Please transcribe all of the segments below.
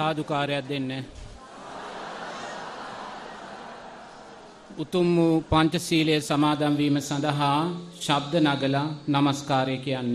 සාදුකාරයක් දෙන්න. උතුම් වූ පංචසීලය සමාදන් වීම සඳහා ශබ්ද නගලා নমස්කාරය කියන්න.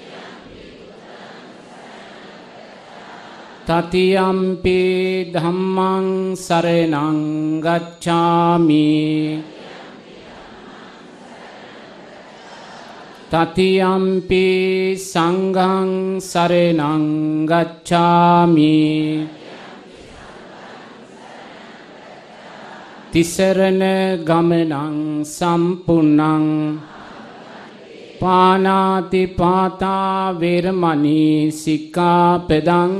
තතියම්පි ධම්මං සරණං ගච්ඡාමි තතියම්පි සංඝං සරණං ගච්ඡාමි තිසරණ ගමනං සම්පුන්නං පානාති පාතා වේරමණී සික්ඛාපදං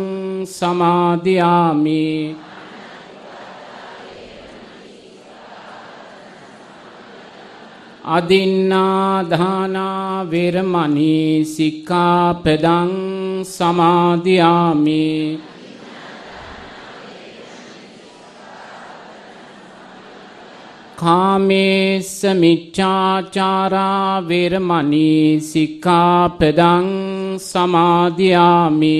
සමාදියාමි. අදින්නා දානා වේරමණී සික්ඛාපදං සමාදියාමි. කාමේස මිච්ඡාචාරා වේරමණී සික්ඛාපදං සමාදියාමි.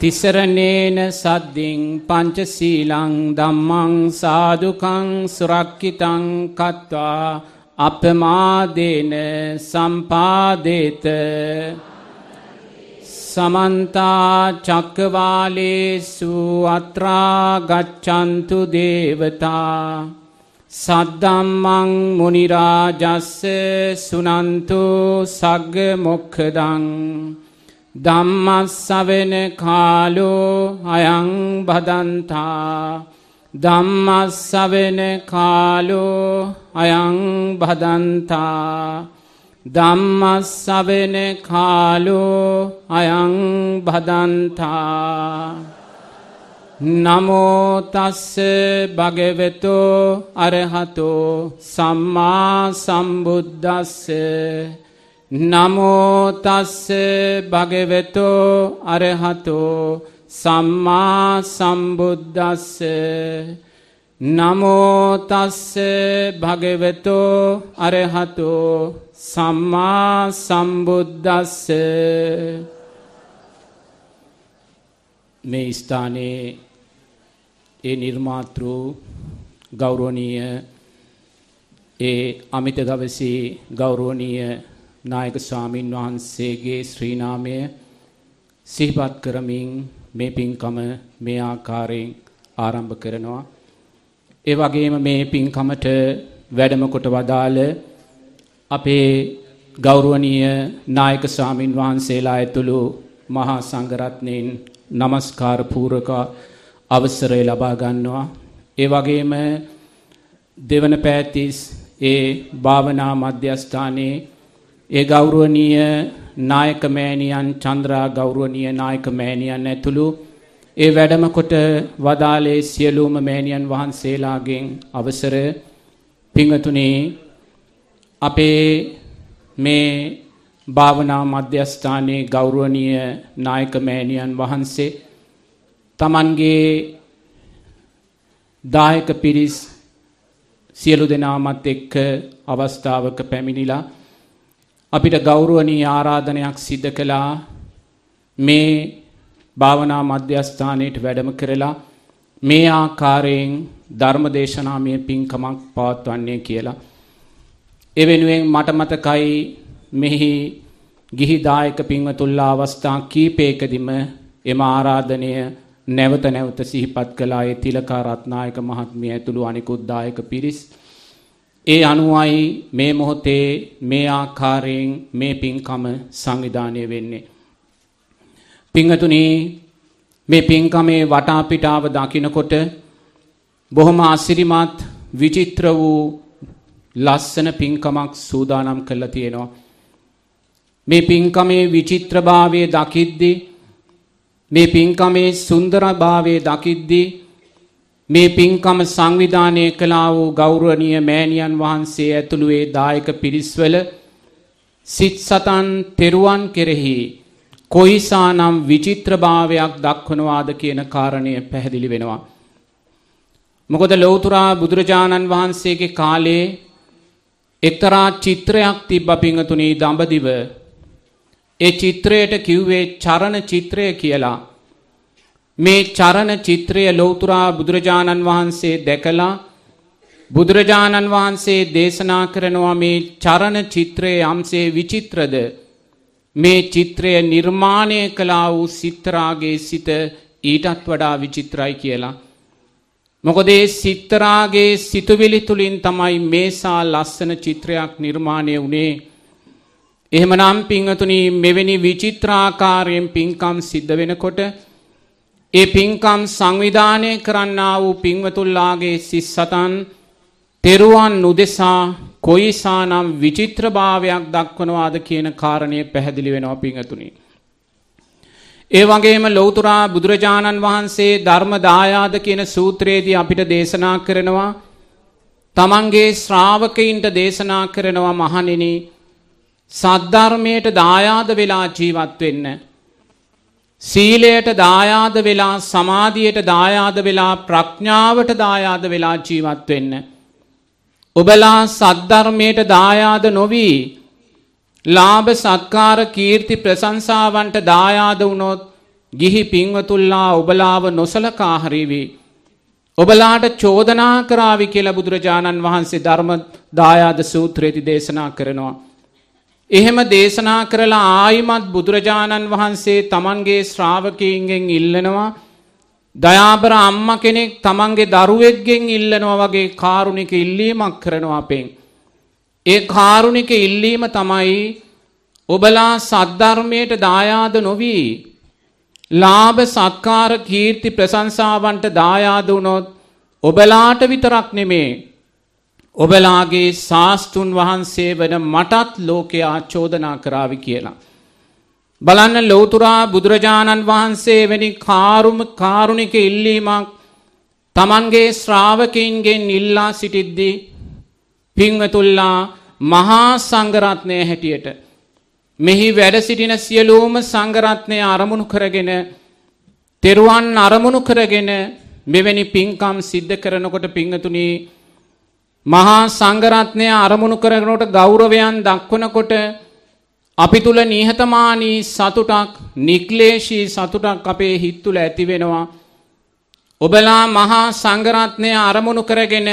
තිසරණේන සද්දින් පංචසීලං ධම්මං සාදුකං සුරක්කිතං කତ୍වා අපමාදේන සම්පාදේත සමන්තා චක්කවාලේසු අත්‍රා ගච්ඡන්තු දේවතා සද්දම්මං මුනි රාජස්ස සුනන්තු සග්ග මොක්ඛදං ධම්මස්සවෙන කාලෝ අයං බදන්තා. ධම්මස්සවෙන කාලෝ අයං බදන්තා. ධම්මස්සවෙන කාලෝ අයං බදන්තා. නමෝ තස්ස භගවතෝ අරහතෝ. සම්මා සම්බුද්දස්ස. නමෝ තස්ස භගවතෝ අරහතෝ සම්මා සම්බුද්දස්ස. නමෝ තස්ස භගවතෝ අරහතෝ සම්මා සම්බුද්දස්ස. මේ ස්ථානයේ ඒ නිර්මාතෘ ගෞරවනීය ඒ අමිත දවසේ ගෞරවනීය නායක ස්වාමින් වහන්සේගේ ශ්‍රී නාමය සිහිපත් කරමින් මේ පින්කම මේ ආකාරයෙන් ආරම්භ කරනවා. ඒ වගේම මේ පින්කමට වැඩම කොට වදාළ අපේ ගෞරවනීය නායක ස්වාමින් වහන්සේලා ඇතුළු මහා සංඝරත්නයන් নমස්කාර පූර්වක අවසරය ලබා ගන්නවා. ඒ වගේම දෙවන පෑතිස් ඒ භාවනා මධ්‍යස්ථානයේ ඒ ගෞරවනීය නායක මෑණියන් චන්ද්‍රා ගෞරවනීය නායක මෑණියන් ඇතුළු ඒ වැඩම කොට වදාලේ සියලුම මෑණියන් වහන්සේලාගෙන් අවසර පිංගතුනි අපේ මේ භාවනා මධ්‍යස්ථානයේ ගෞරවනීය නායක මෑණියන් වහන්සේ තමන්ගේ දායක පිරිස් සියලු දෙනාමත් එක්ක අවස්ථාවක පැමිණිලා අපිට ගෞරවනීය ආරාධනයක් සිද්ධ කළා මේ භාවනා මධ්‍යස්ථානයට වැඩම කරලා මේ ආකාරයෙන් ධර්මදේශනාමය පින්කමක් පවත්වන්නේ කියලා. ඒ වෙනුවෙන් මට මතකයි මෙහි ගිහි දායක පින්වතුල්ලා අවස්ථා කීපයකදීම එම ආරාධනය නැවත නැවත සිහිපත් කළා ඒ තිලකා රත්නායක මහත්මිය ඇතුළු අනිකුත් දායක පිරිස් ඒ අනුවයි මේ මොහොතේ මේ ආකාරයෙන් මේ පින්කම සංවිධානය වෙන්නේ. පිංහතුනි මේ පින්කමේ වටාපිටාව දකිනකොට බොහොම අසිරිමත් විචිත්‍ර වූ ලස්සන පින්කමක් සූදානම් කළා තියෙනවා. මේ පින්කමේ විචිත්‍රභාවය දකිද්දී මේ පින්කමේ සුන්දරභාවය දකිද්දී මේ පින්කම සංවිධානය කළා වූ ගෞරවනීය මෑණියන් වහන්සේ ඇතුළු ඒ දායක පිරිස්වල සිත් සතන් තෙරුවන් කෙරෙහි කොයිසානම් විචිත්‍රභාවයක් දක්වනවාද කියන කාරණය පැහැදිලි වෙනවා. මොකද ලෞතුරා බුදුරජාණන් වහන්සේගේ කාලේ එක්තරා චිත්‍රයක් තිබ්බ පිංහතුනී දඹදිව ඒ චිත්‍රයට කිව්වේ චරණ චිත්‍රය කියලා. මේ චරණ චිත්‍රය ලෞතුරා බුදුරජාණන් වහන්සේ දැකලා බුදුරජාණන් වහන්සේ දේශනා කරනවා මේ චරණ චිත්‍රයේ යම්සේ විචිත්‍රද මේ චිත්‍රය නිර්මාණය කළා වූ සිත්තරාගේ සිත ඊටත් වඩා විචිත්‍රයි කියලා. මොකද ඒ සිත්තරාගේ සිතුවිලි තුලින් තමයි මේසා ලස්සන චිත්‍රයක් නිර්මාණය වුණේ. එහෙමනම් පින්වතුනි මෙවැනි විචිත්‍රාකාරයෙන් පින්කම් සිද්ධ වෙනකොට ඒ පින්කම් සංවිධානය කරන්නා වූ පින්වතුල්ලාගේ සිස්සතන් තෙරුවන් නුදෙසා කොයිසානම් විචිත්‍රභාවයක් දක්වනවාද කියන කාරණය පැහැදිලි වෙනවා පිංහතුනි. ඒ වගේම ලෞතුරා බුදුරජාණන් වහන්සේ ධර්ම දායාද කියන සූත්‍රයේදී අපිට දේශනා කරනවා තමන්ගේ ශ්‍රාවකයින්ට දේශනා කරනවා මහණෙනි සද්ධර්මයට දායාද වෙලා ජීවත් වෙන්න සීලයට දායාද වෙලා සමාධියට දායාද වෙලා ප්‍රඥාවට දායාද වෙලා ජීවත් වෙන්න ඔබලා සද්ධර්මයට දායාද නොවී ලාභ සත්කාර කීර්ති ප්‍රශංසාවන්ට දායාද වුණොත් ගිහි පින්වතුල්ලා ඔබලාව නොසලකා හරිවි. ඔබලාට චෝදනා කරාවි කියලා බුදුරජාණන් වහන්සේ ධර්ම දායාද සූත්‍රයේදී දේශනා කරනවා. එහෙම දේශනා කරලා ආයිමත් බුදුරජාණන් වහන්සේ තමන්ගේ ශ්‍රාවකීන්ගෙන් ඉල්ලනවා දයාබර අම්ම කෙනෙක් තමන්ගේ දරුවෙක්ගෙන් ඉල්ලනවා වගේ කාරුණික ඉල්ලීමක් කරනවා අපෙන්. ඒ කාරුණික ඉල්ලීම තමයි ඔබලා සද්ධර්මයට දායාද නොවී ලාභ සත්කාර කීර්ති ප්‍රශංසාවන්ට දායාද වුණොත් ඔබලාට විතරක් නෙමේ ඔබලාගේ ශාස්තුන් වහන්සේ වන මටත් ලෝකයා චෝදනා කරાવી කියලා. බලන්න ලෞතුරා බුදුරජාණන් වහන්සේ වැනි කාරුම කාරුණික ඉල්ලීමක් තමන්ගේ ශ්‍රාවකයින්ගෙන් ඉල්ලා සිටිද්දී පින්වතුල්ලා මහා සංඝරත්නය හැටියට මෙහි වැඩ සිටින සියලුම සංඝරත්නය අරමුණු කරගෙන තෙරුවන් අරමුණු කරගෙන මෙවැනි පින්කම් සිද්ධ කරනකොට පිංහතුනි මහා සංඝරත්නය අරමුණු කරනකොට ගෞරවයන් දක්වනකොට අපි තුල නිහතමානී සතුටක් නික්ලේශී සතුටක් අපේ හිත් තුල ඇති වෙනවා. ඔබලා මහා සංඝරත්නය අරමුණු කරගෙන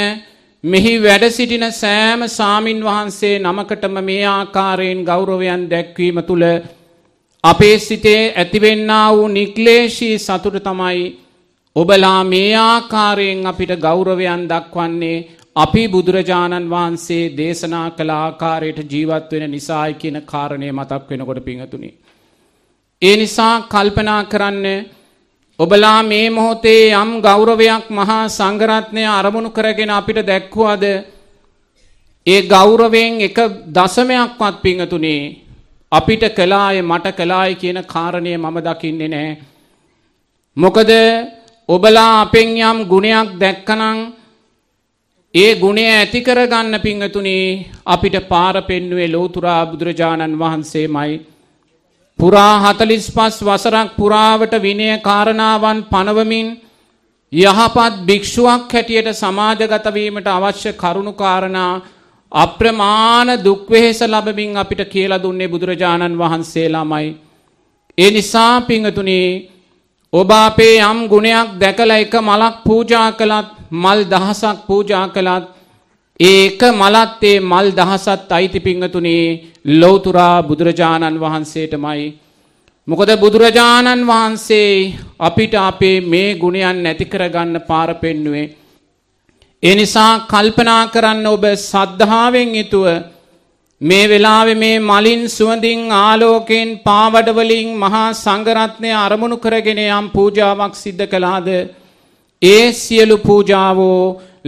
මෙහි වැඩ සිටින සෑම සාමින් වහන්සේ නමකටම මේ ආකාරයෙන් ගෞරවයන් දැක්වීම තුල අපේ සිතේ ඇතිවෙන්නා වූ නික්ලේශී සතුට තමයි ඔබලා මේ ආකාරයෙන් අපිට ගෞරවයන් දක්වන්නේ අපි බුදුරජාණන් වහන්සේ දේශනා කළ ආකාරයට ජීවත් වෙන නිසායි කියන කාරණය මතක් වෙනකොට පිංහතුනි. ඒ නිසා කල්පනා කරන්න ඔබලා මේ මොහොතේ යම් ගෞරවයක් මහා සංඝරත්නය අරමුණු කරගෙන අපිට දැක්වුවද ඒ ගෞරවයෙන් එක දශමයක්වත් පිංහතුනේ අපිට කලාය මට කලායි කියන කාරණය මම දකින්නේ නෑ. මොකද ඔබලා අපෙන් යම් ගුණයක් දැක්කනං ඒ ගුණය ඇති කරගන්න පිංහතුනේ අපිට පාර පෙන්නුවේ ලෝතුරා බුදුරජාණන් වහන්සේමයි. පුරා හතලිස් පස් වසරක් පුරාවට විනය කාරණාවන් පනවමින් යහපත් භික්ෂුවක් හැටියට සමාජගතවීමට අවශ්‍ය කරුණු කාරණා අප්‍රමාණ දුක්වෙහෙස ලබමින් අපිට කියලා දුන්නේ බුදුරජාණන් වහන්සේලාමයි. ඒ නිසා පිංහතුනේ ඔබ අපේ යම් ගුණයක් දැකලා එක මලක් පූජා කළත් මල් දහසක් පූජා කළත් ඒක මලත් ඒ මල් දහසත් අයිති පිංහතුනේ ලෝතුරා බුදුරජාණන් වහන්සේටමයි. මොකද බුදුරජාණන් වහන්සේ අපිට අපේ මේ ගුණයන් නැති කරගන්න පාර පෙන්නුවේ. ඒ නිසා කල්පනා කරන්න ඔබ සද්ධාවෙන් යුතුව මේ වෙලාවේ මේ මලින් සුවඳින් ආලෝකයෙන් පාවඩවලින් මහා සංඝරත්නය අරමුණු කරගෙන යම් පූජාවක් සිද්ධ කළාද ඒ සියලු පූජාවෝ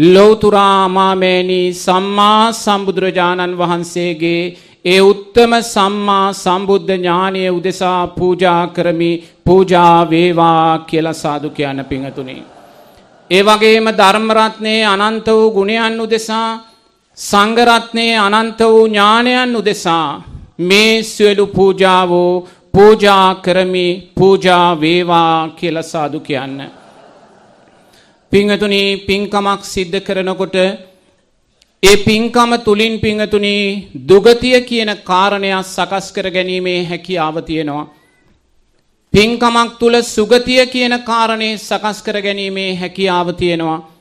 ලෞතුරා මාමෑණි සම්මා සම්බුදුරජාණන් වහන්සේගේ ඒ උත්තම සම්මා සම්බුද්ධ ඥානය උදෙසා පූජා කරමි පූජා වේවා කියලා සාදු කියන්න පිංහතුනේ. ඒ වගේම ධර්මරත්නයේ අනන්ත වූ ගුණයන් උදෙසා සංගරත්නයේ අනන්ත වූ ඥානයන් උදෙසා මේ සියලු පූජාවෝ පූජා කරමි පූජා වේවා කියලා සාදු කියන්න. පිංහතුනි පින්කමක් සිද්ධ කරනකොට ඒ පින්කම තුලින් පිංහතුනි දුගතිය කියන කාරණයක් සකස් කර ගැනීමේ හැකියාව තියෙනවා. පින්කමක් තුල සුගතිය කියන කාරණේ සකස් කර ගැනීමේ හැකියාව තියෙනවා.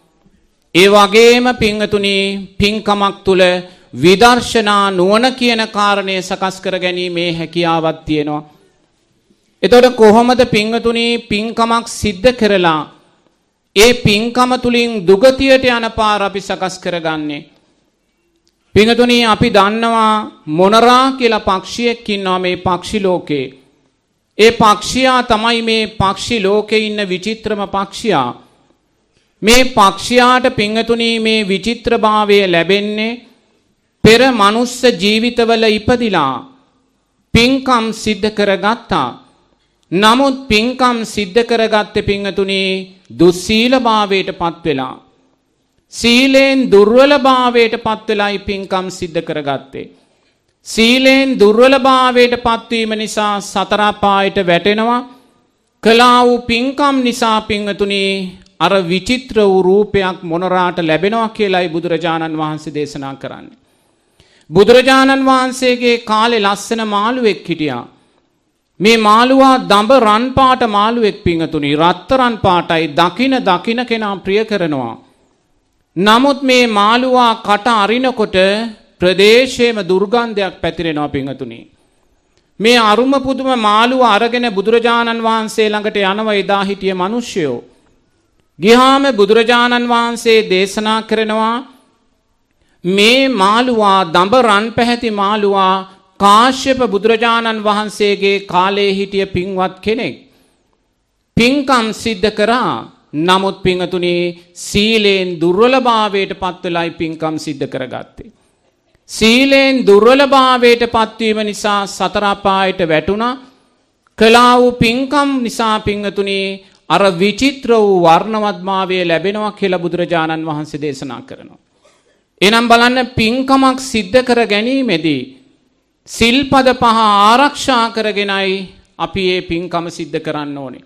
ඒ වගේම පිංහතුනි පින්කමක් තුල විදර්ශනා නුවණ කියන කාරණය සකස් කර ගැනීමේ හැකියාවක් තියෙනවා. එතකොට කොහොමද පිංහතුනි පින්කමක් සිද්ධ කරලා ඒ පින්කම තුලින් දුගතියට යන පාර අපි සකස් කරගන්නේ. පිංහතුනි අපි දන්නවා මොනරා කියලා පක්ෂියෙක් ඉන්නවා මේ පක්ෂි ලෝකේ. ඒ පක්ෂියා තමයි මේ පක්ෂි ලෝකේ ඉන්න විචිත්‍රම පක්ෂියා. මේ පක්ෂයාට පිංහතුනී මේ විචිත්‍රභාවය ලැබෙන්නේ පෙර මනුස්ස ජීවිතවල ඉපදිලා පින්කම් සිද්ධ කරගත්තා. නමුත් පින්කම් සිද්ධ කරගත්ත පිංහතුනේ දුස්සීලභාවයට පත්වෙලා. සීලයෙන් දුර්වලභාවයට පත්වෙලායි පින්කම් සිද්ධ කරගත්තේ. සීලයෙන් දුර්වලභාවයට පත්වීම නිසා සතරාපායට වැටෙනවා කලා වූ පින්කම් නිසා පිංහතුනේ අර විචිත්‍ර වූ රූපයක් මොනරාට ලැබෙනවා කියලායි බුදුරජාණන් වහන්සේ දේශනා කරන්නේ. බුදුරජාණන් වහන්සේගේ කාලෙ ලස්සන මාළුවෙක් හිටියා. මේ මාළුවා දඹ රන් පාට මාළුවෙක් පිංහතුනි රත්තරන් පාටයි දකින දකින කෙනා ප්‍රිය කරනවා. නමුත් මේ මාළුවා කට අරිනකොට ප්‍රදේශයේම දුර්ගන්ධයක් පැතිරෙනවා පිංහතුනි. මේ අරුම පුදුම මාළුව අරගෙන බුදුරජාණන් වහන්සේ ළඟට යනවා එදා හිටිය මිනිස්සයෝ. ගිහාම බුදුරජාණන් වහන්සේ දේශනා කරනවා මේ මාළුවා දඹ රන් පැහැති මාළුවා කාශ්‍යප බුදුරජාණන් වහන්සේගේ කාලේ හිටිය පින්වත් කෙනෙක්. පින්කම් සිද්ධ කරා නමුත් පිංහතුනේ සීලයෙන් දුර්වලභාවයට පත්වෙලයි පින්කම් සිද්ධ කරගත්තේ. සීලයෙන් දුර්වලභාවයට පත්වීම නිසා සතරාපායට වැටුණා කලා වූ පින්කම් නිසා පිංහතුනේ අර විචිත්‍ර වූ වර්ණවත්මාවය ලැබෙනවා කියලා බුදුරජාණන් වහන්සේ දේශනා කරනවා. එනම් බලන්න පින්කමක් සිද්ධ කර ගැනීමේදී සිල්පද පහ ආරක්ෂා කරගෙනයි අපි ඒ පින්කම සිද්ධ කරන්න ඕනේ.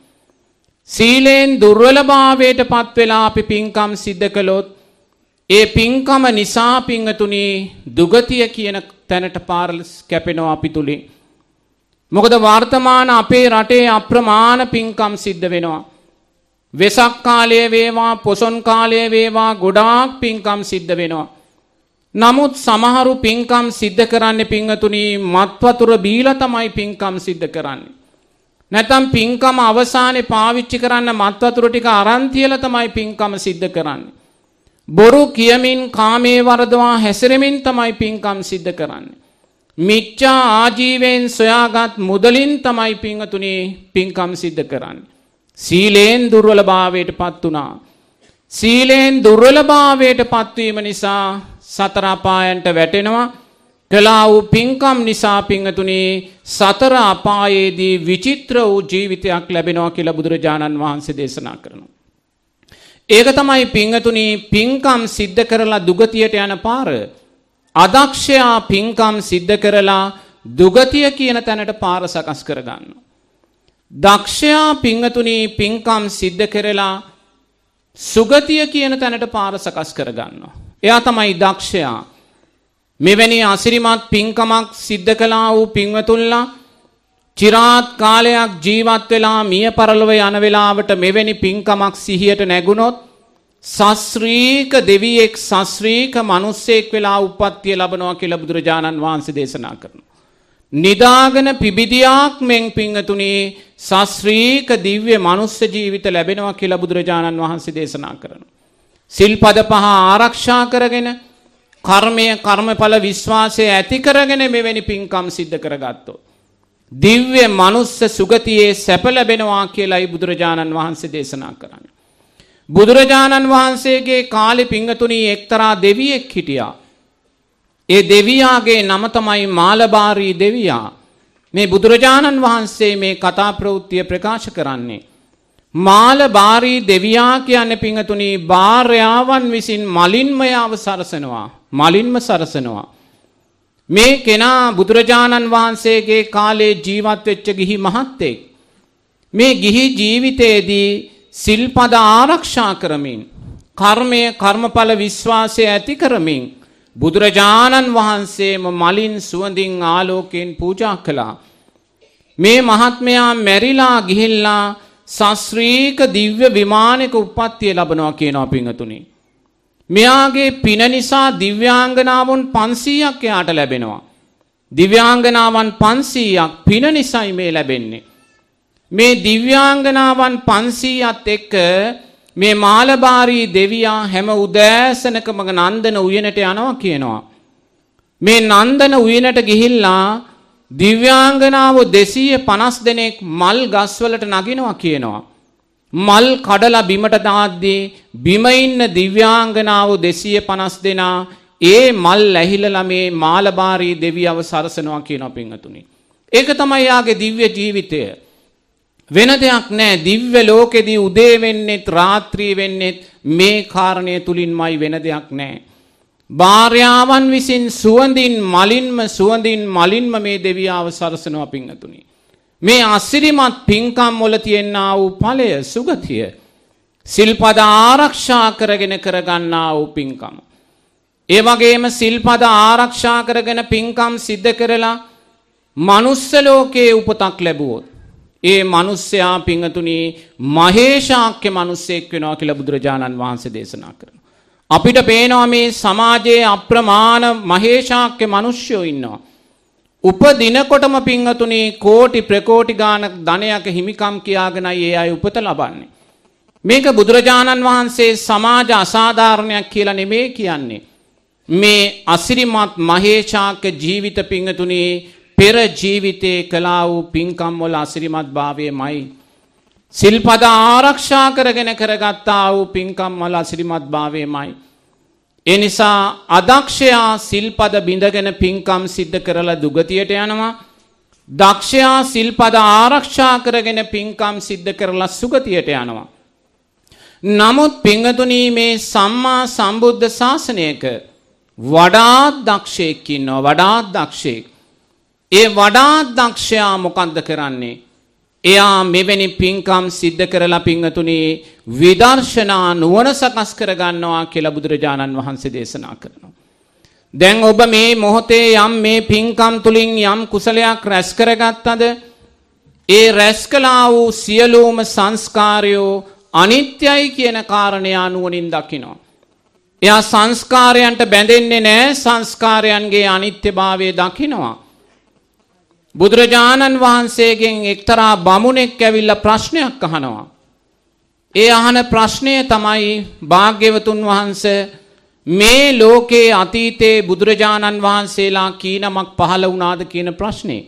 සීලයෙන් දුර්වලභාවයට පත් වෙලා අපි පින්කම් සිද්ධ කළොත් ඒ පින්කම නිසා පිංහතුනි දුගතිය කියන තැනට පාරල් කැපෙනවා අපි තුළින්. මොකද වර්තමාන අපේ රටේ අප්‍රමාණ පින්කම් සිද්ධ වෙනවා. වෙසක් කාලය වේවා පොසොන් කාලය වේවා ගොඩාක් පින්කම් සිද්ධ වෙනවා. නමුත් සමහරු පින්කම් සිද්ධ කරන්න පිංහතුනි මත්වතුර බීල තමයි පින්කම් සිද්ධ කරන්නේ. නැතම් පින්කම අවසානය පාවිච්චි කරන්න මත්වතුර ටික අරන්තියල තමයි පින්කම සිද්ධ කරන්නේ. බොරු කියමින් කාමේ වරදවා හැසිරමින් තමයි පින්කම් සිද්ධ කරන්නේ. මිච්චා ආජීවයෙන් සොයාගත් මුදලින් තමයි පිංහතුනේ පින්කම් සිද්ධ කරන්නේ. සීලයෙන් දුර්වල භාවයට පත් වනා. සීලයෙන් දුර්වල භාවයට පත්වීම නිසා සතර අපායන්ට වැටෙනවා. කළා වූ පින්කම් නිසා පිංහතුනි සතර අපායේදී විචිත්‍ර වූ ජීවිතයක් ලැබෙනවා කියලා බුදුරජාණන් වහන්සේ දේශනා කරනවා. ඒක තමයි පිංහතුනි පින්කම් සිද්ධ කරලා දුගතියට යන පාර. අදක්ෂයා පින්කම් සිද්ධ කරලා දුගතිය කියන තැනට පාර සකස් කරගන්න. දක්ෂයා පිංහතුනි පින්කම් සිද්ධ කරලා සුගතිය කියන තැනට පාර සකස් කරගන්න. එයා තමයි දක්ෂයා. මෙවැනි අසිරිමත් පින්කමක් සිද්ධ කලා වූ පින්වතුල්ලා චිරාත් කාලයක් ජීවත් වෙලා මිය පරලොව යන වෙලාවට මෙවැනි පින්කමක් සිහියට නැගුණොත් සස්්‍රීක දෙවියෙක් සස්්‍රීක මනුස්සෙක් වෙලා උපත්තිය ලබනවා කියලා බුදුරජාණන් වහන්සේ දේශනා කරන. නිදාගෙන පිබිදියක් මෙන් පිංහතුනේ සස්්‍රීක දිව්‍ය මනුස්ස ජීවිත ලැබෙනවා කියලා බුදුරජාණන් වහන්සේ දේශනා කරන. සිල්පද පහ ආරක්ෂා කරගෙන කර්මය කර්මඵල විශ්වාසය ඇති කරගෙන මෙවැනි පින්කම් සිද්ධ කරගත්තෝ. දිව්‍ය මනුස්ස සුගතියේ සැප ලැබෙනවා කියලයි බුදුරජාණන් වහන්සේ දේශනා කරන්න. බුදුරජාණන් වහන්සේගේ කාලෙ පිංහතුනී එක්තරා දෙවියෙක් හිටියා. ඒ දෙවියාගේ නම තමයි මාලබාරී දෙවියා. මේ බුදුරජාණන් වහන්සේ මේ කතා ප්‍රවෘත්තිය ප්‍රකාශ කරන්නේ. මාල බාරී දෙවියා කියන්න පිංහතුනී භාර්යාවන් විසින් මලින්මයාව සරසනවා. මලින්ම සරසනවා. මේ කෙනා බුදුරජාණන් වහන්සේගේ කාලේ ජීවත් වෙච්ච ගිහි මහත්තෙක්. මේ ගිහි ජීවිතයේදී සිල්පද ආරක්ෂා කරමින් කර්මය කර්මඵල විශ්වාසය ඇති කරමින් බුදුරජාණන් වහන්සේම මලින් සුවඳින් ආලෝකයෙන් පූජා කළා. මේ මහත්මයා මැරිලා ගිහිල්ලා සස්්‍රීක දිව්‍ය විමානක උපත්තිය ලබනවා කියනවා පිංහතුනි. මෙයාගේ පින නිසා දිව්‍යාංගනාවන් පන්සීයක් එයාට ලැබෙනවා. දිව්‍යාංගනාවන් පන්සීයක් පින නිසයි මේ ලැබෙන්නේ. මේ දිව්‍යාංගනාවන් පන්සීයත් එක්ක මේ මාලබාරී දෙවියා හැම උදෑසනකම නන්දන උයනට යනවා කියනවා. මේ නන්දන උයනට ගිහිල්ලා දිව්‍යාංගනාව දෙසීය පනස් දෙනෙක් මල් ගස්වලට නගෙනවා කියනවා. මල් කඩලා බිමට දාද්දී බිම ඉන්න දිව්‍යාංගනාව 250 දෙනා ඒ මල් ඇහිලලා මේ මාලබාරී දෙවියව සරසනවා කියනවා පින්වතුනි. ඒක තමයි යාගේ දිව්‍ය ජීවිතය. වෙන දෙයක් නැහැ. දිව්‍ය ලෝකෙදී උදේ වෙන්නෙත් රාත්‍රී වෙන්නෙත් මේ කාරණය තුලින්මයි වෙන දෙයක් නැහැ. භාර්යාවන් විසින් සුවඳින් මලින්ම සුවඳින් මලින්ම මේ දෙවියාව සරසනවා පින්වතුනි. මේ අසිරිමත් පින්කම් වල තියෙනා වූ ඵලය සුගතිය සිල්පද ආරක්ෂා කරගෙන කරගන්නා වූ පින්කම. ඒ වගේම සිල්පද ආරක්ෂා කරගෙන පින්කම් සිද්ධ කරලා මනුස්ස ලෝකයේ උපතක් ලැබුවොත් ඒ මිනිස්සයා පිංගතුණි මහේශාක්‍ය මිනිස්සෙක් වෙනවා කියලා බුදුරජාණන් වහන්සේ දේශනා කරනවා. අපිට පේනවා මේ සමාජයේ අප්‍රමාණ මහේශාක්‍ය මිනිස්සුયો ඉන්නවා. උපදිනකොටම පිංහතුනේ කෝටි ප්‍රකෝටි ගානක් ධනයක හිමිකම් කියාගෙනයි ඒ අය උපත ලබන්නේ. මේක බුදුරජාණන් වහන්සේ සමාජ අසාධාරණයක් කියලා නෙමේ කියන්නේ. මේ අසිරිමත් මහේශාක්‍ය ජීවිත පිංහතුනේ පෙර ජීවිතේ කලා වූ පින්කම් වල අසිරිමත් භාවයමයි. සිල්පද ආරක්ෂා කරගෙන කරගත්තා වූ පින්කම් වල අසිරිමත් භාවයමයි. ඒ නිසා අදක්ෂයා සිල්පද බිඳගෙන පින්කම් සිද්ධ කරලා දුගතියට යනවා. දක්ෂයා සිල්පද ආරක්ෂා කරගෙන පින්කම් සිද්ධ කරලා සුගතියට යනවා. නමුත් පිංගතුනී මේ සම්මා සම්බුද්ධ ශාසනයක වඩාත් දක්ෂයෙක් ඉන්නවා වඩාත් දක්ෂයෙක්. ඒ වඩාත් දක්ෂයා මොකක්ද කරන්නේ? එයා මෙවැනි පින්කම් සිද්ධ කරලා පිංහතුනේ විදර්ශනා නුවණ සකස් කරගන්නවා කියලා බුදුරජාණන් වහන්සේ දේශනා කරනවා. දැන් ඔබ මේ මොහොතේ යම් මේ පින්කම් තුලින් යම් කුසලයක් රැස් කරගත්තද ඒ රැස් කළා වූ සියලුම සංස්කාරයෝ අනිත්‍යයි කියන කාරණය නුවණින් දකිනවා. එයා සංස්කාරයන්ට බැඳෙන්නේ නැහැ සංස්කාරයන්ගේ අනිත්‍යභාවය දකිනවා. බුදුරජාණන් වහන්සේගෙන් එක්තරා බමුණෙක් ඇවිල්ලා ප්‍රශ්නයක් අහනවා. ඒ අහන ප්‍රශ්නය තමයි භාග්‍යවතුන් වහන්සේ මේ ලෝකයේ අතීතයේ බුදුරජාණන් වහන්සේලා කීනමක් පහළ වුණාද කියන ප්‍රශ්නේ.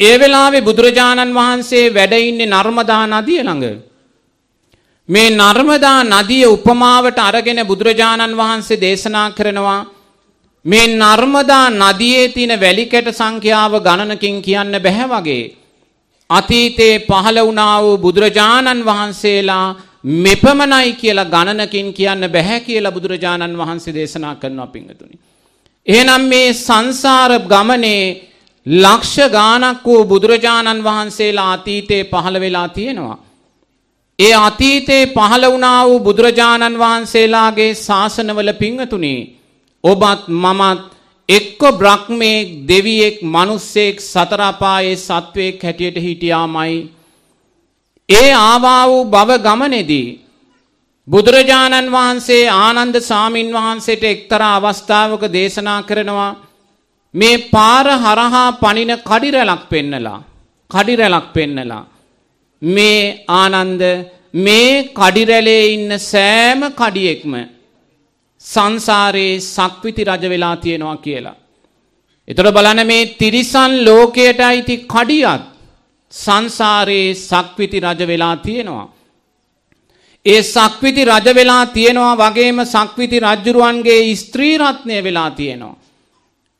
ඒ වෙලාවේ බුදුරජාණන් වහන්සේ වැඩ ඉන්නේ නර්මදා නදිය ළඟ. මේ නර්මදා නදිය උපමාවට අරගෙන බුදුරජාණන් වහන්සේ දේශනා කරනවා මේ නර්මදා නදියේ තියෙන වැලි කැට සංඛ්‍යාව ගණනකින් කියන්න බෑ වගේ අතීතේ පහළ වුණා වූ බුදුරජාණන් වහන්සේලා මෙපමණයි කියලා ගණනකින් කියන්න බෑ කියලා බුදුරජාණන් වහන්සේ දේශනා කරනවා පිංගතුනි. එහෙනම් මේ සංසාර ගමනේ ලක්ෂ ගානක් වූ බුදුරජාණන් වහන්සේලා අතීතේ පහළ වෙලා තියෙනවා. ඒ අතීතේ පහළ වුණා වූ බුදුරජාණන් වහන්සේලාගේ ශාසනවල පිංගතුනි ඔබත් මමත් එක්ක බ්‍රහ්මෙක් දෙවියෙක් මිනිස්සෙක් සතර අපායේ සත්වයෙක් හැටියට හිටියාමයි. ඒ ආවා වූ භව ගමනේදී බුදුරජාණන් වහන්සේ ආනන්ද සාමින් වහන්සේට එක්තරා අවස්ථාවක දේශනා කරනවා මේ පාර හරහා පනින කඩිරැලක් පෙන්නලා කඩිරැලක් පෙන්නලා. මේ ආනන්ද මේ කඩිරැලේ ඉන්න සෑම කඩියෙක්ම සංසාරේ සක්විති රජ වෙලා තියෙනවා කියලා. එතකොට බලන්න මේ තිරිසන් ලෝකයට අයිති කඩියක් සංසාරේ සක්විති රජ වෙලා තියෙනවා. ඒ සක්විති රජ වෙලා තියෙනවා වගේම සක්විති රජ්ජුරුවන්ගේ ස්ත්‍රී රත්නය වෙලා තියෙනවා.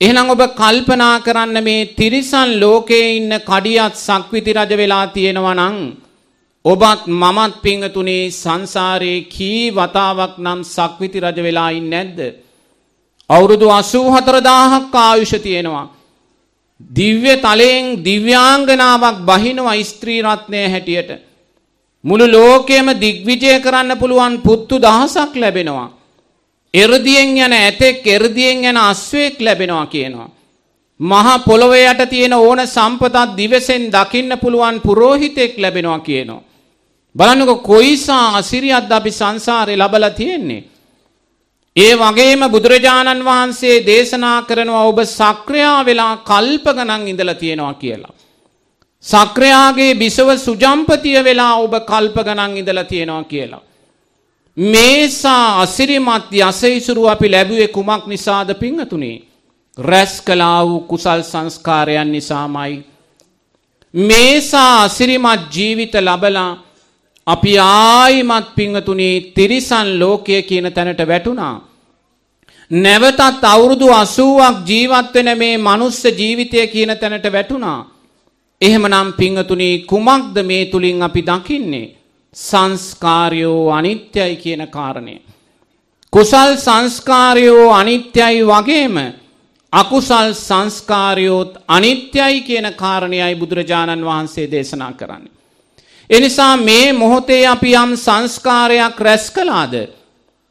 එහෙනම් ඔබ කල්පනා කරන්න මේ තිරිසන් ලෝකයේ ඉන්න කඩියත් සක්විති රජ වෙලා තියෙනවා නම් ඔබත් මමත් පිංගතුනේ සංසාරේ කී වතාවක් නම් සක්විති රජ වෙලා ඉන්නේ නැද්ද? අවුරුදු 84000ක් ආයුෂ තියෙනවා. දිව්‍ය තලයෙන් දිව්‍යාංගනාවක් බහිනවා ස්ත්‍රී රත්නය හැටියට. මුළු ලෝකෙම දිග්විජය කරන්න පුළුවන් පුත්තු දහසක් ලැබෙනවා. එර්දියෙන් යන ඇතෙක් එර්දියෙන් යන අස්වැක් ලැබෙනවා කියනවා. මහා පොළොව යට තියෙන ඕන සම්පතක් දිවසෙන් දකින්න පුළුවන් පුරෝහිතෙක් ලැබෙනවා කියනවා. බලන්නකො කොයිසා අසිරියක්ද අපි සංසාරේ ලබලා තියෙන්නේ. ඒ වගේම බුදුරජාණන් වහන්සේ දේශනා කරනවා ඔබ සක්‍රියා වෙලා කල්ප ගණන් ඉඳලා තියෙනවා කියලා. සක්‍රයාගේ බිසව සුජම්පතිය වෙලා ඔබ කල්ප ගණන් ඉඳලා තියෙනවා කියලා. මේසා අසිරිමත් යසයිසුරු අපි ලැබුවේ කුමක් නිසාද පිංහතුනේ. රැස් කලා වූ කුසල් සංස්කාරයන් නිසාමයි. මේසා අසිරිමත් ජීවිත ලබලා අපි ආයිමත් පිංහතුනේ තිරිසන් ලෝකය කියන තැනට වැටුණා. නැවතත් අවුරුදු අසුවක් ජීවත් වෙන මේ මනුස්ස ජීවිතය කියන තැනට වැටුණා. එහෙමනම් පිංහතුනි කුමක්ද මේ තුළින් අපි දකින්නේ. සංස්කාරයෝ අනිත්‍යයි කියන කාරණය. කුසල් සංස්කාරයෝ අනිත්‍යයි වගේම අකුසල් සංස්කාරයෝත් අනිත්‍යයි කියන කාරණයයි බුදුරජාණන් වහන්සේ දේශනා කරන්නේ. එනිසා මේ මොහොතේ අපි යම් සංස්කාරයක් රැස් කළාද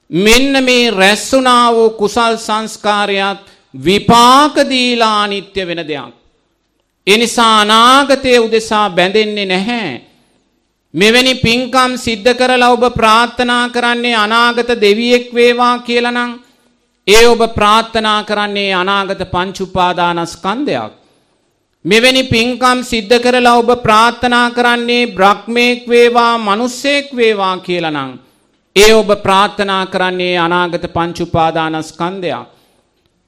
මෙන්න මේ රැස්වුණා වූ කුසල් සංස්කාරයක් විපාක දීලා අනිත්‍ය වෙන දෙයක්. එනිසා අනාගතයේ උදෙසා බැඳෙන්නේ නැහැ. මෙවැනි පින්කම් සිද්ධ කරලා ඔබ ප්‍රාර්ථනා කරන්නේ අනාගත දෙවියෙක් වේවා කියලා නම් ඒ ඔබ ප්‍රාර්ථනා කරන්නේ අනාගත පංච උපාදානස්කන්ධයක්. මෙවැනි පින්කම් සිද්ධ කරලා ඔබ ප්‍රාර්ථනා කරන්නේ බ්‍රහ්මේක් වේවා මිනිස්සෙක් වේවා කියලා නම් ඒ ඔබ ප්‍රාර්ථනා කරන්නේ අනාගත පංච උපාදානස්කන්ධයක්.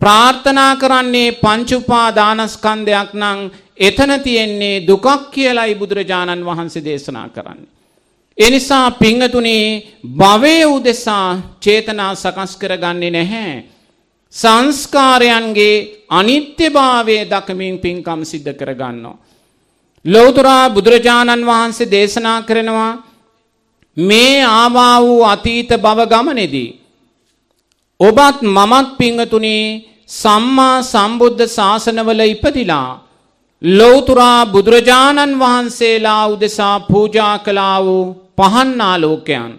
ප්‍රාර්ථනා කරන්නේ පංච උපාදානස්කන්ධයක් නම් එතන තියෙන්නේ දුකක් කියලායි බුදුරජාණන් වහන්සේ දේශනා කරන්නේ. ඒ නිසා පිංගතුනි භවයේ උදෙසා චේතනා සකස් කරගන්නේ නැහැ. සංස්කාරයන්ගේ අනිත්‍යභාවය දකමින් පින්කම් සිද්ධ කරගන්නවා. ලෞතර බුදුරජාණන් වහන්සේ දේශනා කරනවා මේ ආවා වූ අතීත භව ගමනේදී ඔබත් මමත් පිංගතුනි සම්මා සම්බුද්ධ ශාසනවල ඉපදිලා ලෞතුරා බුදුරජාණන් වහන්සේලා උදෙසා පූජා කළා වූ පහන් ආලෝකයන්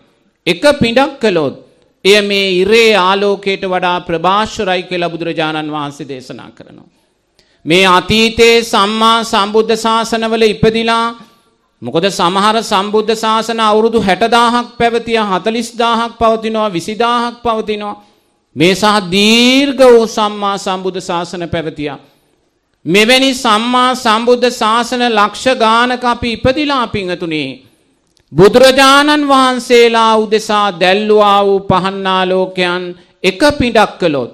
එක පිටක් කළොත් එය මේ ඉරේ ආලෝකයට වඩා ප්‍රභාෂරයි කියලා බුදුරජාණන් වහන්සේ දේශනා කරනවා. මේ අතීතයේ සම්මා සම්බුද්ධ ශාසනවල ඉපදිලා මොකද සමහර සම්බුද්ධ ශාසන අවුරුදු 60000ක් පැවතියා 40000ක් පවතිනවා 20000ක් පවතිනවා මේ සහ දීර්ඝ වූ සම්මා සම්බුද්ධ ශාසන පැවතියා මෙවැනි සම්මා සම්බුද්ධ ශාසන ලක්ෂ ගානක අපි ඉපදිලා පිංගතුනේ බුදුරජාණන් වහන්සේලා උදෙසා දැල්ලුවා වූ පහන් ආලෝකයන් එක පිටක් කළොත්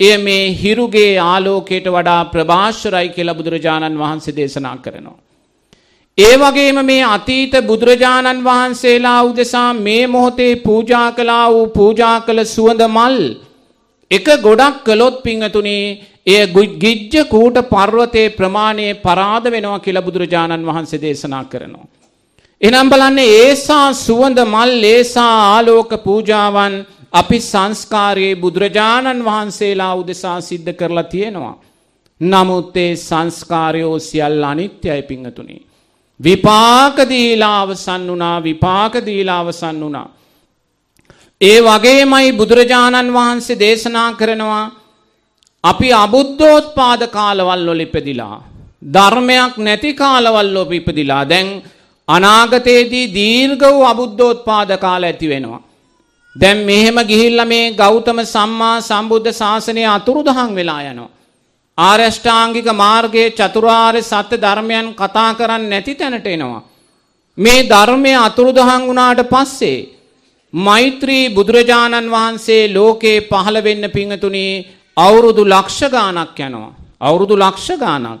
එය මේ හිරුගේ ආලෝකයට වඩා ප්‍රභාෂරයි කියලා බුදුරජාණන් වහන්සේ දේශනා කරනවා ඒ වගේම මේ අතීත බුදුරජාණන් වහන්සේලා උදෙසා මේ මොහොතේ පූජා කළා වූ පූජා කළ සුවඳ මල් එක ගොඩක් කළොත් පිංහතුනේ එය ගිජ්ජ කූට පර්වතයේ ප්‍රමාණයේ පරාද වෙනවා කියලා බුදුරජාණන් වහන්සේ දේශනා කරනවා. එනම් බලන්න ඒසා සුවඳ මල් ඒසා ආලෝක පූජාවන් අපි සංස්කාරයේ බුදුරජාණන් වහන්සේලා උදෙසා සිද්ධ කරලා තියෙනවා. නමුත් ඒ සංස්කාරයෝ සියල්ල අනිත්‍යයි පිංහතුනි. විපාක දීලා අවසන් වුණා විපාක දීලා අවසන් වුණා. ඒ වගේමයි බුදුරජාණන් වහන්සේ දේශනා කරනවා අපි අබුද්ධෝත්පාද කාලවල් වල ඉපදිලා ධර්මයක් නැති කාලවල් වල ඉපදිලා දැන් අනාගතයේදී දීර්ඝ වූ අබුද්ධෝත්පාද කාල ඇති වෙනවා. දැන් මෙහෙම ගිහිල්ලා මේ ගෞතම සම්මා සම්බුද්ධ ශාසනය අතුරුදහන් වෙලා යනවා. ආර්යෂ්ටාංගික මාර්ගයේ චතුරාර්ය සත්‍ය ධර්මයන් කතා කරන්නේ නැති තැනට එනවා. මේ ධර්මය අතුරුදහන් වුණාට පස්සේ මෛත්‍රී බුදුරජාණන් වහන්සේ ලෝකේ පහළ වෙන්න පිංගතුණි අවුරුදු ලක්ෂ ගාණක් යනවා. අවුරුදු ලක්ෂ ගාණක්.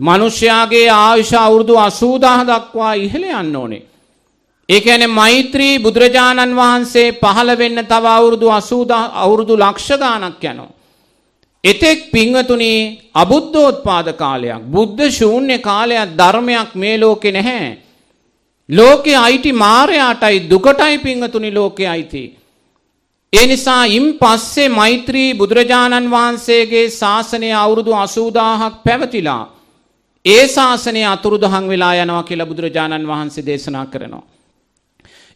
මිනිස්යාගේ ආයුෂ අවුරුදු 80000 දක්වා ඉහළ යන්න ඕනේ. ඒ කියන්නේ මෛත්‍රී බුදුරජාණන් වහන්සේ පහළ වෙන්න තව අවුරුදු 80000 අවුරුදු ලක්ෂ ගාණක් යනවා. එතෙක් පිංවතුනි අබුද්ධෝත්පාද කාලයක් බුද්ධ ශූන්‍ය කාලයක් ධර්මයක් මේ ලෝකේ නැහැ. ලෝකේ අයිති මායයටයි දුකටයි පිංවතුනි ලෝකේ අයිති. ඒ නිසා ඉන් පස්සේ මෛත්‍රී බුදුරජාණන් වහන්සේගේ ශාසනය අවුරුදු 80000ක් පැවතිලා ඒ ශාසනය අතුරුදහන් වෙලා යනවා කියලා බුදුරජාණන් වහන්සේ දේශනා කරනවා.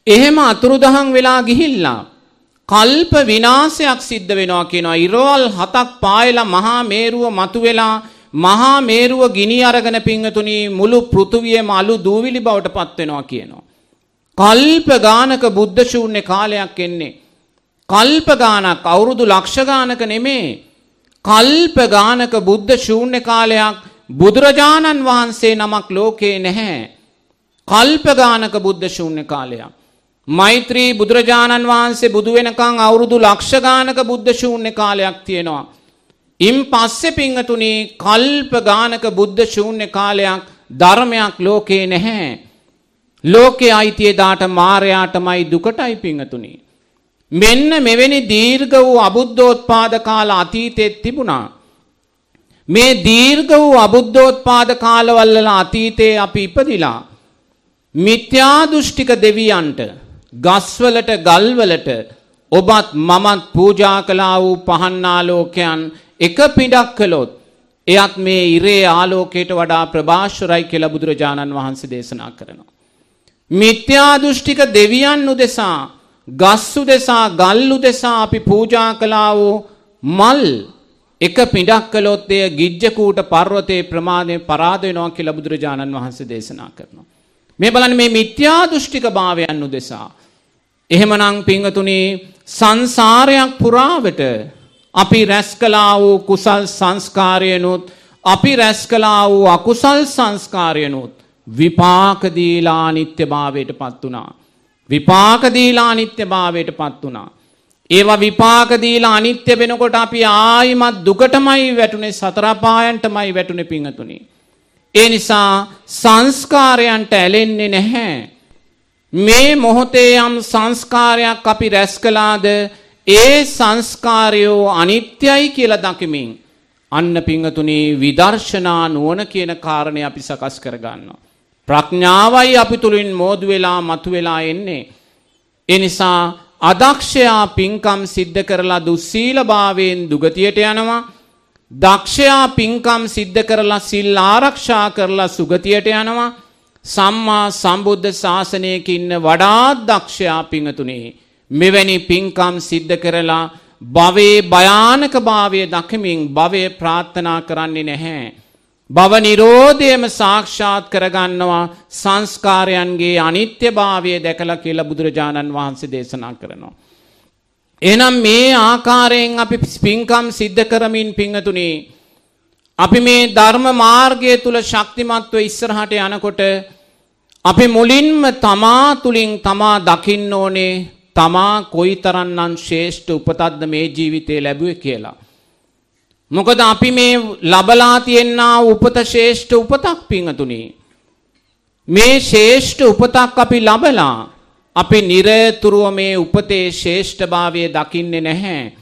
එහෙම අතුරුදහන් වෙලා ගිහිල්ලා කල්ප විනාශයක් සිද්ධ වෙනවා කියනවා. ඉරවල් හතක් පායලා මහා මේරුව මතුවෙලා මහා මේරුව ගිනි අරගෙන පිංගතුණි මුළු පෘථුවියම අලු දූවිලි බවට පත් වෙනවා කියනවා. කල්ප ගානක බුද්ධ ශූන්‍ය කාලයක් එන්නේ. කල්ප ගානක් අවුරුදු ලක්ෂ ගානක නෙමේ. කල්ප ගානක බුද්ධ ශූන්‍ය කාලයක් බුදුරජාණන් වහන්සේ නමක් ලෝකේ නැහැ. කල්ප ගානක බුද්ධ ශූන්‍ය කාලයක්. මෛත්‍රී බුදුරජාණන් වහන්සේ බුදු වෙනකන් අවුරුදු ලක්ෂ ගානක බුද්ධ ශූන්‍ය කාලයක් තියෙනවා. ඉන් පස්සේ පිංගතුණි කල්ප ගානක බුද්ධ ශූන්‍ය කාලයක් ධර්මයක් ලෝකේ නැහැ. ලෝකයේ අයිතිය දාට මාරයාටමයි දුකටයි පිංගතුණි. මෙන්න මෙවැනි දීර්ඝ වූ අබුද්ධෝත්පාද කාල අතීතෙත් තිබුණා. මේ දීර්ඝ වූ අබුද්ධෝත්පාද කාලවල අතීතයේ අපි ඉපදිලා මිත්‍යා දෘෂ්ටික දෙවියන්ට ගස්වලට ගල්වලට ඔබත් මමත් පූජා කළා වූ පහන් ආලෝකයන් එක පිටක් කළොත් එයත් මේ ඉරේ ආලෝකයට වඩා ප්‍රභාෂරයි කියලා බුදුරජාණන් වහන්සේ දේශනා කරනවා. මිත්‍යා දෘෂ්ටික දෙවියන් උදෙසා ගස්සු දෙසා ගල්ලු දෙසා අපි පූජා කළා වූ මල් එක පිටක් කළොත් එය ගිජ්ජකූට පර්වතයේ ප්‍රමාදයෙන් පරාද වෙනවා කියලා බුදුරජාණන් වහන්සේ දේශනා කරනවා. මේ බලන්න මේ මිත්‍යා දෘෂ්ටික භාවයන් උදෙසා. එහෙමනම් පින්වතුනි සංසාරයක් පුරාවට අපි රැස් කළා වූ කුසල් සංස්කාරයනොත් අපි රැස් කළා වූ අකුසල් සංස්කාරයනොත් විපාක දීලා අනිත්‍යභාවයට පත් වුණා. විපාක දීලා අනිත්‍යභාවයට පත් වුණා. ඒවා විපාක දීලා අනිත්‍ය වෙනකොට අපි ආයිමත් දුකටමයි වැටුනේ සතර පායන්ටමයි වැටුනේ පිංගතුනි. ඒ නිසා සංස්කාරයන්ට ඇලෙන්නේ නැහැ. මේ මොහොතේ යම් සංස්කාරයක් අපි රැස් කළාද ඒ සංස්කාරයෝ අනිත්‍යයි කියලා දකිමින් අන්න පිංගතුනි විදර්ශනා නුවණ කියන කාරණේ අපි සකස් කරගන්නවා. ප්‍රඥාවයි අපි තුලින් මෝදු වෙලා මතුවෙලා එන්නේ. ඒ නිසා අදක්ෂයා පින්කම් සිද්ධ කරලා දුස්සීලභාවයෙන් දුගතියට යනවා. දක්ෂයා පින්කම් සිද්ධ කරලා සිල් ආරක්ෂා කරලා සුගතියට යනවා. සම්මා සම්බුද්ධ ශාසනයක ඉන්න වඩාත් දක්ෂයා පිංහතුනේ මෙවැනි පින්කම් සිද්ධ කරලා භවයේ භයානක භාවය දකිමින් භවය ප්‍රාර්ථනා කරන්නේ නැහැ. භව නිරෝධයම සාක්ෂාත් කරගන්නවා සංස්කාරයන්ගේ අනිත්‍ය භාවය දැකලා කියලා බුදුරජාණන් වහන්සේ දේශනා කරනවා. එනම් මේ ආකාරයෙන් අපි පින්කම් සිද්ධ කරමින් පිංහතුනේ අපි මේ ධර්ම මාර්ගය තුල ශක්තිමත්ව ඉස්සරහට යනකොට අපි මුලින්ම තමා තුලින් තමා දකින්න ඕනේ තමා කොයිතරම්නම් ශ්‍රේෂ්ඨ උපතක්ද මේ ජීවිතේ ලැබුවේ කියලා. මොකද අපි මේ ලබලා තියෙනා උපත ශ්‍රේෂ්ඨ උපතක් පිංගතුනි. මේ ශේෂ්ඨ උපතක් අපි ලබලා අපි නිරතුරුව මේ උපතේ ශේෂ්ඨභාවය දකින්නේ නැහැ.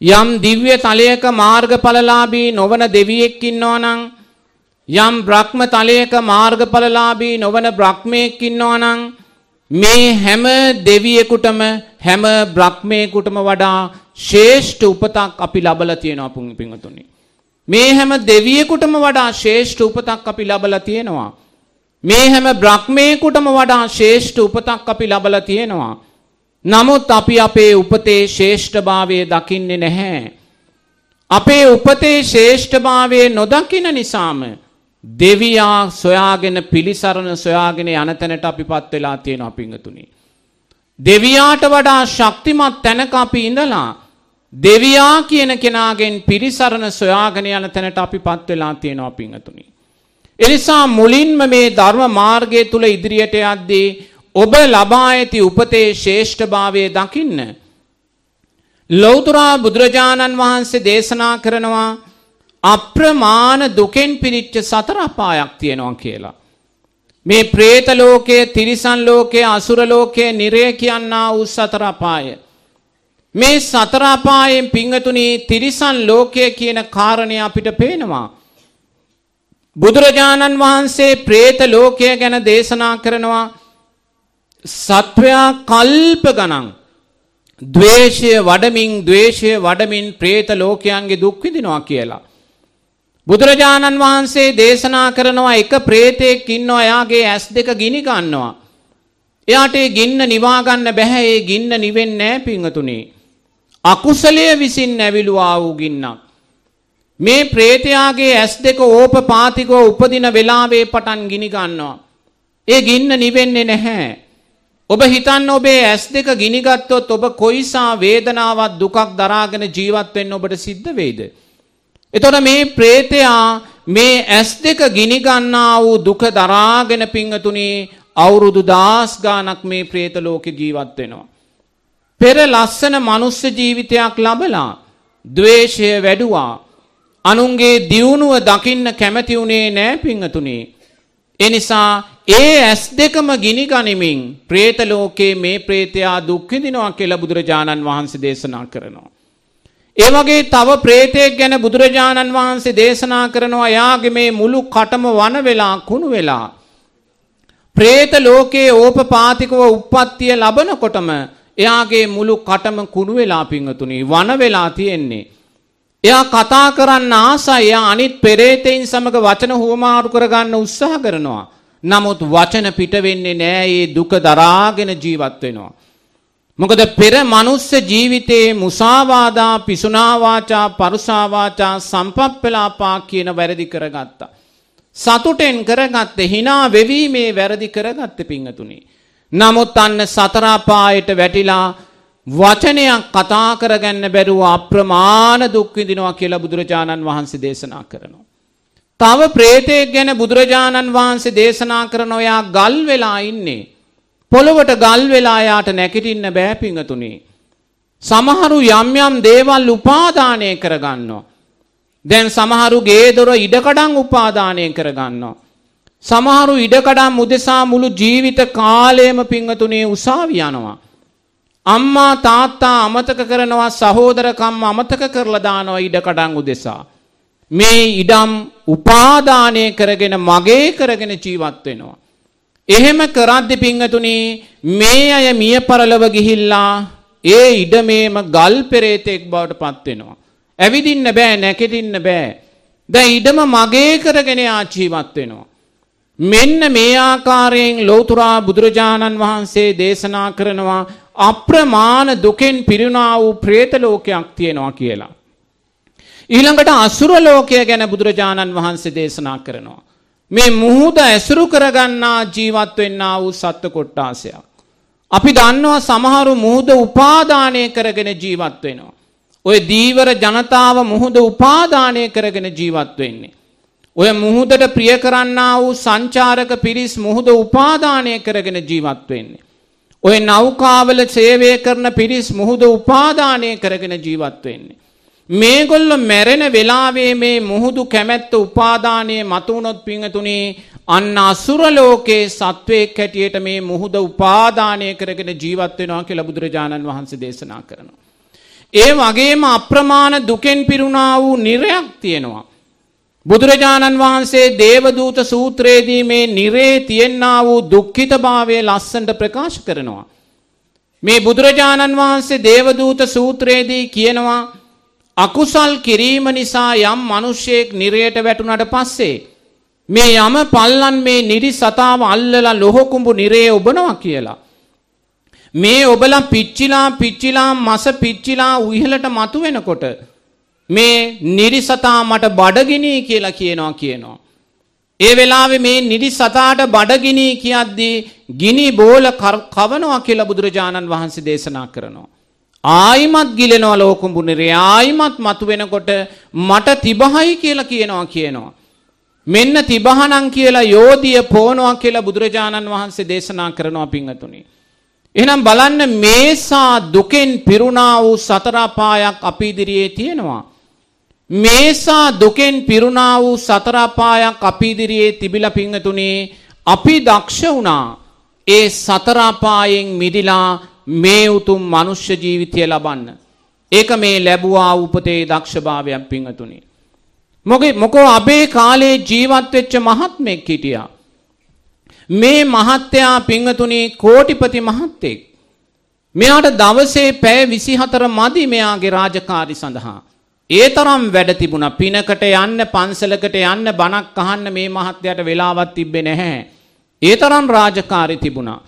යම් දිව්‍ය තලයක මාර්ගඵලලාභී නොවන දෙවියෙක් ඉන්නවා නම් යම් බ්‍රහ්ම තලයක මාර්ගඵලලාභී නොවන බ්‍රහ්මයෙක් ඉන්නවා නම් මේ හැම දෙවියෙකුටම හැම බ්‍රහ්මයෙකුටම වඩා ශේෂ්ඨ උපතක් අපි ලබලා තියෙනවා පුං පිංතුනි. මේ හැම දෙවියෙකුටම වඩා ශේෂ්ඨ උපතක් අපි ලබලා තියෙනවා. මේ හැම බ්‍රහ්මයෙකුටම වඩා ශේෂ්ඨ උපතක් අපි ලබලා තියෙනවා. නමුත් අපි අපේ උපතේ ශේෂ්ඨභාවය දකින්නේ නැහැ. අපේ උපතේ ශේෂ්ඨභාවය නොදකින නිසාම දෙවියා සොයාගෙන පිළිසරණ සොයාගෙන යන තැනට අපිපත් වෙලා තියෙනවා පිංගතුනි. දෙවියාට වඩා ශක්තිමත් තැනක අපි ඉඳලා දෙවියා කියන කෙනාගෙන් පිරිසරණ සොයාගෙන යන තැනට අපිපත් වෙලා තියෙනවා පිංගතුනි. එනිසා මුලින්ම මේ ධර්ම මාර්ගය තුල ඉදිරියට යද්දී ඔබ ලබා ඇති උපතේ ශ්‍රේෂ්ඨභාවය දකින්න ලෞතර බුදුරජාණන් වහන්සේ දේශනා කරනවා අප්‍රමාණ දුකෙන් පිරිච්ච සතර අපායක් තියෙනවා කියලා. මේ പ്രേත ලෝකයේ, තිරිසන් ලෝකයේ, අසුර ලෝකයේ, නිරය කියනා වූ සතර අපාය. මේ සතර අපායෙන් පිංගතුණි තිරිසන් ලෝකය කියන කාරණය අපිට පේනවා. බුදුරජාණන් වහන්සේ പ്രേත ලෝකය ගැන දේශනා කරනවා සත්වයා කල්ප ගණන් ද්වේෂය වඩමින් ද්වේෂය වඩමින් പ്രേත ලෝකයන්ගේ දුක් විඳිනවා කියලා. බුදුරජාණන් වහන්සේ දේශනා කරනවා එක പ്രേතෙක් ඉන්නවා එයාගේ ඇස් දෙක ගිනි ගන්නවා. එයාට ඒ ගින්න නිවා ගන්න බෑ ඒ ගින්න නිවෙන්නේ නැහැ පිංගතුණේ. අකුසලයේ විසින් නැවිලුවා වූ ගින්නක්. මේ ප්‍රේතයාගේ ඇස් දෙක ඕපපාතිකව උපදින වෙලාවේ පටන් ගිනි ගන්නවා. ඒ ගින්න නිවෙන්නේ නැහැ. ඔබ හිතන්න ඔබේ ඇස් දෙක ගිනිගත්තොත් ඔබ කොයිසා වේදනාවක් දුකක් දරාගෙන ජීවත් වෙන්න ඔබට සිද්ධ වෙයිද? එතකොට මේ ප්‍රේතයා මේ ඇස් දෙක ගිනි ගන්නා වූ දුක දරාගෙන පිංගතුණී අවුරුදු 1000 ගාණක් මේ പ്രേත ලෝකේ ජීවත් වෙනවා. පෙර ලස්සන මනුස්ස ජීවිතයක් ලබලා ද්වේෂය වැඩුවා. අනුන්ගේ දියුණුව දකින්න කැමති වුණේ නෑ පිංගතුනේ. ඒ නිසා ඒ ඇස් දෙකම ගිනි ගනිමින් പ്രേත ලෝකේ මේ പ്രേතයා දුක් විඳිනවා කියලා බුදුරජාණන් වහන්සේ දේශනා කරනවා. ඒ වගේ තව പ്രേතයෙක් ගැන බුදුරජාණන් වහන්සේ දේශනා කරනවා යාගේ මේ මුළු කටම වන වෙලා කුණු වෙලා പ്രേත ලෝකයේ ඕපපාතිකව උප්පත්තිය ලබනකොටම එයාගේ මුළු කටම කුණු වෙලා පිංගතුනි වන වෙලා තියෙන්නේ. එයා කතා කරන්න ආසයි. එයා අනිත් පෙරේතයින් සමග වචන හුවමාරු කරගන්න උත්සාහ කරනවා. නමුත් වචන පිට වෙන්නේ නෑ. ඒ දුක දරාගෙන ජීවත් වෙනවා. මොකද පෙර මනුස්ස ජීවිතයේ මුසාවාදා, පිසුනා වාචා, පරුසා වාචා, සම්පප්පලාපා කියන වැරදි කරගත්තා. සතුටෙන් කරගත්තේ hina වෙවීමේ වැරදි කරගත්තේ පිංගතුනි. නමුත් අන්න සතර අපායට වැටිලා වචනයක් කතා කරගන්න බැරුව අප්‍රමාණ දුක් විඳිනවා කියලා බුදුරජාණන් වහන්සේ දේශනා කරනවා. තව ප්‍රේතයෙක් ගැන බුදුරජාණන් වහන්සේ දේශනා කරන ඔයා ගල් වෙලා ඉන්නේ. පොළොවට ගල් වෙලා යාට නැගිටින්න බෑ පිංගතුනි. සමහරු යම් යම් දේවල් උපාදානය කරගන්නවා. දැන් සමහරු ගේ දොර ඉඩකඩම් උපාදානය කරගන්නවා. සමහරු ඉඩකඩම් උදෙසා මුළු ජීවිත කාලයම පිංගතුනේ උසාවි යනවා. අම්මා තාත්තා අමතක කරනවා සහෝදරකම් අමතක කරලා දානවා ඉඩකඩම් උදෙසා. මේ ඉඩම් උපාදානය කරගෙන මගේ කරගෙන ජීවත් වෙනවා. එහෙම කරද්දි පිංගතුනි මේ අය මිය පරලව ගිහිල්ලා ඒ ඉඩමේම ගල් පෙරේතෙක් බවට පත් වෙනවා. ඇවිදින්න බෑ නැකෙටින්න බෑ. දැන් ඉඩම මගේ කරගෙන ආ ජීවත් වෙනවා. මෙන්න මේ ආකාරයෙන් ලෞතුරා බුදුරජාණන් වහන්සේ දේශනා කරනවා අප්‍රමාණ දුකෙන් පිරුණා වූ പ്രേත ලෝකයක් තියෙනවා කියලා. ඊළඟට අසුර ලෝකය ගැන බුදුරජාණන් වහන්සේ දේශනා කරනවා. මේ මුහුද ඇසුරු කරගන්නා ජීවත් වෙන්නා වූ සත්ව කොට්ටාසයක්. අපි දන්නවා සමහරු මුහුද උපාදානය කරගෙන ජීවත් වෙනවා. ඔය දීවර ජනතාව මුහුද උපාදානය කරගෙන ජීවත් වෙන්නේ. ඔය මුහුදට ප්‍රිය කරන්නා වූ සංචාරක පිරිස් මුහුද උපාදානය කරගෙන ජීවත් වෙන්නේ. ඔය නෞකාවල සේවය කරන පිරිස් මුහුද උපාදානය කරගෙන ජීවත් වෙන්නේ. මේගොල්ලෝ මැරෙන වෙලාවේ මේ මුහුදු කැමැත්ත උපාදානයේ මතුවුනොත් පිංගතුනේ අන්න අසුර ලෝකේ සත්වයක් හැටියට මේ මුහුද උපාදානය කරගෙන ජීවත් වෙනවා කියලා බුදුරජාණන් වහන්සේ දේශනා කරනවා. ඒ වගේම අප්‍රමාණ දුකෙන් පිරුණා වූ නිරයක් තියෙනවා. බුදුරජාණන් වහන්සේ දේවදූත සූත්‍රයේදී මේ නිරේ තියෙනා වූ දුක්ඛිතභාවය ලස්සනට ප්‍රකාශ කරනවා. මේ බුදුරජාණන් වහන්සේ දේවදූත සූත්‍රයේදී කියනවා අකුසල් කිරීම නිසා යම් මිනිසෙක් නිරයට වැටුණාට පස්සේ මේ යම පල්ලන් මේ නිරි සතාව අල්ලලා ලොහකුඹු නිරේ ඔබනවා කියලා. මේ ඔබලා පිච්චිලා පිච්චිලා මස පිච්චිලා උහිලට මතු වෙනකොට මේ නිරිසතා මට බඩගිනි කියලා කියනවා කියනවා. ඒ වෙලාවේ මේ නිරිසතාට බඩගිනි කියද්දී ගිනි බෝල කවනවා කියලා බුදුරජාණන් වහන්සේ දේශනා කරනවා. ආයිමත් ගිලෙනවා ලෝකුඹු නිරේ ආයිමත් මතු වෙනකොට මට තිබහයි කියලා කියනවා කියනවා. මෙන්න තිබහනම් කියලා යෝධිය පෝනවා කියලා බුදුරජාණන් වහන්සේ දේශනා කරනවා පිංහතුනි. එහෙනම් බලන්න මේසා දුකෙන් පිරුණා වූ සතර අපායක් අපි ඉදිරියේ තියෙනවා. මේසා දුකෙන් පිරුණා වූ සතර අපායක් අපි ඉදිරියේ තිබිලා පිංගතුනේ අපි දක්ෂ වුණා ඒ සතර අපායෙන් මිදිලා මේ උතුම් මනුෂ්‍ය ජීවිතය ලබන්න. ඒක මේ ලැබුවා උපතේ දක්ෂභාවයක් පිංගතුනේ. මොකේ මොකෝ අපේ කාලේ ජීවත් වෙච්ච මහත්මෙක් හිටියා. මේ මහත්තයා පිංගතුනි කෝටිපති මහත්තෙක්. මෙයාට දවසේ පැය 24 මදි මෙයාගේ රාජකාරි සඳහා. ඒ තරම් වැඩ තිබුණා. පිනකට යන්න, පන්සලකට යන්න, බණක් අහන්න මේ මහත්තයාට වෙලාවක් තිබ්බේ නැහැ. ඒ තරම් රාජකාරි තිබුණා.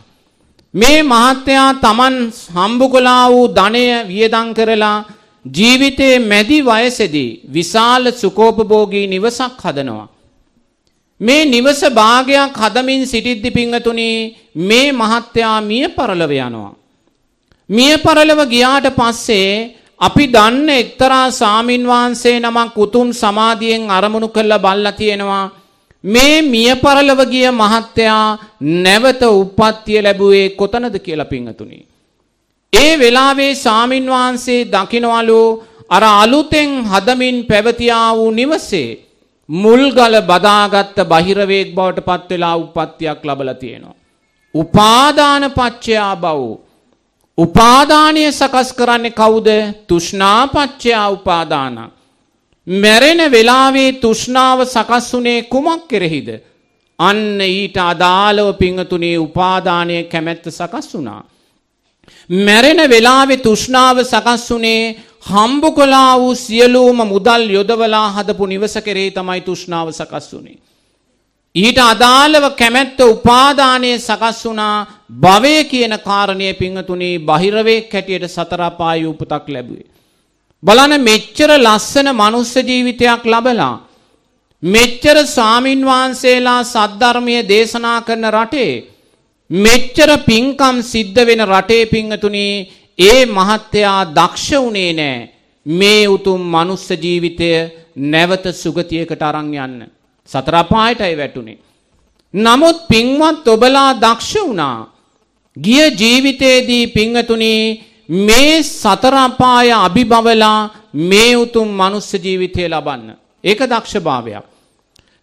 මේ මහත්තයා Taman හම්බ කළා වූ ධනය වියදම් කරලා ජීවිතයේ මැදි වයසේදී විශාල සුකෝපභෝගී නිවසක් හදනවා. මේ නිවස භාගයක් හදමින් සිටිද්දි පිංගතුනි මේ මහත්තයා මිය පරලව යනවා. මිය පරලව ගියාට පස්සේ අපි දන්න එක්තරා සාමින් වහන්සේ නමක් උතුම් සමාධියෙන් අරමුණු කළා බල්ලා තියෙනවා. මේ මිය පරලව ගිය මහත්තයා නැවත උප්පත්තිය ලැබුවේ කොතනද කියලා පිංගතුනි. ඒ වෙලාවේ සාමින් වහන්සේ දකින්නවලු අර අලුතෙන් හදමින් පැවතියා වූ නිවසේ මුල්ගල බදාගත්ත බහිරවේග බවට පත් වෙලා උප්පත්තියක් ලැබලා තියෙනවා. උපාදාන පච්චයා බව. උපාදානය සකස් කරන්නේ කවුද? තුෂ්ණා පච්චයා උපාදාන. මැරෙන වෙලාවේ තුෂ්ණාව සකස් වුණේ කුමක් කෙරෙහිද? අන්න ඊට අදාළව පිංගතුනේ උපාදානය කැමැත්ත සකස් වුණා. මැරෙන වෙලාවේ තුෂ්ණාව සකස් වුණේ හම්බ කළා වූ සියලුම මුදල් යොදවලා හදපු නිවස කෙරෙහි තමයි තෘෂ්ණාව සකස් වුනේ. ඊට අදාළව කැමැත්ත උපාදානය සකස් වුණා භවය කියන කාරණය පිංහතුනේ බහිරවේක් හැටියට සතර අපාය උපතක් ලැබුවේ. බලන්න මෙච්චර ලස්සන මනුස්ස ජීවිතයක් ලබලා මෙච්චර ස්වාමින් වහන්සේලා සද්ධර්මය දේශනා කරන රටේ මෙච්චර පින්කම් සිද්ධ වෙන රටේ පිංහතුනේ ඒ මහත්තයා දක්ෂ වුණේ නෑ මේ උතුම් මනුස්ස ජීවිතය නැවත සුගතියකට අරන් යන්න. සතර අපායටයි වැටුනේ. නමුත් පින්වත් ඔබලා දක්ෂ වුණා. ගිය ජීවිතයේදී පින්වතුනි මේ සතර අපාය අභිබවලා මේ උතුම් මනුස්ස ජීවිතය ලබන්න. ඒක දක්ෂභාවයක්.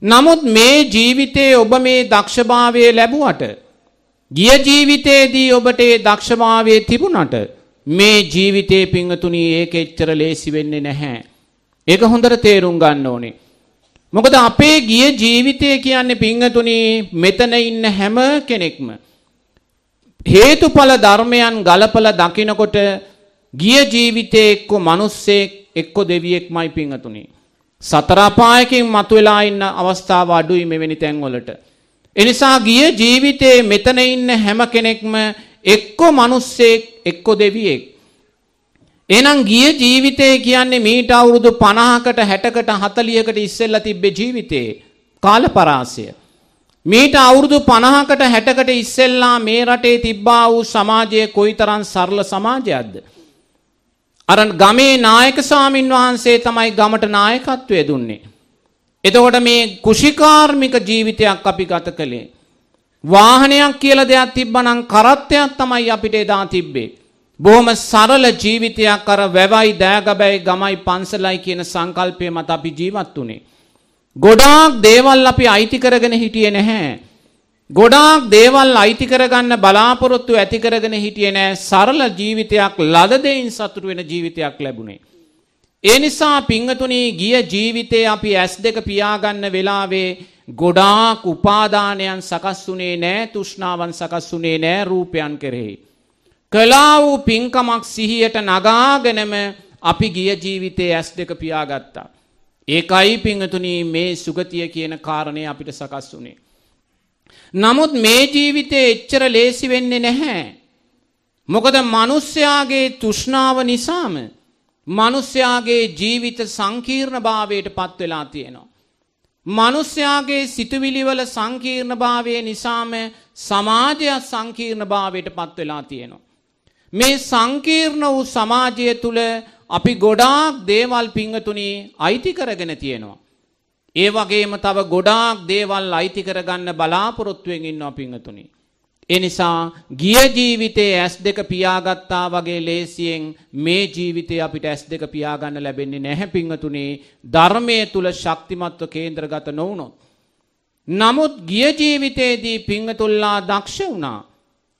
නමුත් මේ ජීවිතයේ ඔබ මේ දක්ෂභාවය ලැබුවට ගිය ජීවිතයේදී ඔබට ඒ දක්ෂභාවය තිබුණට මේ ජීවිතේ පිංගතුණී ඒක එච්චර ලේසි වෙන්නේ නැහැ. ඒක හොඳට තේරුම් ගන්න ඕනේ. මොකද අපේ ගිය ජීවිතය කියන්නේ පිංගතුණී මෙතන ඉන්න හැම කෙනෙක්ම හේතුඵල ධර්මයන් ගලපලා දකිනකොට ගිය ජීවිතේ එක්ක මිනිස්සෙක් එක්ක දෙවියෙක්මයි පිංගතුණී. සතර අපායකින් මතුවලා ඉන්න අවස්ථාව අඩුයි මෙවැනි තැන්වලට. එනිසා ගිය ජීවිතේ මෙතන ඉන්න හැම කෙනෙක්ම එක්ක මිනිස්සෙක් එක්ක දෙවියෙක්. එහෙනම් ගිය ජීවිතය කියන්නේ මීට අවුරුදු 50කට 60කට 40කට ඉස්සෙල්ලා තිබ්බේ ජීවිතේ කාලපරාසය. මීට අවුරුදු 50කට 60කට ඉස්සෙල්ලා මේ රටේ තිබ්බා වූ සමාජය කොයිතරම් සරල සමාජයක්ද? අර ගමේ නායක ස්වාමින් වහන්සේ තමයි ගමට නායකත්වය දුන්නේ. එතකොට මේ කුෂිකාර්මික ජීවිතයක් අපි ගත කළේ. වාහනයක් කියලා දෙයක් තිබ්බනම් කරත්තයක් තමයි අපිට එදා තිබ්බේ. බොහොම සරල ජීවිතයක් අර වැවයි දෑගබැයි ගමයි පන්සලයි කියන සංකල්පය මත අපි ජීවත් වුණේ. ගොඩාක් දේවල් අපි අයිති කරගෙන හිටියේ නැහැ. ගොඩාක් දේවල් අයිති කරගන්න බලාපොරොත්තු ඇති කරගෙන හිටියේ නැහැ. සරල ජීවිතයක් ලද දෙයින් සතුටු වෙන ජීවිතයක් ලැබුණේ. ඒ නිසා පිංගතුණි ගිය ජීවිතේ අපි S2 පියාගන්න වෙලාවේ ගොඩාක් උපාදානයන් සකස් වුණේ නැහැ, තෘෂ්ණාවන් සකස් වුණේ නැහැ රූපයන් කෙරෙහි. කළා වූ පින්කමක් සිහියට නගාගෙනම අපි ගිය ජීවිතේ S2 පියාගත්තා. ඒකයි පිංගතුණි මේ සුගතිය කියන කාරණේ අපිට සකස් වුණේ. නමුත් මේ ජීවිතේ එච්චර ලේසි වෙන්නේ නැහැ. මොකද මිනිස්යාගේ තෘෂ්ණාව නිසාම මිනිස්යාගේ ජීවිත සංකීර්ණභාවයට පත් වෙලා තියෙනවා. මිනිස්යාගේ සිතුවිලි වල සංකීර්ණභාවය නිසාම සමාජය සංකීර්ණභාවයට පත් වෙලා තියෙනවා. මේ සංකීර්ණ වූ සමාජය තුල අපි ගොඩාක් දේවල් පිංගතුණි අයිති කරගෙන තියෙනවා. ඒ වගේම තව ගොඩාක් දේවල් අයිති කරගන්න බලාපොරොත්තුවෙන් ඉන්නවා පිංගතුණි. ඒ නිසා ගිය ජීවිතේ S2 පියාගත්තා වගේ ලේසියෙන් මේ ජීවිතේ අපිට S2 පියාගන්න ලැබෙන්නේ නැහැ පිංගතුණි. ධර්මයේ තුල ශක්තිමත්ව කේන්ද්‍රගත නොවුනොත්. නමුත් ගිය ජීවිතේදී පිංගතුල්ලා දක්ෂ වුණා.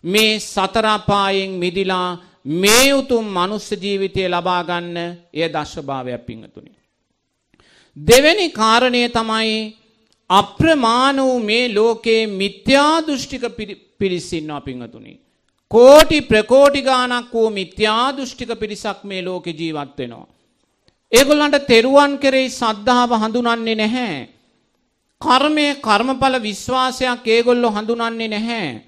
මේ සතර අපායෙන් මිදිලා මේ උතුම් මනුස්ස ජීවිතය ලබා ගන්න එය දශභාවයක් පිංගතුනි. දෙවැනි කාරණය තමයි අප්‍රමාණ වූ මේ ලෝකේ මිත්‍යා දෘෂ්ටික පිරිස් ඉන්නවා පිංගතුනි. කෝටි ප්‍රකෝටි ගාණක් වූ මිත්‍යා දෘෂ්ටික පිරිසක් මේ ලෝකේ ජීවත් වෙනවා. ඒගොල්ලන්ට තෙරුවන් කෙරෙහි සද්ධාව හඳුනන්නේ නැහැ. කර්මය කර්මඵල විශ්වාසයක් ඒගොල්ලෝ හඳුනන්නේ නැහැ.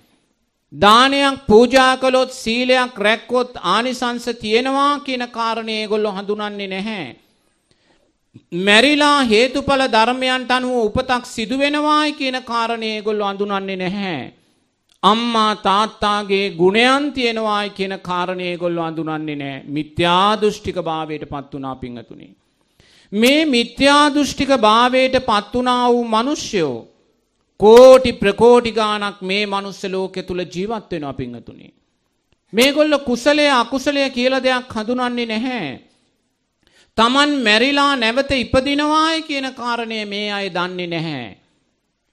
දානයක් පූජා කළොත් සීලයක් රැක්කොත් ආනිසංස තියෙනවා කියන කාරණේ ඒගොල්ලෝ හඳුනන්නේ නැහැ. මැරිලා හේතුඵල ධර්මයන්ට අනුව උපතක් සිදු වෙනවායි කියන කාරණේ ඒගොල්ලෝ හඳුනන්නේ නැහැ. අම්මා තාත්තාගේ ගුණයන් තියෙනවායි කියන කාරණේ ඒගොල්ලෝ හඳුනන්නේ නැහැ. මිත්‍යා දෘෂ්ටික භාවයට පත් වුණා පිංගතුනි. මේ මිත්‍යා දෘෂ්ටික භාවයට පත් වුණා වූ මිනිස්සයෝ කෝටි ප්‍රකෝටි ගාණක් මේ මනුස්ස ලෝකෙ තුල ජීවත් වෙනවා පිංගතුනි. මේගොල්ල කුසලය අකුසලය කියලා දෙයක් හඳුනන්නේ නැහැ. Taman මැරිලා නැවත ඉපදිනවායි කියන කාරණය මේ අය දන්නේ නැහැ.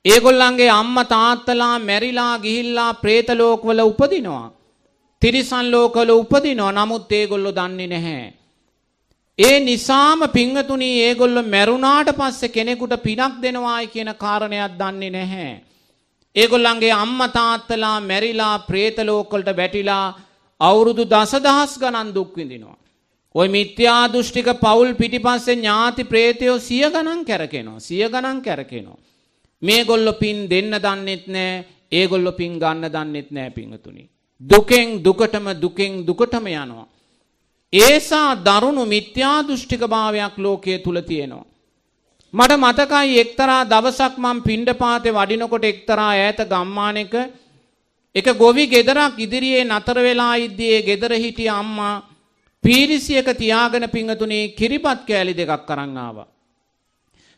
ඒගොල්ලන්ගේ අම්මා තාත්තලා මැරිලා ගිහිල්ලා പ്രേත ලෝකවල උපදිනවා. තිරිසන් ලෝකවල උපදිනවා. නමුත් ඒගොල්ලෝ දන්නේ නැහැ. ඒ නිසාම පිංහතුනි ඒගොල්ල මැරුණාට පස්සේ කෙනෙකුට පිනක් දෙනවායි කියන කාරණයක් දන්නේ නැහැ. ඒගොල්ලන්ගේ අම්ම තාත්තලා මැරිලා ප්‍රේතලෝකොල්ට වැටිලා අවුරුදු දසදහස් ගණන් දුක්විඳිනවා. ඔය මිත්‍යා දෘෂ්ටික පවුල් පිටිපස්සේ ඥාති ප්‍රේතයෝ සිය ගණන් කැරකෙනවා. සිය ගණන් කැරකෙනවා. මේගොල්ල පින් දෙන්න දන්නෙත් නෑ ඒගොල්ල පින් ගන්න දන්නෙත් නෑ පිංහතුනි. දුකෙන් දුකටම දුකෙන් දුකටම යනවා. ඒසා දරුණු මිත්‍යා දෘෂ්ටික භාවයක් ලෝකයේ තුල තියෙනවා. මට මතකයි එක්තරා දවසක් මම පිණ්ඩපාතේ වඩිනකොට එක්තරා ඈත ගම්මානයක එක ගොවි ගෙදරක් ඉදිරියේ නතර වෙලා ඉද්දී ඒ ගෙදර හිටිය අම්මා පීරිසියක තියාගෙන පිංගතුනේ කිරිපත් කෑලි දෙකක් අරන් ආවා.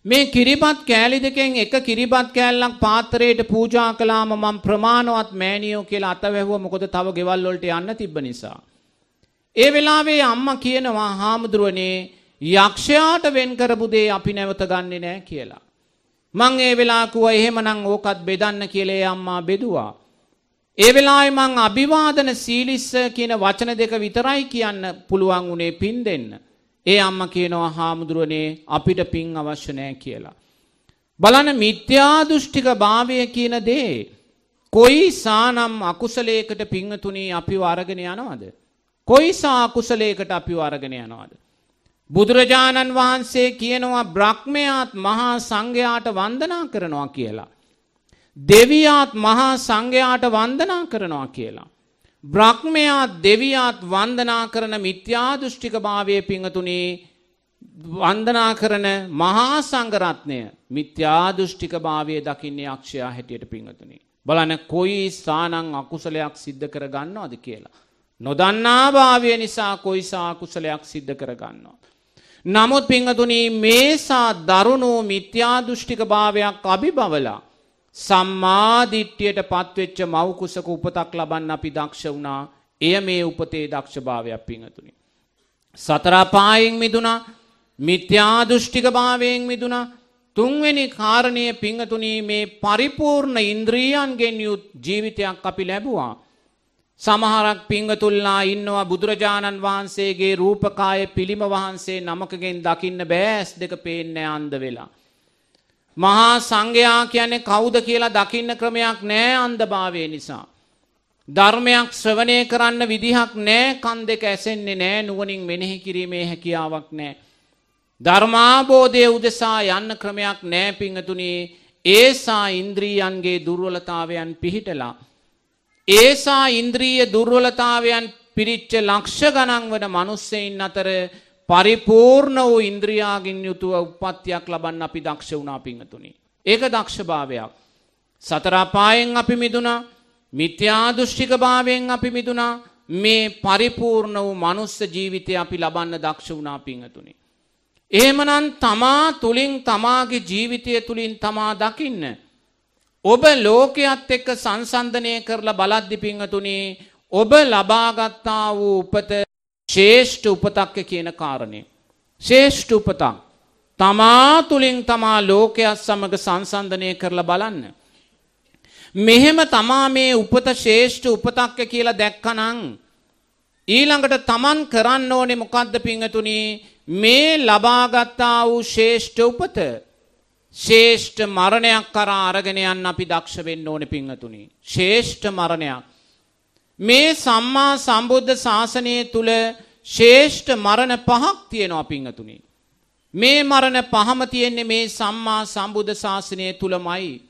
මේ කිරිපත් කෑලි දෙකෙන් එක කිරිපත් කෑල්ලක් පාත්‍රයට පූජා කළාම මම ප්‍රමාණවත් මෑණියෝ කියලා අත වැහුවා මොකද තව ගෙවල් වලට යන්න තිබ්බ නිසා. ඒ වෙලාවේ අම්මා කියනවා හාමුදුරුවනේ යක්ෂයාට වෙන් කරපු දේ අපි නැවත ගන්නෙ නෑ කියලා. මං ඒ වෙලාව කිව්වා එහෙමනම් ඕකත් බෙදන්න කියලා ඒ අම්මා බෙදුවා. ඒ වෙලාවේ මං අභිවාදන සීලිස්ස කියන වචන දෙක විතරයි කියන්න පුළුවන් උනේ පින් දෙන්න. ඒ අම්මා කියනවා හාමුදුරුවනේ අපිට පින් අවශ්‍ය නෑ කියලා. බලන්න මිත්‍යා දෘෂ්ටික භාවය කියන දේ කොයි සානම් අකුසලයකට පිංතුණී අපිව අරගෙන යනවද? කොයිසා කුසලයකට අපිව අරගෙන යනවාද. බුදුරජාණන් වහන්සේ කියනවා බ්‍රහ්මයාත් මහා සංඝයාට වන්දනා කරනවා කියලා. දෙවියාත් මහා සංඝයාට වන්දනා කරනවා කියලා. බ්‍රහ්මයාත් දෙවියාත් වන්දනා කරන මිත්‍යා දෘෂ්ටික භාවයේ පිංගතුනේ වන්දනා කරන මහා සංඝරත්නය මිත්‍යා දෘෂ්ටික භාවයේ දකින්නේ අක්ෂයා හැටියට පිංගතුනේ. බලන්න කොයි ස්ථානං අකුසලයක් සිද්ධ කර ගන්නවද කියලා. නොදන්නා භාවය නිසා කොයිසා කුසලයක් සිද්ධ කරගන්නවා. නමුත් පිංහතුනී මේසා දරුණු මිත්‍යා දෘෂ්ටික භාවයක් අභිබවලා සම්මාධිට්්‍යයට පත්වෙච්ච මවකුසක උපතක් ලබන්න අපි දක්ෂ වුණා එය මේ උපතේ දක්ෂ භාවයක් පිංහතුනි. සතරාපායෙන් මිදුනා මිත්‍යා දෘෂ්ටික භාවයෙන් මිදුනා තුන්වෙනි කාරණය පිංහතුනී මේ පරිපූර්ණ ඉන්ද්‍රියන්ගෙන් යුත් ජීවිතයක් අපි ලැබුවා. සමහරක් පිංගතුල්ලා ඉන්නවා බුදුරජාණන් වහන්සේගේ රූපකාය පිළිම වහන්සේ නමකගෙන් දකින්න බෑස් දෙක පේන්නේ අන්ද වෙලා. මහා සංඝයා කියන්නේ කවුද කියලා දකින්න ක්‍රමයක් නෑ අන්ධභාවය නිසා. ධර්මයක් ශ්‍රවණය කරන්න විදිහක් නෑ කන් දෙක ඇසෙන්නේ නෑ නුවණින් මෙනෙහි කිරීමේ හැකියාවක් නෑ. ධර්මාබෝධය උදෙසා යන්න ක්‍රමයක් නෑ පිංහතුනි ඒසා ඉන්ද්‍රීයන්ගේ දුර්වලතාවයන් පිහිටලා. ඒසා ඉන්ද්‍රීය දුර්වලතාවයන් පිරිච්ච ලක්ෂ ගණන් වන මනුස්සයින් අතර පරිපූර්ණ වූ ඉන්ද්‍රියාගින් යුතුව උපත්තියක් ලබන්න අපි දක්ෂ වුණා පිංහතුනි. ඒක දක්ෂභාවයක්. සතරාපායෙන් අපි මිදුනා මිත්‍යාදෘෂ්ටික භාවයෙන් අපි මිදුනා මේ පරිපූර්ණ වූ මනුස්ස ජීවිතය අපි ලබන්න දක්ෂ වුණා පිංහතුනි. එහෙමනම් තමා තුළින් තමාගේ ජීවිතය තුළින් තමා දකින්න. ඔබ ලෝකයත් එක්ක සංසන්ධනය කරලා බලද්දි පිංහතුනේ ඔබ ලබාගත්තා වූ උපත ශේෂ්ඨ උපතක්ක කියන කාරණය. ශේෂ්ඨ උපතක්. තමා තුළින් තමා ලෝකයක් සමඟ සංසන්ධනය කරලා බලන්න. මෙහෙම තමා මේ උපත ශේෂ්ඨ උපතක්ක කියලා දැක්කනං. ඊළඟට තමන් කරන්න ඕනේ මොකක්ද පිංහතුනී මේ ලබාගත්තා වූ ශේෂ්ඨ උපත ශේෂ්ඨ මරණයක් කරා අරගෙන යන්න අපි දක්ෂ වෙන්න ඕනේ පිංහතුනි. ශේෂ්ඨ මරණයක්. මේ සම්මා සම්බුද්ධ ශාසනය තුල ශේෂ්ඨ මරණ පහක් තියෙනවා පිංහතුනි. මේ මරණ පහම තියෙන්නේ මේ සම්මා සම්බුද්ධ ශාසනය තුලමයි.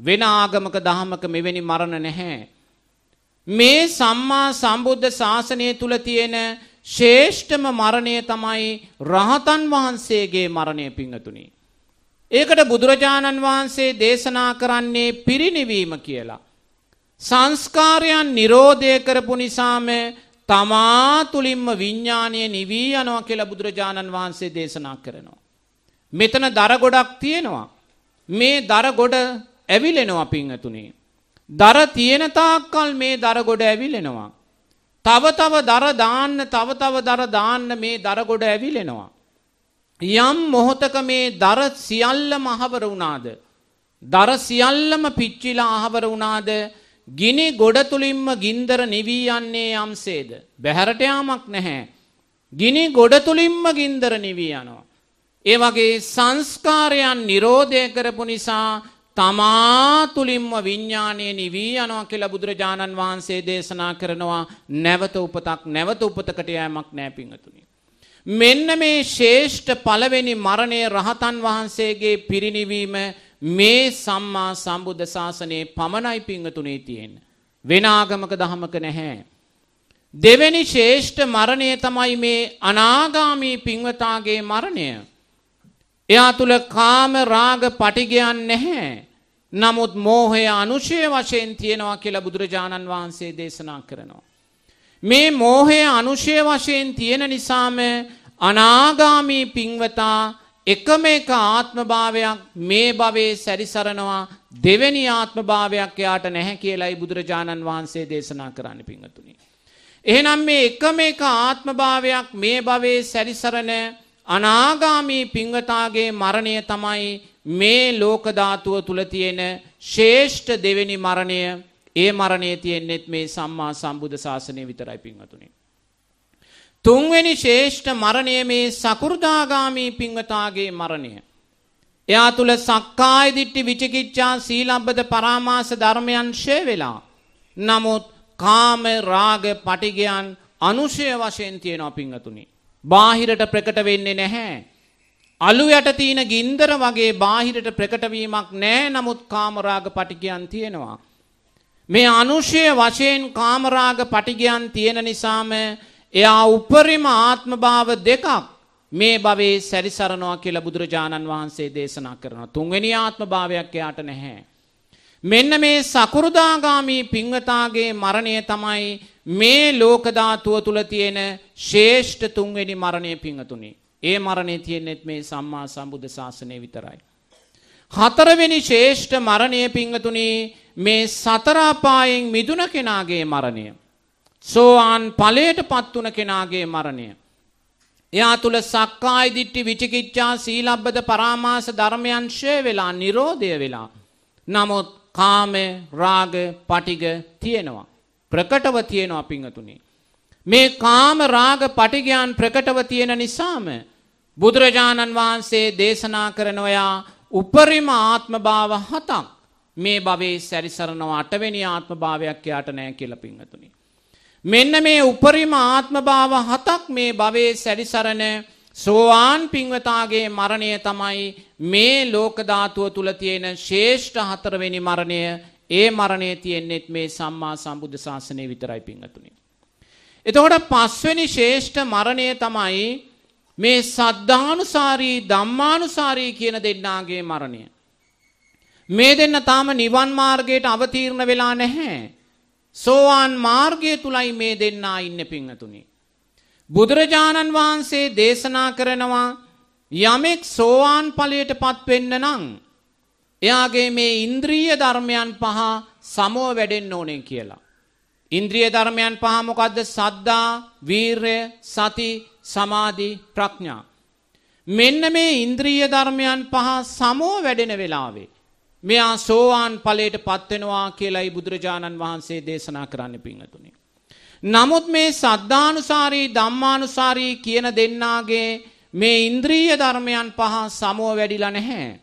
වෙන ආගමක දහමක මෙවැනි මරණ නැහැ. මේ සම්මා සම්බුද්ධ ශාසනය තුල තියෙන ශේෂ්ඨම මරණය තමයි රහතන් වහන්සේගේ මරණය පිංහතුනි. ඒකට බුදුරජාණන් වහන්සේ දේශනා කරන්නේ පිරිනිවීම කියලා. සංස්කාරයන් නිරෝධය කරපු නිසාම තමා තුළින්ම විඤ්ඥානය නිවී යනවා කියලා බුදුරජාණන් වහන්සේ දේශනා කරනවා. මෙතන දර ගොඩක් තියෙනවා. මේ දර ගොඩ ඇවිලෙනවා පිංහතුනේ. දර තියෙන තාක්කල් මේ දර ගොඩ ඇවිලෙනවා. තව තව දර දාන්න තව තව දර දාන්න මේ දර ගොඩ ඇවිලෙනවා. යම් මොහොතක මේ දර සියල්ලම අහවර වුණාද. දර සියල්ලම පිච්චිලා අහවර වුණාද ගිනි ගොඩ තුළින්ම ගින්දර නිවී යන්නේ යම්සේද. බැහැරට යාමක් නැහැ. ගිනි ගොඩ තුළින්ම ගින්දර නිවී යනවා. ඒ වගේ සංස්කාරයන් නිරෝධය කරපු නිසා තමා තුළින්ම විඤ්ඥානය නිවී යනවා කියලා බුදුරජාණන් වහන්සේ දේශනා කරනවා නැවත උපතක් නැවත උපතකට යෑමක් නෑපිංහතුනි. මෙන්න මේ ශේෂ්ඨ පළවෙනි මරණය රහතන් වහන්සේගේ පිරිනිවීම මේ සම්මා සම්බුද්ධ ශාසනයේ පමණයි පිංහතුනේ තියෙන්. වෙනාගමක දහමක නැහැ. දෙවැනි ශේෂ්ඨ මරණය තමයි මේ අනාගාමී පින්වතාගේ මරණය. එයා තුළ කාම රාග පටිගයන් නැහැ. නමුත් මෝහය අනුශය වශයෙන් තියෙනවා කියලා බුදුරජාණන් වහන්සේ දේශනා කරනවා. මේ මෝහය අනුශය වශයෙන් තියෙන නිසාම අනාගාමී පින්වතා එකම එක ආත්මභාවයක් මේ භවයේ සැරිසරනවා දෙවැනි ආත්මභාවයක් එයාට නැහැ කියලයි බුදුරජාණන් වහන්සේ දේශනා කරන්න පිංහතුනි. එහෙනම් මේ එකම එක ආත්මභාවයක් මේ භවයේ සැරිසරණ අනාගාමී පිංවතාගේ මරණය තමයි මේ ලෝකධාතුව තුළ තියෙන ශේෂ්ඨ දෙවෙනි මරණය ඒ මරණය තියෙන්නෙත් මේ සම්මා සම්බුධ ශාසනය විතරයි පිංහතුනේ. තුන්වෙනි ශේෂ්ඨ මරණය මේ සකුෘදාගාමී පිංවතාගේ මරණය. එයා තුළ සක්කාය දිට්ටි විචිකිච්ඡා සීලබ්බද පරාමාස ධර්මයන් ෂය වෙලා. නමුත් කාම රාග පටිගයන් අනුෂය වශයෙන් තියෙනවා පිංහතුනි. බාහිරට ප්‍රකට වෙන්නේ නැහැ. අලු යට තියෙන ගින්දර වගේ බාහිරට ප්‍රකටවීමක් නෑ නමුත් කාමරාග පටිගයන් තියෙනවා. මේ අනුෂය වශයෙන් කාමරාග පටිගයන් තියෙන නිසාම එයා උපරිම ආත්මභාව දෙකක් මේ භවේ සැරිසරනවා කියලා බුදුරජාණන් වහන්සේ දේශනා කරනවා. තුන්වෙනි ආත්මභාවයක් එයාට නැහැ. මෙන්න මේ සකුරුදාගාමී පින්වතාගේ මරණය තමයි මේ ලෝකධාතුව තුළ තියෙන ශේෂ්ඨ තුන්වෙනි මරණය පිංහතුනි. ඒ මරණය තියෙන්නෙත් මේ සම්මා සම්බුද්ධ ශාසනය විතරයි. හතරවෙනි ශේෂ්ඨ මරණය පිංහතුනි මේ සතරාපායෙන් මිදුන කෙනාගේ මරණය. සෝවාන් ඵලයට පත් වුණ කෙනාගේ මරණය. එයා තුල සක්කාය දිට්ඨි විචිකිච්ඡා සීලබ්බත පරාමාස ධර්මයන් ෂේ වෙලා නිරෝධය වෙලා. නමුත් කාම රාග පටිග තියෙනවා. ප්‍රකටව තියෙනවා පිංගතුනි. මේ කාම රාග පටිගයන් ප්‍රකටව තියෙන නිසාම බුදුරජාණන් වහන්සේ දේශනා කරනවයා උපරිම ආත්ම භාව හතක් මේ භවයේ සැරිසරනවා අටවෙනි ආත්ම භාවයක් යාට නෑ කියලා පිංගතුනි. මෙන්න මේ උපරිම ආත්ම භාව හතක් මේ භවයේ සැරිසරන සෝවාන් පින්වතාගේ මරණය තමයි මේ ලෝක ධාතුව තුල තියෙන ශ්‍රේෂ්ඨ හතරවෙනි මරණය. ඒ මරණය තියෙන්නේත් මේ සම්මා සම්බුද්ධ ශාසනය විතරයි පිංගතුනි. එතකොට පස්වෙනි ශ්‍රේෂ්ඨ මරණය තමයි මේ සද්ධානුසාරී ධම්මානුසාරී කියන දෙන්නාගේ මරණය. මේ දෙන්න තාම නිවන් මාර්ගයට අවතීර්ණ වෙලා නැහැ. සෝවාන් මාර්ගය තුලයි මේ දෙන්නා ඉන්න පිංහතුනි. බුදුරජාණන් වහන්සේ දේශනා කරනවා යමෙක් සෝවාන් ඵලයට පත්වෙන්න නම් එයාගේ මේ ඉන්ද්‍රිය ධර්මයන් පහ සමෝ වැඩෙන්න ඕනේ කියලා. ඉන්ද්‍රිය ධර්මයන් පහ මොකද්ද? සද්දා, වීරය, සති, සමාධි, ප්‍රඥා. මෙන්න මේ ඉන්ද්‍රිය ධර්මයන් පහ සමෝ වැඩෙන වෙලාවේ මෙයා සෝවාන් ඵලයට පත් වෙනවා කියලායි බුදුරජාණන් වහන්සේ දේශනා කරන්න පිංගතුනි. නමුත් මේ සද්ධානුසාරී ධම්මානුසාරී කියන දෙන්නාගේ මේ ඉන්ද්‍රිය ධර්මයන් පහ සමව වැඩිලා නැහැ.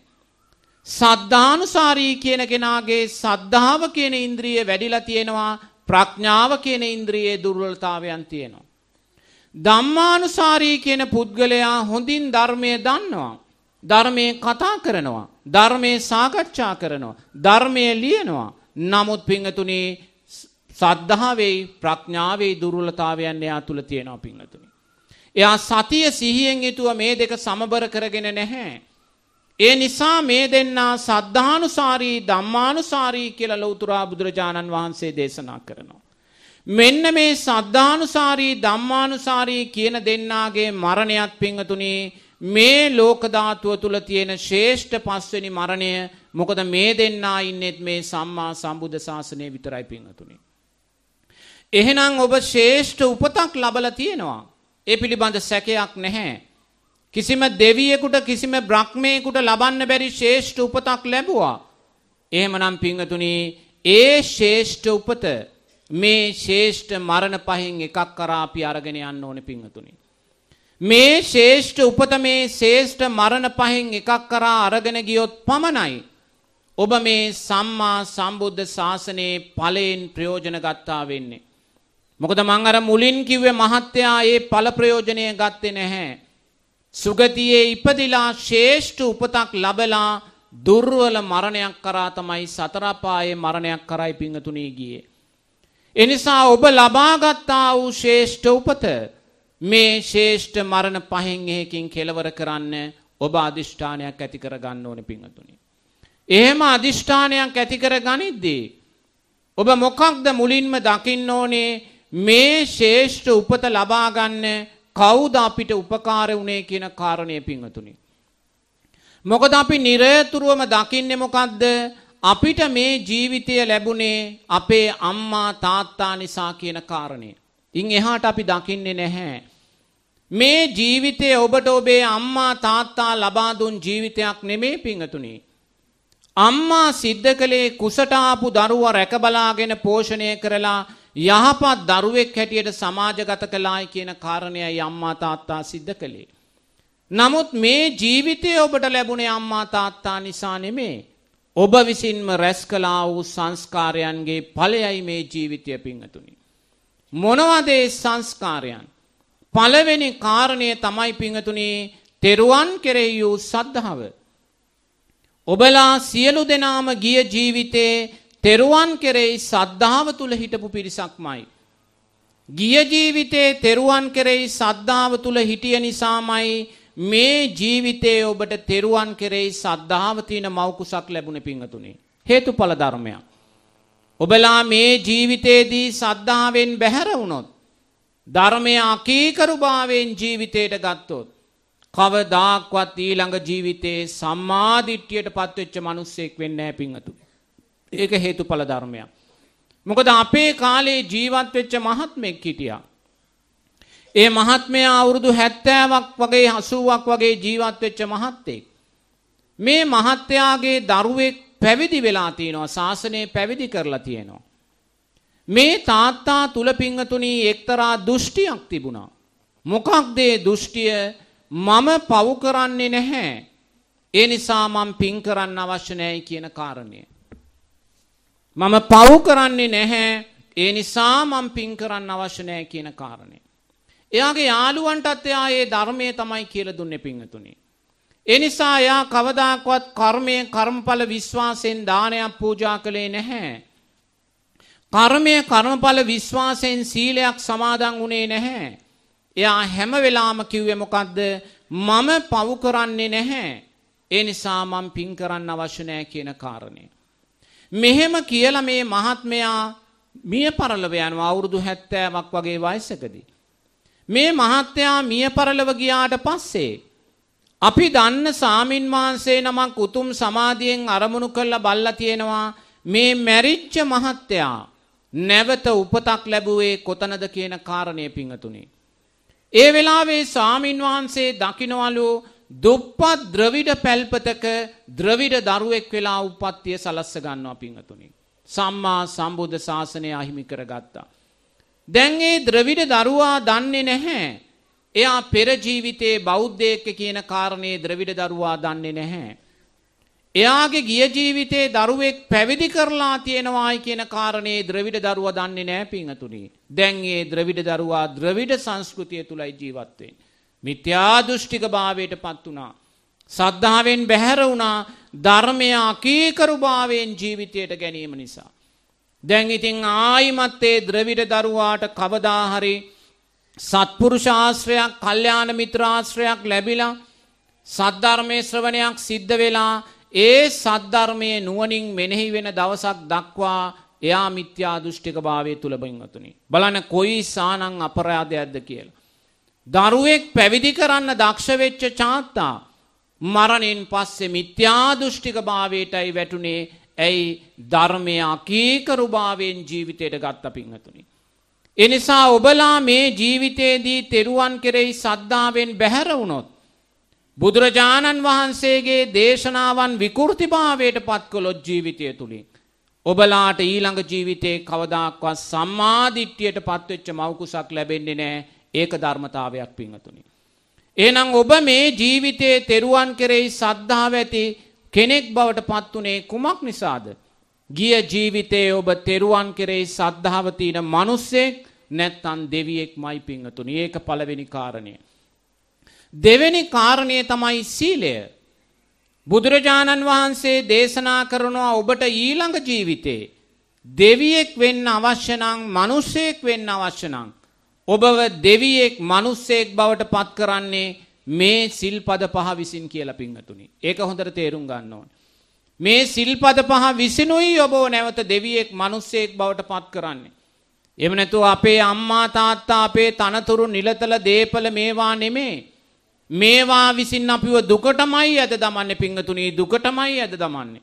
සද්ධානුසාරී කියන කෙනාගේ සද්ධාව කියන ඉන්ද්‍රිය වැඩිලා තියෙනවා ප්‍රඥාව කියන ඉන්ද්‍රියේ දුර්වලතාවයන් තියෙනවා. ධම්මානුසාරී කියන පුද්ගලයා හොඳින් ධර්මය දන්නවා. ධර්මයේ කතා කරනවා. ධර්මයේ සාකච්ඡා කරනවා. ධර්මයේ ලියනවා. නමුත් පිංගතුනි සද්ධාවේ ප්‍රඥාවේ දුර්වලතාවයන් එයා තුල තියෙනවා පිංගතුනි. එයා සතිය සිහියෙන් යුතුව මේ දෙක සමබර කරගෙන නැහැ. ඒ නිසා මේ දෙන්නා සද්ධානුසාරී ධම්මානුසාරී කියලා ලෞතුරා බුදුරජාණන් වහන්සේ දේශනා කරනවා. මෙන්න මේ සද්ධානුසාරී ධම්මානුසාරී කියන දෙන්නාගේ මරණයත් පිංගතුනි මේ ලෝක ධාතුව තුල තියෙන ශ්‍රේෂ්ඨ පස්වෙනි මරණය මොකද මේ දෙන්නා ඉන්නෙත් මේ සම්මා සම්බුද්ධ ශාසනය විතරයි පිංගතුනි. එහෙනම් ඔබ ශ්‍රේෂ්ඨ උපතක් ලබලා තියෙනවා. ඒ පිළිබඳ සැකයක් නැහැ. කිසිම දෙවියෙකුට කිසිම බ්‍රහ්මයෙකුට ලබන්න බැරි ශ්‍රේෂ්ඨ උපතක් ලැබුවා. එහෙමනම් පිංගතුනි ඒ ශ්‍රේෂ්ඨ උපත මේ ශ්‍රේෂ්ඨ මරණ පහෙන් එකක් කරා අපි අරගෙන යන්න ඕනේ පිංගතුනි. මේ ශේෂ්ඨ උපත මේ ශේෂ්ඨ මරණ පහෙන් එකක් කරා අරගෙන ගියොත් පමණයි ඔබ මේ සම්මා සම්බුද්ධ ශාසනයේ ඵලයෙන් ප්‍රයෝජන ගත්තා වෙන්නේ. මොකද මං අර මුලින් කිව්වේ මහත්තයා ඒ ඵල ප්‍රයෝජනය ගත්තේ නැහැ. සුගතියේ ඉපදිලා ශ්‍රේෂ්ඨ උපතක් ලැබලා දුර්වල මරණයක් කරා තමයි සතර පායේ මරණයක් කරයි පිංගතුණී ගියේ. එනිසා ඔබ ලබාගත්තා වූ ශ්‍රේෂ්ඨ උපත මේ ශේෂ්ඨ මරණ පහෙන් එහෙකින් කෙලවර කරන්න ඔබ අදිෂ්ඨානයක් ඇති කර ගන්න ඕනේ පිංගතුනි. එහෙම අදිෂ්ඨානයක් ඇති කර ගනිද්දී ඔබ මොකක්ද මුලින්ම දකින්න ඕනේ මේ ශේෂ්ඨ උපත ලබා ගන්න කවුද අපිට උපකාර වුණේ කියන කාරණය පිංගතුනි. මොකද අපි නිරතුරුවම දකින්නේ මොකද්ද? අපිට මේ ජීවිතය ලැබුණේ අපේ අම්මා තාත්තා නිසා කියන කාරණය. ඉන් එහාට අපි දකින්නේ නැහැ. මේ ජීවිතය ඔබට ඔබේ අම්මා තාත්තා ලබා දුන් ජීවිතයක් නෙමේ පිංගතුනි. අම්මා සිද්ධ කළේ කුසට ආපු දරුවා රැකබලාගෙන පෝෂණය කරලා යහපත් දරුවෙක් හැටියට සමාජගත කළායි කියන කාරණයයි අම්මා තාත්තා සිද්ධ කළේ. නමුත් මේ ජීවිතය ඔබට ලැබුණේ අම්මා තාත්තා නිසා නෙමේ. ඔබ විසින්ම රැස් කළා වූ සංස්කාරයන්ගේ ඵලයයි මේ ජීවිතය පිංගතුනි. මොනවද ඒ සංස්කාරයන්? පළවෙනි කාරණය තමයි පිංගතුනි තෙරුවන් කෙරෙහි වූ සද්ධාව. ඔබලා සියලු දෙනාම ගිය ජීවිතේ තෙරුවන් කෙරෙහි සද්ධාව තුල හිටපු පිරිසක්මයි. ගිය ජීවිතේ තෙරුවන් කෙරෙහි සද්ධාව තුල හිටිය නිසාමයි මේ ජීවිතයේ ඔබට තෙරුවන් කෙරෙහි සද්ධාව තියෙන මෞකුසක් ලැබුණේ පිංගතුනි. හේතුඵල ධර්මයක්. ඔබලා මේ ජීවිතේදී සද්ධාවෙන් බැහැර වුණොත් ධර්මය අකීකරුභාවයෙන් ජීවිතයට ගත්තොත් කවදාක්වත් ඊළඟ ජීවිතේ සම්මාදිට්ඨියට පත්වෙච්ච මිනිස්සෙක් වෙන්නේ නැහැ පිංගතු. ඒක හේතුඵල ධර්මයක්. මොකද අපේ කාලේ ජීවත් වෙච්ච මහත්මෙක් හිටියා. ඒ මහත්මයා අවුරුදු 70ක් වගේ 80ක් වගේ ජීවත් වෙච්ච මහත්තයෙක්. මේ මහත්තයාගේ දරුවෙක් පැවිදි වෙලා තියෙනවා ශාසනය පැවිදි කරලා තියෙනවා. මේ තාත්තා තුල පිංගතුණී එක්තරා දෘෂ්ටියක් තිබුණා. මොකක්ද ඒ දෘෂ්ටිය? මම පව් කරන්නේ නැහැ. ඒ නිසා මම පින් කරන්න අවශ්‍ය නැහැ කියන කාරණය. මම පව් කරන්නේ නැහැ. ඒ නිසා මම පින් කරන්න අවශ්‍ය නැහැ කියන කාරණය. එයාගේ යාළුවන්ටත් එයා ඒ ධර්මයේ තමයි කියලා දුන්නේ පිංගතුණී. ඒ නිසා එයා කවදාකවත් කර්මයේ කර්මඵල විශ්වාසයෙන් දානයක් පූජා කළේ නැහැ. කර්මය කර්මඵල විශ්වාසයෙන් සීලයක් සමාදන් වුණේ නැහැ. එයා හැම වෙලාවම කිව්වේ මොකද්ද? මම පව් කරන්නේ නැහැ. ඒ නිසා මම පින් කරන්න අවශ්‍ය නැහැ කියන කාරණය. මෙහෙම කියලා මේ මහත්මයා මිය පරලව යනවා අවුරුදු 70ක් වගේ වයසකදී. මේ මහත්තයා මිය පරලව ගියාට පස්සේ අපි දන්න සාමින් වහන්සේ නමක් උතුම් සමාධියෙන් අරමුණු කරලා බල්ලා තියෙනවා මේ මැරිච්ච මහත්තයා නැවත උපතක් ලැබුවේ කොතනද කියන කාරණය පිංහතුනේ. ඒ වෙලාවේ සාමින් වහන්සේ දකිනවලු දුප්පත් ද්‍රවිඩ පැල්පතක ද්‍රවිඩ දරුවෙක් වෙලා උපත්තිය සලස්ස ගන්නවා පිංහතුනි. සම්මා සම්බුද්ධ ශාසනය අහිමි කරගත්තා. දැන් ඒ ද්‍රවිඩ දරුවා දන්නේ නැහැ. එයා පෙර ජීවිතේ බෞද්ධයෙක් කියන කාරණේ ද්‍රවිඩ දරුවා දන්නේ නැහැ. එයාගේ ගිය ජීවිතේ දරුවෙක් පැවිදි කරලා තියෙනවායි කියන කාරණේ ද්‍රවිඩ දරුවා දන්නේ නැහැ පිංහතුනි. දැන් ඒ ද්‍රවිඩ දරුවා ද්‍රවිඩ සංස්කෘතිය තුලයි ජීවත් වෙන්නේ. මිත්‍යා දෘෂ්ටික භාවයට පත් වුණා. සද්ධාවෙන් බැහැර වුණා ධර්මය අකීකරු භාවයෙන් ජීවිතයට ගැනීම නිසා. දැන් ඉතින් ආයිමත් ඒ ද්‍රවිඩ දරුවාට කවදා හරි සත්පුරුෂාශ්‍රයක් කල්යාණ මිත්‍රාශ්‍රයක් ලැබිලා සද්ධර්මයේ ශ්‍රවණයක් සිද්ධ වෙලා ඒ සද්ධර්මයේ නුවණින් මෙනෙහි වෙන දවසක් දක්වා එයා මිත්‍යා දෘෂ්ටික භාවයේ තුල බින්වතුනි බලන්න කොයි සානං අපරාධයක්ද කියලා. දරුවෙක් පැවිදි කරන්න දක්ෂ වෙච්ච චාත්තා මරණින් පස්සේ මිත්‍යා දෘෂ්ටික භාවයටයි වැටුනේ. ඇයි? ධර්මය අකීකරු භාවයෙන් ජීවිතයට ගත්ත පිංහතුනි එනිසා ඔබලා මේ ජීවිතයේදී තෙරුවන් කෙරෙහි සද්ධාවෙන් බැහැර වුණොත් බුදුරජාණන් වහන්සේගේ දේශනාවන් විකෘතිභාවයට පත් කළොත් ජීවිතය තුළින්. ඔබලාට ඊළඟ ජීවිතේ කවදාක්වත් සම්මාදිට්ඨියට පත්වෙච්ච මවකුසක් ලැබෙන්නේ නැහැ ඒක ධර්මතාවයක් පිංහතුනි එහෙනම් ඔබ මේ ජීවිතයේ තෙරුවන් කෙරෙහි සද්ධාව ඇති කෙනෙක් බවට පත් උනේ කුමක් නිසාද? ගිය ජීවිතයේ ඔබ තෙරුවන් කෙරෙහි සද්ධාව තියෙන මිනිස්සෙක් නැත්නම් දෙවියෙක්මයි පිංහතුනි ඒක පළවෙනි කාරණය. දෙවෙනි කාරණය තමයි සීලය. බුදුරජාණන් වහන්සේ දේශනා කරනවා ඔබට ඊළඟ ජීවිතේ දෙවියෙක් වෙන්න අවශ්‍ය නම් මිනිසෙක් වෙන්න අවශ්‍ය නම් ඔබව දෙවියෙක් මිනිසෙක් බවට පත් කරන්නේ මේ සිල්පද පහ විසින් කියලා පිංගතුනි. ඒක හොඳට තේරුම් ගන්න ඕනේ. මේ සිල්පද පහ විසිනුයි ඔබව නැවත දෙවියෙක් මිනිසෙක් බවට පත් කරන්නේ. එහෙම නැතුව අපේ අම්මා තාත්තා අපේ තනතුරු නිලතල දීපල මේවා නෙමේ. මේවා විසින් අපිව දුකටමයි ඇද දමන්නේ පිංගතුනි දුකටමයි ඇද දමන්නේ.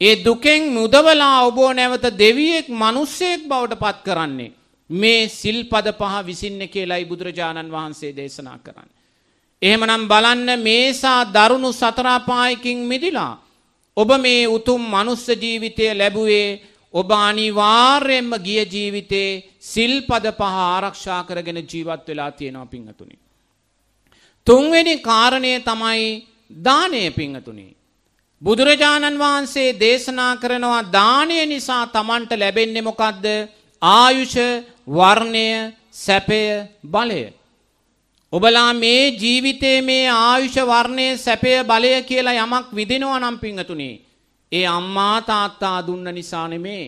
ඒ දුකෙන් මුදවලා ඔබ නැවත දෙවියෙක් මිනිස්සෙක් බවට පත් කරන්නේ මේ සිල්පද පහ විසින්න කියලායි බුදුරජාණන් වහන්සේ දේශනා කරන්නේ. එහෙමනම් බලන්න මේසා දරුණු සතර අපායකින් මිදිලා ඔබ මේ උතුම් මනුස්ස ජීවිතය ලැබුවේ ඔබ අනිවාර්යයෙන්ම ගිය ජීවිතේ සිල්පද පහ ආරක්ෂා කරගෙන ජීවත් වෙලා තියෙනවා පිංගතුනි. තුන්වෙනි කාරණය තමයි දානය පිංහතුනි. බුදුරජාණන් වහන්සේ දේශනා කරනවා දානය නිසා තමන්ට ලැබෙන්නේ මොකක්ද ආයුෂ වර්ණය සැපය බලය. ඔබලා මේ ජීවිතයේ මේ ආයුෂ වර්ණය සැපය බලය කියලා යමක් විදිනවා නම් පිංහතුනේ. ඒ අම්මා තාත්තා දුන්න නිසා නෙමේ.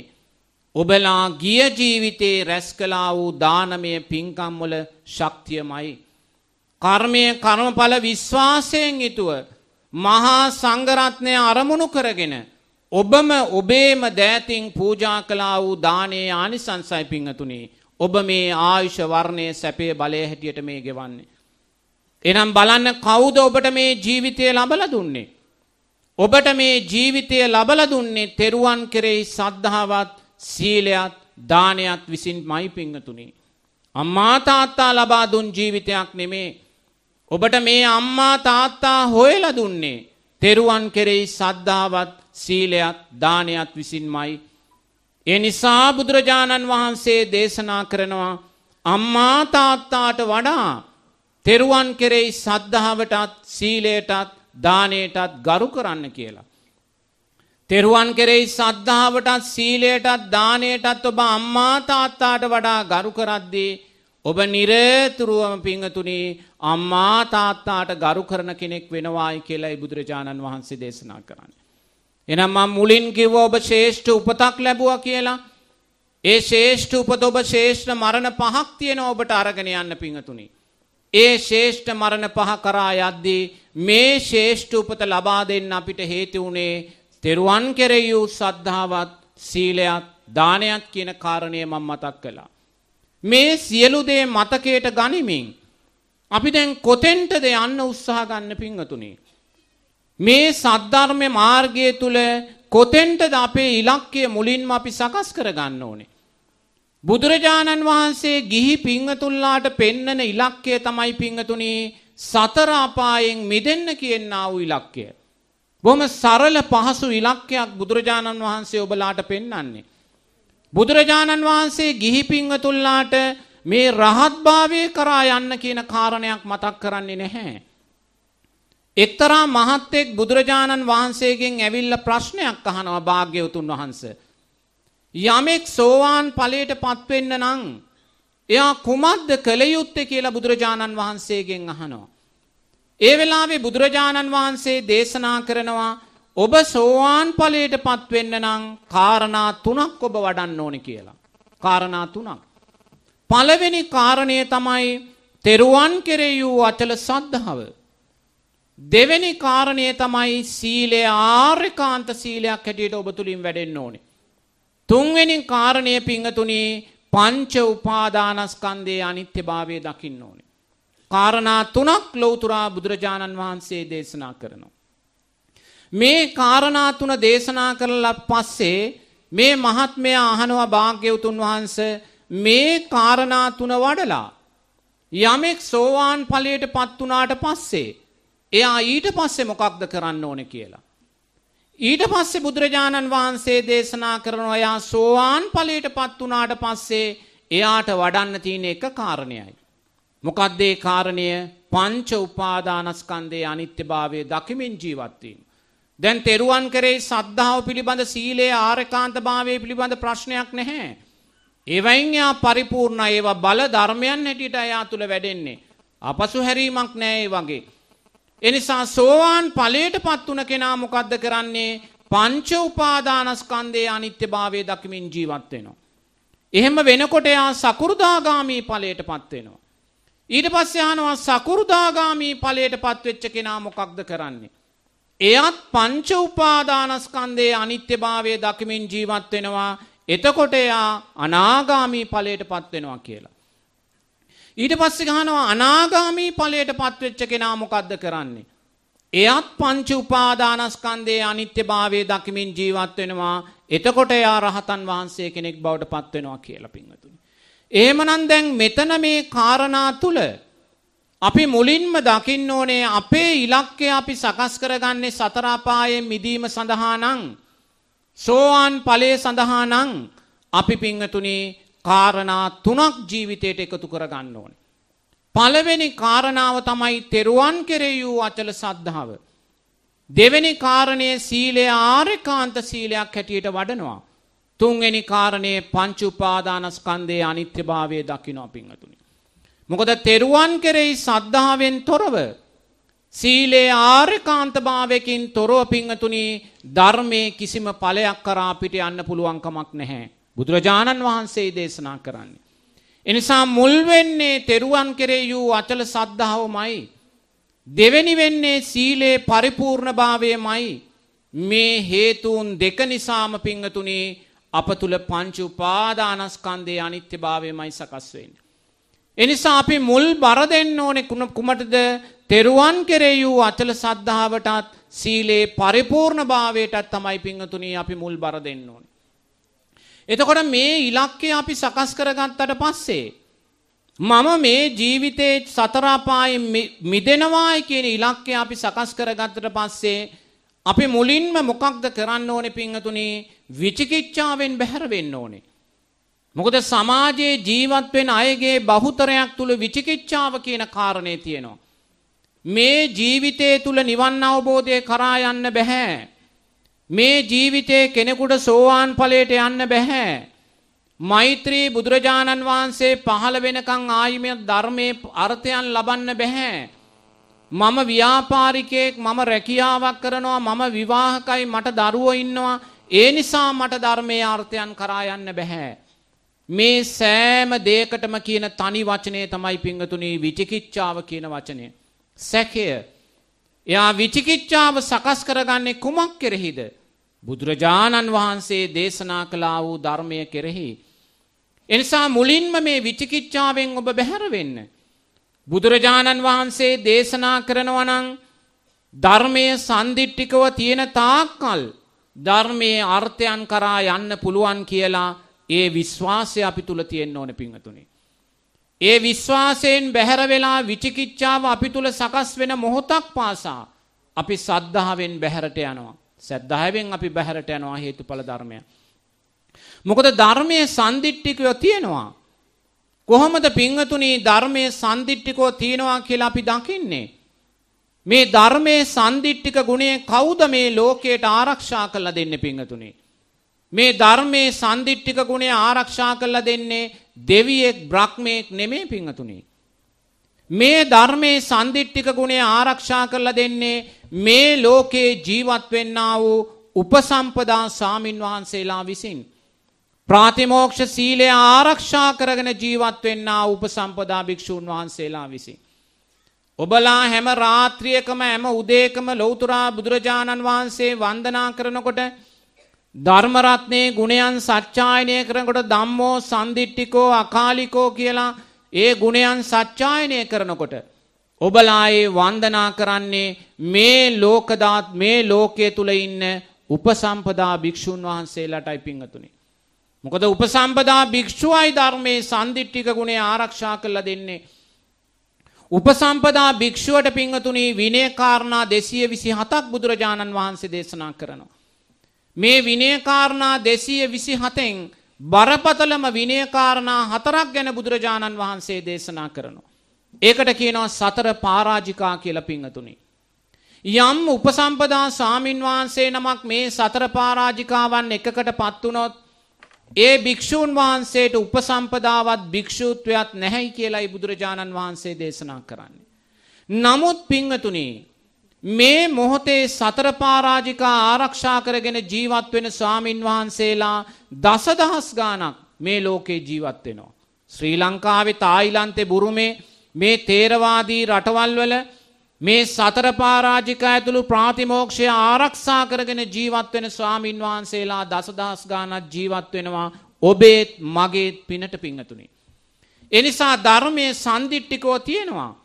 ඔබලා ගිය ජීවිතේ රැස් කලා වූ දානමය පින්කම්වල ශක්තියමයි. කර්මය කර්මඵල විශ්වාසයෙන් යුතුව මහා සංඝරත්නය අරමුණු කරගෙන ඔබම ඔබේම දෑතින් පූජා කළා වූ දානයේ ආනිසංසයි පිංහතුනේ ඔබ මේ ආයුෂ වර්ණය සැපේ බලය හැටියට මේ ගෙවන්නේ. එනම් බලන්න කවුද ඔබට මේ ජීවිතය ලබල දුන්නේ. ඔබට මේ ජීවිතය ලබල දුන්නේ තෙරුවන් කෙරෙහි සද්ධාවත් සීලයත් දානයත් විසින් මයි පිංහතුනේ. අම්මා තාත්තා ලබා දුන් ජීවිතයක් නෙමේ. ඔබට මේ අම්මා තාත්තා හොයලා දුන්නේ තෙරුවන් කෙරෙහි සද්ධාවත් සීලයත් දානයත් විසින්මයි. ඒ නිසා බුදුරජාණන් වහන්සේ දේශනා කරනවා අම්මා තාත්තාට වඩා තෙරුවන් කෙරෙහි සද්ධාවටත් සීලයටත් දානයටත් ගරු කරන්න කියලා. තෙරුවන් කෙරෙහි සද්ධාවටත් සීලයටත් දානයටත් ඔබ අම්මා තාත්තාට වඩා ගරු කරද්දී ඔබ නිරතුරුවම පිංහතුනි අම්මා තාත්තාට ගරු කරන කෙනෙක් වෙනවායි කියලායි බුදුරජාණන් වහන්සේ දේශනා කරන්න. එනම් මම මුලින් කිව්ව ඔබ ශේෂ්ඨ උපතක් ලැබුවා කියලා. ඒ ශේෂ්ඨ උපත ඔබ ශේෂ්ඨ මරණ පහක් තියෙන ඔබට අරගෙන යන්න පිංහතුනි. ඒ ශේෂ්ඨ මරණ පහ කරා යද්දී මේ ශේෂ්ඨ උපත ලබා දෙන්න අපිට හේතු වුණේ තෙරුවන් කෙරෙහි වූ සද්ධාවත් සීලයක් දානයක් කියන කාරණය මම මතක් කළා. මේ සියලු දේ මතකයට ගනිමින් අපි දැන් කොතෙන්ටද යන්න උත්සාහ ගන්න පිංගතුනි. මේ සද්ධර්ම මාර්ගය තුල කොතෙන්ටද අපේ ඉලක්කය මුලින්ම අපි සකස් කරගන්න ඕනේ. බුදුරජාණන් වහන්සේ ගිහි පිංගතුල්ලාට පෙන්නන ඉලක්කය තමයි පිංගතුනි සතර අපායෙන් මිදෙන්න කියනා වූ ඉලක්කය. බොහොම සරල පහසු ඉලක්කයක් බුදුරජාණන් වහන්සේ ඔබලාට පෙන්වන්නේ. බුදුරජාණන් වහන්සේ ගිහි පිංගතුල්ලාට මේ රහත්භාවය කරා යන්න කියන කාරණයක් මතක් කරන්නේ නැහැ. එක්තරා මහත්තෙක් බුදුරජාණන් වහන්සේගෙන් ඇවිල්ලා ප්‍රශ්නයක් අහනවා භාග්‍යවතුන් වහන්සේ. යමෙක් සෝවාන් ඵලයට පත්වෙන්න නම් එයා කුමක්ද කළ යුත්තේ කියලා බුදුරජාණන් වහන්සේගෙන් අහනවා. ඒ වෙලාවේ බුදුරජාණන් වහන්සේ දේශනා කරනවා ඔබ සෝවාන් ඵලයට පත්වෙන්න නම් කාරණා තුනක් ඔබ වඩන්න ඕනේ කියලා. කාරණා තුනක්. පළවෙනි කාරණය තමයි තෙරුවන් කෙරෙහි වූ අචල සද්ධාව. දෙවෙනි කාරණය තමයි සීලය ආර්යකාන්ත සීලයක් හැටියට ඔබ තුලින් වැඩෙන්න ඕනේ. තුන්වෙනි කාරණය පිංගතුනි පංච උපාදානස්කන්ධයේ අනිත්‍යභාවය දකින්න ඕනේ. කාරණා තුනක් ලෞතුරා බුදුරජාණන් වහන්සේ දේශනා කරනවා. මේ කාරණා තුන දේශනා කරලා පස්සේ මේ මහත්මයා අහනවා භාග්‍යවතුන් වහන්සේ මේ කාරණා තුන වඩලා යමෙක් සෝවාන් ඵලයට පත් වුණාට පස්සේ එයා ඊට පස්සේ මොකක්ද කරන්න ඕනේ කියලා. ඊට පස්සේ බුදුරජාණන් වහන්සේ දේශනා කරනවා එයා සෝවාන් ඵලයට පත් වුණාට පස්සේ එයාට වඩන්න තියෙන එක කාරණයයි. මොකක්ද ඒ කාරණය? පංච උපාදානස්කන්ධයේ අනිත්‍යභාවය දකිමින් ජීවත් වීම. දැන් තෙරුවන් කරේ සද්ධාව පිළිබඳ සීලයේ ආරකාන්තභාවය පිළිබඳ ප්‍රශ්නයක් නැහැ. ඒවයින් යා පරිපූර්ණ ඒවා බල ධර්මයන් හැටියට එයා තුල වැඩෙන්නේ. අපසු හැරීමක් නෑ ඒ වගේ. එනිසා සෝවාන් ඵලයටපත් උන කෙනා මොකද්ද කරන්නේ? පංච උපාදානස්කන්ධයේ අනිත්‍යභාවය දකිමින් ජීවත් වෙනවා. එහෙම වෙනකොට එයා සකු르දාගාමි ඵලයටපත් වෙනවා. ඊට පස්සේ අහනවා සකු르දාගාමි ඵලයටපත් වෙච්ච කෙනා මොකක්ද කරන්නේ? එයත් පංච උපාදානස්කන්ධයේ අනිත්‍යභාවය දකිමින් ජීවත් වෙනවා. එතකොට එයා අනාගාමී ඵලයටපත් වෙනවා කියලා. ඊට පස්සේ ගහනවා අනාගාමී ඵලයටපත් වෙච්ච කෙනා මොකද්ද කරන්නේ? එයත් පංච උපාදානස්කන්ධයේ අනිත්‍යභාවය දකිමින් ජීවත් වෙනවා. එතකොට එයා රහතන් වහන්සේ කෙනෙක් බවට පත් වෙනවා කියලා පින්වතුනි. එහෙමනම් දැන් මෙතන මේ කාරණා තුල අපි මුලින්ම දකින්න ඕනේ අපේ ඉලක්කය අපි සකස් කරගන්නේ සතර අපායෙන් මිදීම සඳහා නම් සෝවාන් ඵලයේ සඳහා නම් අපි පින්වතුනි කාරණා තුනක් ජීවිතයට එකතු කරගන්න ඕනේ. පළවෙනි කාරණාව තමයි තෙරුවන් කෙරෙහි වූ අචල සද්ධාව. දෙවෙනි කාරණය සීලය ආර්යකාන්ත සීලයක් හැටියට වඩනවා. තුන්වෙනි කාරණය පංච උපාදානස්කන්ධයේ අනිත්‍යභාවය දකිනවා පින්වතුනි. මොකද තෙරුවන් කෙරෙහි සද්ධාවෙන් තොරව සීලේ ආර්යකාන්තභාවයකින් තොරව පිංගතුනි ධර්මයේ කිසිම ඵලයක් කරා අපිට යන්න පුළුවන් කමක් නැහැ. බුදුරජාණන් වහන්සේ දේශනා කරන්නේ. එනිසා මුල් වෙන්නේ තෙරුවන් කෙරෙහි වූ අචල සද්ධාවමයි. දෙවෙනි වෙන්නේ සීලේ පරිපූර්ණභාවයමයි. මේ හේතුන් දෙක නිසාම පිංගතුනි අප තුල පංච උපාදානස්කන්ධයේ අනිත්‍යභාවයමයි සකස් වෙන්නේ. එනිසා අපි මුල් බර දෙන්න ඕනේ කුමටද? තෙරුවන් කෙරෙහි වූ අචල සද්ධාවටත් සීලේ පරිපූර්ණභාවයටත් තමයි පිංගතුණී අපි මුල් බර දෙන්න ඕනේ. එතකොට මේ ඉලක්කය අපි සකස් කරගත්තට පස්සේ මම මේ ජීවිතේ සතර අපායෙන් මිදෙනවායි කියන ඉලක්කය අපි සකස් කරගත්තට පස්සේ අපි මුලින්ම මොකක්ද කරන්න ඕනේ පින්වතුනි විචිකිච්ඡාවෙන් බැහැර වෙන්න ඕනේ. මොකද සමාජයේ ජීවත් වෙන අයගේ බහුතරයක් තුල විචිකිච්ඡාව කියන කාරණේ තියෙනවා. මේ ජීවිතය තුල නිවන් අවබෝධය කරා යන්න බෑ. මේ ජීවිතේ කෙනෙකුට සෝවාන් ඵලයට යන්න බෑ. මෛත්‍රී බුදුරජාණන් වහන්සේ පහළ වෙනකන් ආයිමේ ධර්මයේ අර්ථයන් ලබන්න බෑ. මම ව්‍යාපාරිකයෙක් මම රැකියාවක් කරනවා මම විවාහකයි මට දරුවෝ ඉන්නවා ඒ නිසා මට ධර්මයේ අර්ථයන් කරා යන්න බෑ. මේ සෑම දෙයකටම කියන තනි වචනේ තමයි පිංගතුනි විචිකිච්ඡාව කියන වචනය. සැකය. එයා විචිකිච්ඡාව සකස් කරගන්නේ කුමක් කෙරෙහිද? බුදුරජාණන් වහන්සේ දේශනා කළා වූ ධර්මය කෙරෙහි. එනිසා මුලින්ම මේ විචිකිච්ඡාවෙන් ඔබ බැහැර වෙන්න. බුදුරජාණන් වහන්සේ දේශනා කරනවා නම් ධර්මයේ සම්දිට්ඨිකව තියෙන තාක්කල් ධර්මයේ අර්ථයන් කරා යන්න පුළුවන් කියලා ඒ විශ්වාසය අපි තුල තියෙන්න ඕන පිංහතුනි. ඒ විශ්වාසයෙන් බැහැර වෙලා විචිකිච්ඡාව අපි තුල සකස් වෙන මොහොතක් පාසා අපි සද්ධාවෙන් බැහැරට යනවා. සද්ධාවෙන් අපි බැහැරට යනවා හේතුඵල ධර්මය. මොකද ධර්මයේ සම්දිට්ඨිකව තියෙනවා. කොහොමද පිංහතුනි ධර්මයේ සන්දිිට්ටිකෝ තියෙනවා කියලා අපි දකින්නේ. මේ ධර්මයේ සන්දිිට්ටික ගුණේ කවුද මේ ලෝකයට ආරක්ෂා කළ දෙන්න පිංහතුනේ. මේ ධර්මයේ සන්දිිට්ටික ගුණේ ආරක්ෂා කළ දෙන්නේ දෙවියෙක් බ්‍රහ්මයෙක් නෙමේ පිංහතුනේ. මේ ධර්මයේ සන්දිිට්ටික ගුණේ ආරක්ෂා කරලා දෙන්නේ මේ ලෝකේ ජීවත් වෙන්න වූ උපසම්පදා සාමින් වහන්සේලා විසින්. ප්‍රාතිමෝක්ෂ සීලය ආරක්ෂා කරගෙන ජීවත් වෙන්නා උපසම්පදා භික්ෂූන් වහන්සේලා විසින්. ඔබලා හැම රාත්‍රියකම හැම උදේකම ලෞතුරා බුදුරජාණන් වහන්සේ වන්දනා කරනකොට ධර්මරත්නයේ ගුණයන් සච්චායනය කරනකොට ධම්මෝ සන්දිට්ඨිකෝ අකාලිකෝ කියලා ඒ ගුණයන් සච්චායනය කරනකොට ඔබලා ඒ වන්දනා කරන්නේ මේ ලෝකදාත් මේ ලෝකයේ තුල ඉන්න උපසම්පදා භික්ෂුන් වහන්සේලාටයි පිංගතුනේ මොකද උපසම්පදා භික්ෂුවයි ධර්මයේ සන්දිට්ඨික ගුණය ආරක්ෂා කරලා දෙන්නේ. උපසම්පදා භික්ෂුවට පිංහතුනි විනය කාරණා 227ක් බුදුරජාණන් වහන්සේ දේශනා කරනවා. මේ විනය කාරණා 227න් බරපතලම විනය කාරණා හතරක් ගැන බුදුරජාණන් වහන්සේ දේශනා කරනවා. ඒකට කියනවා සතර පරාජිකා කියලා පිංහතුනි. යම් උපසම්පදා සාමින් වහන්සේ නමක් මේ සතර පරාජිකාවන් එකකට පත් වුණොත් ඒ භික්ෂූන් වහන්සේට උපසම්පදාවත් භික්ෂූත්වයක් නැහැයි කියලායි බුදුරජාණන් වහන්සේ දේශනා කරන්නේ. නමුත් පිංහතුනි මේ මොහොතේ සතර පාරාජිකා ආරක්ෂා කරගෙන ජීවත් වෙන ස්වාමින් වහන්සේලා දසදහස් ගානක් මේ ලෝකේ ජීවත් වෙනවා. ශ්‍රී ලංකාවේ තායිලන්තේ බුරුමේ මේ තේරවාදී රටවල් වල මේ සතර පාරාජිකා ඇතුළු ප්‍රාතිමෝක්ෂය ආරක්ෂා කරගෙන ජීවත් වෙන ස්වාමින් වහන්සේලා දසදහස් ගානක් ජීවත් වෙනවා ඔබේත් මගේත් පිනට පිංහතුනි. එනිසා ධර්මයේ සන්දිිට්ටිකෝ තියෙනවා.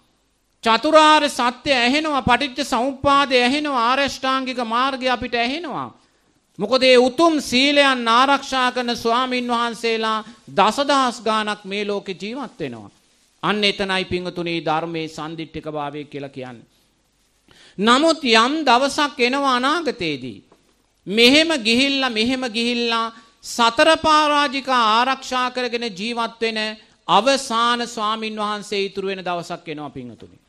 චතුරාර් සත්‍යය ඇහෙනවා පටිච්ච සෞපාදය ඇහෙනවා ආරෂ්ඨාංගික මාර්ගය අපිට ඇහෙනවා. මොකදේ උතුම් සීලයන් ආරක්ෂා කරන ස්වාමීන් වහන්සේලා දසදහස් ගානක් මේ ලෝකෙ ජීවත් වෙනවා. අන්න එතනයි පිංහතුනේ ධර්මයේ සන්දිිට්ටික භාවය කියලා කියන්නේ. නමුත් යම් දවසක් එනවා අනාගතයේදී. මෙහෙම ගිහිල්ල මෙහෙම ගිහිල්ලා සතරපාරාජික ආරක්ෂා කරගෙන ජීවත් වෙන අවසාන ස්වාමින් වහන්සේ ඉතුරු වෙන දවසක් එනවා පිංහතුනි.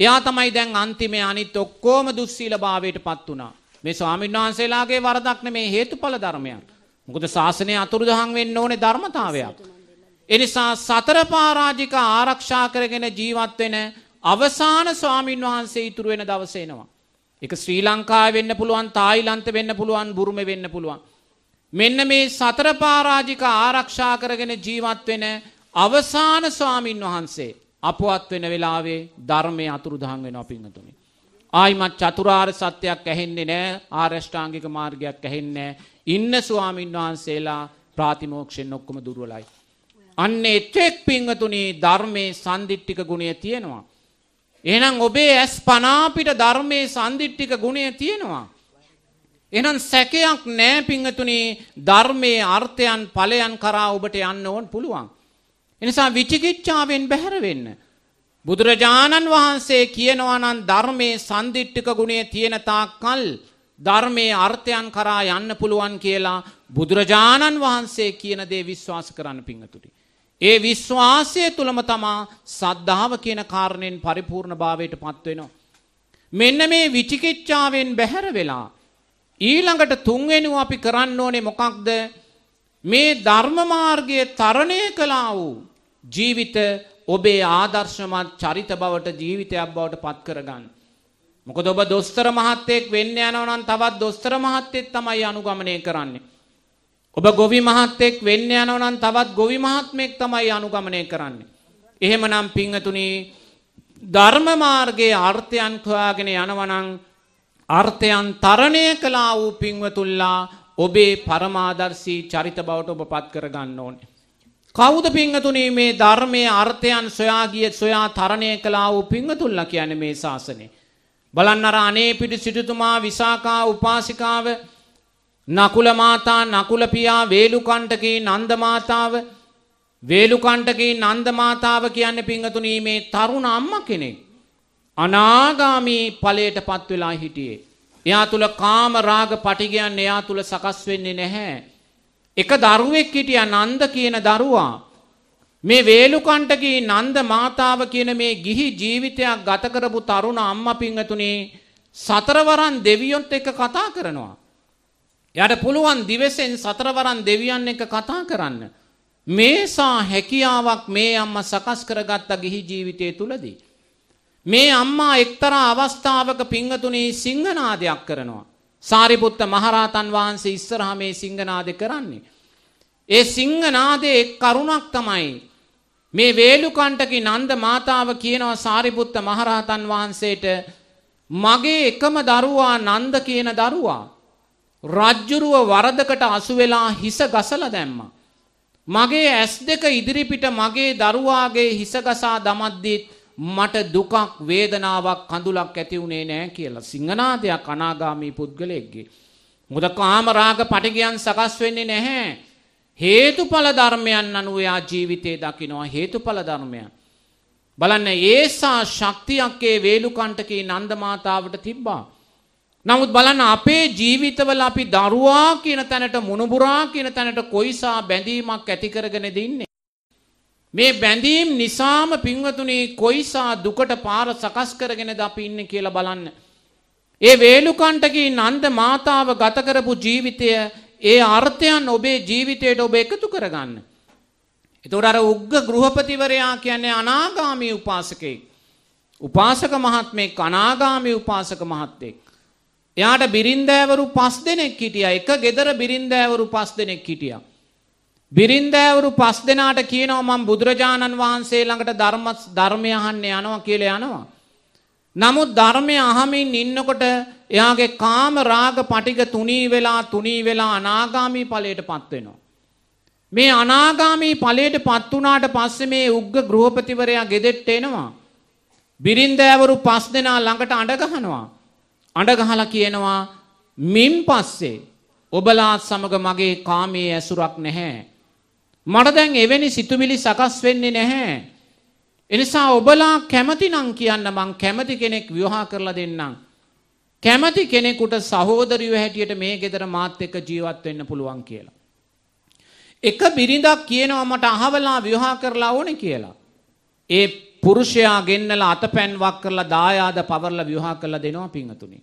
එයා තමයි දැන් අන්තිමේ අනිත් ඔක්කෝම දුස්සීල භාවයට පත් වුණා. මේ ස්වාමින් වහන්සේලාගේ වරදක් නෙමේ හේතුඵල ධර්මයක්. මොකද ශාසනය අතුරුදහන් වෙන්න ඕනේ ධර්මතාවයක්. එනිසා සතර පාරාජික ආරක්ෂා කරගෙන ජීවත් වෙන අවසාන ස්වාමින් වහන්සේ ඉතුරු වෙන දවස එනවා. ඒක ශ්‍රී ලංකාවේ වෙන්න පුළුවන්, තායිලන්ත වෙන්න පුළුවන්, බුරුමේ වෙන්න පුළුවන්. මෙන්න මේ සතර පාරාජික ආරක්ෂා කරගෙන ජීවත් වෙන අවසාන ස්වාමින් වහන්සේ අපවත් වෙන වෙලාවේ ධර්මයේ අතුරුදහන් වෙනවා පින්වතුනි. ආයිමත් චතුරාර්ය සත්‍යයක් ඇහෙන්නේ නැහැ, ආරෂ්ඨාංගික මාර්ගයක් ඇහෙන්නේ නැහැ. ඉන්න ස්වාමින් වහන්සේලා ප්‍රාතිමෝක්ෂෙන් ඔක්කොම දුර්වලයි. අන්න එතෙක් පිංහතුනි ධර්මයේ සන්දිිට්ටික ගුණය තියෙනවා. එහෙනම් ඔබේ ඇස් පනාපිට ධර්මයේ සන්දිිට්ටික ගුණය තියෙනවා. එනම් සැකයක් නෑ පිංහතුනි ධර්මයේ අර්ථයන් පලයන් කරා ඔබට යන්න ඕන් පුළුවන්. එනිසා විචිකිච්ඡාවෙන් බැහැර වෙන්න. බුදුරජාණන් වහන්සේ කියනවා නම් ධර්මයේ සන්දිට්ඨික ගුණය තියෙන තාක්කල් ධර්මයේ අර්ථයන් කරා යන්න පුළුවන් කියලා බුදුරජාණන් වහන්සේ කියන දේ විශ්වාස කරන්න පිංගතුනි. ඒ විශ්වාසය තුළම තමා සද්ධාව කියන කාරණයෙන් පරිපූර්ණ භාවයට පත් වෙනවා. මෙන්න මේ විචිකිච්ඡාවෙන් බැහැර වෙලා ඊළඟට තුන්වෙනුව අපි කරන්න ඕනේ මොකක්ද? මේ ධර්ම මාර්ගයේ තරණය කළා වූ ජීවිත ඔබේ ආදර්ශමත් චරිත බවට ජීවිතයක් බවට පත් කරගන්න. මොකද ඔබ දොස්තර මහත්තයෙක් වෙන්න යනවා නම් තවත් දොස්තර මහත්තයෙක් තමයි අනුගමනය කරන්නේ. ඔබ ගොවි මහත්තයෙක් වෙන්න යනවා නම් තවත් ගොවි මහත්මයෙක් තමයි අනුගමනය කරන්නේ. එහෙමනම් පින්වතුනි ධර්ම මාර්ගයේ අර්ථයන් හොයාගෙන යනවා නම් අර්ථයන් තරණය කළා වූ පින්වතුල්ලා ඔබේ පරමාදර්ශී චරිත බවට ඔබ පත් කරගන්න ඕනේ. කවුද පින්වතුනි මේ ධර්මයේ අර්ථයන් සොයා ගිය සොයා තරණය කළා වූ පින්වතුල්ලා කියන්නේ මේ ශාසනේ. බලන්න අර අනේපිඩි සිටුතුමා විසාකා උපාසිකාව නකුල මාතා නකුල පියා වේලුකණ්ඨකී නන්ද මාතාව වේලුකණ්ඨකී නන්ද මාතාව කියන්නේ පින්වතුනි මේ තරුණ අම්මා කෙනෙක්. අනාගාමී ඵලයටපත් වෙලා හිටියේ. එයා තුල කාම රාග පටිගයන් එයා තුල සකස් වෙන්නේ නැහැ. එක දරුවෙක් හිටියා නන්ද කියන දරුවා. මේ වේලුකණ්ඨකී නන්ද මාතාව කියන මේ ගිහි ජීවිතයක් ගත කරපු තරුණ අම්මා පිංගතුණි සතරවරන් දෙවියොත් එක්ක කතා කරනවා. එයාට පුළුවන් දිවසෙන් සතරවරන් දෙවියන් එක්ක කතා කරන්න. මේසා හැකියාවක් මේ අම්මා සකස් කරගත්ත ගිහි ජීවිතය තුලදී. මේ අම්මා එක්තරා අවස්ථාවක පිංගතුණි සිංහනාදයක් කරනවා. සාරිපුත්ත මහරහතන් වහන්සේ ඉස්සරහා මේ සිංහනාදේ කරන්නේ. ඒ සිංහනාදේ එක් කරුණක් තමයි මේ වේලුකණ්ඨකි නන්ද මාතාව කියනවා සාරිපුත්ත මහරහතන් වහන්සේට මගේ එකම දරුවා නන්ද කියන දරුවා රජ්ජුරුව වරදකට අසු වෙලා හිස ගසලා දැම්මා. මගේ ඇස් දෙක ඉදිරිපිට මගේ දරුවාගේ හිස ගසා දමද්දිත් මට දුකක් වේදනාවක් කඳුලක් ඇති වුණේ නැහැ කියලා සිංහනාදයක් අනාගාමී පුද්ගලයෙක්ගේ. මොකද කාම රාග පටිගයන් සකස් වෙන්නේ නැහැ. හේතුඵල ධර්මයන් අනුව යා ජීවිතේ දකිනවා හේතුඵල ධර්මයන්. බලන්න ඒසා ශක්තියක් ඒ වේලුකණ්ඨකී නන්ද මාතාවට තිබ්බා. නමුත් බලන්න අපේ ජීවිතවල අපි දරුවා කියන තැනට මුණුබුරා කියන තැනට කොයිසා බැඳීමක් ඇති කරගෙන දින්නේ. මේ බැඳීම් නිසාම පින්වතුනි කොයිසා දුකට පාර සකස් කරගෙනද අපි ඉන්නේ කියලා බලන්න. ඒ වේලුකණ්ඨකී නන්ද මාතාව ගත කරපු ජීවිතය ඒ අර්ථයන් ඔබේ ජීවිතයට ඔබ එකතු කරගන්න. එතකොට අර උග්ග ගෘහපතිවරයා කියන්නේ අනාගාමී උපාසකෙක්. උපාසක මහත්මෙක් අනාගාමී උපාසක මහත්තෙක්. එයාට බිරින්දෑවරු පස් දෙනෙක් හිටියා. එක ගෙදර බිරින්දෑවරු පස් දෙනෙක් හිටියා. බිරින්දෑවරු පස් දෙනාට කියනවා මම බුදුරජාණන් වහන්සේ ළඟට ධර්ම ධර්මය අහන්න යනවා කියලා යනවා. නමුත් ධර්මය අහමින් ඉන්නකොට එයාගේ කාම රාග පටිග තුනී වෙලා තුනී වෙලා අනාගාමී ඵලයටපත් වෙනවා. මේ අනාගාමී ඵලයටපත් වුණාට පස්සේ මේ උග්ග ගෘහපතිවරයා ගෙදෙට්ට එනවා. බිරින්දෑවරු පස් දෙනා ළඟට අඬ ගහනවා. අඬ ගහලා කියනවා මින් පස්සේ ඔබලාත් සමග මගේ කාමයේ ඇසුරක් නැහැ. මට දැන් එවැනි සිතුවිලි සකස් වෙන්නේ නැහැ. එනිසා ඔබලා කැමති නම් කියන්න මං කැමති කෙනෙක් විවාහ කරලා දෙන්නම්. කැමති කෙනෙකුට සහෝදරියෝ හැටියට මේ ගෙදර මාත් එක්ක ජීවත් වෙන්න පුළුවන් කියලා. එක බිරිඳක් කියනවා මට අහවලා විවාහ කරලා ඕනේ කියලා. ඒ පුරුෂයා ගෙන්නලා අතපැන් වක් කරලා දායාද පවර්ලා විවාහ කරලා දෙනවා පිංගතුනි.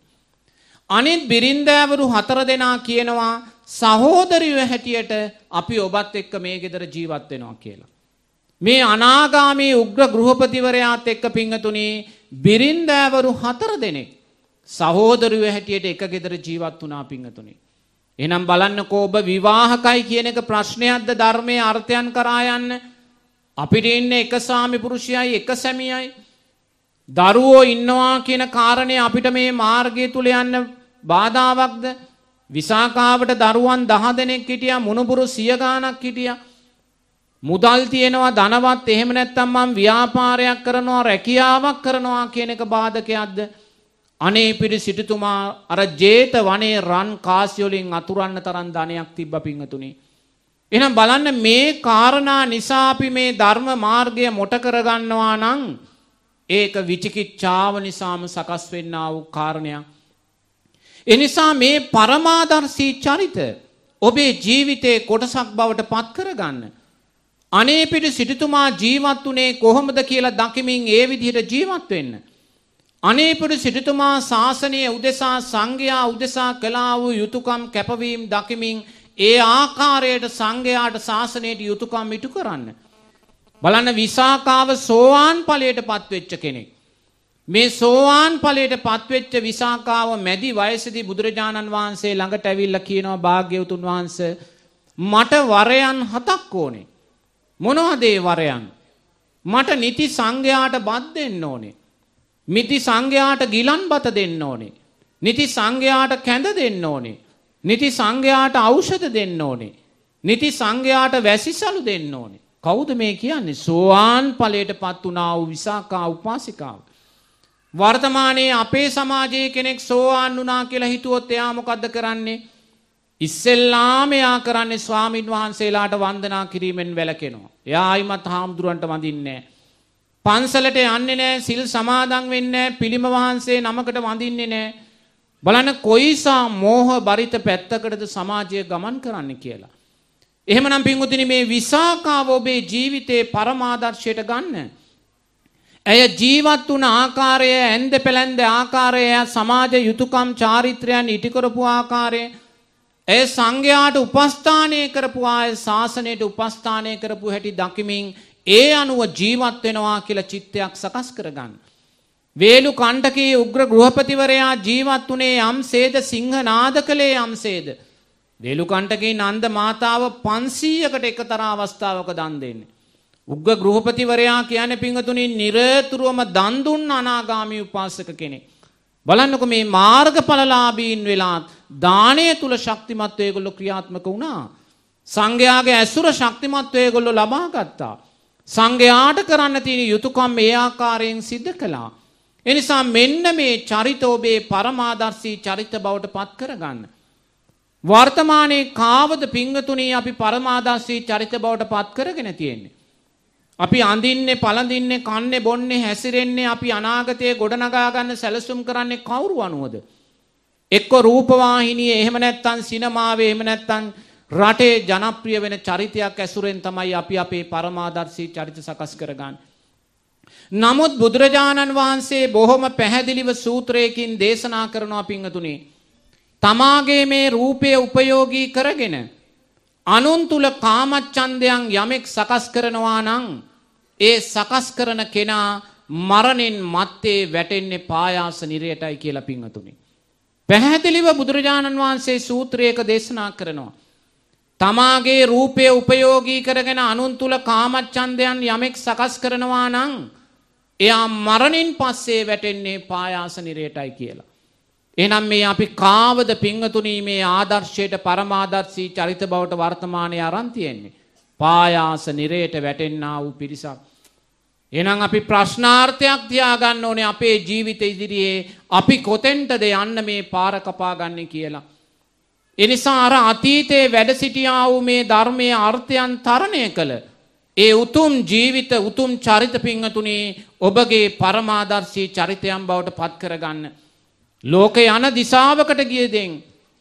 අනිත් බිරින්දෑවරු හතර දෙනා කියනවා සහෝදරියෝ හැටියට අපි ඔබත් එක්ක මේ ගෙදර ජීවත් වෙනවා කියලා. මේ අනාගාමී උග්‍ර ගෘහපතිවරයාත් එක්ක පිංගතුනි බිරින්දෑවරු හතර දෙනෙක් සහෝදරියෝ හැටියට එක ගෙදර ජීවත් වුණා පිංගතුනි. එහෙනම් බලන්නකෝ ඔබ විවාහකයි කියන එක ප්‍රශ්නයක්ද ධර්මයේ අර්ථයන් කරා යන්න අපිට ඉන්න එක සාමි පුරුෂයයි එක සැමියයි දරුවෝ ඉන්නවා කියන කාරණය අපිට මේ මාර්ගය තුල යන්න බාධාවක්ද විසාකාවට දරුවන් දහ දෙනෙක් හිටියා මුණුපුරු සිය ගාණක් හිටියා. මුදල් තියෙනවා ධනවත් එහෙම නැත්නම් මම ව්‍යාපාරයක් කරනවා රැකියාවක් කරනවා කියන එක බාධකයක්ද? අනේ පිරි සිටුතුමා අර ජේත වනේ රන් කාසි වලින් අතුරන්න තරම් ධනයක් තිබ්බ පිංගතුනි. එහෙනම් බලන්න මේ කාරණා නිසා අපි මේ ධර්ම මාර්ගය මොට කරගන්නවා නම් ඒක විචිකිච්ඡාව නිසාම සකස් වෙන්නා වූ කාරණයක්. එනිසා මේ පරමාදර්ශී චරිත ඔබේ ජීවිතයේ කොටසක් බවට පත් කරගන්න. අනේ පිට සිටුතුමා ජීවත් වුණේ කොහොමද කියලා දකිමින් ඒ විදිහට ජීවත් වෙන්න. අනේ පිට සිටුතුමා ශාසනය උදෙසා සංඝයා උදෙසා කළා වූ යුතුයකම් කැපවීම දකිමින් ඒ ආකාරයට සංඝයාට ශාසනයට යුතුයකම් ඉටු කරන්න. බලන්න විසාකාව සෝවාන් ඵලයට පත්වෙච්ච කෙනෙක්. මේ සෝවාන් ඵලයට පත්වෙච්ච විසාකාව මැදි වයසේදී බුදුරජාණන් වහන්සේ ළඟට ඇවිල්ලා කියනවා භාග්‍යවතුන් වහන්සේ මට වරයන් හතක් ඕනේ. මොනවද ඒ වරයන්? මට නිති සංඝයාට බත් දෙන්න ඕනේ. මිති සංඝයාට ගිලන් බත දෙන්න ඕනේ. නිති සංඝයාට කැඳ දෙන්න ඕනේ. නිති සංඝයාට ඖෂධ දෙන්න ඕනේ. නිති සංඝයාට වැසිසලු දෙන්න ඕනේ. කවුද මේ කියන්නේ? සෝවාන් ඵලයට පත් වුණා වූ විසාකා උපාසිකාව. වර්තමානයේ අපේ සමාජයේ කෙනෙක් සෝවාන් වුණා කියලා හිතුවොත් එයා මොකද්ද කරන්නේ? ඉස්සෙල්ලාම එයා කරන්නේ ස්වාමින් වහන්සේලාට වන්දනා කිරීමෙන් වැළකෙනවා. එයා ආයිමත් හාමුදුරන්ට වඳින්නේ නැහැ. පන්සලට යන්නේ නැහැ, සිල් සමාදන් වෙන්නේ නැහැ, පිළිම වහන්සේ නමකට වඳින්නේ නැහැ. බලන්න කොයිසා මෝහ බරිත පැත්තකටද සමාජය ගමන් කරන්න කියලා. එහෙමනම් පින්වතුනි මේ විසාකාව ඔබේ ජීවිතේ පරමාදර්ශයට ගන්න. ඇය ජීවත් වුණ ආකාරය, ඇඳ පැළැඳ ආකාරය, සමාජ යුතුයකම් චාරිත්‍රයන් ඉටි කරපු ආකාරය, ඇය සංඝයාට උපස්ථානය කරපු ආය ශාසනයට උපස්ථානය කරපු හැටි දකිමින් ඒ අනුව ජීවත් වෙනවා කියලා චිත්තයක් සකස් කරගන්න. වේලු කණ්ඩකයේ උග්‍ර ගෘහපතිවරයා ජීවත් වුණේ යම්සේද සිංහනාද කළේ යම්සේද. වේලු කණ්ඩකේ නන්ද මාතාව 500කට එකතර අවස්ථාවක දන් දෙන්නේ. උග්ග ගෘහපතිවරයා කියන්නේ පිංගතුනි නිරතුරුවම දන් දුන්න අනාගාමී උපාසක කෙනෙක්. බලන්නකො මේ මාර්ගඵලලාභීන් වෙලාත් දානය තුල ශක්තිමත් ඒගොල්ලෝ ක්‍රියාත්මක වුණා. සංඝයාගේ ඇසුර ශක්තිමත් ඒගොල්ලෝ ලබා ගත්තා. සංඝයාට කරන්න තියෙන යුතුයකම් මේ ආකාරයෙන් සිද්ධ කළා. එනිසා මෙන්න මේ චරිත ඔබේ පරමාදර්ශී චරිත බවට පත් කරගන්න. වර්තමානයේ කාවද පිංගතුණී අපි පරමාදර්ශී චරිත බවට පත් කරගෙන තියෙන්නේ. අපි අඳින්නේ පළඳින්නේ කන්නේ බොන්නේ හැසිරෙන්නේ අපි අනාගතයේ ගොඩනගා ගන්න සැලසුම් කරන්නේ කවුරු අනුවද? එක්ක රූපවාහිනියේ එහෙම නැත්නම් සිනමාවේ එහෙම නැත්නම් රටේ ජනප්‍රිය වෙන චරිතයක් ඇසුරෙන් තමයි අපි අපේ පරමාදර්ශී චරිත සකස් කරගන්නේ. නමුත් බුදුරජාණන් වහන්සේ බොහොම පැහැදිලිව සූත්‍රයකින් දේශනා කරනවා පිංගතුනේ. තමාගේ මේ රූපය උපයෝගී කරගෙන අනුන් තුල කාමච්ඡන්දයන් යමෙක් සකස් කරනවා නම් ඒ සකස් කරන කෙනා මරණින් මත්තේ වැටෙන්නේ පායාස නිරයටයි කියලා පින්වතුනි. පැහැදිලිව බුදුරජාණන් වහන්සේ සූත්‍රයක දේශනා කරනවා. තමාගේ රූපය උපයෝගී කරගෙන අනුන් තුල කාමච්ඡන්දයන් යමෙක් සකස් කරනවා නම් එයා මරණින් පස්සේ වැටෙන්නේ පායාස නිරයටයි කියලා. එහෙනම් මේ අපි කාවද පිංගතුණී මේ ආදර්ශයට පරමාදර්ශී චරිත බවට වර්තමානයේ අරන් තියෙන්නේ. පායාස නිරයට වැටෙන්නා වූ පිරිසක්. එහෙනම් අපි ප්‍රශ්නාර්ථයක් තියාගන්න ඕනේ අපේ ජීවිත ඉදිරියේ අපි කොතෙන්ටද යන්න මේ පාර කපා ගන්න කියලා. එනිසා අර අතීතයේ වැඩ සිටියා වූ මේ ධර්මයේ අර්ථයන් තරණය කළ ඒ උතුම් ජීවිත උතුම් චරිත පිංහතුනේ ඔබගේ පරමාදර්ශී චරිතයන් බවට පත් කරගන්න. ලෝකේ යන දිසාවකට ගියදෙන්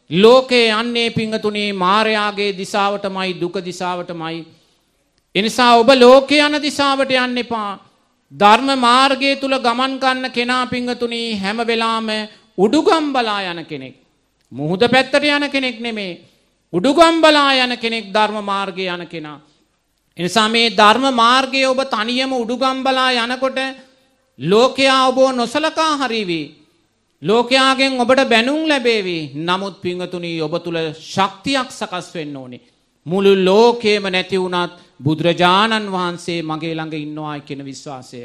ලෝකේ යන්නේ පිංහතුනේ මාරයාගේ දිසාවටමයි දුක දිසාවටමයි එනිසා ඔබ ලෝකේ යන දිසාවට යන්න එපා. ධර්ම මාර්ගය තුල ගමන් කරන කෙනා පිංගතුණි හැම වෙලාවෙම උඩුගම් බලා යන කෙනෙක්. මුහුද පැත්තට යන කෙනෙක් නෙමේ. උඩුගම් බලා යන කෙනෙක් ධර්ම මාර්ගයේ යන කෙනා. එනිසා මේ ධර්ම මාර්ගයේ ඔබ තනියම උඩුගම් බලා යනකොට ලෝකයා ඔබ නොසලකා හරිවි. ලෝකයාගෙන් ඔබට බැනුම් ලැබේවි. නමුත් පිංගතුණි ඔබ තුල ශක්තියක් සකස් වෙන්න ඕනේ. මුළු ලෝකේම නැති වුණත් බුදුරජාණන් වහන්සේ මගේ ළඟ ඉන්නවා කියන විශ්වාසය.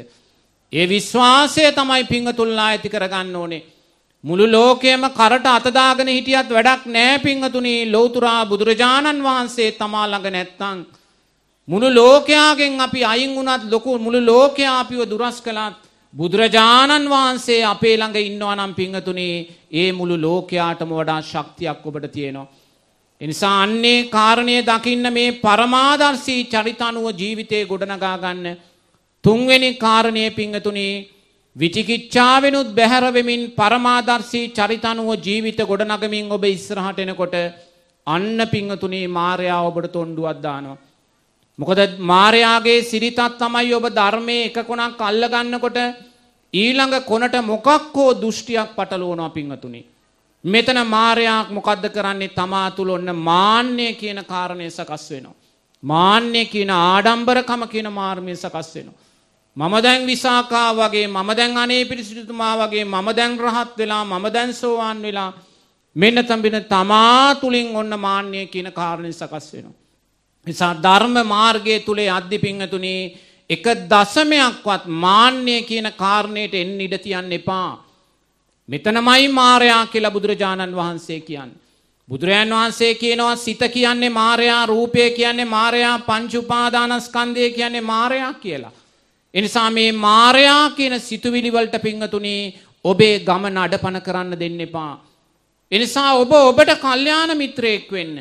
ඒ විශ්වාසය තමයි පිංහතුල්ලා ඇති කරගන්න ඕනේ. මුළු ලෝකයම කරට අතදාගෙන හිටියත් වැඩක් නෑ පිංහතුනී ලෝතුරා බුදුරජාණන් වහන්සේ තමා ළඟ නැත්තං. මුළු ලෝකයාගෙන් අපි අයින් වුණත් ලොකු මුළු ලෝකයා අපිව දුරස් කළත් බුදුරජාණන් වහන්සේ අපේ ළඟ ඉන්නවා නම් පිංහතුනේ ඒ මුළු ලෝකයාටම වඩා ශක්තියක් ඔබට තියෙනවා. එනිසා අන්නේ කාරණය දකින්න මේ පරමාදර්ශී චරිතනුව ජීවිතය ගොඩනගා ගන්න තුන්වෙනි කාරණය පිංගතුනේ විචිකිච්ඡාවෙනුත් බැහැරවෙමින් පරමාදර්ශී චරිතනුව ජීවිත ගොඩනගමින් ඔබ ඉස්සරහට එනකොට අන්න පිංගතුනේ මාර්යා ඔබට තොණ්ඩුවක් දානවා. මොකද මාර්යාගේ සිරිතත් තමයි ඔබ ධර්මයේ එක කොනක් අල්ලගන්නකොට ඊළඟ කොනට මොකක් හෝ දෘෂ්ටියක් පටලවනවා පිංගතුනේ. මෙතන මාරයාක් මොකද්ද කරන්නේ තමා තුළ ඔන්න මාන්නය කියන කාරණය සකස් වෙනවා. මාන්‍ය කියන ආඩම්බරකම කියන මාර්මය සකස් වෙනවා. මම දැන් විසාකා වගේ මම දැන් අනේ පිරිසිදුතුමා වගේ මම දැන් රහත් වෙලා මම දැන් සෝවාන් වෙලා මෙන්න තම්බින තමා තුලින් ඔන්න මාන්නය කියන කාරණය සකස් වෙනවා. නිසා ධර්ම මාර්ගයේ තුලේ අද්දි පිංගතුනි එක දශමයක්වත් මාන්නය කියන කාරණයට එන්න ඉඩ තියන්න එපා. මෙතනමයි මාරයා කියලා බුදුරජාණන් වහන්සේ කියන්නේ. බුදුරජාන් වහන්සේ කියනවා සිත කියන්නේ මාරයා රූපය කියන්නේ මාරයා පංච උපාදානස්කන්ධය කියන්නේ මාරයා කියලා. එනිසා මේ මාරයා කියන සිතුවිලි වලට පිංගතුනි ඔබේ ගමන අඩපණ කරන්න දෙන්න එපා. එනිසා ඔබ ඔබට කල්යාණ මිත්‍රයෙක් වෙන්න.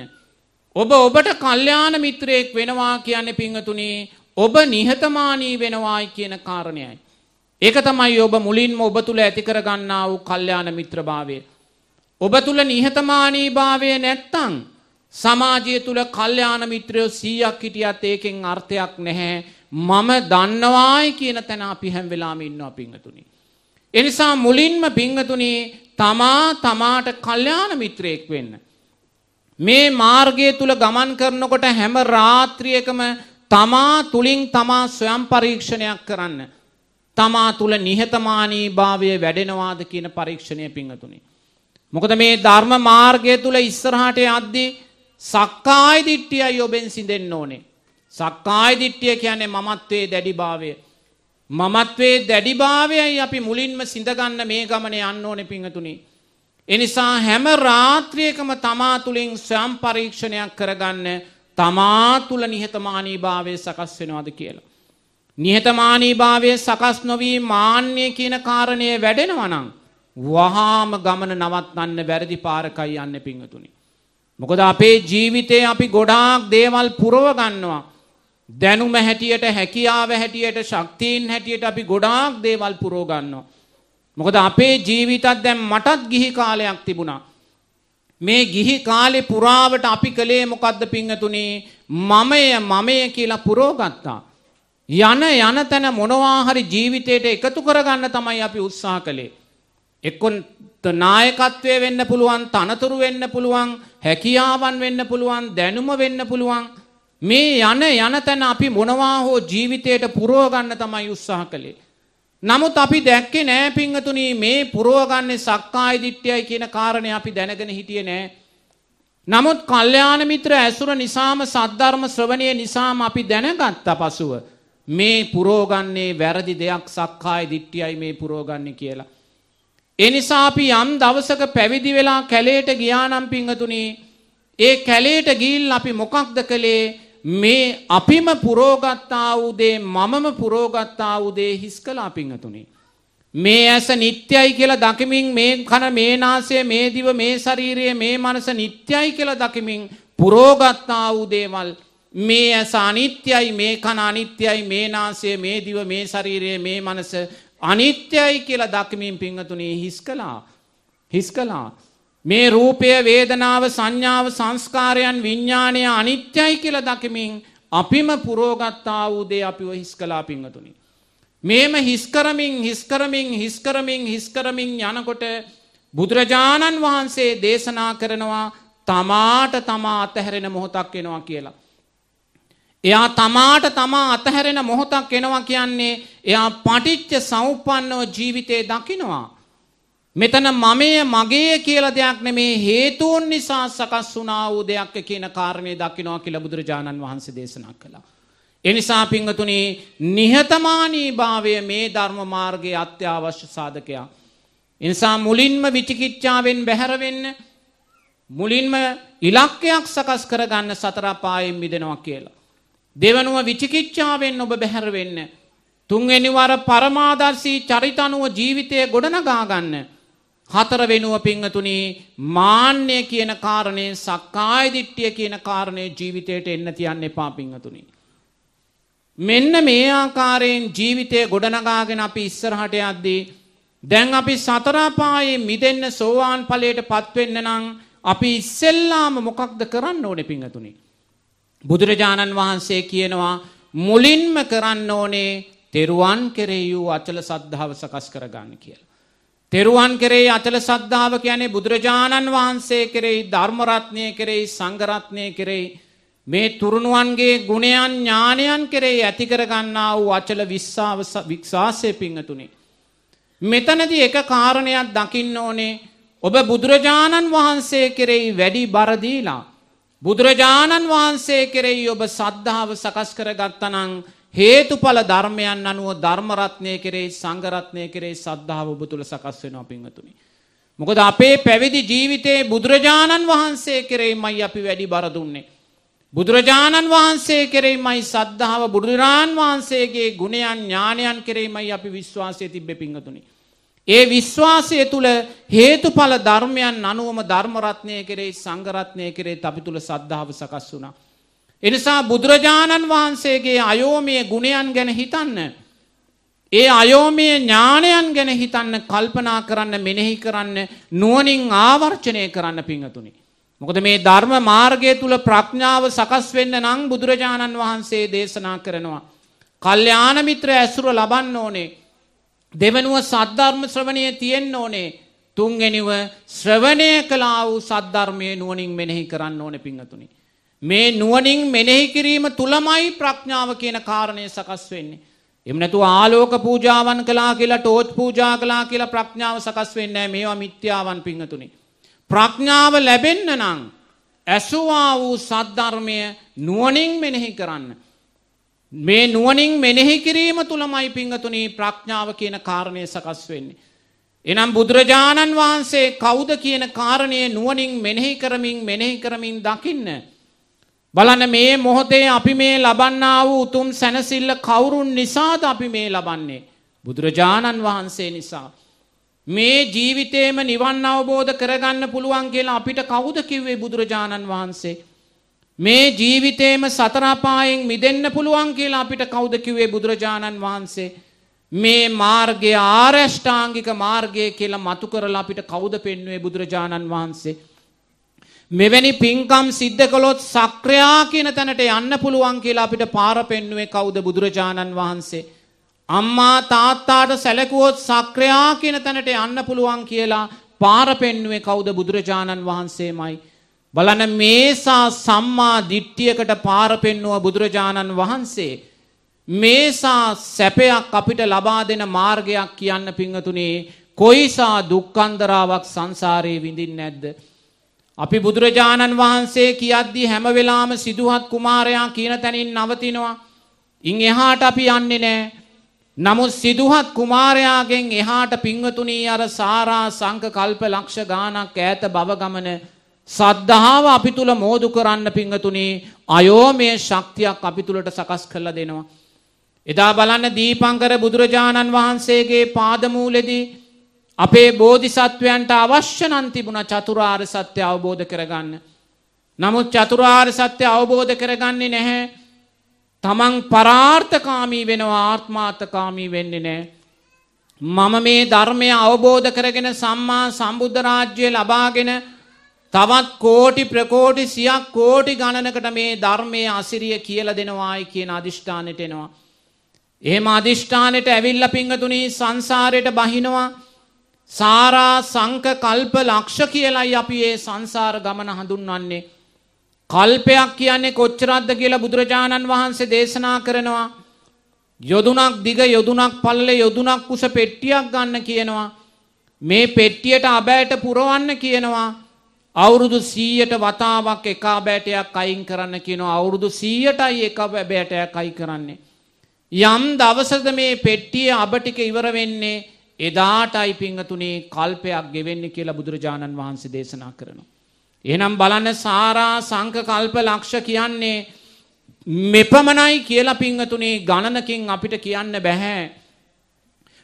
ඔබ ඔබට කල්යාණ මිත්‍රයෙක් වෙනවා කියන්නේ පිංගතුනි ඔබ නිහතමානී වෙනවායි කියන කාරණයයි. ඒක තමයි ඔබ මුලින්ම ඔබ තුළ ඇති කරගන්නා වූ කල්යාණ මිත්‍රභාවය. ඔබ තුළ නිහතමානීභාවය නැත්තං සමාජය තුළ කල්යාණ මිත්‍රයෝ සීයක් හිටියත් ඒකෙන් අර්ථයක් නැහැ මම දන්නවායි කියන තැන අපි හැම් වෙලාම ඉන්නවා පිංහතුනි. එනිසා මුලින්ම පිංහතුනි තමා තමාට කල්යාණ මිත්‍රයෙක් වෙන්න. මේ මාර්ගය තුළ ගමන් කරනකොට හැම රාත්‍රියකම තමා තුළින් තමා ස්වයම් පරීක්ෂණයක් කරන්න. තමා තුළ නිහතමානී භාවය වැඩෙනවාද කියන පරීක්ෂණය පිංහතුනි. මොකද මේ ධර්ම මාර්ගය තුළ ඉස්සරහට අද්දී සක්කාය දිට්ටියයි ඔබෙන් සිදෙන්න ඕනේ. සක්කාය දිට්ටිය කියන්නේ මමත්වේ දැඩිභාවය. මමත්වේ දැඩිභාවයයි අපි මුලින්ම සිඳගන්න මේ ගමන යන්න ඕනෙ පිංහතුනි. එනිසා හැම රාත්‍රියකම තමා තුළින් ස්වම් පරීක්ෂණයක් කරගන්න තමා තුළ නිහතමානී භාවය සකස් වෙනවාද කියලා. නිහතමානී භාවය සකස් නොවී මාන්‍ය කියන කාරණය වැඩෙනවනං. වහාම ගමන නවත්වන්න වැරදි පාරකයි යන්න පිංහතුනි. මොකද අපේ ජීවිතය අපි ගොඩාක් දේවල් පුරව ගන්නවා. දැනුම හැටියට හැකියාව හැටියට ශක්තිීන් හැටියට අපි ගොඩාක් දේවල් පුරෝ ගන්නවා. මොකද අපේ ජීවිතත් දැම් මටත් ගිහි කාලයක් තිබුණා. මේ ගිහි කාලෙ පුරාවට අපි කළේ මොකක්ද පිංහතුනේ මමය මමය කියලා පුරෝගත්තා. යන යන තැන මොනවාහරි ජීවිතයට එකතු කරගන්න තමයි අපි උත්සාහ කළේ. එක්කො නායකත්වය වෙන්න පුළුවන් තනතුරු වෙන්න පුළුවන් හැකියාවන් වෙන්න පුළුවන් දැනුම වෙන්න පුළුවන් මේ යන යන තැන අපි මොනවා හෝ ජීවිතයට පුරෝගන්න තමයි උත්සාහ කළේ. නමුත් අපි දැක්කේ නෑ පිංහතුනී මේ පුරෝගන්නේ සක්කායි දිට්්‍යයයි කියන කාරණය අපි දැනගෙන හිටිය නෑ. නමුත් කල්්‍යයාන මිත්‍ර ඇසුර නිසාම සද්ධර්ම ශ්‍රවණය නිසාම අපි දැනගත්ත පසුව. මේ පුරෝගන්නේ වැරදි දෙයක් සක්කාය දිට්ටියයි මේ පුරෝගන්න කියලා. එනිසා අපි යම් දවසක පැවිදි වෙලා කැලේට ගියානම් පිංහතුනි ඒ කැලේට ගිල් අපි මොකක්ද කළේ මේ අපිම පුරෝගත්තා වූදේ මමම පුරෝගත්තා වූදේ හිස් කලා පිංහතුනි. මේ ඇස නිත්‍යයි කියලා දකිමින් මේ කන මේ නාසය මේ දිව මේ ශරීරය මේ මනස නිත්‍යයි කියලා දකිමින් පුරෝගත්තා වූ දේවල් මේ ඇස අනිත්‍යයි මේ කන අනිත්‍යයි මේ නාසය මේ දිව මේ ශරීරය මේ මනස අනිත්‍යයි කියලා දකිමින් පිංහතුනේ හිස් කලා හිස් කලා මේ රූපය වේදනාව සංඥාව සංස්කාරයන් විඤ්ඥානය අනිත්‍යයි කියල දකිමින් අපිම පුරෝගත්තා වූදේ අපිව හිස් කලා පිංහතුනි. මේම හිස්කරමින් හිස්කරමින් හිස්කරමින් හිස්කරමින් යනකොට බුදුරජාණන් වහන්සේ දේශනා කරනවා තමාට තමා අතහැරෙන මොහොතක් එනවා කියලා. එයා තමාට තමා අතහැරෙන මොහොතක් එනවා කියන්නේ එයා පටිච්ච සෞපන්නව ජීවිතය දකිනවා. මෙතන මමය මගේ කියලා දෙයක් නෙමේ හේතුන් නිසා සකස් වුණා වූ දෙයක් කියන කාරණය දකිනවා කියලා බුදුරජාණන් වහන්සේ දේශනා කළා. එනිසා පිංහතුනි නිහතමානී භාවය මේ ධර්ම මාර්ගයේ අත්‍යවශ්‍ය සාධකයක්. එනිසා මුලින්ම විචිකිච්ඡාවෙන් බැහැරවෙන්න මුලින්ම ඉලක්කයක් සකස් කරගන්න සතරපායෙන් මිදෙනවා කියලා. දෙවනුව විචිකිච්ඡාවෙන් ඔබ බැහැරවෙන්න. තුන්වෙනිවර පරමාදර්ශී චරිතනුව ජීවිතය ගොඩනගා ගන්න. හතර වෙනුව පිංහතුනි මාන්‍ය කියන කාරණය සක්කාය දිට්ටිය කියන කාරණය ජීවිතයට එන්න තියන්න එපා පිංහතුනි. මෙන්න මේ ආකාරයෙන් ජීවිතය ගොඩනගාගෙන අපි ඉස්සරහට යද්දී දැන් අපි සතරාපායේ මිදෙන්න සෝවාන් ඵලයට පත්වෙන්න නම් අපි ඉස්සෙල්ලාම මොකක්ද කරන්න ඕනේ පිංගතුනි බුදුරජාණන් වහන්සේ කියනවා මුලින්ම කරන්න ඕනේ තෙරුවන් කෙරෙහි වූ අචල සද්ධාව සකස් කරගන්න කියලා. තෙරුවන් කෙරෙහි අචල සද්ධාව කියන්නේ බුදුරජාණන් වහන්සේ කෙරෙහි ධර්ම රත්නය කෙරෙහි සංඝ රත්නය කෙරෙහි මේ තුරුණුවන්ගේ ගුණයන් ඥානයන් කෙරෙහි ඇති කරගන්නා වූ අචල විශ්වාස විශ්වාසය පිංගතුනි. මෙතනදී එක කාරණයක් දකින්න ඕනේ ඔබ බුදුරජාණන් වහන්සේ කෙරෙහි වැඩි බර දීලා බුදුරජාණන් වහන්සේ කෙරෙහි ඔබ සද්ධාව සකස් කරගත්තනම් හේතුඵල ධර්මයන් අනුව ධර්ම රත්නය කෙරෙහි සංඝ රත්නය කෙරෙහි සද්ධාව ඔබ තුල සකස් වෙනවා පින්වතුනි. මොකද අපේ පැවිදි ජීවිතේ බුදුරජාණන් වහන්සේ කෙරෙහිමයි අපි වැඩි බර දුන්නේ. බුදුරජාණන් වහන්සේ කෙරෙහිමයි සද්ධාව බුදුරජාණන් වහන්සේගේ ගුණයන් ඥානයන් කෙරෙහිමයි අපි විශ්වාසය තිබ්බේ පින්වතුනි. ඒ විශ්වාසය තුළ හේතුඵල ධර්මයන් අනුවම ධර්මරත්නය කෙරෙහි සංඝරත්නය කෙරෙහි අපි තුළ සද්ධාව සකස් වුණා. එනිසා බුදුරජාණන් වහන්සේගේ අයෝමය ගුණයන් ගැන හිතන්න. ඒ අයෝමය ඥානයන් ගැන හිතන්න කල්පනා කරන්න මෙනෙහි කරන්න නුවනින් ආවර්චනය කරන්න පිංහතුනි. මොකද මේ ධර්ම මාර්ගය තුළ ප්‍රඥාව සකස් වෙන්න නං බුදුරජාණන් වහන්සේ දේශනා කරනවා. කල්්‍යානමිත්‍ර ඇසුර ලබන්න ඕනේ දෙවනුව සද්ධර්ම ශ්‍රවණය තියෙන්න ඕනේ. තුන්ගෙනිව ශ්‍රවණය කලා වූ සද්ධර්මය නුවනින් මෙනෙහි කරන්න ඕන පිංහතුනි. මේ නුවනින් මෙනෙහි කිරීම තුළමයි ප්‍රඥාව කියන කාරණය සකස් වෙන්නේ. එමනැතු ආලෝක පූජාවන් කලා කියලා ටෝච් පූජා කලා කියලා ප්‍රඥාව සකස් වෙන්න මේවා මිත්‍යාවන් පිංහතුනි. ප්‍රඥාව ලැබෙන්න නං ඇසුවා වූ සද්ධර්මය නුවනින් මෙනෙහි කරන්න. මේ නුවනින් මෙනෙහි කිරීම තුළමයි පිංහතුනී ප්‍රඥාව කියන කාරණය සකස් වෙන්නේ. එනම් බුදුරජාණන් වහන්සේ කෞුද කියන කාරණය නුවනින් මෙනෙහි කරමින් මෙනෙහි කරමින් දකින්න. බලන්න මේ මොහොතේ අපි මේ ලබන්නා වූ උතුම් සැනසිල්ල කවුරුන් නිසාද අපි මේ ලබන්නේ. බුදුරජාණන් වහන්සේ නිසා. මේ ජීවිතේම නිවන් අවබෝධ කරගන්න පුළුවන් කියලා අපිට කවුද කිව්වේ බුදුරජාණන් වහන්සේ. මේ ජීවිතේම සතරාපායෙන් මිදෙන්න පුළුවන් කියලා අපිට කවුද කිව්වේ බුදුරජාණන් වහන්සේ. මේ මාර්ගය ආර්යෂ්ඨාංගික මාර්ගය කියලා මතු කරලා අපිට කවුද පෙන්වුවේ බුදුරජාණන් වහන්සේ. මෙවැනි පින්කම් සිද්ධ කළොත් සක්‍රයා කියන තැනට යන්න පුළුවන් කියලා අපිට පාර පෙන්වුවේ කවුද බුදුරජාණන් වහන්සේ. අම්මා තාත්තාට සැලකුවොත් සක්‍රයා කියන තැනට යන්න පුළුවන් කියලා පාර පෙන්වුවේ කවුද බුදුරජාණන් වහන්සේමයි. බලන්න මේසා සම්මා දිට්ටියකට පාර පෙන්නුව බුදුරජාණන් වහන්සේ මේසා සැපයක් අපිට ලබා දෙන මාර්ගයක් කියන්න පිංහතුනේ කොයිසා දුක්කන්දරාවක් සංසාරයේ විඳින් නැද්ද. අපි බුදුරජාණන් වහන්සේ කියද්දී හැම වෙලාම සිදුහත් කුමාරයා කියන තැනින් නවතිනවා. ඉන් එහාට අපි යන්නේ නෑ. නමුත් සිදුහත් කුමාරයාගෙන් එහාට පිංවතුනී අර සාරා සංක කල්ප ලක්ෂ ගානක් ඈත බවගමන සද්ධාව අපි තුළ මෝදු කරන්න පිංහතුනේ අයෝමය ශක්තියක් අපි තුළට සකස් කරලා දෙනවා. එදා බලන්න දීපංකර බුදුරජාණන් වහන්සේගේ පාදමූලෙදී අපේ බෝධිසත්වයන්ට අවශ්‍ය නම් තිබුණ චතුරාර් සත්‍ය අවබෝධ කරගන්න. නමුත් චතුරාර් සත්‍ය අවබෝධ කරගන්නේ නැහැ. තමන් පරාර්ථකාමී වෙනවා ආත්මාර්ථකාමී වෙන්නේ නෑ. මම මේ ධර්මය අවබෝධ කරගෙන සම්මා සම්බුද්ධ රාජ්‍යය ලබාගෙන තවත් කෝටි ප්‍රකෝටි සියක් කෝටි ගණනකට මේ ධර්මය අසිරිය කියල දෙනවායි කියන අධිෂ්ඨානයට එනවා. එහෙම අධිෂ්ඨානයට ඇවිල්ල පිංහතුනී සංසාරයට බහිනවා සාරා සංක කල්ප ලක්ෂ කියලයි අපි ඒ සංසාර ගමන හඳුන්වන්නේ. කල්පයක් කියන්නේ කොච්චරද්ද කියලා බුදුරජාණන් වහන්සේ දේශනා කරනවා. යොදුනක් දිග යොදුනක් පල්ල යොදුනක් කුස පෙට්ටියක් ගන්න කියනවා. මේ පෙට්ටියට අබෑට පුරවන්න කියනවා. අවුරුදු සීයට වතාවක් එකා බෑටයක් අයින් කරන්න කියනවා අවුරුදු සීයටයි එක බෑටයක් අයි කරන්නේ. යම් දවසද මේ පෙට්ටිය අබටික ඉවර වෙන්නේ එදාටයි පිංහතුනේ කල්පයක් ගෙවෙන්නේ කියලා බුදුරජාණන් වහන්සේ දේශනා කරනවා. එනම් බලන්න සාරා සංක කල්ප ලක්ෂ කියන්නේ මෙපමණයි කියලා පිංහතුනේ ගණනකින් අපිට කියන්න බැහැ.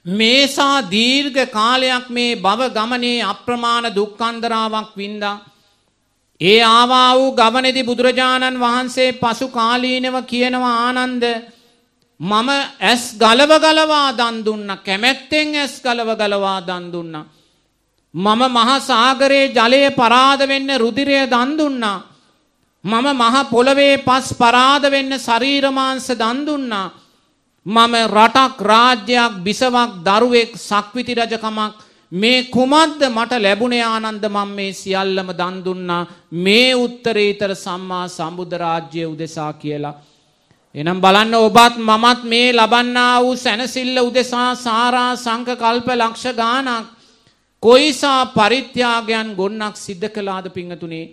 මේසා දීර්ඝ කාලයක් මේ භව ගමනේ අප්‍රමාණ දුක්ඛන්දරාවක් වින්දා. ඒ ආවා වූ ගමනේදී බුදුරජාණන් වහන්සේ පසු කාලීනව කියනවා ආනන්ද මම ඇස් ගලව ගලවා දන් දුන්නා. කැමැත්තෙන් ඇස් ගලව ගලවා දන් දුන්නා. මම මහා සාගරයේ ජලය පරාද වෙන්න රුධිරය දන් දුන්නා. මම මහ පොළවේ පස් පරාද වෙන්න ශරීර මාංශ දන් දුන්නා. මම රටක් රාජ්‍යයක් බිසවක් දරුවෙක් සක්විති රජකමක් මේ කුමද්ද මට ලැබුණේ ආනන්ද මම මේ සියල්ලම දන් දුන්නා මේ උත්තරීතර සම්මා සම්බුද්ධ රාජ්‍ය උදෙසා කියලා. එනම් බලන්න ඔබත් මමත් මේ ලබන්නා වූ සැනසිල්ල උදෙසා සාරා සංක කල්ප ලක්ෂ ගානක් කොයිසා පරිත්‍යාගයන් ගොන්නක් සිද්ධ කළාද පිංහතුනේ.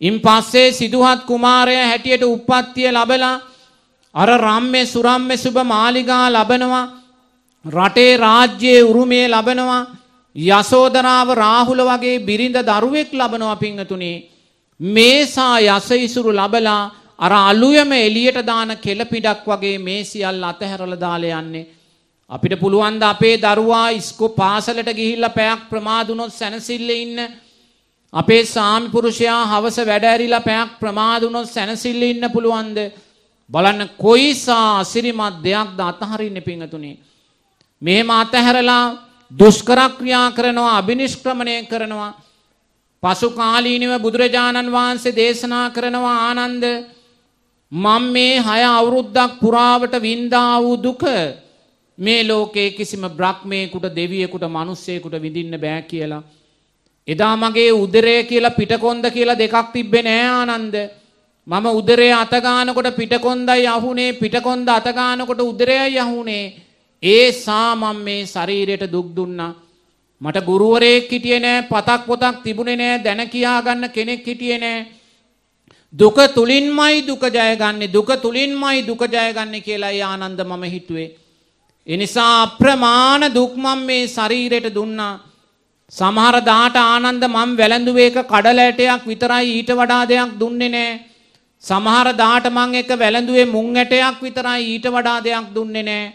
ඉන් පස්සේ සිදුහත් කුමාරය හැටියට උපත්තිය ලබලා අර රම්මේ සුරම්මෙ සුභ මාලිගා ලබනවා රටේ රාජ්‍යයේ උරුමේ ලබනවා යසෝදරාව රාහුල වගේ බිරිඳ දරුවෙක් ලබනවා පිංහතුනේ මේසා යස ඉසුරු ලබලා අර අලුයම එලියට දාන කෙලපිඩක් වගේ මේ සියල් අතහැරල දාල යන්නේ. අපිට පුළුවන්ද අපේ දරුවා ඉස්කෝ පාසලට ගිහිල්ල පැයක් ප්‍රමාදුනොත් සැනසිල්ල ඉන්න. අපේ සාමි පුරුෂයා හවස වැඩැරිලා පැයක් ප්‍රමාදුනොත් සැනසිල්ල ඉන්න පුළුවන්ද. බලන්න කොයිසා අසිරිමත් දෙයක්ද අතහරින්න පිංහතුනේ. මෙහෙම අතහැරලා දුෂ්කරක්‍රියා කරනවා අභිනිෂ්ක්‍රමණය කරනවා. පසු කාලීනව බුදුරජාණන් වහන්සේ දේශනා කරනවා ආනන්ද මං මේ හය අවුරුද්දක් පුරාවට වින්දා වූ දුක මේ ලෝකයේ කිසිම බ්‍රහ්මයකුට දෙවියෙකුට මනුස්සයෙකුට විඳින්න බෑ කියලා. එදා මගේ උදරය කියලා පිටකොන්ද කියලා දෙකක් තිබ්බේ නෑ ආනන්ද. මම උදරේ අතගානකොට පිටකොන්දයි අහුනේ පිටකොන්ද අතගානකොට උදරයයි අහුනේ ඒ සාමම් මේ ශරීරයට දුක් දුන්නා. මට ගුරුවරයෙක් හිටියේ නෑ පතක් පොතක් තිබුණේ නෑ දැන කියා ගන්න කෙනෙක් හිටියේ නෑ. දුක තුලින්මයි දුක ජයගන්නේ දුක තුලින්මයි දුක ජයගන්නේ කියලා ආනන්ද මම හිතුවේ. ඒ නිසා අප්‍රමාණ දුක් මම මේ ශරීරයට දුන්නා. සමහර දාට ආනන්ද මම වැළඳුවේ එක කඩලැටයක් විතරයි ඊට වඩා දෙයක් දුන්නේ නෑ. සමහර දාට මං එක වැළඳුවේ මුං ඇටයක් විතරයි ඊට වඩා දෙයක් දුන්නේ නෑ.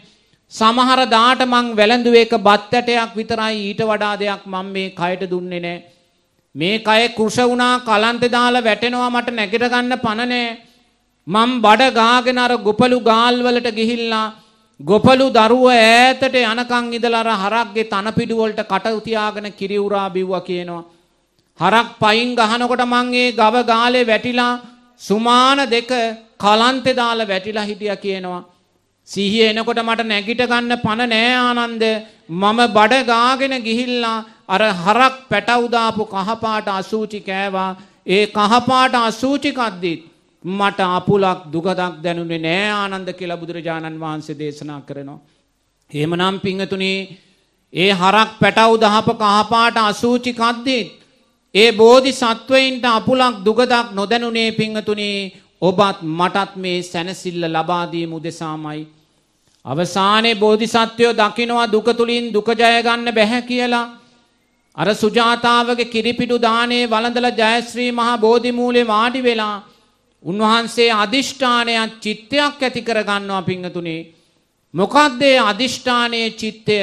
සමහර දාට මං වැළඳුව එක බත් ඇටයක් විතරයි ඊට වඩා දෙයක් මම මේ කයට දුන්නේ නෑ. මේ කය කෘෂ වුණා කලන්තේ දාලා වැටෙනවා මට නැගිට ගන්න පණ නෑ. මං බඩ ගාගෙන අර ගොපලු ගාල් වලට ගිහිල්ලා ගොපලු දරුව ඈතට යනකන් ඉඳලා අර හරක්ගේ තනපිඩු වලට කට තියාගෙන කිරි උරා බිව්වා කියනවා. හරක් පයින් ගහනකොට මං ඒ ගව ගාලේ වැටිලා සුමාන දෙක කලන්තේ දාලා වැටිලා හිටියා කියනවා. සිහිය එනකොට මට නැගිට ගන්න පණ නෑ ආනන්ද. මම බඩ ගාගෙන ගිහිල්ලා අර හරක් පැටව් දාපු කහපාට අසූචි කෑවා. ඒ කහපාට අසූචි කද්දිත් මට අපුලක් දුකදක් දැනුනේ නෑ ආනන්ද කියලා බුදුරජාණන් වහන්සේ දේශනා කරනවා. එහෙමනම් පිංගතුනි ඒ හරක් පැටව් දහප කහපාට අසූචි කද්දිත් ඒ බෝධි සත්වයින්ට අපුලක් දුකදක් නොදැනුනේ පිංගතුනි ඔබත් මටත් මේ සැනසිල්ල ලබා දීම උදෙසාමයි අවසානයේ බෝධිසත්වයෝ දකිනවා දුක තුලින් දුක ජය ගන්න බැහැ කියලා. අර සුජාතාවගේ කිරිපිඩු දානේ වළඳලා ජයශ්‍රී මහා බෝධි මූලේ වාඩි වෙලා උන්වහන්සේ අදිෂ්ඨානයක් චිත්තයක් ඇති කර ගන්නවා පිංගතුනේ. මොකද්ද ඒ අදිෂ්ඨානයේ චිත්තය?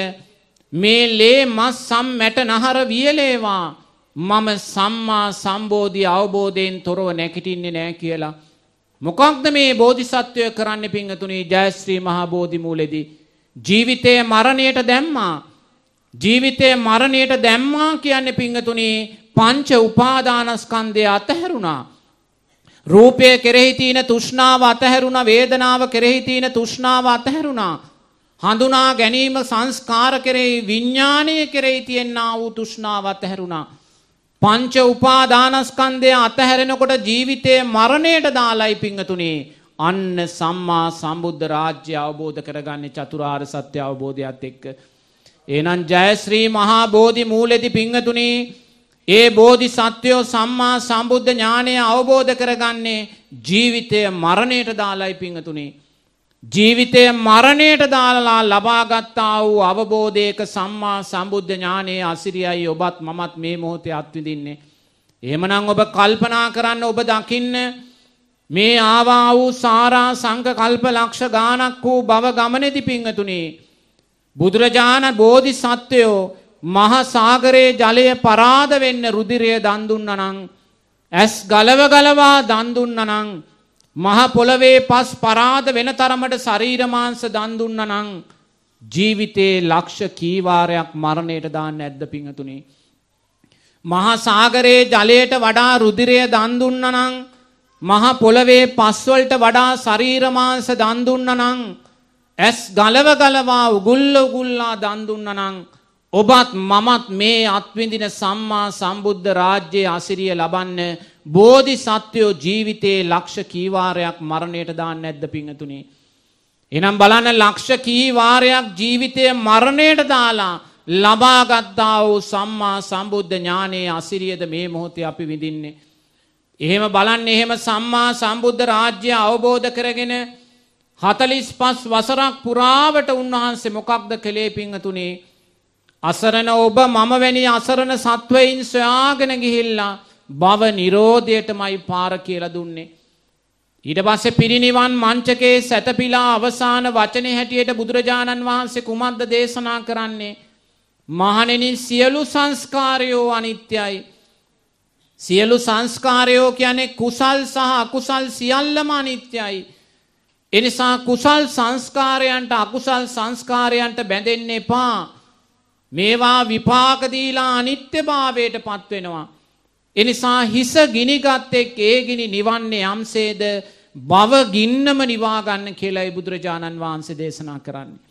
මේ ලේ මස් සම් මැට නහර වියලේවා මම සම්මා සම්බෝධි අවබෝධයෙන් තොරව නැගිටින්නේ නැහැ කියලා මොකක්ද මේ බෝධිසත්වය කරන්න පිංහතුනි ජයශ්‍රී මහා බෝධි මූලෙදී. ජීවිතය මරණයට දැම්මා. ජීවිතය මරණයට දැම්මා කියන්න පිංහතුනි පංච උපාදානස්කන්දය අතහැරුණා. රූපය කෙරෙහිතිීන තුෂ්නාව අතහැරුණ වේදනාව කෙරෙහිතිීන තුෂ්නාව අතහැරුණා. හඳුනා ගැනීම සංස්කාර කෙරෙහි විඤ්ඥානය කෙරෙහි තියෙන්න්නා වූ තුෂ්නාව අතහැරුණා. පංච උපාදානස්කන්දය අතහැරෙනකොට ජීවිතය මරණයට දාලයි පිංහතුනේ අන්න සම්මා සම්බුද්ධ රාජ්‍ය අවබෝධ කරගන්න චතුරාර් සත්‍ය අවබෝධයක් එක්ක. ඒනන් ජයශ්‍රී මහා බෝධි මූලෙදි පිංහතුනේ ඒ බෝධි සත්‍යයෝ සම්මා සම්බුද්ධ ඥානය අවබෝධ කරගන්නේ ජීවිතය මරණයට දාලයි පිංහතුනේ. ජීවිතය මරණයට දාලලා ලබාගත්තා වූ අවබෝධයක සම්මා සම්බුද්ධ ඥානයේ අසිරියයි ඔබත් මමත් මේ මොහොතේ අත්විඳින්නේ. එහෙමනම් ඔබ කල්පනා කරන්න ඔබ දකින්න මේ ආවා වූ සාරා සංඝ කල්ප ලක්ෂ ගාණක් වූ බව ගමනේදී පිංගතුනි බුදුරජාණන් බෝධි සත්වයෝ මහ සාගරයේ ජලය පරාද වෙන්න රුධිරය දන් දුන්නනම් ඇස් ගලව ගලවා දන් දුන්නනම් මහ පොළවේ පස් පරාද වෙන තරමට ශරීර මාංශ දන් දුන්නනම් ජීවිතේ ලක්ෂ කීවාරයක් මරණයට දාන්න නැද්ද පිංතුනේ මහා සාගරයේ ජලයට වඩා රුධිරය දන් දුන්නනම් මහ පොළවේ පස්වලට වඩා ශරීර මාංශ දන් දුන්නනම් ඇස් ගලව ගලවා උගුල්ල උගුල්ලා දන් දුන්නනම් ඔබත් මමත් මේ අත්විඳින සම්මා සම්බුද්ධ රාජ්‍යයේ අසිරිය ලබන්න බෝධි සත්වයෝ ජීවිතේ ලක්ෂ කීවාරයක් මරණයට දාන්න නැද්ද පිංතුනේ එනම් බලන්න ලක්ෂ කීවාරයක් ජීවිතය මරණයට දාලා ලබාගත්තා වූ සම්මා සම්බුද්ධ ඥානයේ අසිරියද මේ මොහොතේ අපි විඳින්නේ? එහෙම බලන්න එහෙම සම්මා සම්බුද්ධ රාජ්‍ය අවබෝධ කරගෙන 45 වසරක් පුරාවට උන්වහන්සේ මොකක්ද කළේ පිංතුනේ අසරණ ඔබ මම වැනි අසරණ සත්වයින් සොයාගෙන ගිහිල්ලා භව නිරෝධයටමයි පාර කියලා දුන්නේ. ඊට පස්සේ පිරිනිවන් මංචකේ සැතපීලා අවසාන වචනේ හැටියට බුදුරජාණන් වහන්සේ කුමක්ද දේශනා කරන්නේ? මහණෙනි සියලු සංස්කාරයෝ අනිත්‍යයි. සියලු සංස්කාරයෝ කියන්නේ කුසල් සහ අකුසල් සියල්ලම අනිත්‍යයි. එනිසා කුසල් සංස්කාරයන්ට අකුසල් සංස්කාරයන්ට බැඳෙන්න එපා. මේවා විපාක දීලා අනිත්‍යභාවයට පත් වෙනවා. එනිසා හිස ගිනිගත්තෙක් ඒ ගිනි නිවන්නේ යම්සේද බව ගින්නම නිවා ගන්න කියලායි බුදුරජාණන් වහන්සේ දේශනා කරන්නේ.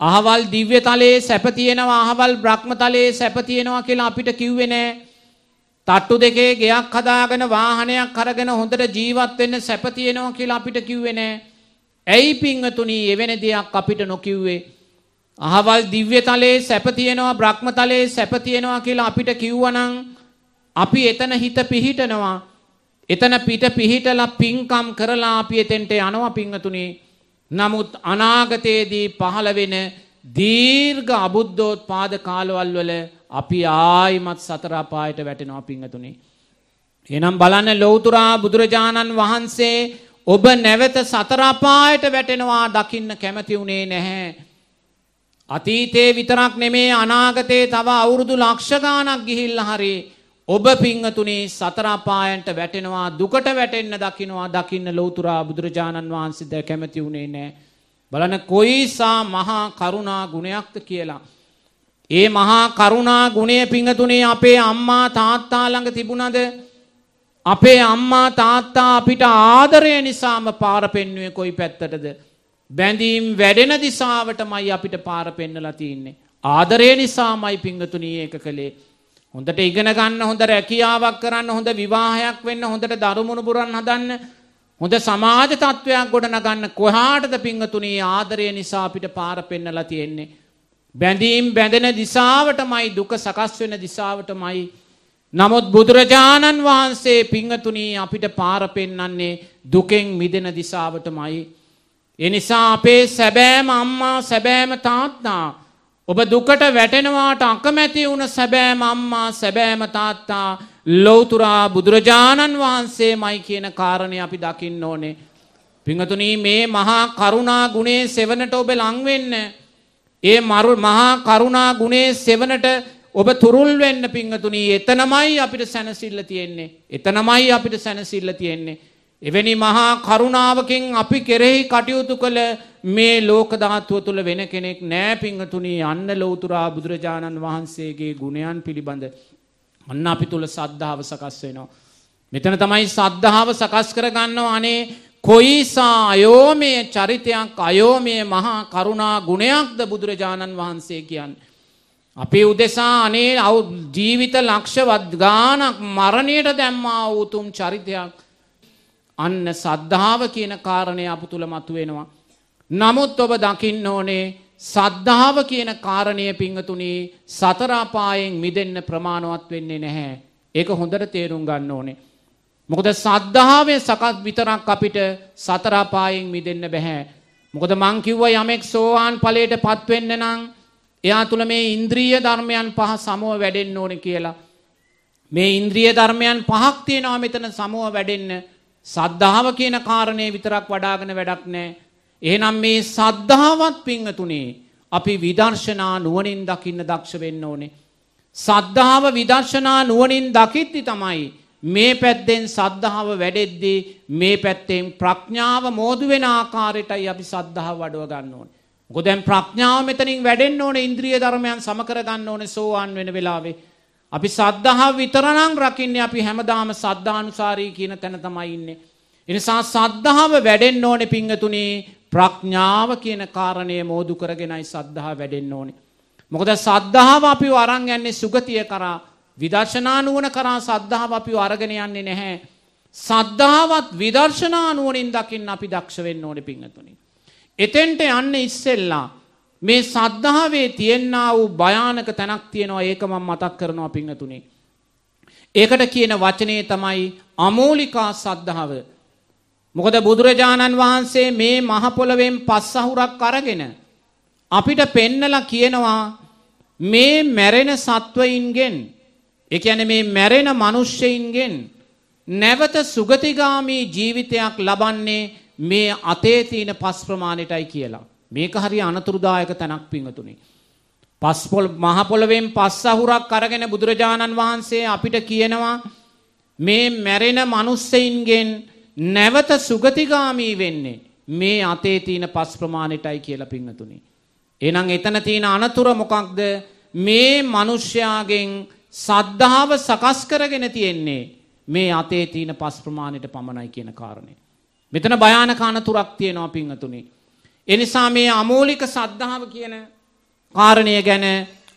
අහවල් දිව්‍ය තලයේ සැප තියෙනවා අහවල් බ්‍රහ්ම තලයේ සැප තියෙනවා කියලා අපිට කිව්වේ නෑ. තට්ටු දෙකේ ගෙයක් හදාගෙන වාහනයක් අරගෙන හොඳට ජීවත් වෙන්න සැප තියෙනවා කියලා අපිට කිව්වේ නෑ. ඇයි පිංගතුණී එවැනි දෙයක් අපිට නොකිව්වේ? අහවල් දිව්‍ය තලයේ සැප තියෙනවා බ්‍රහ්ම තලයේ සැප තියෙනවා කියලා අපිට කිව්වනම් අපි එතන හිත පිහිටනවා. එතන පිට පිහිටලා පින්කම් කරලා අපි එතෙන්ට යනවා පිංගතුනේ නමුත් අනාගතයේදී පහළ වෙන දීර්ඝ අබුද්ධෝත්පාද කාලවල් වල අපි ආයිමත් සතර අපායට වැටෙනවා පිංගතුනේ එහෙනම් බලන්න ලෞතුරා බුදුරජාණන් වහන්සේ ඔබ නැවත සතර අපායට වැටෙනවා දකින්න කැමති උනේ නැහැ. අතීතේ විතරක් නෙමේ අනාගතේ තව අවුරුදු ලක්ෂ ගාණක් ගිහිල්ලා හරි ඔබ පිංගතුනේ සතර අපායන්ට වැටෙනවා දුකට වැටෙන්න දකින්නවා දකින්න ලෞතුරා බුදුරජාණන් වහන්සේ ද කැමති උනේ නැහැ. බලන්න කොයිසා මහා කරුණා ගුණයක්ද කියලා. ඒ මහා කරුණා ගුණය පිංගතුනේ අපේ අම්මා තාත්තා ළඟ තිබුණද? අපේ අම්මා තාත්තා අපිට ආදරය නිසාම පාර පෙන්වුවේ කොයි පැත්තටද? බැඳීම් වැඩෙන දිසාවටමයි අපිට පාර පෙන්නලා තියෙන්නේ. ආදරය නිසාමයි පිංගතුණී ඒක කළේ. හොඳට ඉගෙන ගන්න හොඳ රැකියාවක් කරන්න හොඳ විවාහයක් වෙන්න හොඳට දරුමුණු පුරන් හදන්න හොඳ සමාජ තත්ත්වයක් ගොඩනගන්න කොහාටද පිංගතුණී ආදරය නිසා අපිට පාර පෙන්නලා තියෙන්නේ. බැඳීම් බැඳෙන දිසාවටමයි දුක සකස් වෙන දිසාවටමයි නමුත් බුදුරජාණන් වහන්සේ පිංගතුණී අපිට පාර පෙන්නන්නේ දුකෙන් මිදෙන දිසාවටමයි එනිසා අපේ සැබෑම අම්මා සැබෑම තාත්තා ඔබ දුකට වැටෙනවාට අකමැති වුණ සැබෑම අම්මා සැබෑම තාත්තා ලෞතුරා බුදුරජාණන් වහන්සේමයි කියන කාරණය අපි දකින්න ඕනේ. පිංහතුනී මේ මහා කරුණා ගුණේ සෙවනට ඔබ ලංවෙන්න. ඒ මරු මහා කරුණා ගුණේ සෙවනට ඔබ තුරුල් වෙන්න පිංහතුනී එතනමයි අපිට සැනසිල්ල තියෙන්නේ. එතනමයි අපිට සැනසිල්ල තියෙන්නේ. එවැනි මහා කරුණාවකින් අපි කෙරෙහි කටයුතු කළ මේ ලෝක ධාතුව තුල වෙන කෙනෙක් නෑ පිංගතුණි අන්න ලෞතුරා බුදුරජාණන් වහන්සේගේ ගුණයන් පිළිබඳ අන්න අපි තුල සද්ධාව සකස් වෙනවා. මෙතන තමයි සද්ධාව සකස් කරගන්නව අනේ කොයිසා අයෝමය චරිතයක් අයෝමය මහා කරුණා ගුණයක්ද බුදුරජාණන් වහන්සේ කියන්නේ. අපේ උදෙසා අනේ ජීවිත ලක්ෂවත් ගානක් මරණයට දැම්මා උතුම් චරිතයක් අන්න සද්ධාව කියන කාරණය අප තුළ මතුවෙනවා. නමුත් ඔබ දකින්න ඕනේ සද්ධාව කියන කාරණය පිංහතුනේ සතරාපායෙන් මිදෙන්න ප්‍රමාණවත් වෙන්නේ නැහැ. ඒක හොඳට තේරුම් ගන්න ඕනේ. මොකද සද්ධාවේ සකත් විතරක් අපිට සතරාපායෙන් මිදෙන්න බැහැ. මොකද මංකිව්ව යමෙක් සෝවාන් පලයට පත්වෙන්න නං එයා තුළ මේ ඉන්ද්‍රිය ධර්මයන් පහ සමුව වැඩෙන්න ඕන කියලා. මේ ඉන්ද්‍රිය ධර්මයන් පහක් තියෙනවා මෙතන සමුව වැඩෙන්න සද්ධාව කියන කාරණය විතරක් වඩාගෙන වැඩක් නෑ. එහෙනම් මේ සද්ධාවත් පිංහතුනේ අපි විදර්ශනා නුවණින් දකින්න දක්ෂ වෙන්න ඕනේ. සද්ධාව විදර්ශනා නුවණින් දකිද්දි තමයි මේ පැත්තෙන් සද්ධාව වැඩෙද්දී මේ පැත්තෙන් ප්‍රඥාව මෝදු වෙන ආකාරයටයි අපි සද්ධාව වඩව ගන්න ඕනේ. මොකද දැන් ප්‍රඥාව මෙතනින් වැඩෙන්න ඕනේ ඉන්ද්‍රිය ධර්මයන් සම කර ගන්න ඕනේ සෝවාන් වෙන වෙලාවේ. අපි සද්ධාව විතරනම් රකින්නේ අපි හැමදාම සද්ධානුසාරී කියන තැන තමයි ඉන්නේ. ඒ නිසා සද්ධාව වැඩෙන්න ඕනේ පිංගතුනි ප්‍රඥාව කියන කාරණය මෝදු කරගෙනයි සද්ධාව වැඩෙන්න ඕනේ. මොකද සද්ධාව අපිව අරන් යන්නේ සුගතිය කරා විදර්ශනා නුවණ කරා සද්ධාව අපිව අරගෙන යන්නේ නැහැ. සද්ධාවත් විදර්ශනා නුවණින් දකින්න අපි දක්ෂ වෙන්න ඕනේ පිංගතුනි. එතෙන්ට යන්න ඉස්සෙල්ලා මේ සද්ධාවේ තියෙන්නා වූ භයානක තැනක් තියෙනවා ඒක මම මතක් කරනවා පිංගතුනි. ඒකට කියන වචනේ තමයි අමෝලිකා සද්ධාව. මොකද බුදුරජාණන් වහන්සේ මේ මහ පොළවෙන් පස් අහුරක් අරගෙන අපිට පෙන්නලා කියනවා මේ මැරෙන සත්වයින්ගෙන් ඒ කියන්නේ මේ මැරෙන මිනිස්සෙයින්ගෙන් නැවත සුගතිගාමී ජීවිතයක් ලබන්නේ මේ අතේ තියෙන පස් ප්‍රමාණයටයි කියලා. මේක හරි අනතුරුදායක තැනක් පිංගතුනි. පස් පොල් මහ පොළවෙන් පස් අහුරක් අරගෙන බුදුරජාණන් වහන්සේ අපිට කියනවා මේ මැරෙන මිනිස්සෙයින්ගෙන් නැවත සුගතිගාමී වෙන්නේ මේ අතේ තියෙන පස් ප්‍රමාණයටයි කියලා පිංගතුනි. එහෙනම් එතන තියෙන අනතුර මොකක්ද? මේ මිනිස්යාගෙන් සද්ධාව සකස් කරගෙන තියෙන්නේ මේ අතේ තියෙන පස් ප්‍රමාණයට පමණයි කියන කාරණේ. මෙතන භයානක අනතුරක් තියෙනවා පිංගතුනි. ඒ නිසා මේ අමෝලික සද්ධාව කියන කාරණය ගැන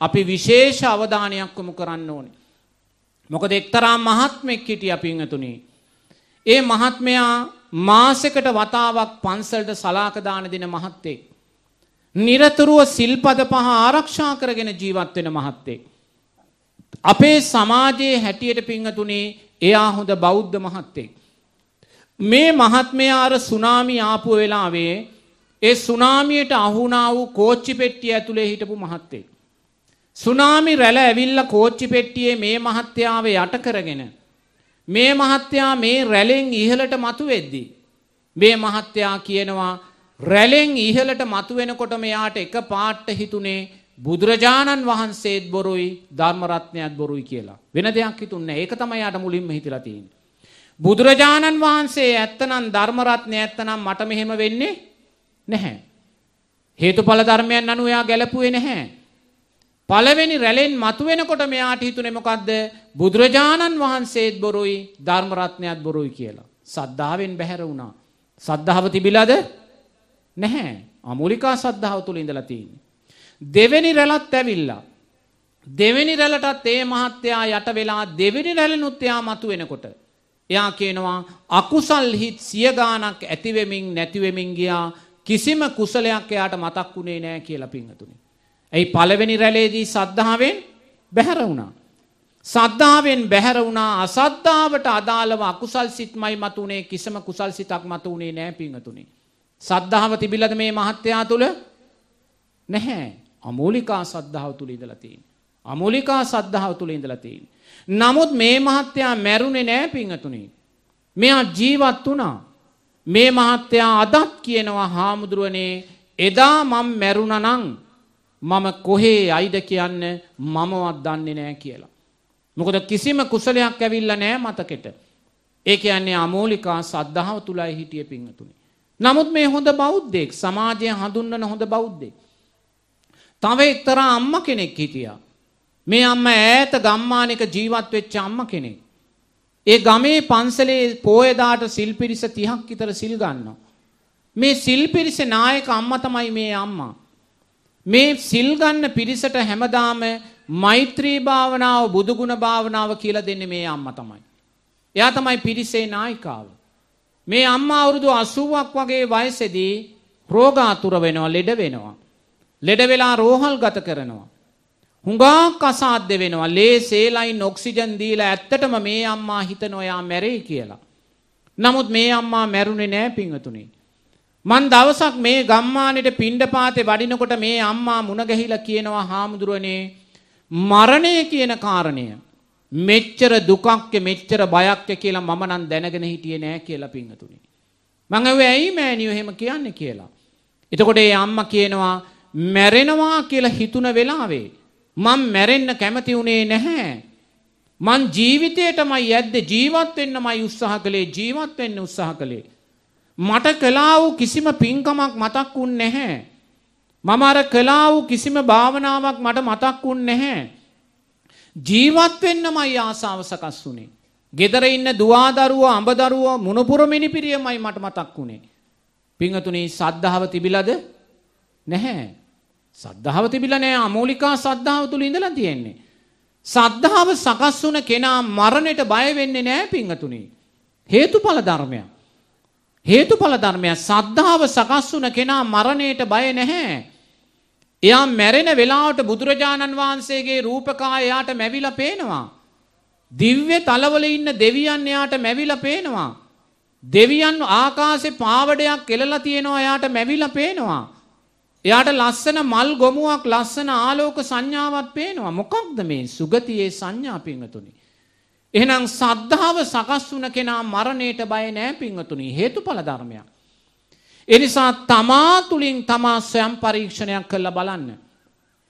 අපි විශේෂ අවධානයක් යොමු කරන්න ඕනේ. මොකද එක්තරා මහත්මෙක් හිටියා පිංගතුනි. ඒ මහත්මයා මාසෙකට වතාවක් පන්සලට සලාක දාන දෙන මහත්තයෙක්. নিরතුරුව සිල්පද පහ ආරක්ෂා කරගෙන ජීවත් වෙන මහත්තයෙක්. අපේ සමාජයේ හැටියට පිංගතුනේ එයා හොඳ බෞද්ධ මහත්තයෙක්. මේ මහත්මයා අර සුනාමි ආපු වෙලාවේ ඒ සුනාමියට අහුණා වූ කෝච්චි පෙට්ටිය ඇතුලේ හිටපු මහත්තයෙක්. සුනාමි රැළ ඇවිල්ලා කෝච්චි පෙට්ටියේ මේ මහත්තයාව යට කරගෙන මේ මහත්තයා මේ රැළෙන් ඉහළට මතුවෙද්දී මේ මහත්තයා කියනවා රැළෙන් ඉහළට මතුවෙනකොට මෙයාට එක පාට්ට හිතුනේ බුදුරජාණන් වහන්සේත් බොරුයි ධර්මරත්නයත් බොරුයි කියලා. වෙන දෙයක් හිතුන්නේ ඒක තමයි යාට මුලින්ම හිතලා තියෙන්නේ. බුදුරජාණන් වහන්සේ ඇත්තනම් ධර්මරත්නය ඇත්තනම් මට මෙහෙම වෙන්නේ නැහැ. හේතුඵල ධර්මයන් අනුව එයා ගැලපුවේ නැහැ. පළවෙනි රැළෙන් මතුවෙනකොට මෙයාට හිතුනේ මොකද්ද? බුදුරජාණන් වහන්සේත් බොරුයි ධර්මරත්නයත් බොරුයි කියලා. සද්ධාවෙන් බැහැර වුණා. සද්ධාව තිබිලාද? නැහැ. අමූලිකා සද්ධාව තුල ඉඳලා තියෙන්නේ. දෙවෙනි රැළත් ඇවිල්ලා. දෙවෙනි රැළටත් ඒ මහත්තයා යට වෙලා දෙවෙනි රැළනුත් එයා මතුවෙනකොට එයා කියනවා අකුසල් හිත් සිය ගානක් ඇති වෙමින් නැති වෙමින් ගියා කිසිම කුසලයක් එයාට මතක් වුණේ නැහැ කියලා පින්වතුනි. එයි පළවෙනි රැළේදී සද්ධාවෙන් බැහැර වුණා. සද්ධාවෙන් බැහැර වුණා අසද්ධාවට අදාළව අකුසල් සිත්මයි මතුනේ කිසිම කුසල් සිතක් මතුනේ නැහැ පින්වතුනි. සද්ධාව තිබිලද මේ මහත්තයා තුල? නැහැ. අමූලිකා සද්ධාව තුල ඉඳලා තියෙන්නේ. අමූලිකා සද්ධාව තුල ඉඳලා තියෙන්නේ. නමුත් මේ මහත්තයා මැරුණේ නෑ පිංහතුනි. මෙයා ජීවත් වුණා. මේ මහත්තයා අදත් කියනවා හාමුදුරුවනේ එදා මම මැරුණනං මම කොහේ අයිද කියන්න මමවත් දන්නේ නෑ කියලා. මොකද කිසිම කුසලයක් ඇවිල්ල නෑ මතකෙට. ඒ කියන්නේ අමෝලිකා සද්ධාව තුළයි හිටිය පිංහතුනි. නමුත් මේ හොඳ බෞද්ධෙක් සමාජය හඳුන්වන හොඳ බෞද්ධෙක්. තව එක්තරා අම්ම කෙනෙක් හිටියා. මේ අම්ම ඈත ගම්මානික ජීවත් වෙච්ච අම්ම කෙනෙක්. ඒ ගමේ පන්සලේ පෝයදාට සිල් පිරිස 30ක් විතර සිල් ගන්නවා. මේ සිල් පිරිසේ නායක අම්මා තමයි මේ අම්මා. මේ සිල් ගන්න පිරිසට හැමදාම මෛත්‍රී භාවනාව බුදුගුණ භාවනාව කියලා දෙන්නේ මේ අම්මා තමයි. එයා තමයි පිරිසේ නායිකාව. මේ අම්මා අවුරුදු 80ක් වගේ වයසේදී රෝගාතුර වෙනවා, ලෙඩ වෙනවා. ලෙඩ වෙලා රෝහල් ගත කරනවා. හුඟක් අසාධ්‍ය වෙනවා. ලේ සේලයින් ඔක්සිජන් දීලා ඇත්තටම මේ අම්මා හිතනවා යා මැරෙයි කියලා. නමුත් මේ අම්මා මැරුණේ නෑ පිංගතුනි. මන් දවසක් මේ ගම්මානෙට පිණ්ඩපාතේ වඩිනකොට මේ අම්මා මුණ ගැහිලා කියනවා හාමුදුරනේ මරණය කියන කාරණය මෙච්චර දුකක් මෙච්චර බයක් කියලා මම නම් දැනගෙන හිටියේ නෑ කියලා පිංගතුනි. මං ඇහුවේ ඇයි මෑණියෝ එහෙම කියන්නේ කියලා. එතකොට ඒ අම්මා කියනවා මැරෙනවා කියලා හිතුන වෙලාවේ මං මැරෙන්න කැමති වුණේ නැහැ. මං ජීවිතයටමයි යද්ද ජීවත් වෙන්නමයි උත්සාහ කළේ ජීවත් වෙන්න උත්සාහ කළේ. මට කළා වූ කිසිම පින්කමක් මතක් වුන්නේ නැහැ. මම අර කළා වූ කිසිම භාවනාවක් මට මතක් වුන්නේ නැහැ. ජීවත් වෙන්නමයි ආසාව සකස් වුනේ. ගෙදර ඉන්න දුවා දරුවෝ අඹ දරුවෝ මුණුපුර මිනිපිරියමයි මට මතක් වුනේ. පිංහතුනි සද්ධාව තිබිලද නැහැ. සද්ධාව තිබිලා නැහැ අමූලිකා සද්ධාව තුල ඉඳලා තියෙන්නේ. සද්ධාව සකස් වුණ කෙනා මරණයට බය වෙන්නේ නැහැ පිංහතුනි. හේතුඵල ධර්මයක්. හේතුඵල ධර්මයක් සද්ධාව සකස් වුණ කෙනා මරණයට බය නැහැ. එයා මැරෙන වෙලාවට බුදුරජාණන් වහන්සේගේ රූපකාය එයාට මැවිලා පේනවා. දිව්‍ය තලවල ඉන්න දෙවියන් එයාට මැවිලා පේනවා. දෙවියන් ආකාශේ පාවඩයක් එලලා තියෙනවා එයාට මැවිලා පේනවා. එයාට ලස්සන මල් ගොමුවක් ලස්සන ආලෝක සංඥාවක් පේනවා. මොකක්ද මේ සුගතියේ සංඥා පිංගතුනි? එහෙනම් සද්ධාව සකස් වුණ කෙනා මරණයට බය නෑ පිංගතුනි. හේතුඵල ධර්මයක්. එනිසා තමා තුළින් තමා ස්වයම් පරීක්ෂණයක් කරලා බලන්න.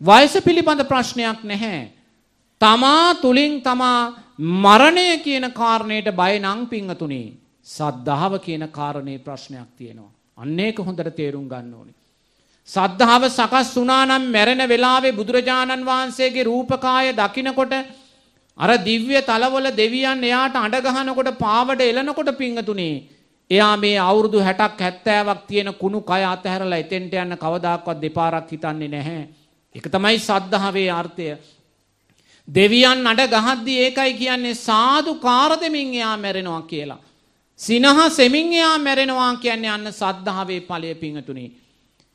වයස පිළිබඳ ප්‍රශ්නයක් නැහැ. තමා තුළින් තමා මරණය කියන කාරණයට බය නං පිංහතුනේ සද්ධාව කියන කාරණය ප්‍රශ්නයක් තියෙනවා. අන්නේක හොඳට තේරුම් ගන්න ඕනේ. සද්ධාව සකස් වුණානම් මැරෙන වෙලාවේ බුදුරජාණන් වහන්සේගේ රූපකාය දකිනකොට අර දිව්‍ය තලවල දෙවියන් එයාට අඩගහනකොට පාවඩ එලනකොට පිංහතුනේ එයා මේ අවුරුදු හැටක් හැත්තෑවක් තියෙන කුණු කය අතහැරලා එතෙන්ට යන්න කවදාක්වත් දෙපාරක් හිතන්නේ නැහැ. එක තමයි සද්ධාවේ අර්ථය. දෙවියන් අඩ ගහද්දි ඒකයි කියන්නේ සාදු කාර දෙමින් එයා මැරෙනවා කියලා. සිනහ සෙමින් එයා මැරෙනවා කියන්නේ අන්න සද්ධාවේ ඵලය පිංහතුනේ.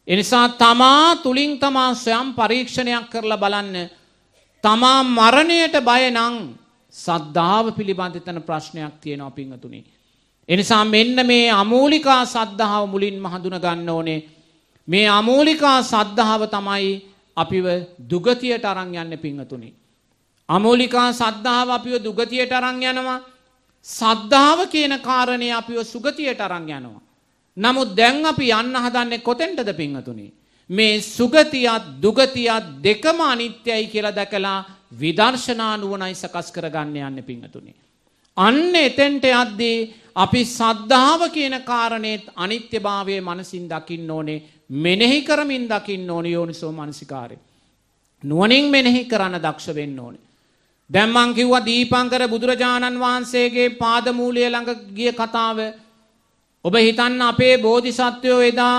එනිසා තමා තුලින් තමා ස්වයම් පරීක්ෂණයක් කරලා බලන්න. තමා මරණයට බය නම් සද්ධාව පිළිබඳ එතන ප්‍රශ්නයක් තියෙනවා පිංහතුනේ. එනිසා මෙන්න මේ අමූලිකා සද්ධාව මුලින්ම හඳුන ගන්න ඕනේ. මේ අමූලිකා සද්ධාව තමයි අපිව දුගතියට අරන් යන්න පිංහතුනි. අමූලිකා සද්ධාව අපිව දුගතියට අරන් යනවා. සද්ධාව කියන කාරණය අපිව සුගතියට අරන් යනවා. නමුත් දැන් අපි යන්න හදන්නේ කොතෙන්ටද පිංහතුනි. මේ සුගතියත් දුගතියත් දෙකම අනිත්‍යයි කියලා දැකලා විදර්ශනා නුවණයි සකස් කරගන්න යන්න පිංහතුනි. අන්න එතෙන්ට යද්දී අපි සද්ධාව කියන කාරණේත් අනිත්‍යභාවය මනසින් දකින්න ඕනේ මෙනෙහි කරමින් දකින්න ඕනේ යෝනිසෝ මනසිකාරය. නුවණින් මෙනෙහි කරන්න දක්ෂ වෙන්න ඕනේ. දැන් මං කිව්වා දීපංකර බුදුරජාණන් වහන්සේගේ පාදමූලය ළඟ ගිය කතාව. ඔබ හිතන්න අපේ බෝධිසත්වයෝ එදා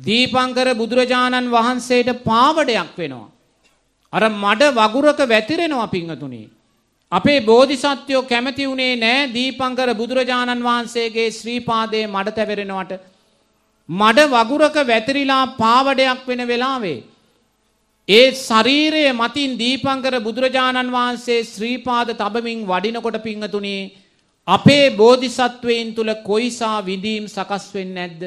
දීපංකර බුදුරජාණන් වහන්සේට පාවඩයක් වෙනවා. අර මඩ වගුරක වැතිරෙනවා පිංහතුනේ. අපේ බෝධිසත්වයෝ කැමති වුණේ නෑ දීපංකර බුදුරජාණන් වහන්සේගේ ශ්‍රීපාදයේ මඩ තැවරෙනවට. මඩ වගුරක වැතිරිලා පාවඩයක් වෙන වෙලාවේ. ඒ ශරීරයේ මතින් දීපංකර බුදුරජාණන් වහන්සේ ශ්‍රීපාද තබමින් වඩිනකොට පිංහතුනේ අපේ බෝධිසත්වයෙන් තුළ කොයිසා විඳීම් සකස් වෙන්නේ නැද්ද?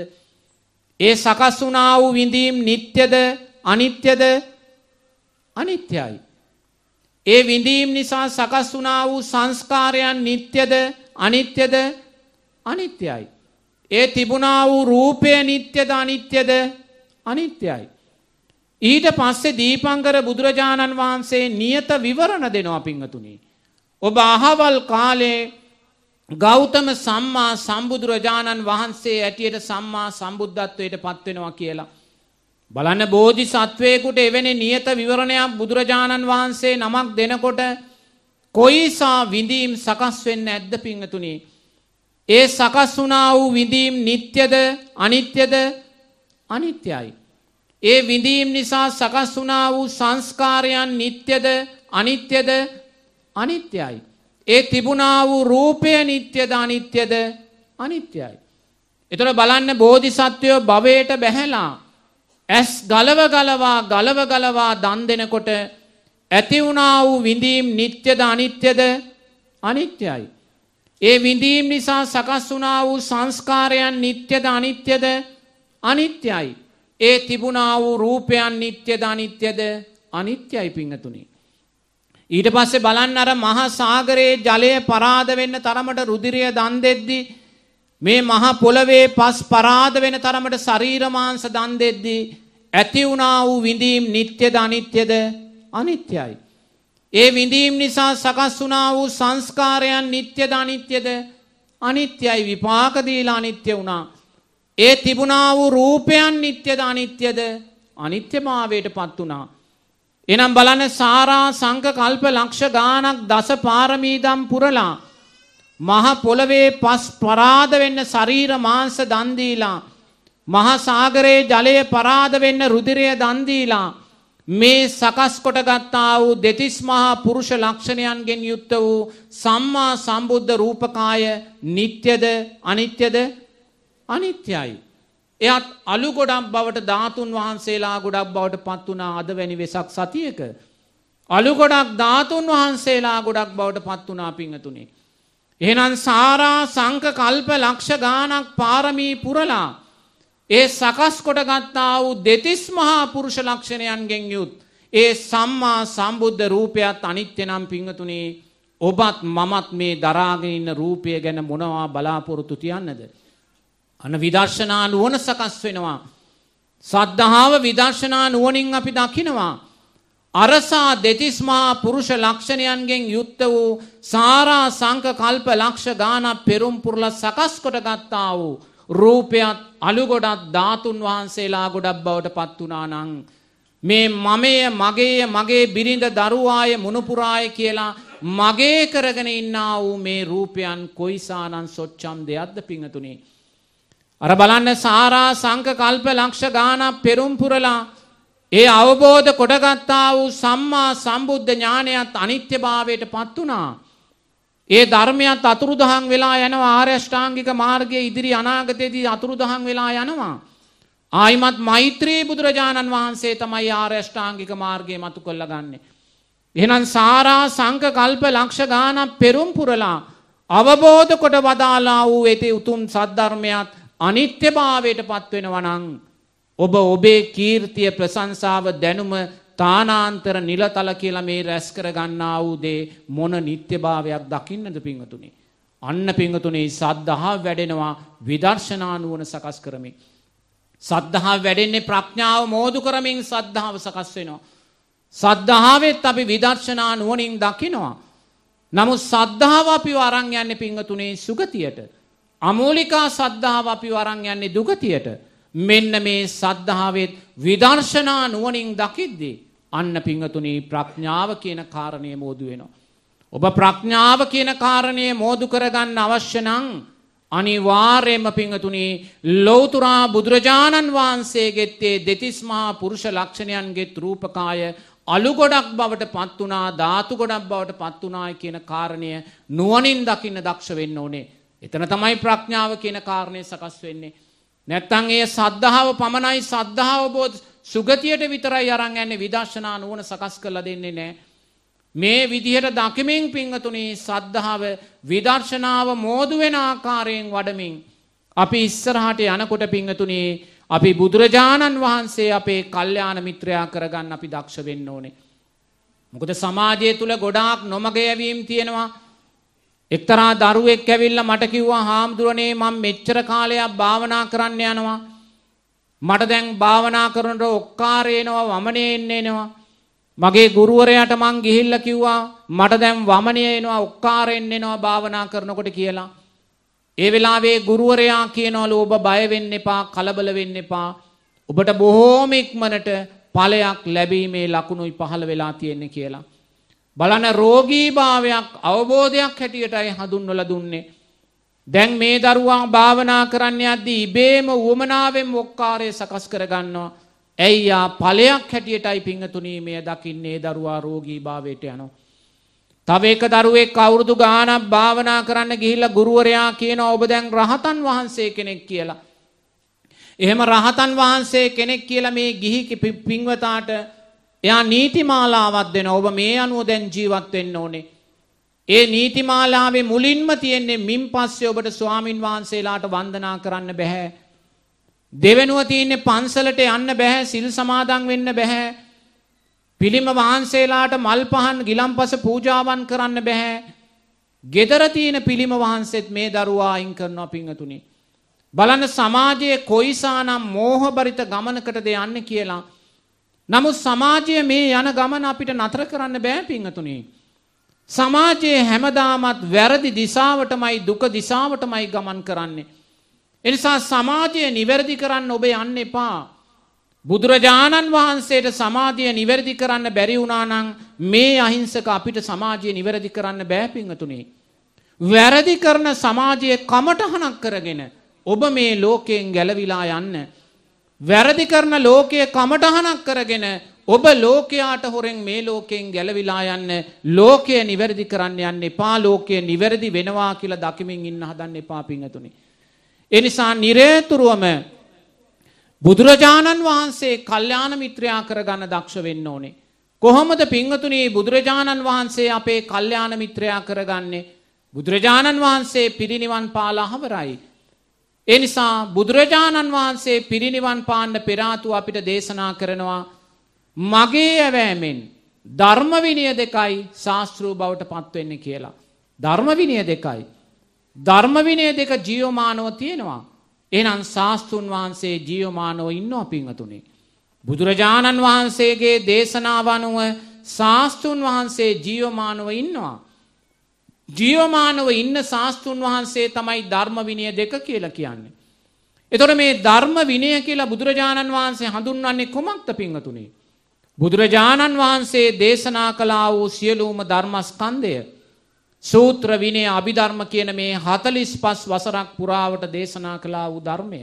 ඒ සකස් වුණා වූ විඳීම් නිට්ටයද අනිත්‍යද? අනිත්‍යයි. ඒ විඳීම් නිසා සකස් වුණා වූ සංස්කාරයන් නිට්ටයද අනිත්‍යද? අනිත්‍යයි. ඒ තිබුණා වූ රූපය නිට්ටයද අනිත්‍යද? අනිත්‍යයි. ඊට පස්සේ දීපංකර බුදුරජාණන් වහන්සේ නියත විවරණ දෙනවා පිංහතුනි. ඔබ අහවල් කාලේ ගෞතම සම්මා සම්බුදුරජාණන් වහන්සේ ඇටියට සම්මා සම්බුද්ධත්වයට පත්වෙනවා කියලා. බලන්න බෝධි සත්වයකුට එවැනි නියත විවරණයක් බුදුරජාණන් වහන්සේ නමක් දෙනකොට කොයිසා විඳීම් සකස් වෙන්න ඇද්ද පිංහතුනි. ඒ සකස් වුණා වූ විඳීම් නිත්‍යද අනිත්‍යද අනිත්‍යයි. ඒ විඳීම් නිසා සකස් වුණා වූ සංස්කාරයන් නිත්‍යද අනිත්‍යද අනිත්‍යයි. ඒ තිබුණා වූ රූපය නිත්‍යද අනිත්‍යද අනිත්‍යයි. එතොට බලන්න බෝධිසත්වයෝ භවයට බැහැලා ඇස් ගලව ගලවා ගලව ගලවා දන් දෙනකොට ඇති වුණා වූ විඳීම් නිත්‍යද අනිත්‍යද අනිත්‍යයි. ඒ විඳීම් නිසා සකස් වුණා වූ සංස්කාරයන් නිත්‍යද අනිත්‍යද අනිත්‍යයි. ඒ තිබුණා වූ රූපයන් නිත්‍යද අනිත්‍යද අනිත්‍යයි පිංහතුනි. ඊට පස්සේ බලන්න අර මහා සාගරයේ ජලය පරාද වෙන්න තරමට රුදිරය දන් දෙද්දි මේ මහා පොළවේ පස් පරාද වෙන තරමට ශරීර මාංශ දන් දෙද්දි ඇති වුණා වූ විඳීම් නිත්‍යද අනිත්‍යද අනිත්‍යයි. ඒ විඳීම් නිසා සකස් වුණා වූ සංස්කාරයන් නිත්‍යද අනිත්‍යද අනිත්‍යයි විපාක දීලා අනිත්‍ය වුණා. ඒ තිබුණා වූ රූපයන් නිත්‍යද අනිත්‍යද අනිත්‍යභාවයට පත් වුණා. එනම් බලන්න සාරා සංක කල්ප ලක්ෂ ගානක් දස පාරමීදම් පුරලා මහ පොළවේ පස් පරාද වෙන්න ශරීර මාංශ දන් දීලා මහා සාගරයේ ජලය පරාද වෙන්න රුධිරය දන් දීලා මේ සකස් කොට ගත්තා වූ දෙතිස් මහා පුරුෂ ලක්ෂණයන්ගෙන් යුක්ත වූ සම්මා සම්බුද්ධ රූපකාය නිට්ටයද අනිත්‍යද අනිත්‍යයි. එයත් අලු ගොඩක් බවට ධාතුන් වහන්සේලා ගොඩක් බවට පත් වුණා අද වැනි වෙසක් සතියක. අලු ගොඩක් ධාතුන් වහන්සේලා ගොඩක් බවට පත් වුණා පිංහතුනේ. එහෙනම් සාරා සංක කල්ප ලක්ෂ ගානක් පාරමී පුරලා ඒ සකස් කොට ගත්තා වූ දෙතිස් මහා පුරුෂ ලක්ෂණයන්ගෙන් යුත් ඒ සම්මා සම්බුද්ධ රූපයත් අනිත්‍ය නම් පිංහතුනේ ඔබත් මමත් මේ දරාගෙන ඉන්න රූපය ගැන මොනවා බලාපොරොත්තු තියන්නද. අන විදර්ශනා නුවන සකස් වෙනවා. සද්ධාව විදර්ශනා නුවනින් අපි දකිනවා. අරසා දෙතිස්මා පුරුෂ ලක්ෂණයන්ගෙන් යුත්ත වූ සාරා සංක කල්ප ලක්ෂ ගානක් පෙරුම්පුරල සකස් කොට ගත්තා වූ රූපයත් අලුගොඩත් ධාතුන් වහන්සේලා ගොඩක් බවට පත් වනා නං. මේ මමය මගේය මගේ බිරිඳ දරුවාය මුණපුරාය කියලා මගේ කරගෙන ඉන්නා වූ මේ රූපයන් කොයිසානන් සොච්චම් දෙයක්ද පිංහතුනේ. අර බලන්න සාරා සංක කල්ප ලක්ෂ ගානක් පෙරුම්පුරලා ඒ අවබෝධ කොටගත්තා වූ සම්මා සම්බුද්ධ ඥානයත් අනිත්‍යභාවයට පත් වනා. ඒ ධර්මයත් අතුරුදහන් වෙලා යනවා ආර්යෂ්ඨාංගික මාර්ගය ඉදිරි අනාගතයේදී අතුරුදහන් වෙලා යනවා. ආයිමත් මෛත්‍රී බුදුරජාණන් වහන්සේ තමයි ආර්යෂ්ඨාංගික මාර්ගය මතු කොල්ල ගන්නේ. එහෙනම් සාරා සංක කල්ප ලක්ෂ ගානක් පෙරුම් පුරලා අවබෝධ කොට වදාලා වූ ඇති උතුම් සද්ධර්මයත් අනිත්‍යභාවයට පත්වෙනවා නං ඔබ ඔබේ කීර්තිය ප්‍රශංසාව දැනුම තානාන්තර නිලතල කියලා මේ රැස් කර ගන්නා වූ දේ මොන නිත්‍යභාවයක් දකින්නද පිංහතුනේ. අන්න පිංහතුනේ සද්ධහා වැඩෙනවා විදර්ශනා නුවන සකස් කරමින්. සද්ධහා වැඩෙන්නේ ප්‍රඥාව මෝදු කරමින් සද්ධාව සකස් වෙනවා. සද්ධාවෙත් අපි විදර්ශනා නුවනින් දකිනවා. නමුත් සද්ධාව අපි වරං යන්න පිංහතුනේ සුගතියට. අමූලිකා සද්ධාව අපි වරං යන්නේ දුගතියට. මෙන්න මේ සද්ධාවෙත් විදර්ශනා නුවනින් දකිද්දී. අන්න පිංහතුනී ප්‍රඥාව කියන කාරණය මෝදු වෙනවා. ඔබ ප්‍රඥාව කියන කාරණය මෝදු කරගන්න අවශ්‍ය නං අනිවාර්යම පිංහතුනී ලෝතුරා බුදුරජාණන් වහන්සේගෙත්තේ දෙතිස් මහා පුරුෂ ලක්ෂණයන්ගෙත් රූපකාය අලු ගොඩක් බවට පත් වනා ධාතු ගොඩක් බවට පත් වනායි කියන කාරණය නුවනින් දකින්න දක්ෂ වෙන්න ඕනේ. එතන තමයි ප්‍රඥාව කියන කාරණය සකස් වෙන්නේ. නැත්තං ඒ සද්ධාව පමණයි සද්ධාව බෝධ සුගතියට විතරයි අරං ඇන්නේ විදර්ශනා නුවන සකස් කරල දෙන්නේ නෑ. මේ විදිහට දකිමින් පිංහතුනී සද්ධාව විදර්ශනාව මෝදුවෙන ආකාරයෙන් වඩමින්. අපි ඉස්සරහට යනකොට පිංහතුනේ අපි බුදුරජාණන් වහන්සේ අපේ කල්්‍යාන මිත්‍රයා කරගන්න අපි දක්ෂ වෙන්න ඕනේ. මොකද සමාජය තුළ ගොඩාක් නොමගයවීම් තියෙනවා එක්තරා දරුවෙක් ඇවිල්ලා මට කිව්වා හාමුදුරනේ මම මෙච්චර කාලයක් භාවනා කරන්න යනවා. මට දැන් භාවනා කරනකොට ඔක්කාරේනවා වමනේ එන්න එනවා. මගේ ගුරුවරයාට මං ගිහිල්ලා කිව්වා මට දැන් වමනේ එනවා ඔක්කාරෙන්න එනවා භාවනා කරනකොට කියලා. ඒ වෙලාවේ ගුරුවරයා කියනවලු ඔබ බය වෙන්න එපා කලබල වෙන්න එපා. ඔබට බොහෝම ඉක්මනට ඵලයක් ලැබීමේ ලකුණුයි පහළ වෙලා තියෙන්නේ කියලා. බලන රෝගීභාවයක් අවබෝධයක් හැටියටයි හඳුන්වල දුන්නේ. දැන් මේ දරුවා භාවනා කරන්න යද්දී ඉබේම වුවමනාවෙන් මොක්කාරය සකස් කරගන්නවා. ඇයි යා ඵලයක් හැටියටයි පිංහතුනී මේ දකින්නේ දරුවා රෝගී භාවයට යනවා. තව එක දරුවෙක් අවුරුදු ගානක් භාවනා කරන්න ගිහිල්ලා ගුරුවරයා කියන ඔබ දැන් රහතන් වහන්සේ කෙනෙක් කියලා. එහෙම රහතන් වහන්සේ කෙනෙක් කියලා මේ ගිහි පින්වතාට එයා නීතිමාලාවක් දෙන ඔබ මේ අනුව දැන් ජීවත් වෙන්න ඕනේ. ඒ නීතිමාලාවේ මුලින්ම තියෙන්නේ මින් පස්සේ ඔබට ස්වාමින් වහන්සේලාට වන්දනා කරන්න බැහැ. දෙවෙනුව තියන්නේ පන්සලට යන්න බැහැ සිල් සමාදන් වෙන්න බැහැ. පිළිම වහන්සේලාට මල් පහන් ගිලම්පස පූජාවන් කරන්න බැහැ. ගෙදර තියෙන පිළිම වහන්සේත් මේ දරුවා අයින් කරනවා පිංහතුනි. බලන්න සමාජයේ කොයිසානම් මෝහබරිත ගමනකටද යන්නේ කියලා. නමුත් සමාජය මේ යන ගමන අපිට නතර කරන්න බෑ පිංහතුනේ. සමාජයේ හැමදාමත් වැරදි දිසාවටමයි දුක දිසාවටමයි ගමන් කරන්නේ. එනිසා සමාජය නිවැරදි කරන්න ඔබ යන්න එපා. බුදුරජාණන් වහන්සේට සමාධිය නිවැරදි කරන්න බැරි වුණානං මේ අහිංසක අපිට සමාජය නිවැරදි කරන්න බෑපිංහතුනේ. වැරදි කරන සමාජය කමටහනක් කරගෙන ඔබ මේ ලෝකයෙන් ගැලවිලා යන්න. වැරදි කරන ලෝකය කමටහනක් කරගෙන ඔබ ලෝකයාට හොරෙන් මේ ලෝකයෙන් ගැලවිලා යන්න ලෝකය නිවැරදි කරන්න යන්න එපා ලෝකය නිවැරදි වෙනවා කියලා දකිමින් ඉන්න හදන්න එපා පිංහතුනි. එනිසා නිරේතුරුවම බුදුරජාණන් වහන්සේ කල්්‍යාන මිත්‍රයා කරගන්න දක්ෂ වෙන්න ඕනේ. කොහොමද පිංහතුනී බුදුරජාණන් වහන්සේ අපේ කල්්‍යාන මිත්‍රයා කරගන්නේ. බුදුරජාණන් වහන්සේ පිරිනිවන් පාලාහවරයි. එනිසා බුදුරජාණන් වහන්සේ පිරිනිවන් පාණ්ඩ පෙරාතු අපිට දේශනා කරනවා මගේ ඇවෑමෙන් ධර්මවිනය දෙකයි ශාස්තෘූ බවට පත්වෙන්න කියලා. ධර්මවිනය දෙකයි. ධර්මවිනය දෙක ජියෝමානව තියෙනවා. එනම් ශාස්තෘන් වහන්සේ ජියෝමානව ඉන්න අපිංහතුනේ. බුදුරජාණන් වහන්සේගේ දේශනාවනුව ශාස්තෘන් වහන්සේ ජියෝමානව ඉන්නවා. ජීවමානව ඉන්න ශාස්තෘන් වහන්සේ තමයි ධර්ම විනය දෙක කියලා කියන්නේ. එතොට මේ ධර්ම විනය කියලා බුදුරජාණන් වහන්සේ හඳුන්වන්නේ කොමක්ත පිංහතුනේ. බුදුරජාණන් වහන්සේ දේශනා කලා වූ සියලූම ධර්මස්කන්දය සූත්‍ර විනය අභිධර්ම කියන මේ හතලිස් පස් වසරක් පුරාවට දේශනා කලා වූ ධර්මය.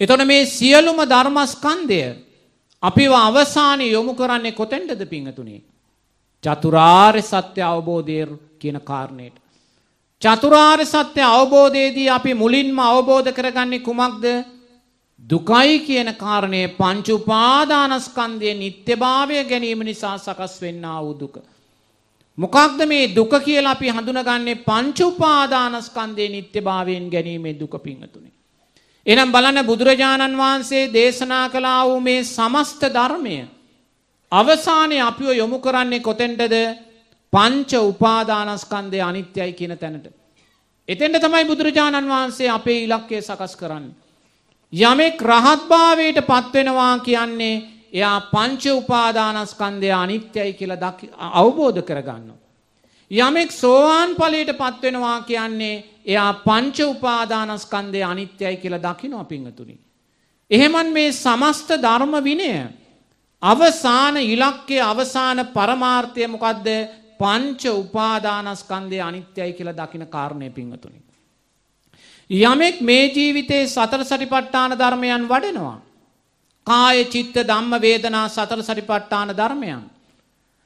එතොට මේ සියලුම ධර්මස්කන්දය අපිව අවසානය යොමු කරන්නේ කොතැන්ටද පිංහතුනේ. චතුරාර්ය සත්‍ය අවබෝධය කියන කාරණයට. චතුරාර්ය සත්‍ය අවබෝධයේදී අපි මුලින්ම අවබෝධ කරගන්නේ කුමක්ද? දුකයි කියන කාරණය පංච උපාදානස්කන්ධයේ නිට්ටයභාවය ගැනීම නිසා සකස් වෙන්නා වූ දුක. මොකක්ද මේ දුක කියලා අපි හඳුනගන්නේ පංච උපාදානස්කන්ධයේ නිට්ටයභාවයෙන් ගැනීමේ දුක පිංගතුනේ. එහෙනම් බලන්න බුදුරජාණන් වහන්සේ දේශනා කළා වූ මේ සමස්ත ධර්මය අවසානයේ අපිව යොමු කරන්නේ කොතෙන්ටද? පංච උපාදානස්කන්ධය අනිත්‍යයි කියන තැනට. එතෙන්ට තමයි බුදුරජාණන් වහන්සේ අපේ ඉලක්කය සකස් කරන්නේ. යමෙක් රහත්භාවයට පත්වෙනවා කියන්නේ එයා පංච උපාදානස්කන්ධය අනිත්‍යයි කියලා අවබෝධ කරගන්නවා. යමෙක් සෝවාන් ඵලයට පත්වෙනවා කියන්නේ එයා පංච උපාදානස්කන්ධය අනිත්‍යයි කියලා දකිනවා පිංගතුනි. එහෙමන් මේ සමස්ත ධර්ම විනය අවසාන ඉලක්කය අවසාන පරමාර්ථය මොකක්ද පංච උපාදානස්කන්දය අනිත්‍යයි කියලා දකින කාරණය පිංහතුනි. යමෙක් මේ ජීවිතයේ සතර සටිපට්ඨාන ධර්මයන් වඩනවා. කාය චිත්ත ධම්ම වේදනා සතර සටිපට්ඨාන ධර්මයන්.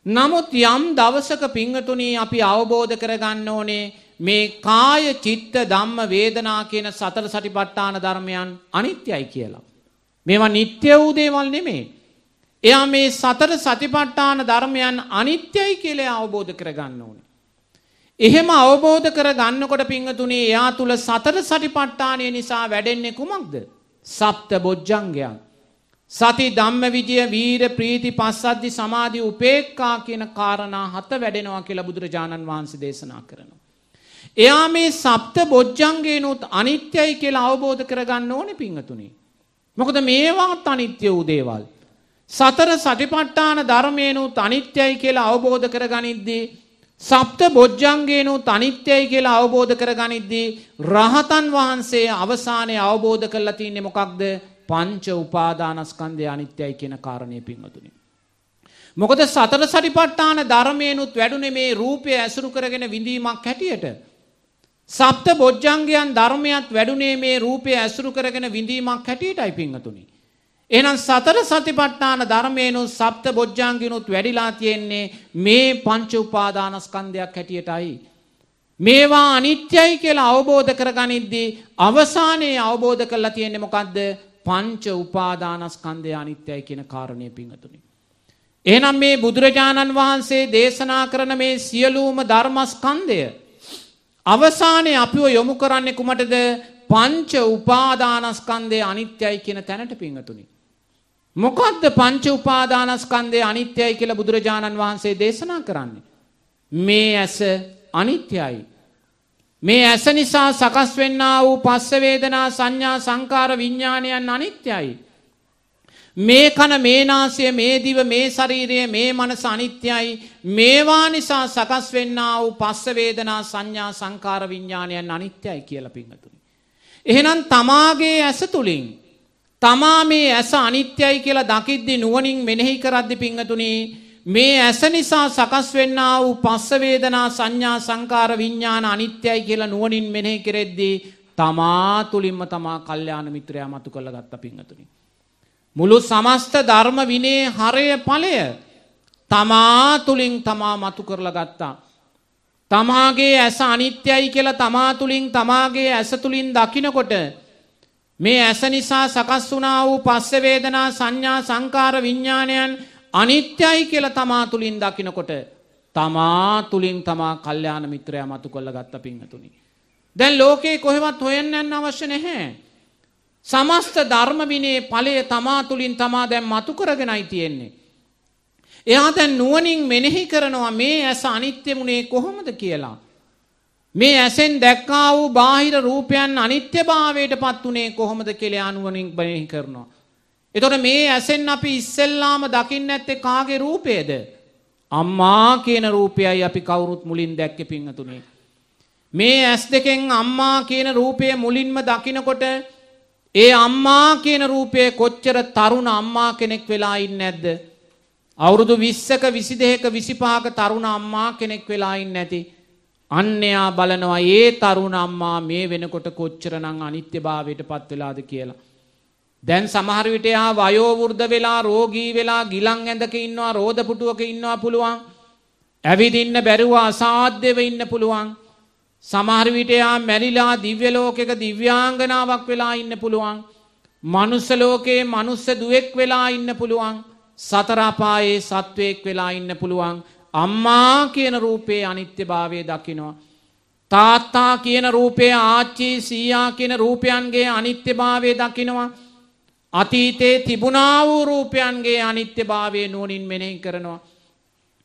නමුත් යම් දවසක පිංහතුනී අපි අවබෝධ කරගන්න ඕනේ මේ කාය චිත්ත ධම්ම වේදනා කියන සතර සටිපට්ඨාන ධර්මයන් අනිත්‍යයි කියලා. මේවා නිත්‍ය වූ දේවල් නෙමේ. එයා මේ සතර සතිපට්ඨාන ධර්මයන් අනිත්‍යයි කියලා අවබෝධ කරගන්න ඕනේ. එහෙම අවබෝධ කරගන්නකොට පිංගතුනේ එයා තුල සතර සතිපට්ඨානය නිසා වැඩෙන්නේ කුමක්ද? සප්ත බොජ්ජංගයන්. සති ධම්ම විජය වීර ප්‍රීති පස්සද්ධි සමාධි උපේක්ඛා කියන කාරණා හත වැඩෙනවා කියලා බුදුරජාණන් වහන්සේ දේශනා කරනවා. එයා මේ සප්ත බොජ්ජංගේනොත් අනිත්‍යයි කියලා අවබෝධ කරගන්න ඕනේ පිංගතුනේ. මොකද මේවාත් අනිත්‍ය වූ දේවල්. සතර සටිපට්ඨාන ධර්මයනුත් අනිත්‍යයි කියලා අවබෝධ කරගනිද්දී සප්ත බොජ්ජංගේනුත් අනිත්‍යයි කියලා අවබෝධ කරගනිද්දී රහතන් වහන්සේ අවසානයේ අවබෝධ කරලා තින්නේ මොකක්ද? පංච උපාදානස්කන්ධය අනිත්‍යයි කියන කාරණේ පින්වතුනි. මොකද සතර සටිපට්ඨාන ධර්මයනුත් වැඩුණේ මේ රූපය ඇසුරු කරගෙන විඳීමක් හැටියට. සප්ත බොජ්ජංගයන් ධර්මයක් වැඩුණේ මේ රූපය ඇසුරු කරගෙන විඳීමක් හැටියටයි පින්වතුනි. එහෙනම් සතර සතිපට්ඨාන ධර්මේනු සප්ත බොජ්ජංගිනුත් වැඩිලා තියෙන්නේ මේ පංච උපාදානස්කන්ධයක් හැටියටයි. මේවා අනිත්‍යයි කියලා අවබෝධ කරගනිද්දී අවසානයේ අවබෝධ කරලා තියෙන්නේ මොකද්ද? පංච උපාදානස්කන්ධය අනිත්‍යයි කියන කාරණය පිංගතුනි. එහෙනම් මේ බුදුරජාණන් වහන්සේ දේශනා කරන මේ සියලුම ධර්මස්කන්ධය අවසානයේ අපිව යොමු කරන්නේ කුමටද? පංච උපාදානස්කන්ධය අනිත්‍යයි කියන තැනට පිංගතුනි. මොකක්ද පංච උපාදානස්කන්ධය අනිත්‍යයි කියලා බුදුරජාණන් වහන්සේ දේශනා කරන්නේ. මේ ඇස අනිත්‍යයි. මේ ඇස නිසා සකස් වෙන්නා වූ පස්ස වේදනා සංඥා සංකාර විඥානයන් අනිත්‍යයි. මේ කන මේ නාසය මේ දිව මේ ශරීරය මේ මනස අනිත්‍යයි. මේවා නිසා සකස් වෙන්නා වූ පස්ස වේදනා සංඥා සංකාර විඥානයන් අනිත්‍යයි කියලා පිංගතුනි. එහෙනම් තමාගේ ඇස තුලින් තමා මේ ඇස අනිත්‍යයි කියලා දකිද්දි නුවණින් මෙනෙහි කරද්දි පිංගතුනි මේ ඇස නිසා සකස් වෙන්නා වූ පස්ස වේදනා සංඥා සංකාර විඥාන අනිත්‍යයි කියලා නුවණින් මෙනෙහි කෙරෙද්දී තමා තුලින්ම තමා කල්යාණ මිත්‍රයා මතු කරලා ගත්ත පිංගතුනි. මුළු සමස්ත ධර්ම විනේ හරය ඵලය තමා තුලින් තමා මතු කරලා ගත්තා. තමාගේ ඇස අනිත්‍යයි කියලා තමා තුලින් තමාගේ ඇස තුලින් දකිනකොට මේ ඇස නිසා සකස් වුණා වූ පස්ස වේදනා සංඥා සංකාර විඥානයන් අනිත්‍යයි කියලා තමා තුලින් දකිනකොට තමා තුලින් තමා කල්යාණ මිත්‍රයා මතු කරලා ගත්ත පිංහතුනි. දැන් ලෝකේ කොහෙවත් හොයන්න යන්න අවශ්‍ය නැහැ. සමස්ත ධර්ම විනේ ඵලය තමා තුලින් තමා දැන් මතු කරගෙනයි තියෙන්නේ. එයා දැන් නුවණින් මෙනෙහි කරනවා මේ ඇස අනිත්‍යමුනේ කොහොමද කියලා. මේ ඇසෙන් දැක්කා වූ බාහිර රූපයන් අනිත්‍යභාවයට පත් උනේ කොහොමද කියලා නුවණින් මෙනෙහි කරනවා. එතකොට මේ ඇසෙන් අපි ඉස්සෙල්ලාම දකින්න ඇත්තේ කාගේ රූපයේද? අම්මා කියන රූපයයි අපි කවුරුත් මුලින් දැක්කේ පින්වතුනි. මේ ඇස් දෙකෙන් අම්මා කියන රූපය මුලින්ම දකිනකොට ඒ අම්මා කියන රූපය කොච්චර තරුණ අම්මා කෙනෙක් වෙලා ඉන්නේ නැද්ද? අවුරුදු 20ක 22ක 25ක තරුණ අම්මා කෙනෙක් වෙලා ඉන්නේ නැති. අන්‍යයා බලනවා ඒ තරුණ අම්මා මේ වෙනකොට කොච්චරනම් අනිත්‍යභාවයට පත් වෙලාද කියලා. දැන් සමහර විට එහා වයෝ වෘද්ධ වෙලා රෝගී වෙලා ගිලන් ඇඳක ඉන්නවා රෝද පුටුවක ඉන්නවා පුළුවන්. ඇවිදින්න බැරුව අසාධ්‍යව ඉන්න පුළුවන්. සමහර විට එයා මැරිලා දිව්‍ය ලෝකයක දිව්‍යාංගනාවක් වෙලා ඉන්න පුළුවන්. මනුස්ස ලෝකයේ මනුස්ස දුවෙක් වෙලා ඉන්න පුළුවන්. සතර අපායේ සත්වයෙක් වෙලා ඉන්න පුළුවන්. අම්මා කියන රූපේ අනිත්‍යභාවය දකිනවා. තාත්තා කියන රූපේ ආච්චි සීයා කියන රූපයන්ගේ අනිත්‍යභාවය දකිනවා. අතීතයේ තිබුණා වූ රූපයන්ගේ අනිත්‍යභාවය නුවණින් මෙනෙහි කරනවා.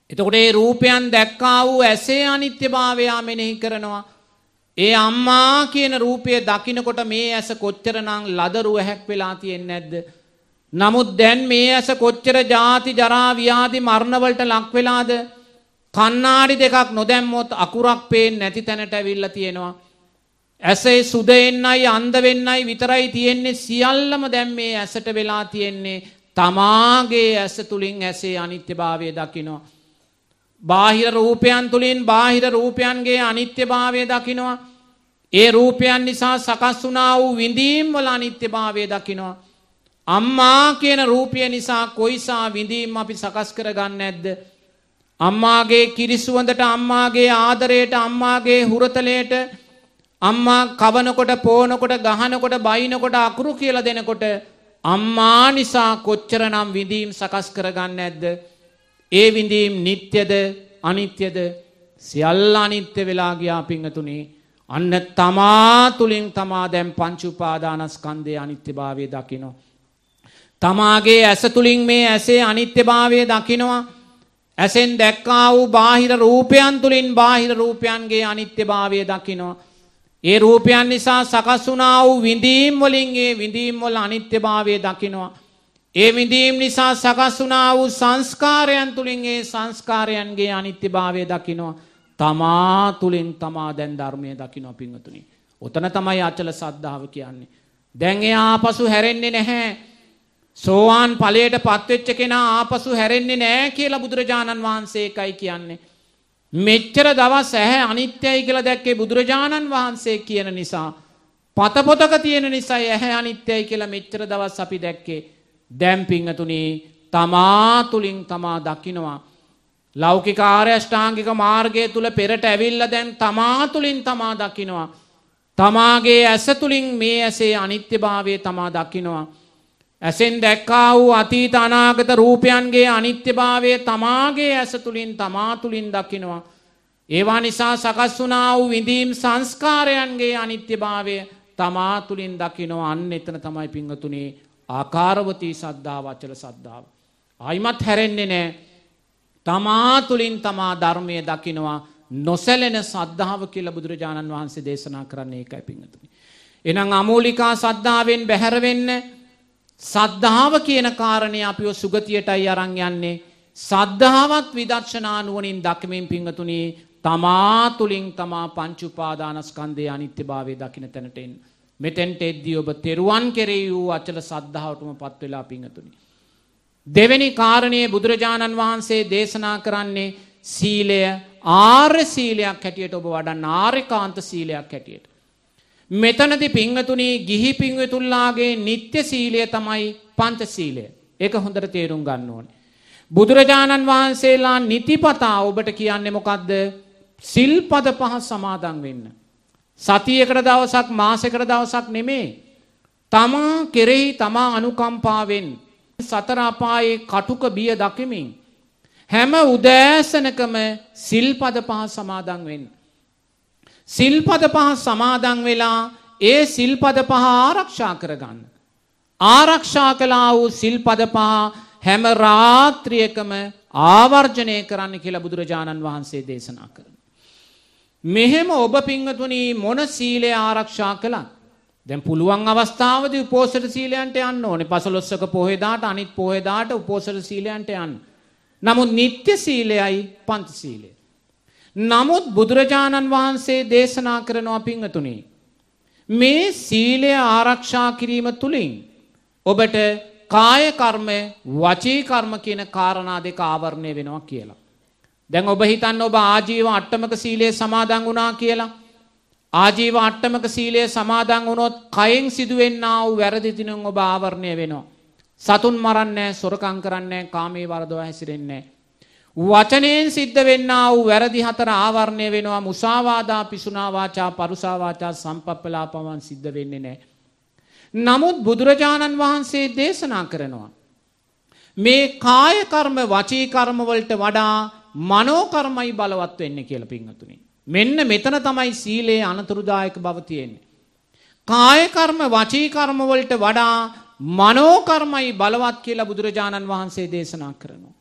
එතකොට ඒ රූපයන් දැක්කා වූ ඇසේ අනිත්‍යභාවය මෙනෙහි කරනවා. ඒ අම්මා කියන රූපය දකිනකොට මේ ඇස කොච්චරනම් ලදරු ඇහැක් වෙලා තියෙන්නේ නැද්ද? නමුත් දැන් මේ ඇස කොච්චර ජාති ජරා ව්‍යාධි මරණ වලට ලක් වෙලාද? කණ්ණාඩි දෙකක් නොදැම්මොත් අකුරක් පේන්නේ නැති තැනට ඇවිල්ලා තියෙනවා. ඇසේ සුද එන්නයි අන්ධ වෙන්නයි විතරයි තියෙන්නේ සියල්ලම දැන් මේ ඇසට වෙලා තියෙන්නේ තමාගේ ඇස තුලින් ඇසේ අනිත්‍යභාවය දකිනවා. බාහිර රූපයන් තුලින් බාහිර රූපයන්ගේ අනිත්‍යභාවය දකිනවා. ඒ රූපයන් නිසා සකස් වුණා වූ විඳීම් වල අනිත්‍යභාවය දකිනවා. අම්මා කියන රූපය නිසා කොයිසා විඳීම් අපි සකස් කරගන්නේ නැද්ද? අම්මාගේ කිරිසුවඳට අම්මාගේ ආදරයට අම්මාගේ හුරතලයට අම්මා කවනකොට පෝනකොට ගහනකොට බයිනකොට අකුරු කියලා දෙනකොට අම්මා නිසා කොච්චරනම් විඳීම් සකස් කරගන්න ඇද්ද ඒ විඳීම් නිත්‍යද අනිත්‍යද? සියල්ල අනිත්‍ය වෙලා ගියා පිංගතුනේ. අන්න තමා තුලින් තමා දැන් පංච උපාදානස්කන්ධයේ අනිත්‍යභාවය දකිනවා. තමාගේ ඇස තුලින් මේ ඇසේ අනිත්‍යභාවය දකිනවා. ඇසෙන් දැක්කා වූ බාහිර රූපයන් තුලින් බාහිර රූපයන්ගේ අනිත්‍යභාවය දකිනවා ඒ රූපයන් නිසා සකස් වුණා වූ විඳීම් වලින් ඒ විඳීම් වල අනිත්‍යභාවය දකිනවා. ඒ විඳීම් නිසා සකස් වුණා වූ සංස්කාරයන් තුලින් ඒ සංස්කාරයන්ගේ අනිත්‍යභාවය දකිනවා. තමා තුලින් තමා දැන් ධර්මය දකිනවා පින්වතුනි. ඔතන තමයි අචල සද්ධාව කියන්නේ. දැන් එයා ආපසු හැරෙන්නේ නැහැ. සෝවාන් ඵලයට පත්වෙච්ච කෙනා ආපසු හැරෙන්නේ නැහැ කියලා බුදුරජාණන් වහන්සේ එකයි කියන්නේ. මෙච්චර දවස් ඇහැ අනිත්‍යයි කියලා දැක්කේ බුදුරජාණන් වහන්සේ කියන නිසා පතපොතක තියෙන නිසා ඇහැ අනිත්‍යයි කියලා මෙච්චර දවස් අපි දැක්කේ. දැන් පිංගතුනි තමා තුලින් තමා දකිනවා. ලෞකික ආර්ය අෂ්ටාංගික මාර්ගය තුල පෙරට ඇවිල්ලා දැන් තමා තුලින් තමා දකිනවා. තමාගේ ඇස තුලින් මේ ඇසේ අනිත්‍යභාවය තමා දකිනවා. ඇසෙන් දැක්කා වූ අතීත අනාගත රූපයන්ගේ අනිත්‍යභාවය තමාගේ ඇස තුලින් තමා තුලින් දකිනවා. ඒවා නිසා සකස් වුණා වූ විඳීම් සංස්කාරයන්ගේ අනිත්‍යභාවය තමා තුලින් දකිනවා. අන්න එතන තමයි පිංගතුනේ ආකාරවතී සද්ධාව අචල සද්ධාව. ආයිමත් හැරෙන්නේ නැහැ. තමා තුලින් තමා ධර්මයේ දකිනවා. නොසැලෙන සද්ධාව කියලා බුදුරජාණන් වහන්සේ දේශනා කරන්නේ ඒකයි පිංගතුනි. එහෙනම් අමූලිකා සද්ධාවෙන් බැහැර වෙන්න සද්ධාව කියන කාරණේ අපිව සුගතියටයි අරන් යන්නේ. සද්ධාවත් විදර්ශනා නුවණින් දක්මින් පිංගතුනි තමා තුලින් තමා පංච උපාදානස්කන්ධයේ අනිත්‍යභාවය දකින්න තැනට එන්න. මෙතෙන්ට එද්දී ඔබ තෙරුවන් කෙරෙහි වූ අචල සද්ධාවටම පත් වෙලා පිංගතුනි. දෙවෙනි කාරණයේ බුදුරජාණන් වහන්සේ දේශනා කරන්නේ සීලය ආර්ය සීලයක් හැටියට ඔබ වඩන්න ආර්යකාන්ත සීලයක් හැටියට. මෙතනදි පිංහතුනි ගිහි පිංහතුල්ලාගේ නිත්‍ය සීලය තමයි පංච සීලය. ඒක හොඳට තේරුම් ගන්න ඕනේ. බුදුරජාණන් වහන්සේලා නිතිපතා ඔබට කියන්නේ මොකක්ද සිල්පද පහ සමාදන් වෙන්න. සතියකට දවසක් මාසකට දවසක් නෙමේ. තමා කෙරෙහි තමා අනුකම්පාවෙන් සතර අපායේ කටුක බිය දකිමින් හැම උදෑසනකම සිල්පද පහ සමාදන් වෙන්න. සිල්පද පහ සමාදන් වෙලා ඒ සිල්පද පහ ආරක්ෂා කරගන්න. ආරක්ෂා කලා වූ සිල්පද පහ හැම රාත්‍රියකම ආවර්ජනය කරන්න කියලා බුදුරජාණන් වහන්සේ දේශනා කරන. මෙහෙම ඔබ පිංහතුනී මොන සීලය ආරක්ෂා කළත් දැන් පුළුවන් අවස්ථාවද උපෝසට සීලයන්ට යන්න ඕනේ පසලොස්සක පොහෙදාට අනිත් පොහෙදාට උපෝසට සීලයන්ට යන්න. නමුත් නිත්‍ය සීලයයි පන්ත සීලය. නමුත් බුදුරජාණන් වහන්සේ දේශනා කරනවා පිංහතුනේ. මේ සීලය ආරක්ෂා කිරීම තුළින් ඔබට කාය කර්ම වචී කර්ම කියන කාරණා දෙක ආවරණය වෙනවා කියලා. දැන් ඔබ හිතන්න ඔබ ආජීව අට්ටමක සීලය සමාදන් වුණා කියලා. ආජීව අට්ටමක සීලය සමාදන් වුණොත් කයෙන් සිදුවෙන්නා වූ වැරදි දිනුම් ඔබ ආවරණය වෙනවා. සතුන් මරන්නේ සොරකම් කරන්නේ කාමයේ වරදව හැසිරෙන්නේ වචනයෙන් සිද්ධ වෙන්නා වූ වැරදි හතර ආවරණය වෙනවා මුසාවාදා පිසුනා වාචා පරුසා වාචා සම්පප්පලාපවන් සිද්ධ වෙන්නේ නැහැ. නමුත් බුදුරජාණන් වහන්සේ දේශනා කරනවා මේ කාය කර්ම වචී කර්ම වලට වඩා මනෝ කර්මයි බලවත් වෙන්නේ කියලා පින්වතුනි. මෙන්න මෙතන තමයි සීලේ අනතුරුදායක බව තියෙන්නේ. කාය කර්ම වචී කර්ම වලට වඩා මනෝකර්මයි බලවත් කියලා බුදුරජාණන් වහන්සේ දේශනා කරනවා.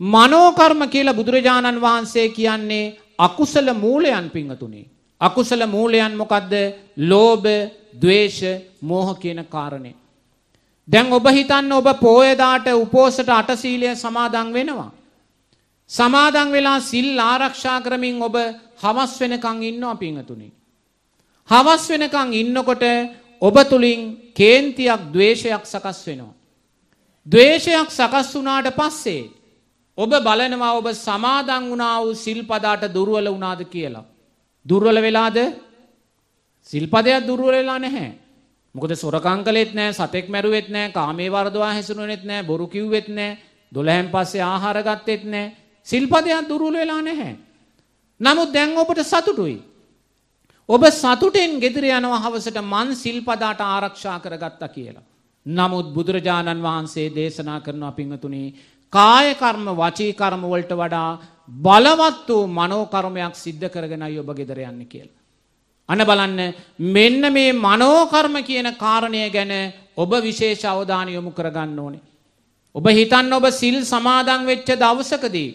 මනෝකර්ම කියලා බුදුරජාණන් වහන්සේ කියන්නේ අකුසල මූලයන් පිංහතුනේ. අකුසල මූලයන් මොකක්ද ලෝභ, ද්වේෂ, මෝහ කියන කාරණේ. දැන් ඔබ හිතන්න ඔබ පෝයදාට උපෝසට අටසීලය සමාදන් වෙනවා. සමාදන් වෙලා සිල් ආරක්ෂා කරමින් ඔබ හවස් වෙනකං ඉන්නවා පිංහතුනේ. හවස් වෙනකං ඉන්නකොට ඔබ තුළින් කේන්තියක් දවේශයක් සකස් වෙනවා. දවේශයක් සකස් වුනාට පස්සේ ඔබ බලනවා ඔබ සමාදන් වුණා වූ සිල්පදාට දුර්වල වුණාද කියලා. දුර්වල වෙලාද සිල්පදයක් දුර්වල වෙලා නැහැ. මොකද සොරකම් කළෙත් නැහැ, සතෙක් මැරුවෙත් නැහැ, කාමයේ වරදවා හැසිරුණෙත් නැහැ, බොරු කිව්වෙත් නැහැ, 12න් පස්සේ ආහාර ගත්තෙත් නැහැ. සිල්පදයක් දුර්වල වෙලා නැහැ. නමුත් දැන් ඔබට සතුටුයි. ඔබ සතුටෙන් ගෙදර යනවා හවසට මන් සිල්පදාට ආරක්ෂා කරගත්තා කියලා. නමුත් බුදුරජාණන් වහන්සේ දේශනා කරනවා පිංහතුනි කාය කර්ම වචී කර්ම වලට වඩා බලවත් වූ මනෝකර්මයක් සිද්ධ කරගෙනයි ඔබ ගෙදර යන්න කියලා. අන බලන්න මෙන්න මේ මනෝකර්ම කියන කාරණය ගැන ඔබ විශේෂ අවධානය යොමු කරගන්න ඕනේ. ඔබ හිතන්න ඔබ සිල් සමාදන් වෙච්ච දවසකදී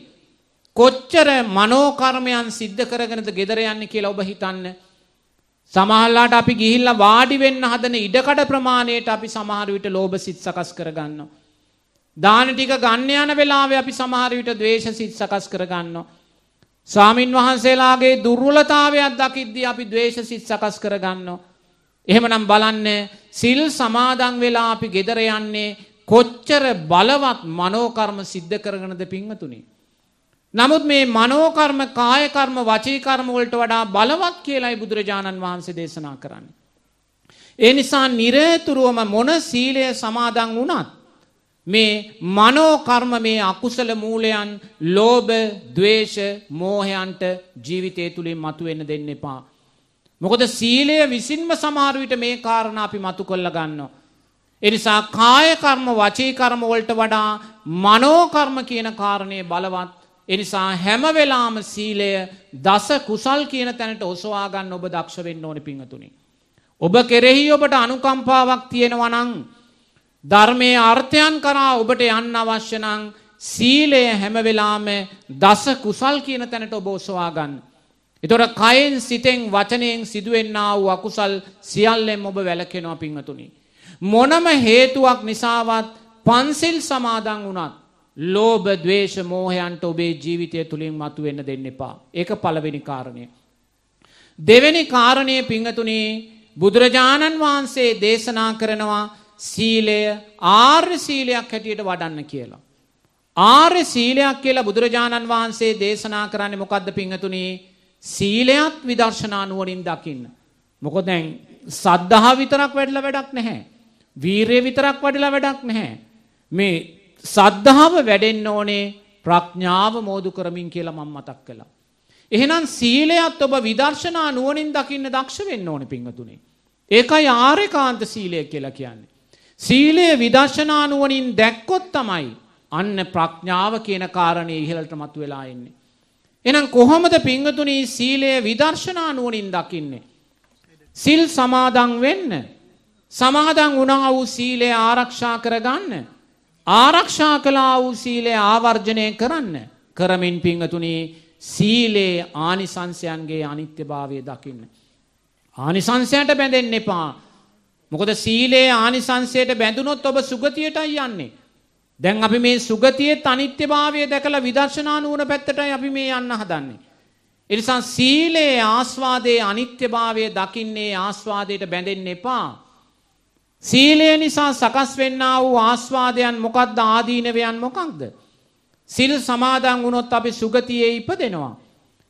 කොච්චර මනෝකර්මයන් සිද්ධ කරගෙනද ගෙදර යන්න කියලා ඔබ හිතන්න සමහරලාට අපි ගිහිල්ලා වාඩි වෙන්න හදන ඉඩකඩ ප්‍රමාණයට අපි සමහර විට ලෝභ සිත් සකස් කරගන්නවා. දාන ටික ගන්න යන වෙලාවේ අපි සමහර විට ද්වේෂ සිත් සකස් කරගන්නවා. ස්වාමින් වහන්සේලාගේ දුර්වලතාවයක් දකිද්දී අපි ද්වේෂ සිත් සකස් කරගන්නවා. එහෙමනම් බලන්න සිල් සමාදන් වෙලා අපි ගෙදර යන්නේ කොච්චර බලවත් මනෝකර්ම සිද්ධ කරගෙනද පින්වතුනි. නමුත් මේ මනෝකර්ම කායකර්ම වචීකර්ම වලට වඩා බලවත් කියලයි බුදුරජාණන් වහන්සේ දේශනා කරන්නේ. ඒ නිසා නිරේතුරුවම මොන සීලය සමාදන් වුණත් මේ මනෝකර්ම මේ අකුසල මූලයන් ලෝභ, ద్వේෂ, මෝහයන්ට ජීවිතය තුලින් මතුවෙන්න දෙන්න එපා. මොකද සීලය විසින්ම සමහර විට මේ කාරණා අපි මතු කරලා ගන්නවා. ඒ නිසා කාය කර්ම, වචී කර්ම වලට වඩා මනෝ කර්ම කියන කාරණේ බලවත් එනිසා හැම වෙලාම සීලය දස කුසල් කියන තැනට ඔසවා ගන්න ඔබ දක්ෂ වෙන්න ඕනේ පිංගතුනි. ඔබ කෙරෙහි ඔබට අනුකම්පාවක් තියෙනවා නම් ධර්මයේ අර්ථයන් කරා ඔබට යන්න අවශ්‍ය නම් සීලය හැම වෙලාවෙම දස කුසල් කියන තැනට ඔබ ඔසවා ගන්න. එතොට කයෙන් සිතෙන් වචනයෙන් සිදුවෙන්නා වූ අකුසල් සියල්ලෙන් ඔබ වැලකෙනවා පිංහතුනි. මොනම හේතුවක් නිසාවත් පන්සිල් සමාදන් වුණත් ලෝභ දවේශ මෝහයන්ට ඔබේ ජීවිතය තුළින් මතු වෙන්න දෙන්න එපා. ඒක පළවෙනි කාරණය. දෙවැනි කාරණය පිංහතුනේ බුදුරජාණන් වහන්සේ දේශනා කරනවා සීලය ආර්ය සීලයක් හැටියට වඩන්න කියලා. ආර්ය සීලයක් කියලා බුදුරජාණන් වහන්සේ දේශනා කරන්නේ මොකද්ද පිංහතුනේ සීලයත් විදර්ශනා නුවණින් දකින්න. මොකද දැන් සද්ධා විතරක් වැඩිලා වැඩක් නැහැ. වීරිය විතරක් වඩලා වැඩක් නැහැ. මේ සද්ධාව වැඩෙන්න ඕනේ ප්‍රඥාව මෝදු කරමින් කියලා මම මතක් කළා. එහෙනම් සීලයත් ඔබ විදර්ශනා නුවණින් දකින්න දක්ෂ වෙන්න ඕනේ පිංගතුනේ. ඒකයි ආර්යකාන්ත සීලය කියලා කියන්නේ. සීලය විදර්ශනා නුවණින් දැක්කොත් තමයි අන්න ප්‍රඥාව කියන කාරණේ ඉහළට මතුවලා එන්නේ. එහෙනම් කොහොමද පිංගතුනි සීලය විදර්ශනා නුවණින් දකින්නේ? සිල් සමාදන් වෙන්න. සමාදන් වුණා වූ සීලය ආරක්ෂා කරගන්න. ආරක්ෂා කළා වූ සීලය ආවර්ජනය කරන්න. කරමින් පිංගතුනි සීලේ ආනිසංසයන්ගේ අනිත්‍යභාවය දකින්න. ආනිසංසයට බැඳෙන්න එපා. මොකද සීලේ ආනිසංසයට බැඳුනොත් ඔබ සුගතියටයි යන්නේ. දැන් අපි මේ සුගතියේ අනිත්‍යභාවය දැකලා විදර්ශනා නුවණ පැත්තටයි අපි මේ යන්න හදන්නේ. ඒ නිසා සීලේ ආස්වාදයේ අනිත්‍යභාවය දකින්නේ ආස්වාදයට බැඳෙන්න එපා. සීලය නිසා සකස් වෙන්නා වූ ආස්වාදයන් මොකක්ද ආදීනවයන් මොකක්ද? සිල් සමාදන් වුණොත් අපි සුගතියේ ඉපදෙනවා.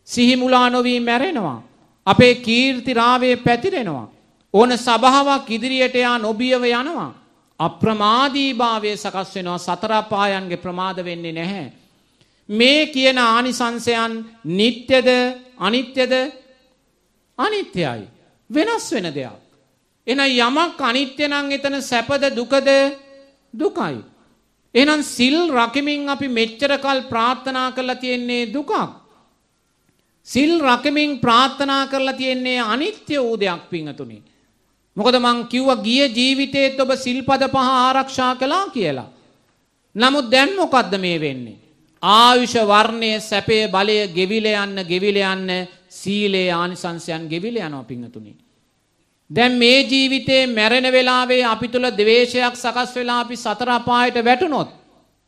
සිහි මුලා නොවී මැරෙනවා. අපේ කීර්ති රාවය පැතිරෙනවා. ඕන සභාවක් ඉදිරියට යා නොබියව යනවා. අප්‍රමාදීභාවය සකස් වෙනවා සතර පායන්ගේ ප්‍රමාද වෙන්නේ නැහැ. මේ කියන ආනිසංසයන් නිත්‍යද අනිත්‍යද අනිත්‍යයි. වෙනස් වෙන දෙයක්. එන යමක් අනිත්‍ය නම් එතන සැපද දුකද දුකයි. එහෙනම් සිල් රකිමින් අපි මෙච්චර කල් ප්‍රාර්ථනා කරලා තියෙන්නේ දුකක්. සිල් රකිමින් ප්‍රාර්ථනා කරලා තියෙන්නේ අනිත්‍ය වූ දෙයක් පිංගතුනි. මොකද මං කිව්වා ගිය ජීවිතේත් ඔබ සිල්පද පහ ආරක්ෂා කළා කියලා. නමුත් දැන් මොකද්ද මේ වෙන්නේ? ආයුෂ වර්ණය සැපය බලය ගෙවිල යන්න ගෙවිල යන්න සීලේ ආනිසංසයන් ගෙවිල යනවා පිංගතුනි. දැන් මේ ජීවිතේ මැරෙන වෙලාවේ අපි තුල ද්වේෂයක් සකස් වෙලා අපි සතර අපායට වැටුනොත්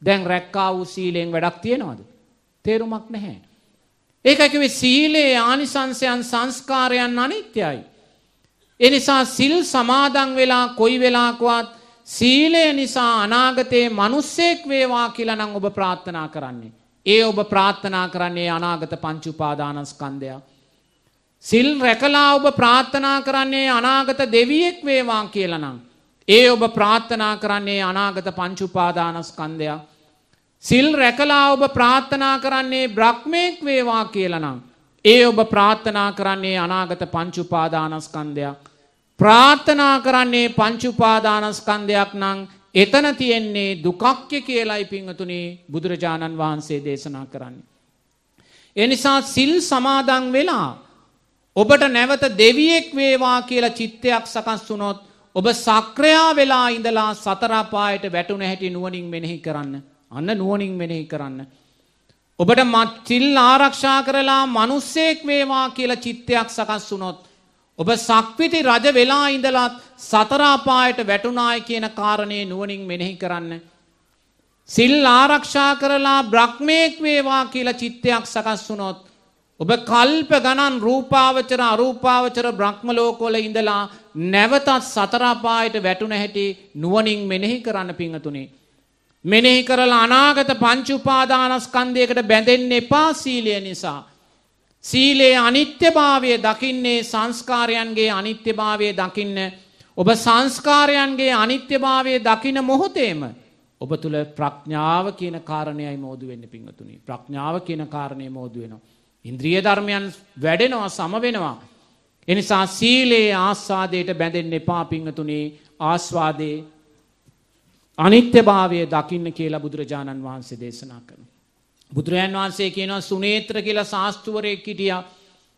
දැන් රැක්කා වූ සීලෙන් වැඩක් තියනවද? තේරුමක් නැහැ. ඒකයි කිව්වේ සීලේ ආනිසංසයන් සංස්කාරයන් අනිත්‍යයි. එනිසා සිල් සමාදන් වෙලා කොයි වෙලාකවත් සීලය නිසා අනාගතයේ මිනිස්සෙක් වේවා කියලා නම් ඔබ ප්‍රාර්ථනා කරන්නේ. ඒ ඔබ ප්‍රාර්ථනා කරන්නේ අනාගත පංච උපාදානස්කන්ධය. සිල් රැකලා ඔබ ප්‍රාර්ථනා කරන්නේ අනාගත දෙවියෙක් වේවා කියලා නම් ඒ ඔබ ප්‍රාර්ථනා කරන්නේ අනාගත පංච උපාදානස්කන්ධය. සිල් රැකලා ඔබ ප්‍රාර්ථනා කරන්නේ බ්‍රහ්මෙක් වේවා කියලා නම් ඒ ඔබ ප්‍රාර්ථනා කරන්නේ අනාගත පංච උපාදානස්කන්ධයක්. ප්‍රාර්ථනා කරන්නේ පංච උපාදානස්කන්ධයක් නම් එතන තියෙන්නේ දුකක්ය කියලායි පිංහතුනේ බුදුරජාණන් වහන්සේ දේශනා කරන්නේ. එනිසා සිල් සමාදන් වෙලා ඔබට නැවත දෙවියෙක් වේවා කියලා චිත්තයක් සකස් වුනොත් ඔබ සක්‍රයා වෙලා ඉඳලා සතරාපායට වැටුන හැටි නුවනින් මෙනෙහි කරන්න. අන්න නුවනින් මෙනෙහි කරන්න. ඔබට මත්චිල් ආරක්ෂා කරලා මනුස්සෙක් වේවා කියලා චිත්තයක් සකස් වුනොත්. ඔබ සක්විති රජ වෙලා ඉඳලත් සතරාපායට වැටුනායි කියන කාරණය නුවනින් මෙනෙහි කරන්න. සිල් ආරක්ෂා කරලා බ්‍රහ්මයෙක් වේවා කියලා චිත්තයක් සකස් වුනොත්. ඔබ කල්ප ගණන් රූපාවචර අරූපාවචර බ්‍රහ්මලෝකොල ඉඳලා නැවතත් සතරාපායට වැටුන හැටි නුවනින් මෙනෙහි කරන්න පිංහතුනේ. මෙනෙහි කරලා අනාගත පංච උපාදානස්කන්ධයකට බැඳෙන්න එපා සීලය නිසා. සීලේ අනිත්‍යභාවය දකින්නේ සංස්කාරයන්ගේ අනිත්‍යභාවය දකින්න ඔබ සංස්කාරයන්ගේ අනිත්‍යභාවය දකින මොහොතේම ඔබ තුළ ප්‍රඥාව කියන කාරණයයි මෝදු වෙන්න පිංහතුනි ප්‍රඥාව කියන කාරණය මෝදු වෙනවා. ඉන්ද්‍රිය ධර්මයන් වැඩෙනවා සම වෙනවා. එනිසා සීලේ ආස්වාදයට බැඳෙන්න එපා පිංහතුනේ ආස්වාදයේ අනිත්‍යභාවය දකින්න කියලා බුදුරජාණන් වහන්සේ දේශනා කරන. බුදුරජාන් වහන්සේ කියනවා සුනේත්‍ර කියලා ශාස්තුවරයෙක් හිටියා.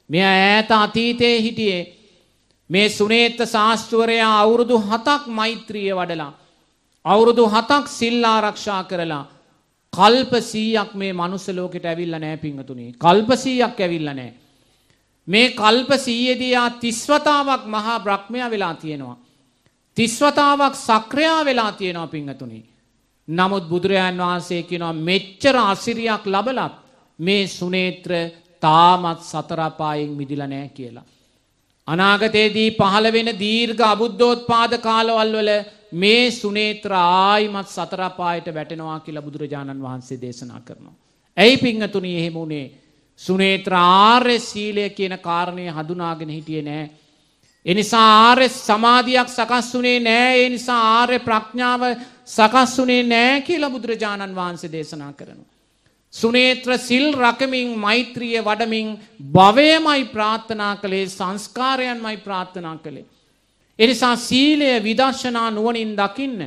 මෙයා ඈත අතීතයේ හිටියේ. මේ සුනේත්ත ශාස්තුවරයා අවුරුදු 7ක් මෛත්‍රිය වඩලා අවුරුදු 7ක් සිල් ආරක්ෂා කරලා කල්ප 100ක් මේ මනුස්ස ලෝකෙට ඇවිල්ලා නැහැ පින්වතුනි. කල්ප 100ක් ඇවිල්ලා නැහැ. මේ කල්ප සීයේදී ආ 30 වතාවක් මහා බ්‍රහ්මයා වෙලා තියෙනවා. 30 වතාවක් සක්‍රියා වෙලා තියෙනවා පිංගතුනි. නමුත් බුදුරජාන් වහන්සේ කියනවා මෙච්චර අසිරියක් ලබලත් මේ සුනේත්‍ර තාමත් සතරපායෙන් මිදිලා නැහැ කියලා. අනාගතයේදී පහළ වෙන දීර්ඝ අබුද්ධෝත්පාද කාලවල් වල මේ සුනේත්‍ර ආයිමත් සතරපායට වැටෙනවා කියලා බුදුරජාණන් වහන්සේ දේශනා කරනවා. ඇයි පිංහතුනි එහෙම වුණේ සුනේත්‍ර ආර්ය සීලය කියන කාරණය හඳුනාගෙන හිටියේ නෑ. එනිසා ආර්ය සමාධියක් සකස් වුනේ නෑ ඒ නිසා ආර්ය ප්‍රඥාව සකස් වුනේ නෑ කියලා බුදුරජාණන් වහන්සේ දේශනා කරනවා. සුනේත්‍ර සිල් රකමින් මෛත්‍රිය වඩමින් භවයමයි ප්‍රාර්ථනා කළේ සංස්කාරයන්මයි ප්‍රාර්ථනා කළේ. එනිසා සීලය විදර්ශනා නුවනින් දකින්න.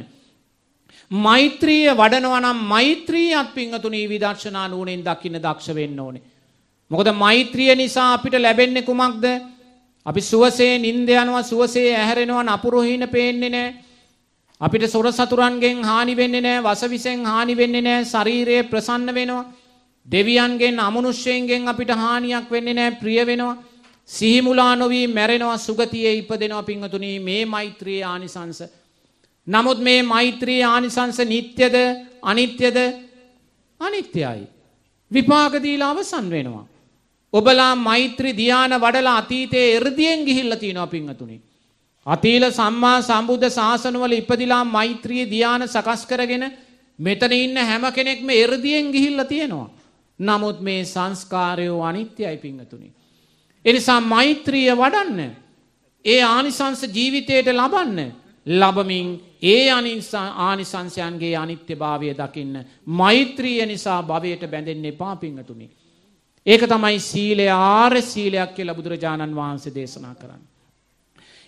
මෛත්‍රිය වඩනවනම් මෛත්‍රීයත් පිංහතුනී විදර්ශනා නුවනින් දකින්න දක්ෂ වෙන්න ඕනේ. මොකද මෛත්‍රිය නිසා අපිට ලැබෙන්නේ කුමක්ද? අපි සුවසේ නිින්ද යනවා සුවසේ ඇහැරෙනවා නපුරුහින පේන්නේ නැහැ. අපිට සොර සතුරන්ගෙන් හානි වෙන්නේ නැහැ වසවිසෙන් හානි වෙන්නේ නැහැ ශරීරය ප්‍රසන්න වෙනවා. දෙවියන්ගෙන් අමනුෂ්‍යයෙන්ගෙන් අපිට හානියක් වෙන්නේ නැහැ ප්‍රිය වෙනවා. සිහිමුලා නොවී මැරෙනවා සුගතියේ ඉපදෙනවා පිංහතුනි මේ මෛත්‍රියේ ආනිසංස. නමුත් මේ මෛත්‍රී ආනිසංස නිත්‍යද අනිත්‍යද අනිත්‍යයි. විපාකදීලා අවසන් වෙනවා. ඔබලා මෛත්‍රී ධ්‍යාන වඩලා අතීතයේ එ르දියෙන් ගිහිල්ලා තියෙනවා පින්වතුනි. අතීල සම්මා සම්බුද්ධ ශාසනවල ඉපදිලා මෛත්‍රී ධ්‍යාන සකස් කරගෙන මෙතන ඉන්න හැම කෙනෙක්ම එ르දියෙන් ගිහිල්ලා තියෙනවා. නමුත් මේ සංස්කාරයෝ අනිත්‍යයි පින්වතුනි. ඒ නිසා මෛත්‍රිය වඩන්න. ඒ ආනිසංස ජීවිතයට ලබන්න. ලබමින් ඒ ආනිසංසයන්ගේ අනිත්‍යභාවය දකින්න මෛත්‍රිය නිසා භවයට බැඳෙන්න එපා පින්වතුනි. ඒක තමයි සීලය ආර්ය සීලයක් කියලා බුදුරජාණන් වහන්සේ දේශනා කරන්නේ.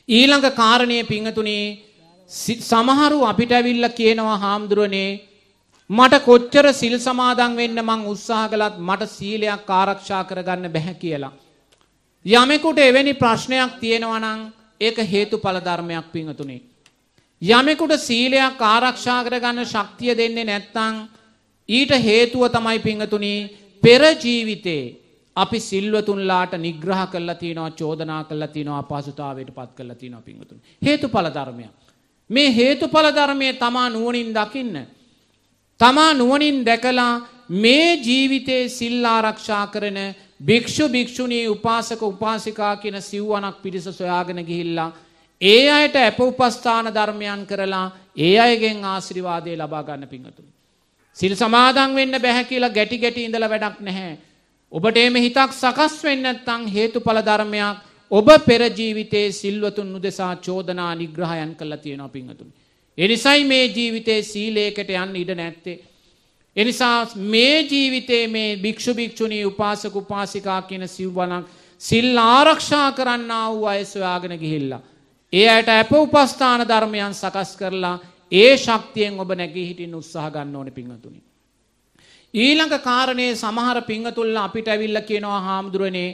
ඊළඟ කාරණය පිංහතුනේ සමහරු අපිට ඇවිල්ලා කියනවා හාමුදුරනේ මට කොච්චර සිල් සමාදන් වෙන්න මං උත්සාහ කළත් මට සීලයක් ආරක්ෂා කරගන්න බැහැ කියලා. යමෙකුට එවැනි ප්‍රශ්නයක් තියෙනවා නම් ඒක හේතුඵල ධර්මයක් පිංහතුනේ. යමෙකුට සීලයක් ආරක්ෂා කරගන්න ශක්තිය දෙන්නේ නැත්නම් ඊට හේතුව තමයි පිංහතුනී පෙර ජීවිතේ අපි සිල්වතුන්ලාට නිග්‍රහ කළා තියෙනවා චෝදනා කළා තියෙනවා අපහසුතාවයට පත් කළා තියෙනවා පින්වතුනි. හේතුඵල ධර්මයක්. මේ හේතුඵල ධර්මයේ තමා නුවණින් දකින්න. තමා නුවණින් දැකලා මේ ජීවිතේ සිල් ආරක්ෂා කරන භික්ෂු භික්ෂුණී උපාසක උපාසිකා කියන සිව්වනක් පිරිස සොයාගෙන ගිහිල්ලා ඒ අයට අප උපස්ථාන ධර්මයන් කරලා ඒ අයගෙන් ආශිර්වාදය ලබා ගන්න පිංගතුනි සිල් සමාදන් වෙන්න බැහැ කියලා ගැටි ගැටි ඉඳලා වැඩක් නැහැ. ඔබට එමෙ හිතක් සකස් වෙන්නේ නැත්නම් හේතුඵල ධර්මයක් ඔබ පෙර ජීවිතයේ සිල්වතුන් උදෙසා චෝදනා නිග්‍රහයන් කළා තියෙනවා පින්වතුනි. ඒ නිසයි මේ ජීවිතේ සීලයකට යන්න ඉඩ නැත්තේ. ඒ නිසා මේ ජීවිතේ මේ භික්ෂු භික්ෂුණී උපාසක උපාසිකා කියන සිව්වණක් සිල් ආරක්ෂා කරන්නා වූ අය සොයාගෙන ගිහිල්ලා. ඒ අයට අප උපස්ථාන ධර්මයන් සකස් කරලා ඒ ශක්තියෙන් ඔබ නැගී හිටින්න උත්සාහ ගන්න ඕනේ පිංගතුනි. ඊළඟ කාරණේ සමහර පිංගතුල්ල අපිට ඇවිල්ලා කියනවා හාමුදුරනේ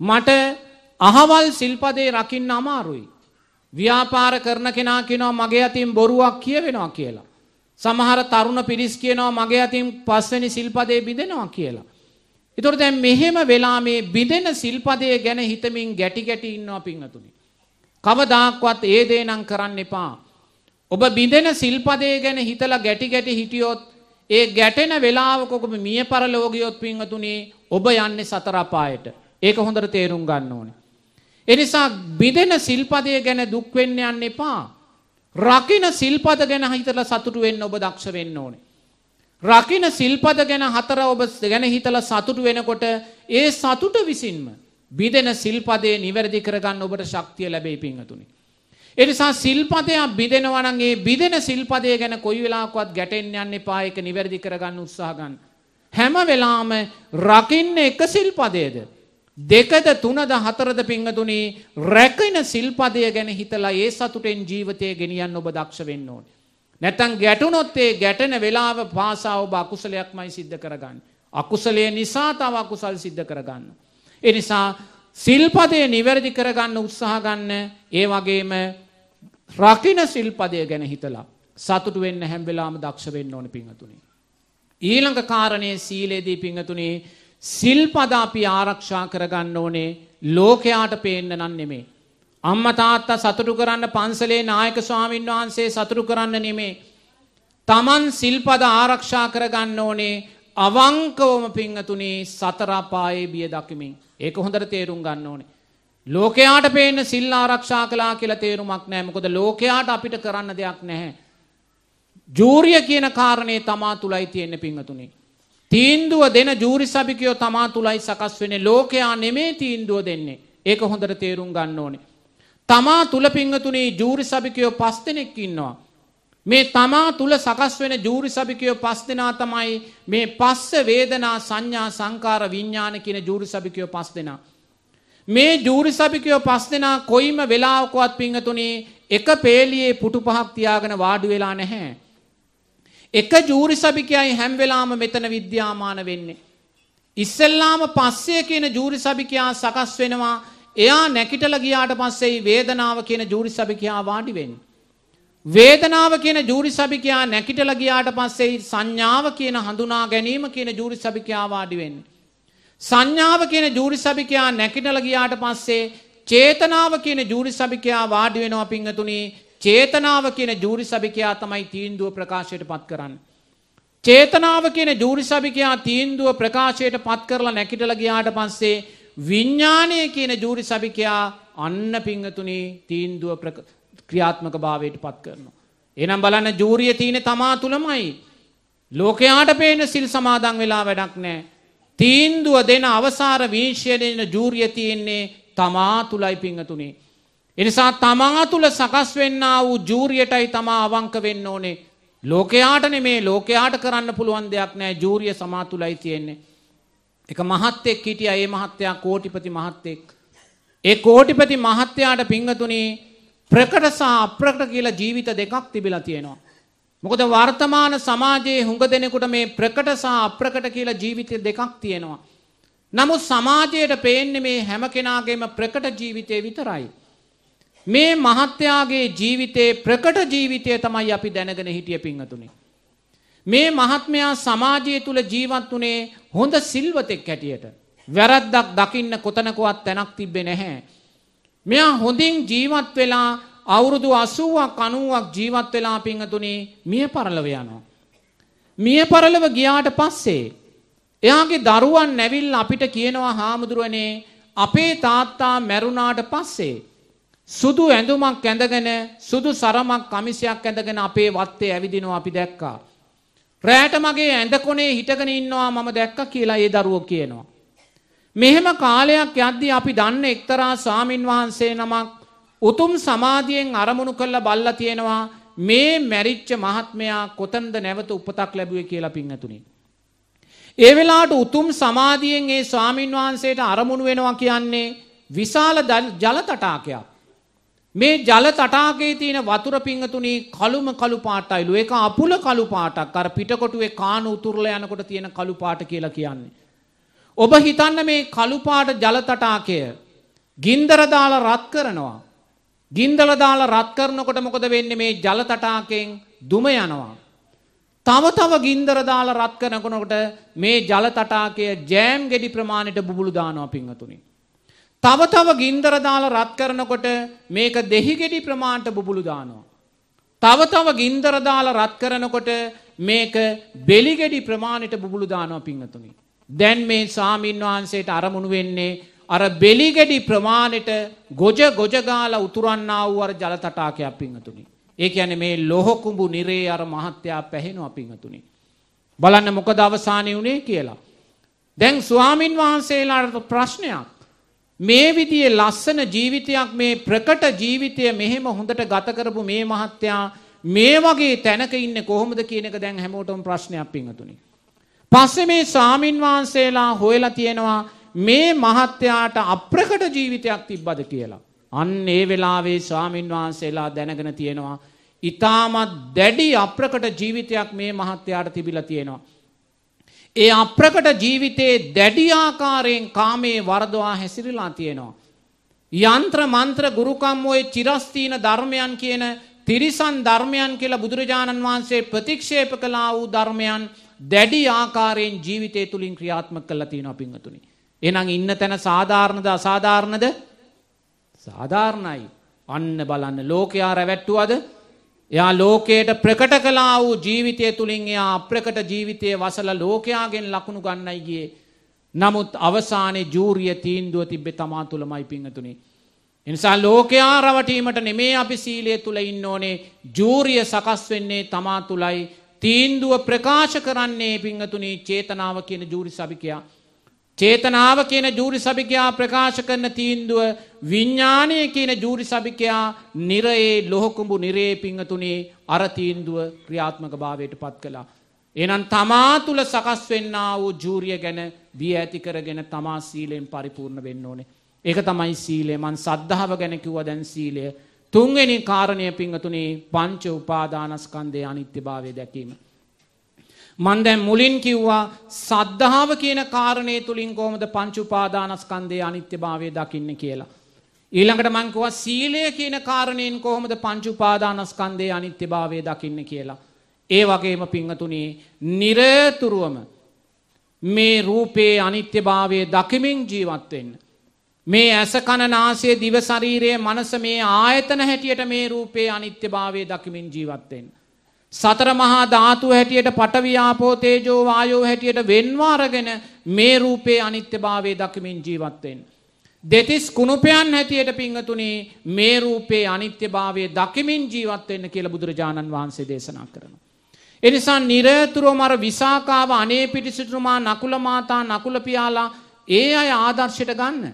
මට අහවල් සිල්පදේ රකින්න අමාරුයි. ව්‍යාපාර කරන කෙනා කියනවා මගේ අතින් බොරුවක් කියවෙනවා කියලා. සමහර තරුණ පිරිස් කියනවා මගේ අතින් පස්වෙනි සිල්පදේ බිඳෙනවා කියලා. එතකොට දැන් මෙහෙම වෙලා මේ බිඳෙන සිල්පදේ ගැන හිතමින් ගැටි ගැටි ඉන්නවා පිංගතුනි. කවදාක්වත් ඒ දේ නම් කරන්න එපා. ඔබ බිඳෙන සිල්පදේ ගැන හිතලා ගැටි ගැටි හිටියොත් ඒ ගැටෙන වෙලාවක ඔබ මිය පරලෝකියොත් පින්වතුනි ඔබ යන්නේ සතර අපායට. ඒක හොඳට තේරුම් ගන්න ඕනේ. ඒ නිසා බිඳෙන සිල්පදය ගැන දුක් වෙන්න යන්න එපා. රකින්න සිල්පද ගැන හිතලා සතුටු වෙන්න ඔබ දක්ෂ වෙන්න ඕනේ. රකින්න සිල්පද ගැන හතර ඔබ ගැන හිතලා සතුටු වෙනකොට ඒ සතුට විසින්ම බිඳෙන සිල්පදේ නිවැරදි කරගන්න ඔබට ශක්තිය ලැබෙයි පින්වතුනි. එනිසා සිල්පදයක් බිඳෙනවා නම් ඒ බිඳෙන සිල්පදය ගැන කොයි වෙලාවකවත් ගැටෙන්න යන්න එපා ඒක නිවැරදි කරගන්න උත්සාහ ගන්න. හැම වෙලාවම රකින්න එක සිල්පදයේද දෙකද තුනද හතරද පිංගතුනි රැකින සිල්පදය ගැන හිතලා ඒ සතුටෙන් ජීවිතය ගෙනියන්න ඔබ දක්ෂ වෙන්න ඕනේ. නැත්තම් ගැටුනොත් ඒ ගැටෙන වෙලාව පාසා ඔබ අකුසලයක්මයි සිද්ධ කරගන්නේ. අකුසලය නිසා තව අකුසල් සිද්ධ කරගන්න. ඒ නිසා සිල්පදය නිවැරදි කරගන්න උත්සාහ ගන්න ඒ වගේම රකින සිල්පදය ගැන හිතලා සතුටු වෙන්න හැම් වෙලාම දක්ෂ වෙන්න ඕන පිංහතුනි. ඊළඟ කාරණය සීලේදී පිංහතුනේ සිල්පද අපි ආරක්ෂා කරගන්න ඕනේ ලෝකයාට පේන්න නම් නෙමේ. අම්මා තාත්තා සතුටු කරන්න පන්සලේ නායක ස්වාමින් වහන්සේ සතුටු කරන්න නෙමේ. තමන් සිල්පද ආරක්ෂා කරගන්න ඕනේ අවංකවම පිංහතුනේ සතරාපායේ බිය දකිමින් ඒක හොඳට තේරුම් ගන්න ඕනේ. ලෝකයාට පේන්න සිල් ආරක්ෂා කලා කියලා තේරුමක් නෑ මොකද ලෝකයාට අපිට කරන්න දෙයක් නැහැ. ජූරිය කියන කාරණේ තමා තුළයි තියෙන්න පිංහතුනේ. තීන්දුව දෙන ජූරි සභිකයෝ තමා තුළයි සකස් වෙන ලෝකයා නෙමේ තීන්දුව දෙන්නේ ඒක හොඳට තේරුම් ගන්න ඕනේ. තමා තුළ පිංහතුනේ ජූරි සභිකයෝ පස් දෙනෙක් ඉන්නවා. මේ තමා තුළ සකස් වෙන ජූරි සභිකයෝ පස් දෙනා තමයි මේ පස්ස වේදනා සංඥා සංකාර විඤ්ඥාන කියන ජූරි සභිකයෝ පස් දෙනා. මේ ජූරි සභිකයෝ පස් දෙනා කොයිම වෙලාවකොත් පිංහතුනේ එක පේලියේ පුටු පහක් තියාගෙන වාඩි වෙලා නැහැ. එක ජූරි සභිකයයි හැම් වෙලාම මෙතන විද්‍යාමාන වෙන්නේ. ඉස්සෙල්ලාම පස්සේ කියන ජූරි සභිකයා සකස් වෙනවා එයා නැකිටල ගියාට පස්සේ වේදනාව කියන ජූරි සභිකයා වාඩි වෙන්නේ. වේදනාව කියන ජූරි සභිකයා නැකිටල ගියාට පස්සේ සංඥාව කියන හඳුනා ගැනීම කියන ජූරි සභිකයා වාඩි වෙන්නේ. සංඥාව කියන ජූරි සභිකයා නැකිටල ගියාට පස්සේ චේතනාව කියන ජූරි සභිකයා වාඩි වෙනවා පිංහතුනි චේතනාව කියන ජූරි සභිකයා තමයි තීන්දුව ප්‍රකාශයට පත් කරන්න. චේතනාව කියන ජූරි සභිකයා තීන්දුව ප්‍රකාශයට පත් කරලා නැකිටල ගියාට පස්සේ විඤ්ඥානය කියන ජූරි සභිකයා අන්න පිංහතුනි තීන්දුව ක්‍රියාත්මක භාවයට පත් කරනවා. එනම් බලන්න ජූරිය තියන තමා තුළමයි. ලෝකයාට පේන සිල් සමාදන් වෙලා වැඩක් නෑ. තීන්දුව දෙන අවසාර වීශ්‍ය දෙන ජූරිය තියෙන්නේ තමා තුළයි පිංහතුනේ. එනිසා තමා තුළ සකස් වෙන්න වූ ජූරියටයි තමා අවංක වෙන්න ඕනේ. ලෝකයාටන මේ ලෝකයාට කරන්න පුළුවන් දෙයක් නෑ ජූරිය සමා තුළයි තියෙන්නේ. එක මහත්තෙක් හිටිය ඒ මහත්තයා කෝටිපති මහත්තෙක්. ඒ කෝටිපති මහත්තයාට පිංහතුනේ ප්‍රකට සහ අප්‍රකට කියලා ජීවිත දෙකක් තිබිලා තියෙනවා. මොකද වර්තමාන සමාජයේ හුඟ දෙනෙකුට මේ ප්‍රකට සහ අප්‍රකට කියලා ජීවිත දෙකක් තියෙනවා. නමුත් සමාජයට පේන්නේ මේ හැම කෙනාගේම ප්‍රකට ජීවිතය විතරයි. මේ මහත්තයාගේ ජීවිතේ ප්‍රකට ජීවිතය තමයි අපි දැනගෙන හිටිය පිංහතුනේ. මේ මහත්මයා සමාජය තුළ ජීවත් වනේ හොඳ සිල්වතෙක් හැටියට. වැරද්දක් දකින්න කොතනකුවත් තැනක් තිබ්බෙ නැහැ. මෙයා හොඳින් ජීවත් වෙලා අවුරුදු අසුවක් අනුවක් ජීවත් වෙලා පිංහතුනේ මිය පරලව යනවා. මිය පරලව ගියාට පස්සේ. එයාගේ දරුවන් නැවිල් අපිට කියනවා හාමුදුරුවනේ අපේ තාත්තා මැරුණාට පස්සේ. සුදු ඇඳුමක් ඇඳගෙන සුදු සරමක් කමිසයක් ඇඳගෙන අපේ වත්තේ ඇවිදිනවා අපි දැක්කා. රෑට මගේ ඇඳකොනේ හිටගෙන ඉන්නවා මම දැක්ක කියලා ඒ දරුවෝ කියනවා. මෙහෙම කාලයක් යද්දී අපි දන්න එක්තරා ස්වාමින් වහන්සේ නමක් උතුම් සමාධියෙන් අරමුණු කරලා බල්ලා තියෙනවා මේ මැරිච්ච මහත්මයා කොතනද නැවත උපතක් ලැබුවේ කියලා පින්තුනේ. ඒ වෙලාවට උතුම් සමාධියෙන් ඒ ස්වාමින් වහන්සේට අරමුණු වෙනවා කියන්නේ විශාල ජල තටාකයක්. මේ ජල තටාකයේ තියෙන වතුර පිංගතුණී කළුම කළු පාටයිලු ඒක අපුල කළු පාටක් අර පිටකොටුවේ කාන උතුරලා යනකොට තියෙන කළු පාට කියලා කියන්නේ. ඔබ හිතන්න මේ කළු පාට ජල තටාකය ගින්දර දාලා රත් කරනවා. ගින්දර දාලා රත් කරනකොට මොකද වෙන්නේ මේ ජල තටාකයෙන් දුම යනවා. තව තව ගින්දර දාලා රත් කරනකොට මේ ජල තටාකය ජෑම් ගෙඩි ප්‍රමාණයට බුබුලු දානවා පිංගතුණී. තව තව ගින්දර දාලා රත් කරනකොට මේක දෙහිගෙඩි ප්‍රමාණයට බුබුලු දානවා. තව තව ගින්දර දාලා රත් කරනකොට මේක බෙලිගෙඩි ප්‍රමාණයට බුබුලු දානවා පිංහතුනි. දැන් මේ සාමීන් වහන්සේට අරමුණු වෙන්නේ අර බෙලිගෙඩි ප්‍රමාණයට ගොජ ගොජගාල උතුරන්නා වූ අර ජල තටාකයක් පිංහතුනි. ඒ කියන්නේ මේ ලොහොකුඹු නිරේ අර මහත්තයා පැහෙනවා පිංහතුනි. බලන්න මොකද අවසානය වුණේ කියලා. දැන් ස්වාමින් වහන්සේලාට ප්‍රශ්නයක්. මේ විදිහේ ලස්සන ජීවිතයක් මේ ප්‍රකට ජීවිතය මෙහෙම හොඳට ගත කරපු මේ මහත්තයා මේ වගේ තැනක ඉන්නේ කොහොමද කියන එක දැන් හැමෝටම ප්‍රශ්නයක් පිංගතුනි. පස්සේ මේ සාමින් වහන්සේලා හොයලා තියෙනවා මේ මහත්තයාට අප්‍රකට ජීවිතයක් තිබ්බද කියලා. අන්න ඒ වෙලාවේ ස්වාමින් වහන්සේලා දැනගෙන තියෙනවා. ඊටමත් දැඩි අප්‍රකට ජීවිතයක් මේ මහත්තයාට තිබිලා තියෙනවා. ඒ අප්‍රකට ජීවිතයේ දැඩි ආකාරයෙන් කාමයේ වර්ධවා හැසිරලා තියෙනවා. යන්ත්‍ර මන්ත්‍ර ගුරුකම් ඔය චිරස්තීන ධර්මයන් කියන තිරිසන් ධර්මයන් කියලා බුදුරජාණන් වහන්සේ ප්‍රතික්ෂේප කළා වූ ධර්මයන් දැඩි ආකාරයෙන් ජීවිතය තුළින් ක්‍රියාත්මක කළා තියෙනවා පිංගතුනි. එහෙනම් ඉන්න තැන සාධාරණද අසාධාරණද? සාධාරණයි. අන්න බලන්න ලෝකයා රැවැට්ටුවද? එයා ලෝකයට ප්‍රකට කළා වූ ජීවිතය තුළින් එයා අප්‍රකට ජීවිතයේ වසල ලෝකයාගෙන් ලකුණු ගන්නයි ගියේ. නමුත් අවසානයේ ජූරිය තීන්දුව තිබ්බේ තමා තුළමයි පිංගතුනි. එනිසා ලෝකයා රවටීමට නෙමේ අපි සීලය තුළ ඉන්න ඕනේ ජූරිය සකස් වෙන්නේ තමා තුළයි තීන්දුව ප්‍රකාශ කරන්නේ පිංහතුනී චේතනාව කියන ජූරි සභිකයා. චේතනාව කියන ජූරි සභිකයා ප්‍රකාශ කරන තීන්දුව විඤ්ඥානය කියන ජූරි සභිකයා නිරයේ ලොහකුඹු නිරේ පිංහතුනේ අර තීන්දුව ක්‍රියාත්මක භාවයට පත් කළා. එනම් තමා තුළ සකස් වෙන්න වූ ජූරිය ගැන බිය ඇති කරගෙන තමා සීලයෙන් පරිපූර්ණ වෙන්න ඕනේ. ඒක තමයි සීලය මන් සද්ධාව ගැන කිව්ව දැන් සීලය තුන්වෙනි කාරණය පිංහතුනේ පංච උපාදානස්කන්දය අනිත්‍යභාවය දැකීම. මන් දැන් මුලින් කිව්වා සද්ධාව කියන කාරණය තුළින් කොහොමද පංච උපාදානස්කන්දය අනිත්‍යභාවය දකින්න කියලා. ඊළඟට මං කිව්වා සීලය කියන කාරණයෙන් කොහොමද පංච උපාදානස්කන්දය අනිත්‍යභාවය දකින්න කියලා. ඒ වගේම පිංහතුනේ නිරතුරුවම මේ රූපයේ අනිත්‍යභාවය දකිමින් ජීවත් වෙන්න. මේ ඇස කන නාසය දිව ශරීරයේ මනස මේ ආයතන හැටියට මේ රූපේ අනිත්‍යභාවය දකිමින් ජීවත් වෙන්න. සතර මහා ධාතු හැටියට පඨවි ආපෝ තේජෝ වායෝ හැටියට වෙන්වා අරගෙන මේ රූපේ අනිත්‍යභාවය දකිමින් ජීවත් වෙන්න. දෙතිස් කුණුපයන් හැටියට පිංගතුනේ මේ රූපේ අනිත්‍යභාවය දකිමින් ජීවත් වෙන්න කියලා බුදුරජාණන් වහන්සේ දේශනා කරනවා. එනිසා නිරතුරුවම අර විසාකාව අනේ පිටිසිටුමා නකුල මාතා නකුල පියාලා ඒ අය ආදර්ශයට ගන්න.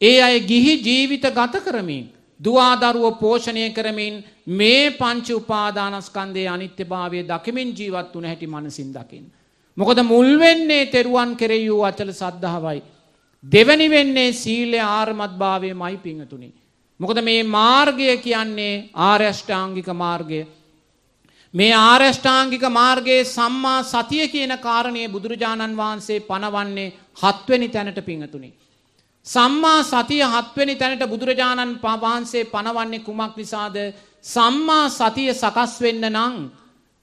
ඒ අය ගිහි ජීවිත ගත කරමින් දුවාදරුව පෝෂණය කරමින් මේ පංච උපාදානස්කන්දේ අනිත්‍යභාවය දකිමින් ජීවත් වුණ හැටි මනසින් දකින්න. මොකද මුල් වෙන්නේ තෙරුවන් කෙරෙහි වූ අචල සද්ධාවයි. දෙවැනි වෙන්නේ සීලය ආර්මත්භාවය මයි පිංහතුනි. මොකද මේ මාර්ගය කියන්නේ ආර්යෂ්ඨාංගික මාර්ගය. මේ ආර්යෂ්ඨාංගික මාර්ගයේ සම්මා සතිය කියන කාරණය බුදුරජාණන් වහන්සේ පනවන්නේ හත්වනි තැනට පිංහතුනි. සම්මා සතිය හත්වෙනි තැනට බුදුරජාණන් වහන්සේ පනවන්නේ කුමක් නිසාද සම්මා සතිය සකස් වෙන්න නං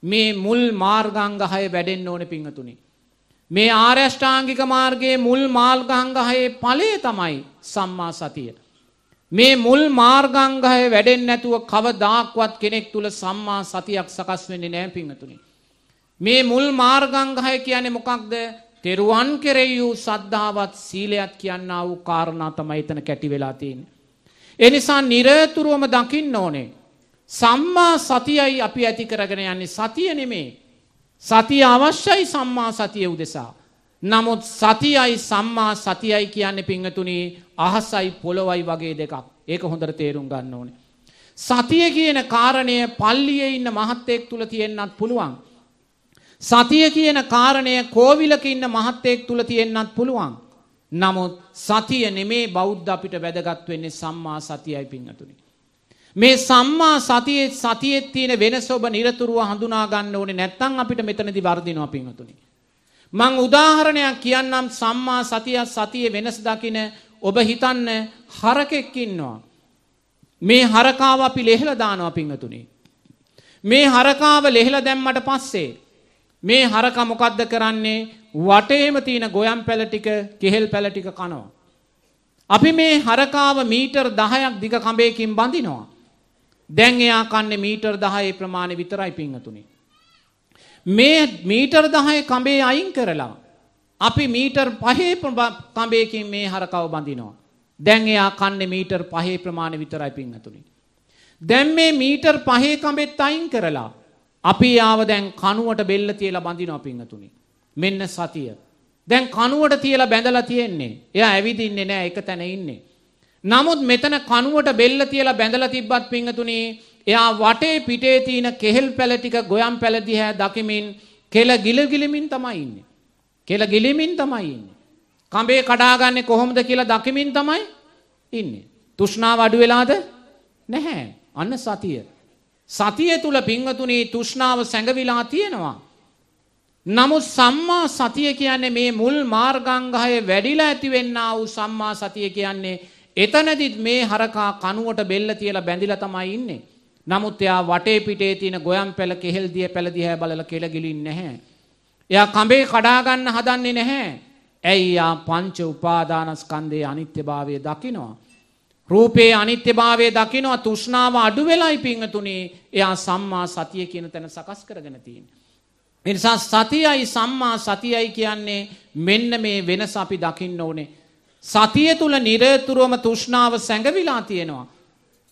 මේ මුල් මාර්ගංගහය වැඩෙන්න ඕන පිංහතුනි. මේ ආර්යෂ්ඨාංගික මාර්ගයේ මුල් මාර්ගංගහයේ ඵලය තමයි සම්මා සතිය. මේ මුල් මාර්ගංගහය වැඩෙන් නැතුව කවදාක්වත් කෙනෙක් තුළ සම්මා සතියක් සකස් වෙන්නේ නෑ පිංහතුනි. මේ මුල් මාර්ගංගහය කියන්නේ මොකක්ද තෙරුවන් කෙරෙහි වූ සද්ධාවත් සීලයක් කියන්නා වූ කාරණා තමයි එතන කැටි වෙලා තියෙන්නේ. ඒ නිසා නිරතුරුවම දකින්න ඕනේ. සම්මා සතියයි අපි ඇති කරගෙන යන්නේ සතිය නෙමේ. සතිය අවශ්‍යයි සම්මා සතිය උදෙසා. නමුත් සතියයි සම්මා සතියයි කියන්නේ පිංහතුනි අහසයි පොළොවයි වගේ දෙකක්. ඒක හොඳට තේරුම් ගන්න ඕනේ. සතිය කියන කාරණය පල්ලියේ ඉන්න මහත්තයෙක් තුල තියෙන්නත් පුළුවන්. සතිය කියන කාරණය කෝවිලක ඉන්න මහත්තයෙක් තුල තියෙන්නත් පුළුවන්. නමුත් සතිය නෙමේ බෞද්ධ අපිට වැදගත් වෙන්නේ සම්මා සතියයි පිංහතුනි. මේ සම්මා සතියේ සතියෙත් තියෙන වෙනස ඔබ නිරතුරුව හඳුනා ගන්න ඕනේ නැත්නම් අපිට මෙතනදි වර්ධිනවා පිංහතුනි. මං උදාහරණයක් කියන්නම් සම්මා සතිය සතියේ වෙනස දකින ඔබ හිතන්න හරකෙක් ඉන්නවා. මේ හරකාව අපි ලෙහෙලා දානවා පිංහතුනි. මේ හරකාව ලෙහෙලා දැම්මට පස්සේ මේ හරක මොකද්ද කරන්නේ වටේම තියෙන ගොයම් පැල ටික කෙහෙල් පැල ටික කනවා. අපි මේ හරකාව මීටර් 10ක් දිග කඹයකින් බඳිනවා. දැන් එයා කන්නේ මීටර් 10 ප්‍රමාණය විතරයි පිංගතුනි. මේ මීටර් 10 කඹේ අයින් කරලා අපි මීටර් 5 කඹයකින් මේ හරකව බඳිනවා. දැන් එයා කන්නේ මීටර් 5 ප්‍රමාණය විතරයි පිංගතුනි. දැන් මේ මීටර් 5 කඹෙත් අයින් කරලා අපි ආව දැන් කනුවට බෙල්ල තියලා බඳිනවා පිංහතුනි. මෙන්න සතිය. දැන් කනුවට තියලා බැඳලා තියෙන්නේ. එයා ඇවිදින්නේ නෑ එක තැන ඉන්නේ. නමුත් මෙතන කනුවට බෙල්ල තියලා බැඳලා තිබ්බත් පිංහතුනි එයා වටේ පිටේ තියෙන කෙහෙල් පැල ටික ගොයම් පැල දිහා දකිමින් කෙල ගිලගිලමින් තමයි ඉන්නේ. කෙල ගිලිමින් තමයි ඉන්නේ. කඹේ කඩාගන්නේ කොහොමද කියලා දකිමින් තමයි ඉන්නේ. තෘෂ්ණාව අඩු වෙලාද? නැහැ. අන්න සතිය. සතිය තුල පිංවතුනි තෘෂ්ණාව සැඟවිලා තියෙනවා. නමුත් සම්මා සතිය කියන්නේ මේ මුල් මාර්ගාංගහය වැඩිලා ඇතිවෙන්නා වූ සම්මා සතිය කියන්නේ එතනදිත් මේ හරකා කනුවට බෙල්ල තියලා බැඳිලා තමයි ඉන්නේ. නමුත් එයා වටේ පිටේ තියෙන ගොයම් පැල කෙහෙල් දිය පැල දිහා බලලා කෙල ගිලින්නේ නැහැ. එයා කඹේ කඩා ගන්න හදන්නේ නැහැ. ඇයි යා පංච උපාදානස්කන්ධයේ අනිත්‍යභාවය දකිනවා. රූපේ අනිත්‍යභාවය දකිනවා තෘෂ්ණාව අඩු වෙලයි පිංගතුනේ එයා සම්මා සතිය කියන තැන සකස් කරගෙන තියෙන්නේ. ඒ නිසා සතියයි සම්මා සතියයි කියන්නේ මෙන්න මේ වෙනස අපි දකින්න ඕනේ. සතිය තුල නිරතුරුවම තෘෂ්ණාව සැඟවිලා තියෙනවා.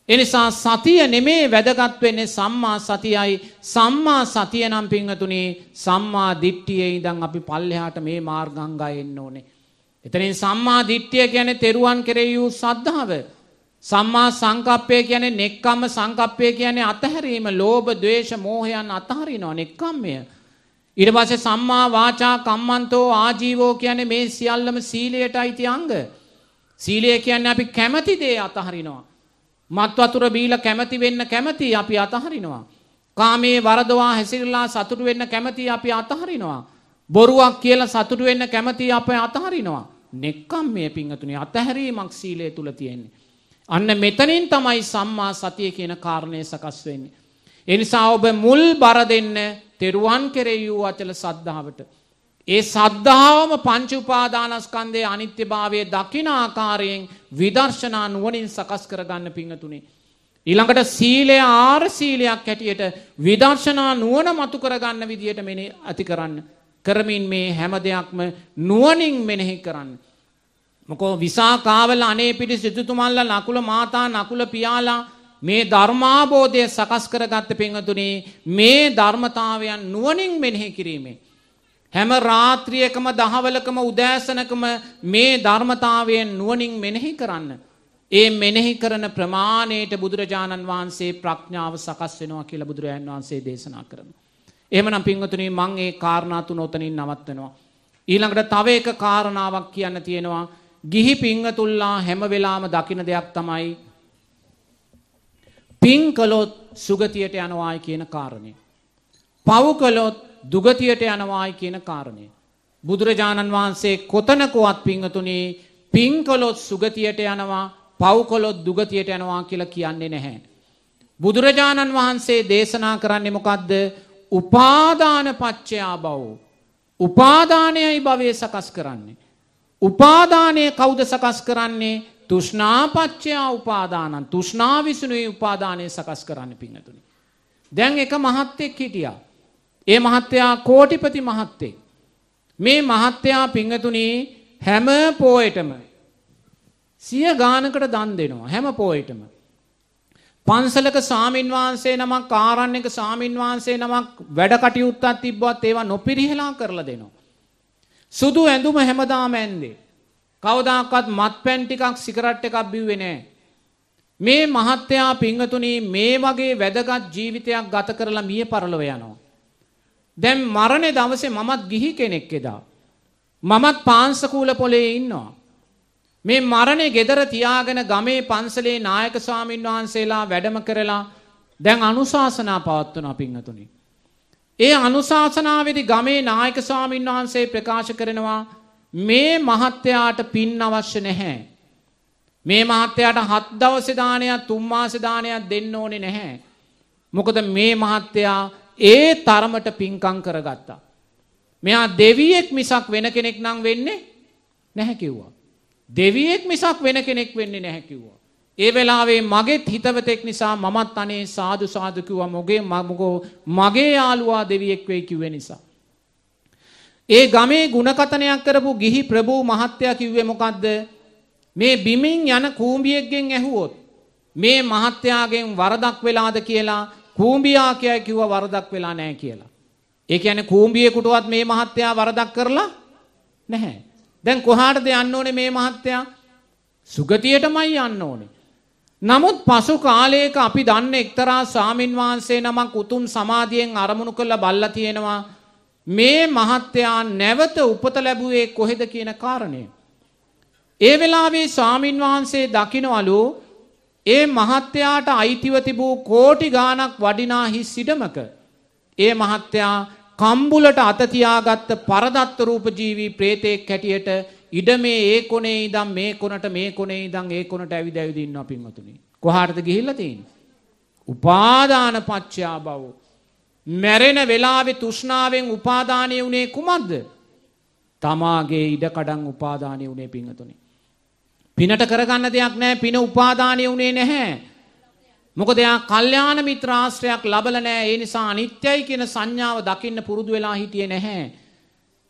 එනිසා සතිය නෙමේ වැදගත් වෙන්නේ සම්මා සතියයි සම්මා සතිය නම් පිංහතුනේ සම්මා දිට්ටියේ ඉඳන් අපි පල්ලෙහාට මේ මාර්ගංගා එන්න ඕනේ. එතනින් සම්මා දිට්ඨිය කියන්නේ තෙරුවන් කෙරෙහි වූ සද්ධාව. සම්මා සංකප්පය කියන්නේ නෙක්කම්ම සංකප්පය කියන්නේ අතහැරීම, ලෝභ, ද්වේෂ, මෝහයන් අතහරිනවා නෙක්කම්මය. ඊට පස්සේ සම්මා වාචා කම්මන්තෝ ආජීවෝ කියන්නේ මේ සියල්ලම සීලයට අයිති අංග. සීලය කියන්නේ අපි කැමති දේ අතහරිනවා. මත් වතුර බීලා කැමති වෙන්න කැමති අපි අතහරිනවා. කාමයේ වරදවා හැසිරලා සතුටු වෙන්න කැමති අපි අතහරිනවා. බොරුවක් කියලා සතුටු වෙන්න කැමති අපි අතහරිනවා. නෙක්කම් මේ පිංහතුනේ අතහැරීමක් සීලය තුල තියෙන්නේ. අන්න මෙතනින් තමයි සම්මා සතිය කියන කාරණය සකස් වෙන්නේ. ඒ නිසා ඔබ මුල් බර දෙන්න තෙරුවන් කෙරෙහි වූ අචල සද්ධාවට. ඒ සද්ධාවම පංච උපාදානස්කන්ධයේ අනිත්‍යභාවය දකින ආකාරයෙන් විදර්ශනා නුවණින් සකස් කරගන්න පිංගතුනේ. ඊළඟට සීලය ආර සීලයක් හැටියට විදර්ශනා නුවණ මතු කරගන්න විදියට මෙනේ ඇති කරන්න. කරමින් මේ හැම දෙයක්ම නුවණින් මෙනෙහි කරන්න. මොකෝ විසාකාවල අනේ පිටි සිතුතුමල්ලා නකුල මාතා නකුල පියාලා මේ ධර්මාබෝධය සකස් කරගත්ත පිංහතුනේ මේ ධර්මතාවයන් නුවනින් මෙනෙහි කිරීමේ. හැම රාත්‍රියකම දහවලකම උදෑසනකම මේ ධර්මතාවයෙන් නුවනින් මෙනෙහි කරන්න. ඒ මෙනෙහි කරන ප්‍රමාණයට බුදුරජාණන් වහන්සේ ප්‍රඥාව සකස් වෙනවා කියලා බුදුරජාණන් වහන්සේ දේශනා කරන. එහෙමනම් පින්වතුනි මං ඒ කාරණා තුන උතනින් නවත්තනවා. ඊළඟට තව එක කාරණාවක් කියන්න තියෙනවා. ගිහි පිංගතුල්ලා හැම වෙලාම දකින දෙයක් තමයි පින් කළොත් සුගතියට යනවායි කියන කාරණය. පව් කළොත් දුගතියට යනවායි කියන කාරණය. බුදුරජාණන් වහන්සේ කොතනකුවත් පිංහතුනේ පින් කළොත් සුගතියට යනවා පව් කොළොත් දුගතියට යනවා කියලා කියන්නේ නැහැ. බුදුරජාණන් වහන්සේ දේශනා කරන්නේ මොකක්ද උපාදාන පච්චයා බව. උපාදානයයි භවය සකස් කරන්නේ. උපාදානය කෞද සකස් කරන්නේ තුෂ්නාපච්චයා උපාදානන් තුෂ්නා විසුනුයි උපාදානය සකස් කරන්න පින්නතුනි. දැන් එක මහත්තෙක් හිටියා. ඒ මහත්තයා කෝටිපති මහත්තෙක්. මේ මහත්තයා පිංහතුනී හැම පෝයටම සිය ගානකට දන් දෙනවා හැම පෝයටම. පන්සලක සාමීන් වහන්සේ නමක් කාරණ්‍යක සාමීන් වහන්සේ නමක් වැඩ කටයුත්තත් තිබ්බත් ඒවා නොපිරිහෙලා කරලා දෙනවා. සුදු ඇඳුම හැමදාම ඇන්දේ. කවදාකවත් මත්පැන් ටිකක් සිගරට් එකක් බිව්වේ නෑ. මේ මහත්තයා පිංගතුනි මේ වගේ වැදගත් ජීවිතයක් ගත කරලා මිය පරලොව යනවා. දැන් මරණේ දවසේ මමත් ගිහි කෙනෙක් එදා. මමත් පාංශකූල පොලේ ඉන්නවා. මේ මරණේ gedara තියාගෙන ගමේ පන්සලේ නායක ස්වාමින් වහන්සේලා වැඩම කරලා දැන් අනුශාසනා පවත්වනවා පිංගතුනි. ඒ අනුශාසනාවේදී ගමේ නායක ස්වාමින් වහන්සේ ප්‍රකාශ කරනවා මේ මහත්තයාට පින් අවශ්‍ය නැහැ. මේ මහත්තයාට හත් දවසේ දානයක් තුන් මාසේ දානයක් දෙන්න ඕනේ නැහැ. මොකද මේ මහත්තයා ඒ තරමට පින්කම් කරගත්තා. මෙයා දෙවියෙක් මිසක් වෙන කෙනෙක් නම් වෙන්නේ නැහැ කිව්වා. දෙවියෙක් මිසක් වෙන කෙනෙක් වෙන්නේ නැහැ කිව්වා. ඒ වෙලාවේ මගෙත් හිතවතෙක් නිසා මමත් අනේ සාදු සාදු කිව්වා මොගේ මගෝ මගේ යාළුවා දෙවියෙක් වෙයි කිව්වේ නිසා. ඒ ගමේ ಗುಣකතනයක් කරපු ගිහි ප්‍රභූ මහත්තයා කිව්වේ මොකද්ද? මේ බිමින් යන කූඹියෙක්ගෙන් ඇහුවොත් මේ මහත්තයාගෙන් වරදක් වෙලාද කියලා කූඹියා කියයි කිව්වා වරදක් වෙලා නැහැ කියලා. ඒ කියන්නේ කූඹියෙකුටවත් මේ මහත්තයා වරදක් කරලා නැහැ. දැන් කොහාටද යන්න ඕනේ මේ මහත්තයා? සුගතියටමයි යන්න ඕනේ. නමුත් පසු කාලයක අපි දන්න එක්තරා සාමින් වහන්සේ නමක් උතුම් සමාධියෙන් අරමුණු කරලා බල්ලා තියෙනවා මේ මහත්තයා නැවත උපත ලැබුවේ කොහෙද කියන කාරණය. ඒ වෙලාවේ ස්වාමින් වහන්සේ දකිනවලු ඒ මහත්තයාට අයිතිව තිබූ කෝටි ගානක් වඩිනා හිස් ඉඩමක. ඒ මහත්තයා කම්බුලට අතතියාගත්ත පරදත්ත රූප ජීවී ප්‍රේතෙක් හැටියට ඉඩමේ ඒ කොනේ ඉඳන් මේ කොනට මේ කොනේ ඉඳන් ඒ කොනට ඇවිද ඇවිද ඉන්නවා පින්වතුනි. කොහාටද ගිහිල්ලා තියෙන්නේ? උපාදාන පච්චයා බව. මැරෙන වෙලාවේ තෘෂ්ණාවෙන් උපාදානය වුණේ කුමක්ද? තමාගේ ඉඩකඩම් උපාදානය වුණේ පිංගතුනි. පිනට කරගන්න දෙයක් නැහැ පින උපාදානය වුණේ නැහැ. මොකද එයා කල්යාණ මිත්‍ර ආශ්‍රයක් ලබල නැහැ. ඒ නිසා අනිත්‍යයි කියන සංඥාව දකින්න පුරුදු වෙලා හිටියේ නැහැ.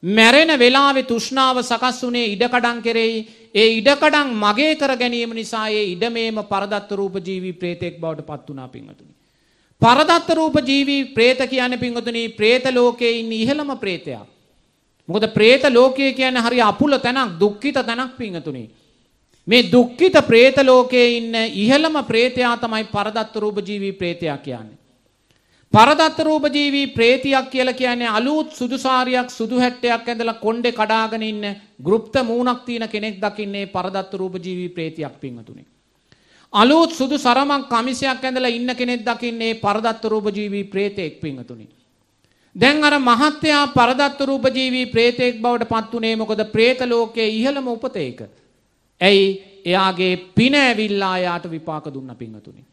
මැරෙන වෙලාවේ තෘෂ්ණාව සකස් වුණේ ඉඩකඩම් කෙරෙහි. ඒ ඉඩකඩම් මගේ කර ගැනීම නිසා ඒ ඉඩමේම පරදත්ත රූප ජීවි ප්‍රේතෙක් බවට පත් වුණා පින්වතුනි. පරදත්ත රූප ජීවි ප්‍රේත කියන්නේ පින්වතුනි ප්‍රේත ලෝකයේ ඉන්න ඉහළම ප්‍රේතයා. මොකද ප්‍රේත ලෝකය කියන්නේ හරි අපුල තැනක් දුක්ඛිත තැනක් පින්වතුනි. මේ දුක්ඛිත ප්‍රේත ලෝකයේ ඉන්න ඉහළම ප්‍රේතයා තමයි පරදත්ත රූප ජීවි ප්‍රේතයා කියන්නේ. පරදත්ත රූප ජීවි ප්‍රේතියක් කියලා කියන්නේ අලුත් සුදු සාරියක් සුදු හැට්ටයක් ඇඳලා කොණ්ඩේ කඩාගෙන ඉන්න ගෘප්ත මූණක් තියෙන කෙනෙක් දකින්නේ පරදත්ත රූප ජීවි ප්‍රේතියක් පින්වතුනි. අලුත් සුදු සරමක් කමිසයක් ඇඳලා ඉන්න කෙනෙක් දකින්නේ පරදත්ත රූප ජීවි ප්‍රේතෙක් පින්වතුනි. දැන් අර මහත්යා පරදත්ත රූප ජීවි ප්‍රේතෙක් බවට පත් උනේ මොකද ප්‍රේත ලෝකයේ ඉහළම උපතේක. ඇයි එයාගේ පින ඇවිල්ලා යාට විපාක දුන්න පිංහතුනි.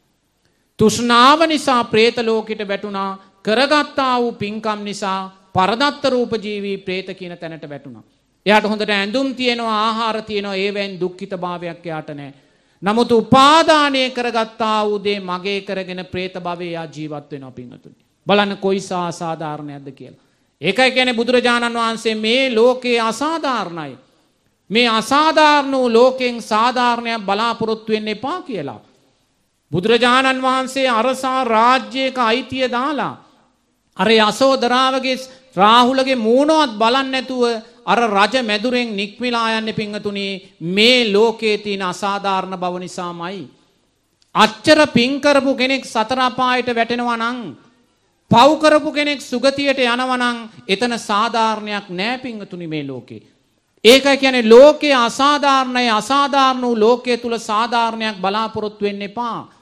තුෂ්නාව නිසා ප්‍රේත ලෝකෙට වැටුණා කරගත්තා වූ පින්කම් නිසා පරදත්ත රූප ජීවී ප්‍රේත කියන තැනට වැටුණා. එයාට හොඳට ඇඳුම් තියෙනවා ආහාර තියෙනවා ඒවැන් දුක්ඛිත භාවයක් යාට නැහැ. නමුත් උපාදානය කරගත්තා වූ දේ මගේ කරගෙන ප්‍රේත භවයේ යා ජීවත් වෙනවා පින්වතුනි. බලන්න කොයිසා අසාධාරණයක්ද කියලා. ඒකයි කියන්නේ බුදුරජාණන් වහන්සේ මේ ලෝකේ අසාධාරණයි. මේ අසාධාරණ වූ ලෝකෙන් සාධාරණයක් බලාපොරොත්තු වෙන්න එපා කියලා. බුදුරජාණන් වහන්සේ අරසා රාජ්‍යයක අයිතිය දාලා අර යසෝදරාවගේ රාහුලගේ මූණවත් බලන්නේ නැතුව අර රජ මැදුරෙන් නික්මිලා යන්නේ පිංගතුණී මේ ලෝකයේ තියෙන අසාධාරණ බව නිසාමයි. අච්චර පින් කරපු කෙනෙක් සතර අපායට වැටෙනවා නම් පව් කරපු කෙනෙක් සුගතියට යනවා නම් එතන සාධාරණයක් නෑ පිංගතුණි මේ ලෝකේ. ඒකයි කියන්නේ ලෝකයේ අසාධාරණයි අසාධාරණ වූ ලෝකයේ තුල සාධාරණයක් බලාපොරොත්තු වෙන්න එපා.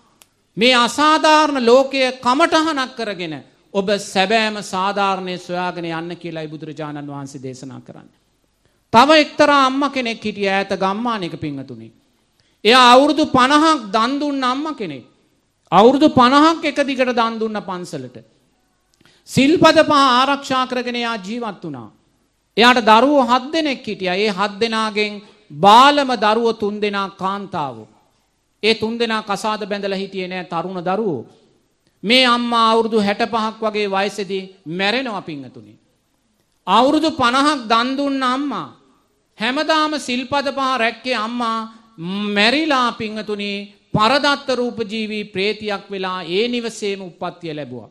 මේ අසාධාරණ ලෝකයේ කමටහනක් කරගෙන ඔබ සැබෑම සාධාරණයේ සොයාගෙන යන්න කියලායි බුදුරජාණන් වහන්සේ දේශනා කරන්නේ. තව එක්තරා අම්මා කෙනෙක් හිටිය ඈත ගම්මානයක පිංගතුනේ. එයා අවුරුදු 50ක් දන් දුන්න අම්මා කෙනෙක්. අවුරුදු 50ක් එක දිගට දන් දුන්න පන්සලට. සිල්පද පහ ආරක්ෂා කරගෙන එයා ජීවත් වුණා. එයාට දරුවෝ හත් දෙනෙක් හිටියා. ඒ හත් දෙනාගෙන් බාලම දරුවෝ තුන් දෙනා කාන්තාවෝ. ඒ තුන් දෙනා කසාද බැඳලා හිටියේ නෑ තරුණ දරුවෝ. මේ අම්මා අවුරුදු 65ක් වගේ වයසේදී මැරෙනවා පිංගතුනි. අවුරුදු 50ක් දන් දුන්න අම්මා හැමදාම සිල්පද පහ රැක්කේ අම්මා මැරිලා පිංගතුනි පරදත්ත රූප ජීවී ප්‍රේතියක් වෙලා ඒ නිවසේම උප්පත්තිය ලැබුවා.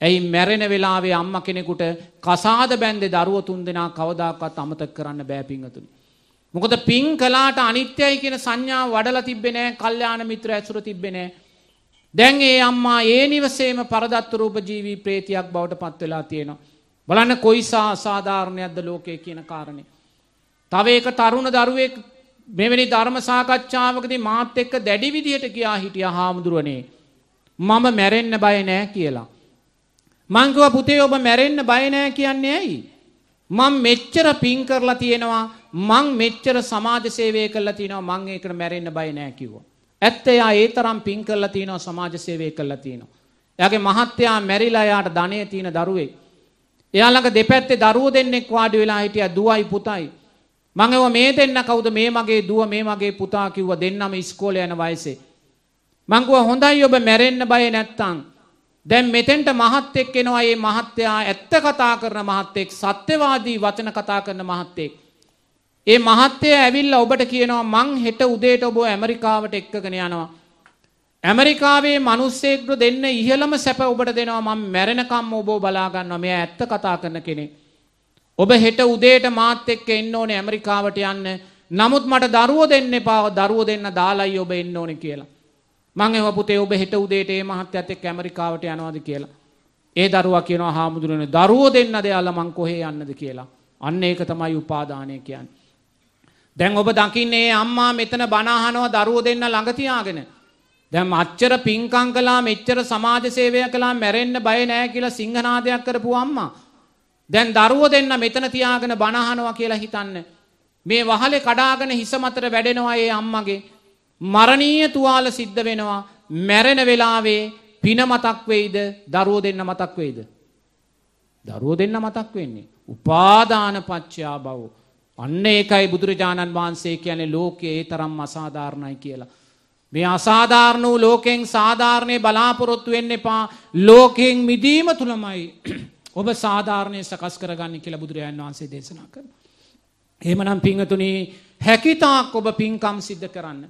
ඇයි මැරෙන වෙලාවේ අම්ම කෙනෙකුට කසාද බැන්දේ දරුව තුන් දෙනා කවදාකවත් අමතක කරන්න බෑ පිංගතුනි. මොකද පින් කළාට අනිත්‍යයි කියන සංඥාව වඩලා තිබ්බේ නෑ, කල්යාණ මිත්‍ර ඇසුර තිබ්බේ නෑ. දැන් ඒ අම්මා ඒ නිවසේම පරදත්ත රූප ජීවී ප්‍රේතියක් බවට පත් වෙලා තියෙනවා. බලන්න කොයිසා අසාධාරණයක්ද ලෝකයේ කියන කාරණේ. තව එක තරුණ දරුවෙක් මෙවැනි ධර්ම සාකච්ඡාවකදී මාත් එක්ක දැඩි විදියට ගියා හිටියා හාමුදුරනේ. මම මැරෙන්න බය නෑ කියලා. මං කිව්වා පුතේ ඔබ මැරෙන්න බය නෑ කියන්නේ ඇයි? මං මෙච්චර පින් කරලා තියෙනවා මං මෙච්චර සමාජ සේවය කරලා තියෙනවා මං ඒකට මැරෙන්න බය නෑ කිව්වා. ඇත්ත එයා ඒ තරම් පින් කරලා තියෙනවා සමාජ සේවය කරලා තියෙනවා. එයාගේ මහත්තයා මැරිලා එයාට ධනෙ තියෙන දරුවෙක්. එයා ළඟ දෙපැත්තේ දරුවෝ දෙන්නෙක් වාඩි වෙලා හිටියා දුවයි පුතයි. මං එව මේ දෙන්න කවුද මේ මගේ දුව මේ මගේ පුතා කිව්වා දෙන්නම ඉස්කෝලේ යන වයසේ. මං කිව්වා හොඳයි ඔබ මැරෙන්න බය නැත්තම් දැන් මෙතෙන්ට මහත්තෙක් එනවා මේ මහත්තයා ඇත්ත කතා කරන මහත්තෙක් සත්‍යවාදී වචන කතා කරන මහත්තෙක්. ඒ මහත්තයා ඇවිල්ලා ඔබට කියනවා මං හෙට උදේට ඔබ ඇමරිකාවට එක්කගෙන යනවා. ඇමරිකාවේ මිනිස්සෙක්ට දෙන්න ඉහළම සැප ඔබට දෙනවා මම මැරෙනකම් ඔබ බලා ගන්නවා මෙයා ඇත්ත කතා කරන කෙනෙක්. ඔබ හෙට උදේට මාත් එක්ක එන්න ඕනේ ඇමරිකාවට යන්න. නමුත් මට දරුවෝ දෙන්න එපා. දරුවෝ දෙන්න දාලයි ඔබ එන්න ඕනේ කියලා. මං එව පුතේ ඔබ හෙට උදේට ඒ මහත්තයත් එක්ක ඇමරිකාවට යනවාද කියලා. ඒ දරුවා කියනවා හාමුදුරනේ දරුවෝ දෙන්නද යාලා මං කොහේ යන්නද කියලා. අන්න ඒක තමයි උපාදානය කියන්නේ. දැන් ඔබ දකින්නේ අම්මා මෙතන බණ අහනවා දරුවෝ දෙන්න ළඟ තියාගෙන. දැන් අච්චර පින්කම් කළා මෙච්චර සමාජ සේවය කළා මැරෙන්න බය නැහැ කියලා සිංහනාදයක් කරපු අම්මා. දැන් දරුවෝ දෙන්න මෙතන තියාගෙන බණ අහනවා කියලා හිතන්න. මේ වහලේ කඩාගෙන හිස මතට වැඩෙනවා ඒ අම්මගේ. මරණීය තුවාල සිද්ධ වෙනවා මැරෙන වෙලාවේ පින මතක් වෙයිද දරුවෝ දෙන්න මතක් වෙයිද දරුවෝ දෙන්න මතක් වෙන්නේ. උපාදාන පච්චයා බව. අන්න ඒකයි බුදුරජාණන් වහන්සේ කියන්නේ ලෝකයේ ඒ තරම් අසාධාරණයි කියලා. මේ අසාධාරණ වූ ලෝකෙන් සාධාරණය බලාපොරොත්තු වෙන්න එපා. ලෝකයෙන් මිදීම තුලමයි ඔබ සාධාරණය සකස් කරගන්න කියලා බුදුරජාණන් වහන්සේ දේශනා කරනවා. එහෙමනම් පිංහතුනි හැකිතාක් ඔබ පින්කම් සිද්ධ කරන්න.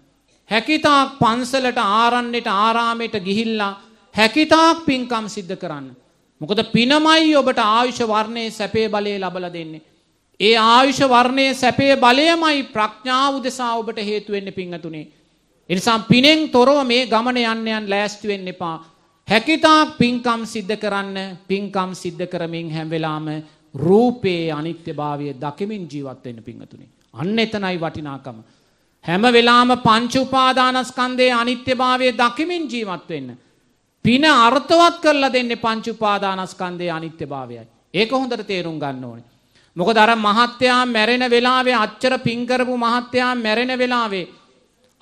හැකිතාක් පන්සලට ආරන්නට ආරාමයට ගිහිල්ලා හැකිතාක් පින්කම් සිද්ධ කරන්න. මොකද පිනමයි ඔබට ආයුෂ වර්ණය සැපේ බලය ලබල දෙන්නේ. ඒ ආයුෂ වර්ණය සැපේ බලයමයි ප්‍රඥාව උදෙසා ඔබට හේතුවෙන්න පිංහතුනේ. එනිසා පිනෙන් තොරව මේ ගමන යන්නයන් ලෑස්තිවෙන්න එපා. හැකිතාක් පින්කම් සිද්ධ කරන්න පින්කම් සිද්ධ කරමින් හැම්වෙලාම රූපයේ අනිත්‍ය භාවය දකිමින් ජීවත්වෙන්න පිංහතුනේ. අන්න එතනයි වටිනාකම. හැම වෙලාම පංච උපාදානස්කන්දේ අනිත්‍ය භාවය දකිමින් ජීවත්වෙන්න. පින අර්ථවත් කරලා දෙන්නේ පංච උපාදානස්කන්දේ අනිත්‍ය භාවයයි. ඒක හොඳට තේරුම් ගන්න ඕනේ. මොකද අර මහත්තයා මැරෙන වෙලාවේ අච්චර පින් කරපු මහත්තයා මැරෙන වෙලාවේ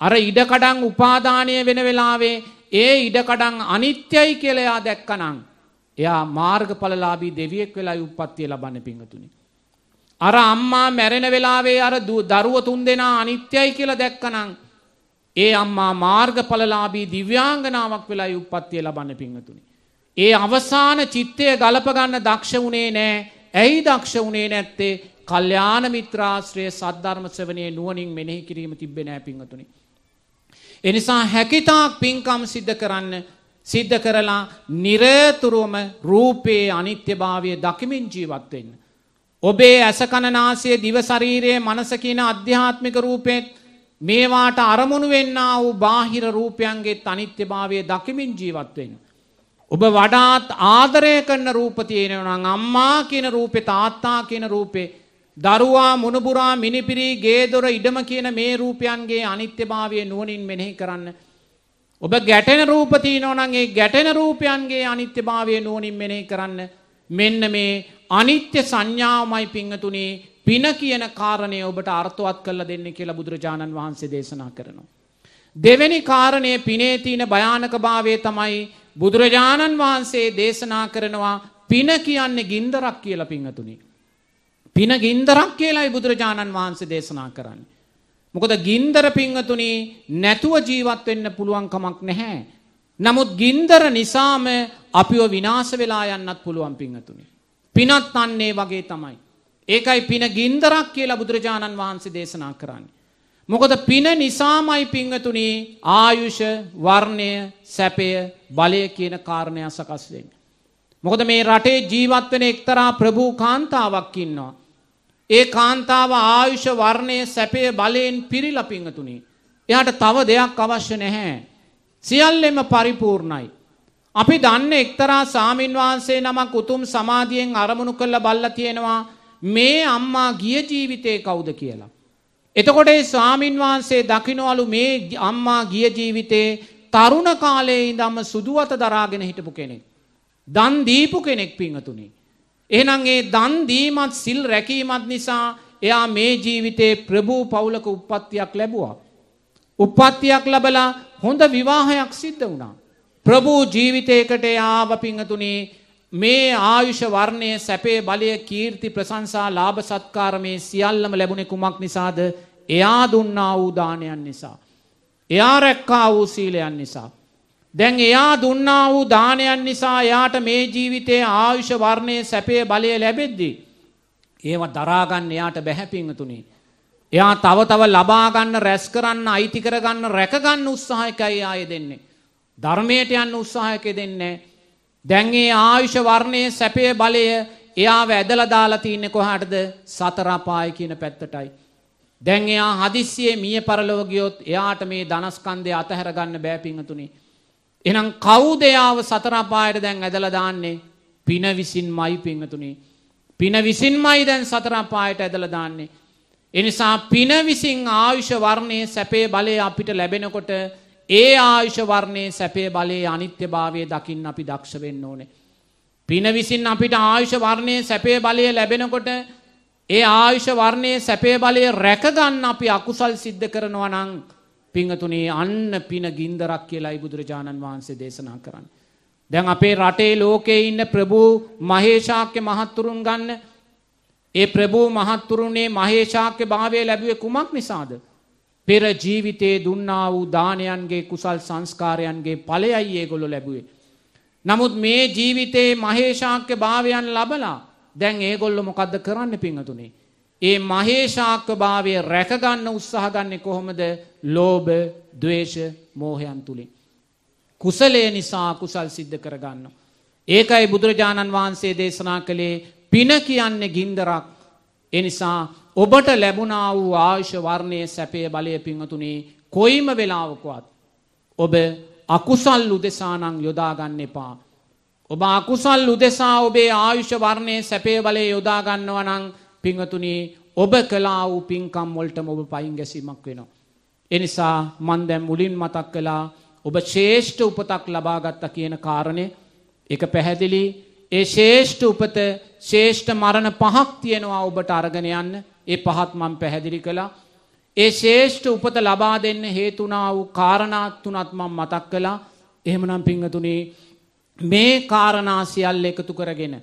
අර ඉඩකඩම් උපාදානය වෙන වෙලාවේ ඒ ඉඩකඩම් අනිත්‍යයි කියලා එයා දැක්කනම් එයා මාර්ගඵලලාභී දෙවියෙක් වෙලා උප්පත්තිය ලබන්න පිංගතුනි. අර අම්මා මැරෙන වෙලාවේ අර දරුව තුන්දෙනා අනිත්‍යයි කියලා දැක්කනම් ඒ අම්මා මාර්ගඵලලාභී දිව්‍යාංගනාවක් වෙලා උප්පත්තිය ලබන්න පිංගතුනි. ඒ අවසාන චිත්තය ගලපගන්න දක්ෂ වුණේ නෑ ඇයි දක්ෂ වුණේ නැත්තේ කල්්‍යාන මිත්‍රාශ්‍රය සද්ධර්ම සවනය නුවනින් මෙනෙහි කිරීම තිබෙන ෑ පිංහතුනි. එනිසා හැකිතාක් පින්කම් සිද්ධ කරන්න සිද්ධ කරලා නිරතුරුවම රූපයේ අනිත්‍යභාවය දකිමින් ජීවත්වෙන්න. ඔබේ ඇසකණනාසය දිවශරීරයේ මනසකින අධ්‍යාත්මික රූපෙත් මේවාට අරමුණු වෙන්න වූ බාහිර රූපයන්ගේ අනිත්‍යභාවය දකිමින් ජීවත්වෙන්න. ඔබ වඩාත් ආදරය කරන රූප තියෙනවනම් අම්මා කියන රූපේ තාත්තා කියන රූපේ දරුවා මුණුබුරා මිනිපිරී ගේදොර ඉඩම කියන මේ රූපයන්ගේ අනිත්‍යභාවය නුවණින් මෙනෙහි කරන්න. ඔබ ගැටෙන රූප තියෙනවා නම් ඒ ගැටෙන රූපයන්ගේ අනිත්‍යභාවය නුවණින් මෙනෙහි කරන්න. මෙන්න මේ අනිත්‍ය සංඥාවමයි පිංගතුනේ පින කියන කාරණය ඔබට අර්ථවත් කරලා දෙන්න කියලා බුදුරජාණන් වහන්සේ දේශනා කරනවා. දෙවැනි කාරණය පිනේ තියෙන භයානකභාවය තමයි බුදුරජාණන් වහන්සේ දේශනා කරනවා පින කියන්නේ ගින්දරක් කියලා පිංහතුනි. පින ගින්දරක් කියලායි බුදුරජාණන් වහන්සේ දේශනා කරන්නේ. මොකද ගින්දර පිංහතුනි නැතුව ජීවත් වෙන්න පුළුවන් කමක් නැහැ. නමුත් ගින්දර නිසාම අපිව විනාශ වෙලා යන්නත් පුළුවන් පිංහතුනි. පිනත් අන්නේ වගේ තමයි. ඒකයි පින ගින්දරක් කියලා බුදුරජාණන් වහන්සේ දේශනා කරන්නේ. මොකද පින නිසාමයි පිංහතුනි ආයුෂ වර්ණය සැපය බලය කියන කාරණය සකස් වෙන්නේ. මොකද මේ රටේ ජීවත් වෙන එක්තරා ප්‍රභූ කාන්තාවක් ඉන්නවා. ඒ කාන්තාව ආයුෂ වර්ණය සැපය බලයෙන් පිරිලා පිංහතුනි. එයාට තව දෙයක් අවශ්‍ය නැහැ. සියල්ලෙම පරිපූර්ණයි. අපි දන්න එක්තරා සාමීන් වහන්සේ නමක් උතුම් සමාධියෙන් අරමුණු කළ බල්ල තියෙනවා මේ අම්මා ගිය ජීවිතය කවුද කියලා. එතකොට ඒ ස්වාමින් වහන්සේ දකිනවලු මේ අම්මා ගිය ජීවිතේ තරුණ කාලයේ ඉඳන්ම සුදුවත දරාගෙන හිටපු කෙනෙක්. දන් දීපු කෙනෙක් පිංහතුනි. එහෙනම් ඒ දන් දීමත් සිල් රැකීමත් නිසා එයා මේ ජීවිතේ ප්‍රභූ පවුලක උප්පත්තියක් ලැබුවා. උප්පත්තියක් ලැබලා හොඳ විවාහයක් සිද්ධ වුණා. ප්‍රභූ ජීවිතයකට ආව පිංහතුනේ මේ ආයුෂ වර්ණය සැපේ බලය කීර්ති ප්‍රසංසා ලාභ සත්කාර මේ සියල්ලම ලැබුණේ කුමක් නිසාද? එයා දුන්නා වූ දානයන් නිසා. එයා රැක්කා වූ සීලයන් නිසා. දැන් එයා දුන්නා වූ දානයන් නිසා එයාට මේ ජීවිතයේ ආයුෂ වර්ණය සැපේ බලය ලැබෙද්දී ඒව දරාගන්න එයාට බැහැ පිංතුනේ. එයා තව තව ලබා ගන්න රැස් කරන්න අයිති කරගන්න රැකගන්න උත්සාහයකයි ආයේ දෙන්නේ. ධර්මයට යන්න උත්සාහයක දෙන්නේ. දැන් ඒ ආයුෂ වර්ණයේ සැපේ බලය එයාව ඇදලා දාලා තින්නේ කොහාටද? සතර අපාය කියන පැත්තටයි. දැන් එයා හදිස්සියේ මිය පරලොව ගියොත් එයාට මේ ධනස්කන්ධය අතහැර ගන්න බෑ පිංතුනේ. එහෙනම් කවුද යාව සතර අපායට දැන් ඇදලා දාන්නේ? පින විසින්මයි පිංතුනේ. පින විසින්මයි දැන් සතර අපායට ඇදලා දාන්නේ. එනිසා පින විසින් ආයුෂ වර්ණයේ සැපේ බලය අපිට ලැබෙනකොට ඒ ආයුෂ වර්ණයේ සැපේ බලයේ අනිත්‍යභාවය දකින්න අපි දක්ෂ වෙන්න ඕනේ. පින විසින් අපිට ආයුෂ වර්ණයේ සැපේ බලය ලැබෙනකොට ඒ ආයුෂ වර්ණයේ සැපේ බලය රැකගන්න අපි අකුසල් සිද්ධ කරනවා නම් පිංහතුනේ අන්න පින ගින්දරක් කියලායි බුදුරජාණන් වහන්සේ දේශනා කරන්න. දැන් අපේ රටේ ලෝකයේ ඉන්න ප්‍රභූ මහේශාක්‍ය මහත්තුරුන් ගන්න ඒ ප්‍රභූ මහත්තුරුනේ මහේශාක්‍ය භාවය ලැබුවේ කුමක් නිසාද? පෙර ජීවිතයේ දුන්නා වූ දානයන්ගේ කුසල් සංස්කාරයන්ගේ ඵලයයි ඒගොල්ලෝ ලැබුවේ. නමුත් මේ ජීවිතයේ මහේශාක්‍ය භාවයන් ලබලා දැන් ඒගොල්ලෝ මොකද්ද කරන්න පිංගතුනේ? ඒ මහේශාක්‍ය භාවය රැකගන්න උත්සාහ ගන්නේ කොහොමද? ලෝභ, ද්වේෂ, මෝහයන් තුලින්. කුසලය නිසා කුසල් සිද්ධ කරගන්න. ඒකයි බුදුරජාණන් වහන්සේ දේශනා කළේ පින කියන්නේ ගින්දරක්. එනිසා ඔබට ලැබුණා වූ ආයුෂ වර්ණයේ සැපේ බලය පිංහතුනේ කොයිම වෙලාවකවත්. ඔබ අකුසල් උදෙසානං යොදාගන්න එපා. ඔබ අකුසල් උදෙසා ඔබේ ආයුෂ වර්ණයේ සැපේ බලය යොදාගන්නවනං පිංහතුනේ ඔබ කලා වූ පින්කම් වොල්ටම ඔබ පයින් ගැසීමක් වෙනවා. එනිසා මන් දැම් මුලින් මතක් කලා ඔබ ශේෂ්ඨ උපතක් ලබාගත්ත කියන කාරණය එක පැහැදිලි ඒ ශේෂ්ඨ උපත ශේෂ්ඨ මරණ පහක් තියෙනවා ඔබට අරගෙන යන්න ඒ පහත් මම පැහැදිලි කළා ඒ ශේෂ්ඨ උපත ලබා දෙන්න හේතුණා වූ කාරණා තුනත් මම මතක් කළා එහෙමනම් පින්වතුනි මේ කාරණා සියල්ල එකතු කරගෙන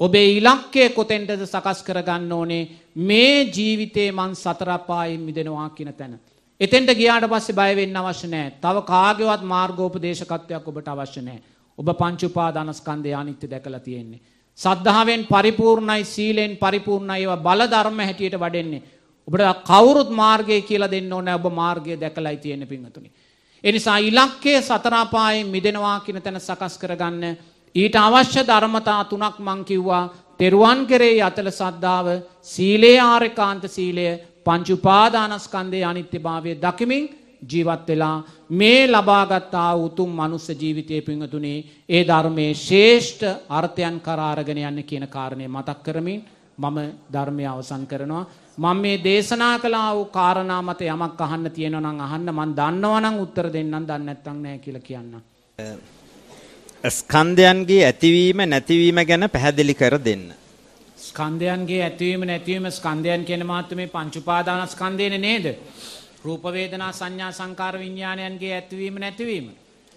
ඔබේ ඉලක්කය කොතෙන්ටද සකස් කරගන්න ඕනේ මේ ජීවිතේ මං සතර අපායෙන් මිදෙනවා කියන තැන එතෙන්ට ගියාට පස්සේ බය වෙන්න අවශ්‍ය නැහැ. තව කාගේවත් මාර්ගෝපදේශකත්වයක් ඔබට අවශ්‍ය නැහැ. ඔබ පංච උපාදානස්කන්ධය අනිත්‍ය දැකලා තියෙන්නේ. සද්ධාවෙන් පරිපූර්ණයි සීලෙන් පරිපූර්ණයි ඒවා බල ධර්ම හැටියට වඩෙන්නේ. ඔබට කවුරුත් මාර්ගය කියලා දෙන්න ඕනේ ඔබ මාර්ගය දැකලායි තියෙන්නේ පින්වතුනි. ඒ නිසා ඉලක්කය සතර අපායෙන් මිදෙනවා කියන තැන සකස් කරගන්න ඊට අවශ්‍ය ධර්මතා තුනක් මං කිව්වා. තෙරුවන් කෙරෙහි අතල සද්ධාව, සීලේ ආරේකාන්ත සීලය, පංච උපාදානස්කන්ධයේ අනිත්‍යභාවය දකිමින් ජීවත් වෙලා මේ ලබාගත්තා උතුම් මනුස්ස ජීවිතයේ පිංගතුනේ ඒ ධර්මයේ ශ්‍රේෂ්ඨ අර්ථයන් කරා අරගෙන යන්න කියන කාරණය මතක් කරමින් මම ධර්මය අවසන් කරනවා මම මේ දේශනා කළා වූ කාරණා මත යමක් අහන්න තියෙනවා නම් අහන්න මම දන්නවා නම් උත්තර දෙන්නම් දන්නේ නැත්නම් නැහැ කියලා කියන්න. ස්කන්ධයන්ගේ ඇතිවීම නැතිවීම ගැන පැහැදිලි කර දෙන්න. ස්කන්ධයන්ගේ ඇතිවීම නැතිවීම ස්කන්ධයන් කියන මාත්‍ර මේ පංච උපාදානස්කන්ධයනේ නේද? රූප වේදනා සංඥා සංකාර විඥානයන්ගේ ඇතිවීම නැතිවීම.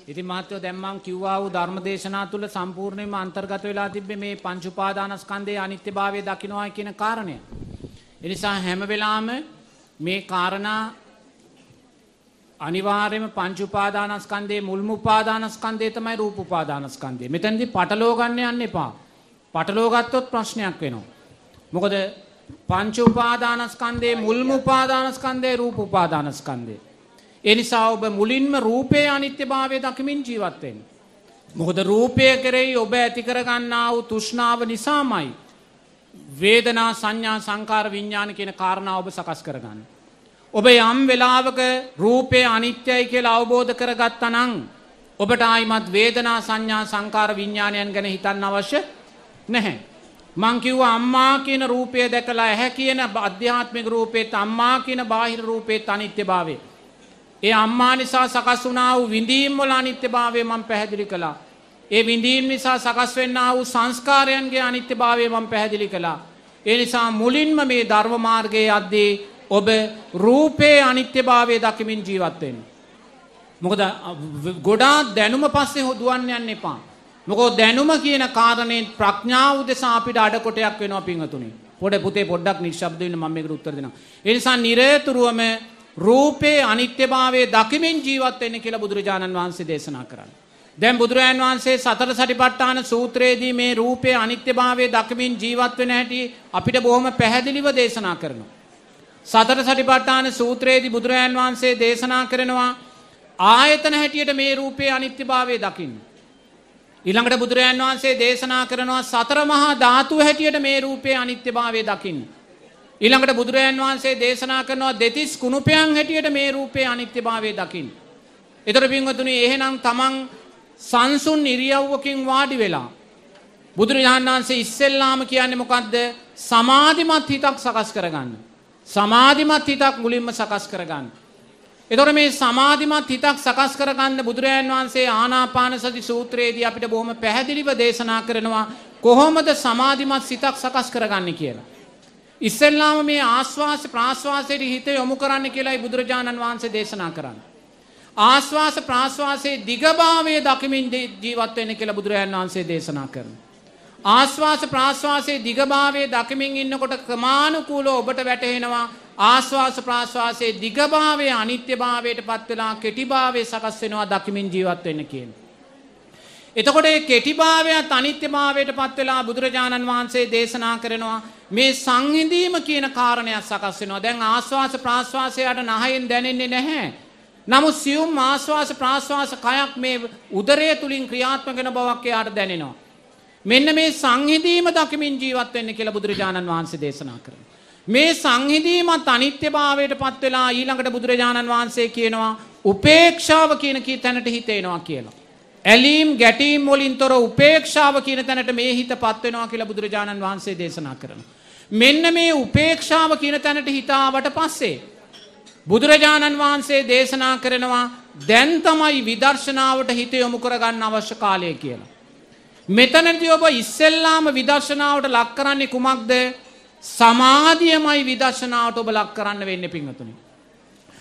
ඉතින් මහත්තයෝ දැන් මම කිව්වා වූ ධර්මදේශනා තුල සම්පූර්ණයෙන්ම අන්තර්ගත වෙලා තිබ්බේ මේ පංච උපාදානස්කන්ධයේ අනිත්‍යභාවය දකින්නවා කියන කාරණය. ඒ නිසා හැම වෙලාවෙම මේ කාරණා අනිවාර්යයෙන්ම පංච උපාදානස්කන්ධයේ මුල්ම උපාදානස්කන්ධය තමයි රූප උපාදානස්කන්ධය. මෙතනදී පටලව ගන්න යන්න එපා. පටලෝ ගත්තොත් ප්‍රශ්නයක් වෙනවා. මොකද පංච උපාදානස්කන්ධයේ මුල්ම උපාදානස්කන්ධය රූප උපාදානස්කන්ධය. ඒ නිසා ඔබ මුලින්ම රූපයේ අනිත්‍යභාවය දකිමින් ජීවත් වෙන්න. මොකද රූපය කෙරෙහි ඔබ ඇති කරගන්නා වූ තෘෂ්ණාව නිසාමයි වේදනා සංඥා සංකාර විඥාන කියන කාරණා ඔබ සකස් කරගන්න. ඔබ යම් වෙලාවක රූපය අනිත්‍යයි කියලා අවබෝධ කරගත්තා නම් ඔබට ආයිමත් වේදනා සංඥා සංකාර විඥානයන් ගැන හිතන්න අවශ්‍ය නැහැ. මං කිව්වා අම්මා කියන රූපය දැකලා ඇහැ කියන අධ්‍යාත්මික රූපේත් අම්මා කියන බාහිර රූපේත් අනිත්‍යභාවය. ඒ අම්මා නිසා සකස් වුණා වූ විඳීම් වල අනිත්‍යභාවය මම පැහැදිලි කළා. ඒ විඳීම් නිසා සකස් වෙන්නා වූ සංස්කාරයන්ගේ අනිත්‍යභාවය මම පැහැදිලි කළා. ඒ නිසා මුලින්ම මේ ධර්ම මාර්ගයේ යද්දී ඔබ රූපේ අනිත්‍යභාවය දකිමින් ජීවත් වෙන්න. මොකද ගොඩාක් දැනුම පස්සේ හොදුවන්න යන්න එපා. මොකෝ දැනුම කියන කාරණයෙන් ප්‍රඥාව උදෙසා අපිට අඩකොටයක් වෙනවා පින්වතුනි. පොඩ පුතේ පොඩ්ඩක් නිශ්ශබ්ද වෙන්න මම මේකට උත්තර දෙනවා. ඒ නිසා නිරේතුරුවම රූපේ අනිත්‍යභාවය දකිමින් ජීවත් වෙන්න කියලා බුදුරජාණන් වහන්සේ දේශනා කරන්නේ. දැන් බුදුරජාණන් වහන්සේ සතර සටිපට්ඨාන සූත්‍රයේදී මේ රූපේ අනිත්‍යභාවය දකිමින් ජීවත් වෙන හැටි අපිට බොහොම පැහැදිලිව දේශනා කරනවා. සතර සටිපට්ඨාන සූත්‍රයේදී බුදුරජාණන් වහන්සේ දේශනා කරනවා ආයතන හැටියට මේ රූපේ අනිත්‍යභාවය දකින්න. ඊළඟට බුදුරජාන් වහන්සේ දේශනා කරනවා සතර මහා ධාතු හැටියට මේ රූපයේ අනිත්‍යභාවය දකින්න. ඊළඟට බුදුරජාන් වහන්සේ දේශනා කරනවා දෙතිස් කුණුපයන් හැටියට මේ රූපයේ අනිත්‍යභාවය දකින්න. ඒතර පින්වතුනි එහෙනම් තමන් සංසුන් ඉරියව්වකින් වාඩි වෙලා බුදුරජාණන් වහන්සේ ඉස්සෙල්ලාම කියන්නේ මොකද්ද? සමාධිමත් හිතක් සකස් කරගන්න. සමාධිමත් හිතක් මුලින්ම සකස් කරගන්න. එතකොට මේ සමාධිමත් හිතක් සකස් කරගන්න බුදුරජාන් වහන්සේ ආනාපාන සති සූත්‍රයේදී අපිට බොහොම පැහැදිලිව දේශනා කරනවා කොහොමද සමාධිමත් සිතක් සකස් කරගන්නේ කියලා. ඉස්සෙල්ලාම මේ ආස්වාස ප්‍රාස්වාසයේ හිත යොමු කරන්න කියලායි බුදුරජාණන් වහන්සේ දේශනා කරන්නේ. ආශ්වාස ප්‍රාශ්වාසයේ දිගභාවය දකිමින් ජීවත් වෙන්න කියලා බුදුරජාණන් වහන්සේ දේශනා කරනවා. ආශ්වාස ප්‍රාශ්වාසයේ දිගභාවය දකිමින් ඉන්නකොට ක්‍රමානුකූලව ඔබට වැටහෙනවා ආශ්වාස ප්‍රාශ්වාසයේ දිගභාවය අනිත්‍යභාවයට පත් වෙලා කෙටිභාවය සකස් වෙනවා දකිමින් ජීවත් වෙන්න කියන. එතකොට මේ කෙටිභාවයත් අනිත්‍යභාවයට පත් වෙලා බුදුරජාණන් වහන්සේ දේශනා කරනවා මේ සංහිඳීම කියන කාරණයක් සකස් වෙනවා. දැන් ආශ්වාස ප්‍රාශ්වාසයට නහයෙන් දැනෙන්නේ නැහැ. නමුත් සියුම් ආශ්වාස ප්‍රාශ්වාස කයක් මේ උදරය තුලින් ක්‍රියාත්මක වෙන බවක් එයාට දැනෙනවා. මෙන්න මේ සංහිඳීම දකිමින් ජීවත් වෙන්න කියලා බුදුරජාණන් වහන්සේ දේශනා කරනවා. මේ සංහිඳීමත් අනිත්‍යභාවයට පත් වෙලා ඊළඟට බුදුරජාණන් වහන්සේ කියනවා උපේක්ෂාව කියන කී තැනට හිතේනවා කියලා. ඇලීම් ගැටීම් වලින් තොර උපේක්ෂාව කියන තැනට මේ හිතපත් වෙනවා කියලා බුදුරජාණන් වහන්සේ දේශනා කරනවා. මෙන්න මේ උපේක්ෂාව කියන තැනට හිතාවට පස්සේ බුදුරජාණන් වහන්සේ දේශනා කරනවා දැන් තමයි විදර්ශනාවට හිත යොමු කරගන්න අවශ්‍ය කාලය කියලා. මෙතනදී ඔබ ඉස්සෙල්ලාම විදර්ශනාවට ලක් කරන්නේ කුමක්ද? සමාධියමයි විදර්ශනාවට ඔබ ලක් කරන්න වෙන්නේ පින්වතුනි.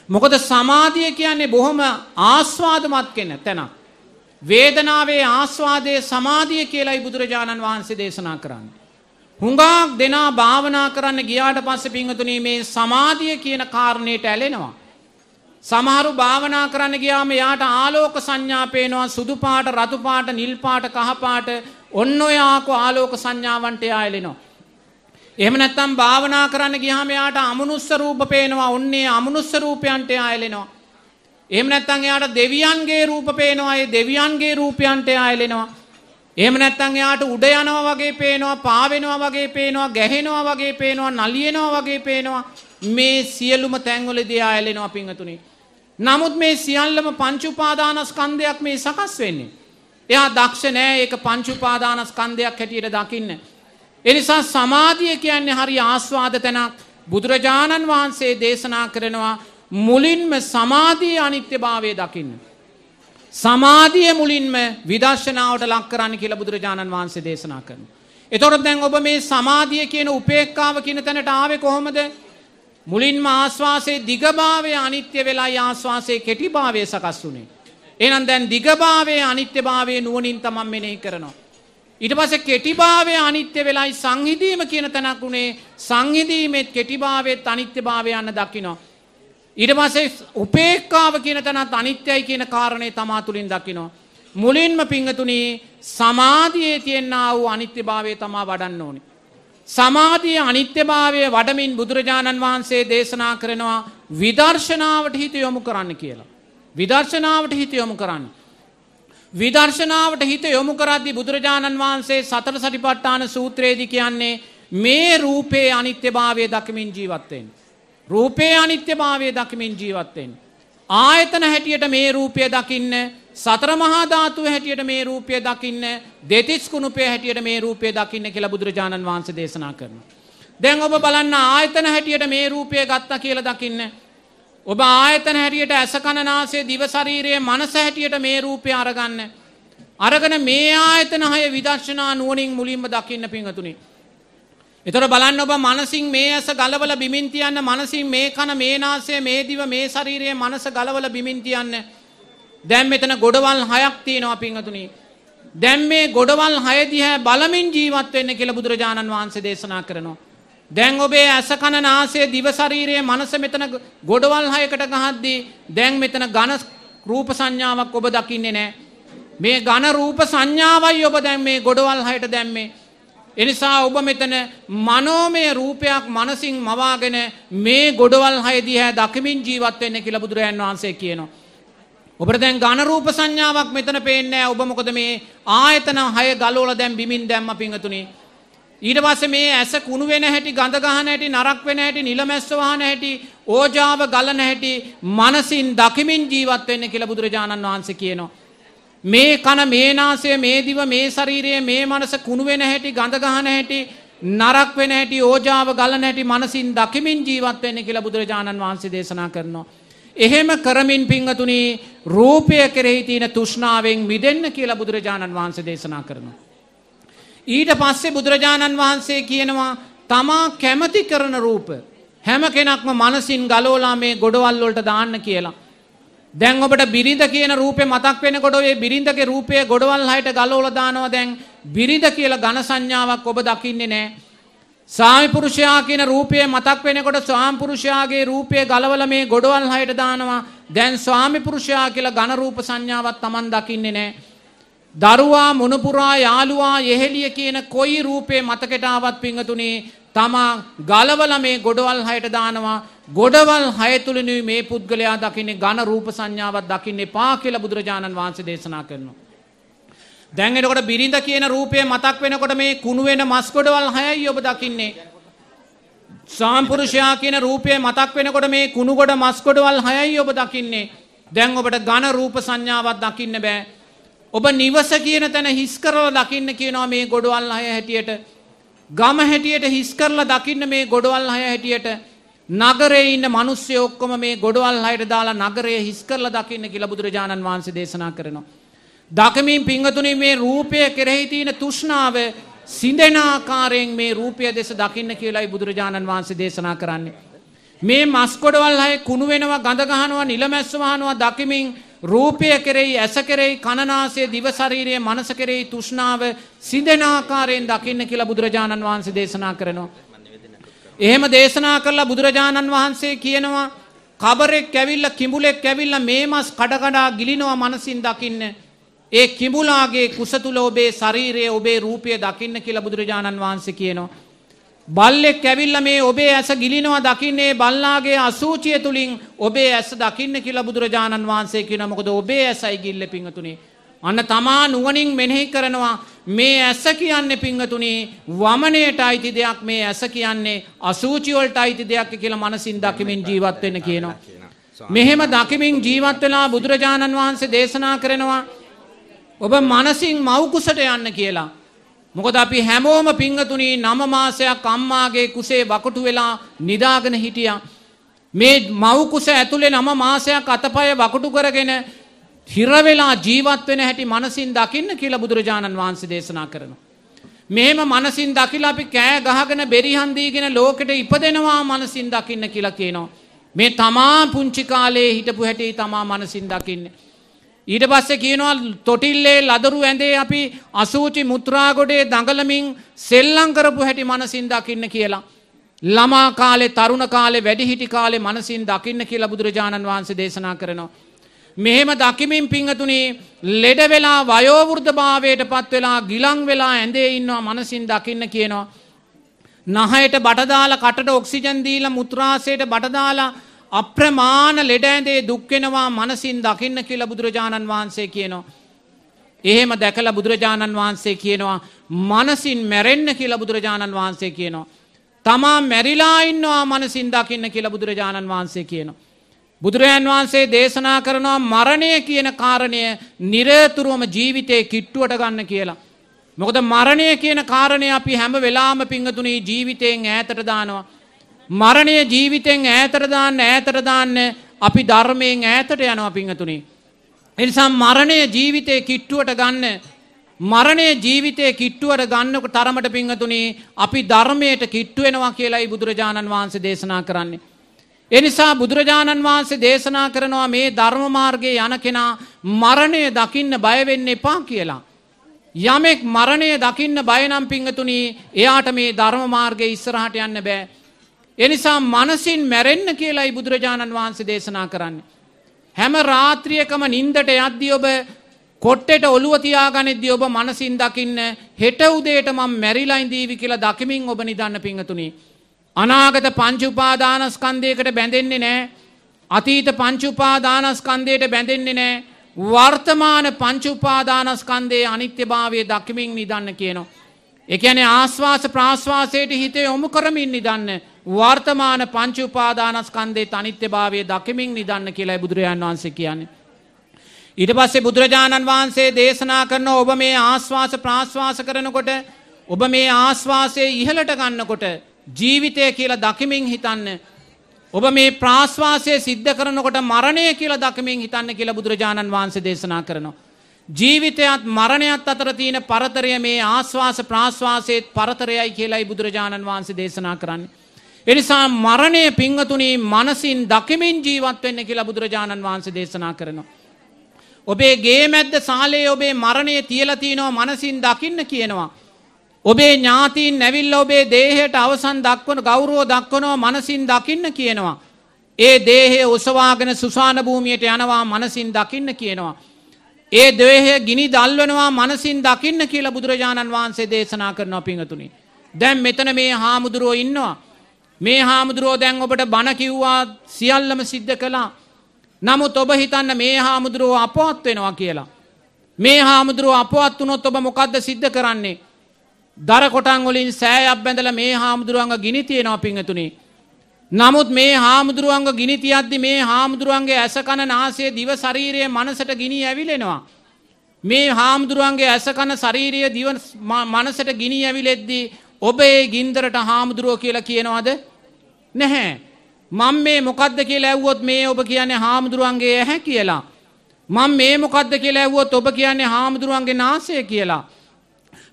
මොකද සමාධිය කියන්නේ බොහොම ආස්වාදමත් කෙන තැනක්. වේදනාවේ ආස්වාදයේ සමාධිය කියලායි බුදුරජාණන් වහන්සේ දේශනා කරන්නේ. හුඟක් දෙනා භාවනා කරන්න ගියාට පස්සේ පිංහතුනී මේ සමාධිය කියන කාරණයට ඇලෙනවා. සමහරු භාවනා කරන්න ගියාම යාට ආලෝක සංඥා පේනවා සුදු පාට රතු පාට නිල් පාට කහ පාට ඔන්න ඔය ආකෝ ආලෝක සංඥාවන්ට එයා එලෙනවා. එහෙම නැත්නම් භාවනා කරන්න ගියාම යාට අමනුස්ස රූප පේනවා ඔන්නේ අමනුස්ස රූපයන්ට එයා එලෙනවා. එහෙම නැත්නම් එයාට දෙවියන්ගේ රූප පේනවා ඒ දෙවියන්ගේ රූපයන්ට එයා එලෙනවා. එහෙම නැත්නම් එයාට උඩ යනවා වගේ පේනවා, පා වෙනවා වගේ පේනවා, ගැහෙනවා වගේ පේනවා, නලියනවා වගේ පේනවා. මේ සියලුම තැන්වලදී ආ ඇලෙනවා පිංගතුනි. නමුත් මේ සියල්ලම පංච උපාදානස්කන්ධයක් මේ සකස් වෙන්නේ. එයා දක්ෂ නෑ ඒක පංච උපාදානස්කන්ධයක් හැටියට දකින්න. ඒ නිසා සමාධිය කියන්නේ හරි ආස්වාද තැනක්. බුදුරජාණන් වහන්සේ දේශනා කරනවා මුලින්ම සමාධියේ අනිත්‍යභාවය දකින්න. සමාධිය මුලින්ම විදර්ශනාවට ලක් කරන්න කියලා බුදුරජාණන් වහන්සේ දේශනා කරනවා. එතකොට දැන් ඔබ මේ සමාධිය කියන උපේක්ඛාව කියන තැනට ආවේ කොහොමද? මුලින්ම ආස්වාසේ දිගභාවය අනිත්‍ය වෙලායි ආස්වාසේ කෙටිභාවය සකස් වුනේ. එහෙනම් දැන් දිගභාවයේ අනිත්‍යභාවයේ නුවණින් තමන් මෙනෙහි කරනවා. ඊට පස්සේ කෙටිභාවය අනිත්‍ය වෙලායි සංහිඳීම කියන තැනක් උනේ සංහිඳීමෙත් කෙටිභාවයේත් අනිත්‍යභාවය යන දකිනවා. ඊට පස්සේ උපේක්ඛාව කියන තැනත් අනිත්‍යයි කියන කාරණේ තමා තුලින් දකිනවා. මුලින්ම පිංගතුණී සමාධියේ තියෙනා වූ අනිත්‍යභාවය තමා වඩන්න ඕනේ. සමාධිය අනිත්‍යභාවය වඩමින් බුදුරජාණන් වහන්සේ දේශනා කරනවා විදර්ශනාවට හිත යොමු කරන්න කියලා. විදර්ශනාවට හිත යොමු කරන්න. විදර්ශනාවට හිත යොමු කරද්දී බුදුරජාණන් වහන්සේ සතර සටිපට්ඨාන සූත්‍රයේදී කියන්නේ මේ රූපේ අනිත්‍යභාවය දකිමින් ජීවත් වෙන්න. රූපේ අනිත්‍යභාවය දකිමින් ජීවත් වෙන්න. ආයතන හැටියට මේ රූපය දකින්න සතර මහා ධාතුව හැටියට මේ රූපය දකින්න දෙතිස් කුණුපය හැටියට මේ රූපය දකින්න කියලා බුදුරජාණන් වහන්සේ දේශනා කරනවා. දැන් ඔබ බලන්න ආයතන හැටියට මේ රූපය ගත්තා කියලා දකින්න. ඔබ ආයතන හැටියට ඇස කන නාසය දිව ශරීරයේ මනස හැටියට මේ රූපය අරගන්න. අරගෙන මේ ආයතන හය විදර්ශනා නුවණින් මුලින්ම දකින්න පිංගතුනි. එතොට බලන්න ඔබ මනසින් මේ ඇස ගලවල බිමින් තියන්න මනසින් මේ කන මේ නාසය මේ දිව මේ ශරීරයේ මනස ගලවල බිමින් තියන්න. දැන් මෙතන ගොඩවල් හයක් තියෙනවා පිංහතුනි. දැන් මේ ගොඩවල් හය දිහැ බලමින් ජීවත් වෙන්න කියලා බුදුරජාණන් වහන්සේ දේශනා කරනවා. දැන් ඔබේ ඇස කන නාසය දිව ශරීරයේ මනස මෙතන ගොඩවල් හයකට ගහද්දී දැන් මෙතන ඝන රූප සංඥාවක් ඔබ දකින්නේ නැහැ. මේ ඝන රූප සංඥාවයි ඔබ දැන් මේ ගොඩවල් හයට දැම්මේ. එනිසා ඔබ මෙතන මනෝමය රූපයක් මනසින් මවාගෙන මේ ගොඩවල් හයදී හැ දකිමින් ජීවත් වෙන්න කියලා බුදුරජාන් වහන්සේ කියනවා. ඔබට දැන් ඝන රූප සංඥාවක් මෙතන පේන්නේ ඔබ මොකද මේ ආයතන හය ගලවලා දැන් බිමින් දැම්ම පිංගතුනි. ඊට පස්සේ මේ ඇස කුණු වෙන හැටි ගඳ ගහන හැටි නරක් වෙන හැටි නිලමැස්ස වහන හැටි ඕජාව ගලන හැටි මනසින් දකිමින් ජීවත් වෙන්න කියලා බුදුරජාණන් වහන්සේ කියනවා. මේ කන මේ නාසය මේ දිව මේ ශරීරය මේ මනස කුණු වෙන හැටි ගඳ ගහන හැටි නරක් වෙන හැටි ඕජාව ගලන හැටි මනසින් දකිමින් ජීවත් වෙන්න කියලා බුදුරජාණන් වහන්සේ දේශනා කරනවා. එහෙම කරමින් පිංගතුනි රූපය කෙරෙහි තියෙන තෘෂ්ණාවෙන් මිදෙන්න කියලා බුදුරජාණන් වහන්සේ දේශනා කරනවා. ඊට පස්සේ බුදුරජාණන් වහන්සේ කියනවා තමා කැමති කරන රූප හැම කෙනක්ම මනසින් ගලෝලා මේ ගොඩවල් වලට දාන්න කියලා. දැන් ඔබට බිරිඳ කියන රූපේ මතක් වෙනකොට ඔය බිරිඳගේ රූපය ගොඩවල් හයට ගලවලා දානවා දැන් බිරිඳ කියලා ඝන සංඥාවක් ඔබ දකින්නේ නැහැ. ස්වාමි පුරුෂයා කියන රූපය මතක් වෙනකොට ස්වාමි පුරුෂයාගේ රූපය ගලවලා මේ ගොඩවල් හයට දානවා. දැන් ස්වාමි පුරුෂයා කියලා ඝන රූප සංඥාවක් Taman දකින්නේ නැහැ. දරුවා මුණුපුරා යාළුවා යෙහෙලිය කියන කොයි රූපේ මතකයට ආවත් පිංගතුනේ තමා ගලවල මේ ගොඩවල් හයට දානවා ගොඩවල් හය තුළිනුයි මේ පුද්ගලයා දකින්නේ ඝන රූප සංඥාවක් දකින්න එපා කියලා බුදුරජාණන් වහන්සේ දේශනා කරනවා. දැන් එතකොට බිරිඳ කියන රූපය මතක් වෙනකොට මේ කුණු වෙන මස් ගොඩවල් හයයි ඔබ දකින්නේ. සාම්පුරුෂයා කියන රූපය මතක් වෙනකොට මේ කුණු ගොඩ මස් ගොඩවල් හයයි ඔබ දකින්නේ. දැන් ඔබට ඝන රූප සංඥාවක් දකින්න බෑ. ඔබ නිවස කියන තැන හිස් කරලා දකින්න කියනවා මේ ගොඩවල් හය හැටියට. ගම හැටියට හිස් කරලා දකින්න මේ ගොඩවල් හය හැටියට. නගරේ ඉන්න මිනිස්සු ඔක්කොම මේ ගොඩවල් හයට දාලා නගරය හිස් කරලා දකින්න කියලා බුදුරජාණන් වහන්සේ දේශනා කරනවා. දකමින් පිංගතුනි මේ රූපය කෙරෙහි තියෙන තෘෂ්ණාව සිඳෙන ආකාරයෙන් මේ රූපය දෙස දකින්න කියලායි බුදුරජාණන් වහන්සේ දේශනා කරන්නේ. මේ මස් කොටවල් හය කුණු වෙනවා ගඳ ගහනවා නිලමැස්ස වහනවා දකිමින් රූපය කෙරෙහි ඇස කෙරෙහි කනනාසය දිව ශරීරය මනස කෙරෙහි තෘෂ්ණාව සිඳෙන ආකාරයෙන් දකින්න කියලා බුදුරජාණන් වහන්සේ දේශනා කරනවා. එහෙම දේශනා කරලා බුදුරජාණන් වහන්සේ කියනවා කබරෙක් ඇවිල්ලා කිඹුලෙක් ඇවිල්ලා මේ මස් කඩ කඩා ගිලිනවා මනසින් දකින්න. ඒ කිඹුලාගේ කුස තුල ඔබේ ශරීරයේ ඔබේ රූපය දකින්න කියලා බුදුරජාණන් වහන්සේ කියනවා. බල්ලෙක් ඇවිල්ලා මේ ඔබේ ඇස ගිලිනවා දකින්නේ බල්ලාගේ අසූචිය තුලින් ඔබේ ඇස දකින්න කියලා බුදුරජාණන් වහන්සේ කියනවා. මොකද ඔබේ ඇසයි ගිල්ල පිංගතුනේ. අන්න තමා නුවණින් මෙනෙහි කරනවා මේ ඇස කියන්නේ පිංගතුනේ වමනයට අයිති දෙයක් මේ ඇස කියන්නේ අසූචි වලට අයිති දෙයක් කියලා මනසින් දකිමින් ජීවත් වෙන්න කියනවා. මෙහෙම දකිමින් ජීවත් වෙලා බුදුරජාණන් වහන්සේ දේශනා කරනවා ඔබ මනසින් මව් කුසට යන්න කියලා. මොකද අපි හැමෝම පිංගතුණී නම මාසයක් අම්මාගේ කුසේ වකුටු වෙලා නිදාගෙන හිටියා. මේ මව් කුස ඇතුලේ නම මාසයක් අතපය වකුටු කරගෙන හිර වෙලා ජීවත් වෙන හැටි මනසින් දකින්න කියලා බුදුරජාණන් වහන්සේ දේශනා කරනවා. මෙහෙම මනසින් දකිලා අපි කෑ ගහගෙන බෙරිහන් දීගෙන ලෝකෙට ඉපදෙනවා මනසින් දකින්න කියලා කියනවා. මේ තමා පුංචි කාලේ හිටපු හැටි තමා මනසින් දකින්නේ. ඊට පස්සේ කියනවා තොටිල්ලේ ලදරු ඇඳේ අපි අසූචි මුත්‍රා ගොඩේ දඟලමින් සෙල්ලම් කරපු හැටි මනසින් දකින්න කියලා. ළමා කාලේ තරුණ කාලේ වැඩිහිටි කාලේ මනසින් දකින්න කියලා බුදුරජාණන් වහන්සේ දේශනා කරනවා. මෙහෙම දකිමින් පිංහතුනි ලෙඩ වෙලා වයෝවෘද්ධ භාවයට පත් වෙලා ගිලං වෙලා ඇඳේ ඉන්නවා මනසින් දකින්න කියනවා. නහයට බටදාලා කටට ඔක්සිජන් දීලා මුත්‍රාසයට බටදාලා අප්‍රමාණ ලෙඩ ඇඳේ දුක් වෙනවා මනසින් දකින්න කියලා බුදුරජාණන් වහන්සේ කියනවා. එහෙම දැකලා බුදුරජාණන් වහන්සේ කියනවා මනසින් මැරෙන්න කියලා බුදුරජාණන් වහන්සේ කියනවා. තමා මැරිලා ඉන්නවා මනසින් දකින්න කියලා බුදුරජාණන් වහන්සේ කියනවා. බුදුරජාන් වහන්සේ දේශනා කරනවා මරණය කියන කාරණය නිරතුරුවම ජීවිතේ කිට්ටුවට ගන්න කියලා. මොකද මරණය කියන කාරණය අපි හැම වෙලාම පිංගතුනී ජීවිතයෙන් ඈතට දානවා. මරණය ජීවිතෙන් ඈතට දාන්න ඈතට දාන්න අපි ධර්මයෙන් ඈතට යනවා පිංහතුනි. එනිසා මරණය ජීවිතය කිට්ටුවට ගන්න මරණය ජීවිතය කිට්ටුවට ගන්නක තරමට පිංහතුනි අපි ධර්මයට කිට්ටුවෙනවා කියලායි බුදුරජාණන් වහන්සේ දේශනා කරන්නේ. එනිසා බුදුරජාණන් වහන්සේ දේශනා කරනවා මේ ධර්මමාර්ගයේ යන කෙනා මරණය දකින්න බයවෙන්න එපා කියලා. යමෙක් මරණය දකින්න බයනම් පිංහතුනී එයාට මේ ධර්මමාර්ගය ඉස්සරහට යන්න බෑ. එනිසා මනසින් මැරෙන්න කියලායි බුදුරජාණන් වහන්සේ දේශනා කරන්නේ. හැම රාත්‍රියකම නින්දට යද්දී ඔබ කොට්ටෙට ඔළුව තියාගනිද්දී ඔබ මනසින් දකින්න හෙට උදේට මම මැරිලා ඉඳීවි කියලා දකිමින් ඔබ නිදන්න පිංගතුනි. අනාගත පංච උපාදානස්කන්ධයකට බැඳෙන්නේ නැහැ. අතීත පංච උපාදානස්කන්ධයට බැඳෙන්නේ නැහැ. වර්තමාන පංච උපාදානස්කන්ධයේ අනිත්‍යභාවය දකිමින් නිදන්න කියනවා. ඒ කියන්නේ ආස්වාස ප්‍රාස්වාසයට හිත යොමු කරමින් නිදන්න වර්තමාන පංච උපාදානස්කන්ධයේ අනිත්‍යභාවය දකිමින් නිදන්න කියලායි බුදුරජාණන් වහන්සේ කියන්නේ. ඊට පස්සේ බුදුරජාණන් වහන්සේ දේශනා කරන ඔබ මේ ආස්වාස ප්‍රාස්වාස කරනකොට ඔබ මේ ආස්වාසයේ ඉහළට ගන්නකොට ජීවිතය කියලා දකිමින් හිතන්න ඔබ මේ ප්‍රාශ්වාසය සිද්ධ කරනකොට මරණය කියලා දකිමින් හිතන්න කියලා බුදුරජාණන් වහන්සේ දේශනා කරනවා. ජීවිතයත් මරණයත් අතර තියෙන පරතරය මේ ආශ්වාස ප්‍රාශ්වාසයත් පරතරයයි කියලායි බුදුරජාණන් වහන්සේ දේශනා කරන්නේ. එනිසා මරණය පිංහතුනි මනසින් දකිමින් ජීවත් වෙන්න කියලා බුදුරජාණන් වහන්සේ දේශනා කරනවා. ඔබේ ගේ මැද්ද සාලේ ඔබේ මරණය තියලතිනෝ මනසින් දකින්න කියනවා. ඔබේ ඥාතීන් නැවිල්ල ඔබේ දේහයට අවසන් දක්වන ගෞරුවෝ දක්වනවා මනසින් දකින්න කියනවා. ඒ දේහය උසවාගෙන සුසාන භූමියයට යනවා මනසින් දකින්න කියනවා. ඒ දේහය ගිනි දල්වනවා මනසින් දකින්න කියලා බුදුරජාණන් වහන්සේ දේශනා කරනවා පිංහතුනි. දැන් මෙතන මේ හාමුදුරුවෝ ඉන්නවා. මේ හාමුදුරුවෝ දැන් ඔබට බණ කිව්වා සියල්ලම සිද්ධ කළා. නමුත් ඔබ හිතන්න මේ හාමුදුරුවෝ අපවත් වෙනවා කියලා. මේ හාමුදුරුවෝ අපවත් වුණොත් ඔබ මොකද්ද සිද්ධ කරන්නේ? දර කොටන් වලින් සෑයක් බැඳලා මේ හාමුදුරුවන්ව ගිනි තියනවා පිංහතුනි. නමුත් මේ හාමුදුරුවන්ග ගිනි තියද්දි මේ හාමුදුරුවන්ගේ ඇස කන නාසය දිව ශරීරයේ මනසට ගිනි ඇවිලෙනවා. මේ හාමුදුරුවන්ගේ ඇස කන ශරීරය දිව මනසට ගිනි ඇවිලෙද්දී ඔබ ඒ ගින්දරට හාමුදුරුවෝ කියලා කියනවාද නැහැ. මං මේ මොකද්ද කියලා ඇව්වොත් මේ ඔබ කියන්නේ හාමුදුරුවන්ගේ ඇහැ කියලා. මං මේ මොකද්ද කියලා ඇව්වොත් ඔබ කියන්නේ හාමුදුරුවන්ගේ නාසය කියලා.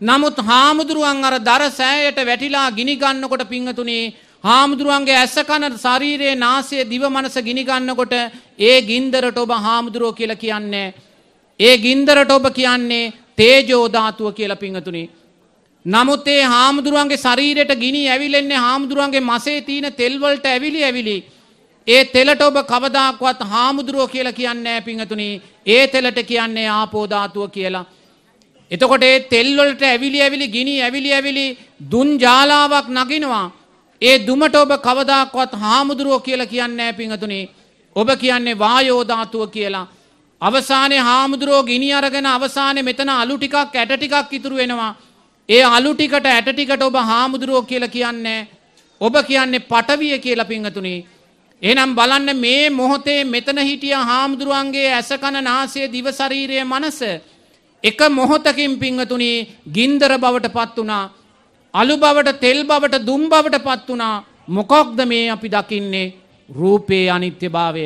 නමුත් හාමුදුරුවන් අර දර සෑයට වැටිලා ගිනි ගන්නකොට පිංහතුනේ හාමුදුරුවන්ගේ ඇස කන ශරීරයේ නාසය දිව මනස ගිනි ගන්නකොට ඒ ගින්දරට ඔබ හාමුදුරුවෝ කියලා කියන්නේ. ඒ ගින්දරට ඔබ කියන්නේ තේජෝ ධාතුව කියලා පිංහතුනේ. නමුත් ඒ හාමුදුරුවන්ගේ ශරීරයට ගිනි ඇවිලෙන්නේ හාමුදුරුවන්ගේ මසේ තියෙන තෙල්වලට ඇවිලි ඇවිලි. ඒ තෙලට ඔබ කවදාක්වත් හාමුදුරුවෝ කියලා කියන්නේ පිංහතුනි ඒ තෙලට කියන්නේ ආපෝධාතුව කියලා. එතකොට ඒ තෙල්වලට ඇවිලි ඇවිලි ගිනි ඇවිලි ඇවිලි දුන් ජාලාවක් නගිනවා. ඒ දුමට ඔබ කවදාක්වත් හාමුදුරුවෝ කියලා කියන්නේ පිංහතුනි. ඔබ කියන්නේ වායෝධාතුව කියලා. අවසානයේ හාමුදුරුවෝ ගිනි අරගෙන අවසානයේ මෙතන අලු ටිකක් ඇට ටිකක් ඉතුරු වෙනවා. ඒ අලු ටිකට ඇට ටිකට ඔබ හාමුදුරුවෝ කියලා කියන්නේ ඔබ කියන්නේ පටවිය කියලා පිංහතුනි. එනම් බලන්න මේ මොහොතේ මෙතන හිටිය හාමුදුරුවන්ගේ ඇසකන නාසය දිවශරීරය මනස. එක මොහොතකින් පිංහතුනි ගින්දර බවට පත් වනා. අලු බවට තෙල් බවට දුම් බවට පත් වනා මොකොක්ද මේ අපි දකින්නේ රූපයේ අනිත්‍ය භාවය.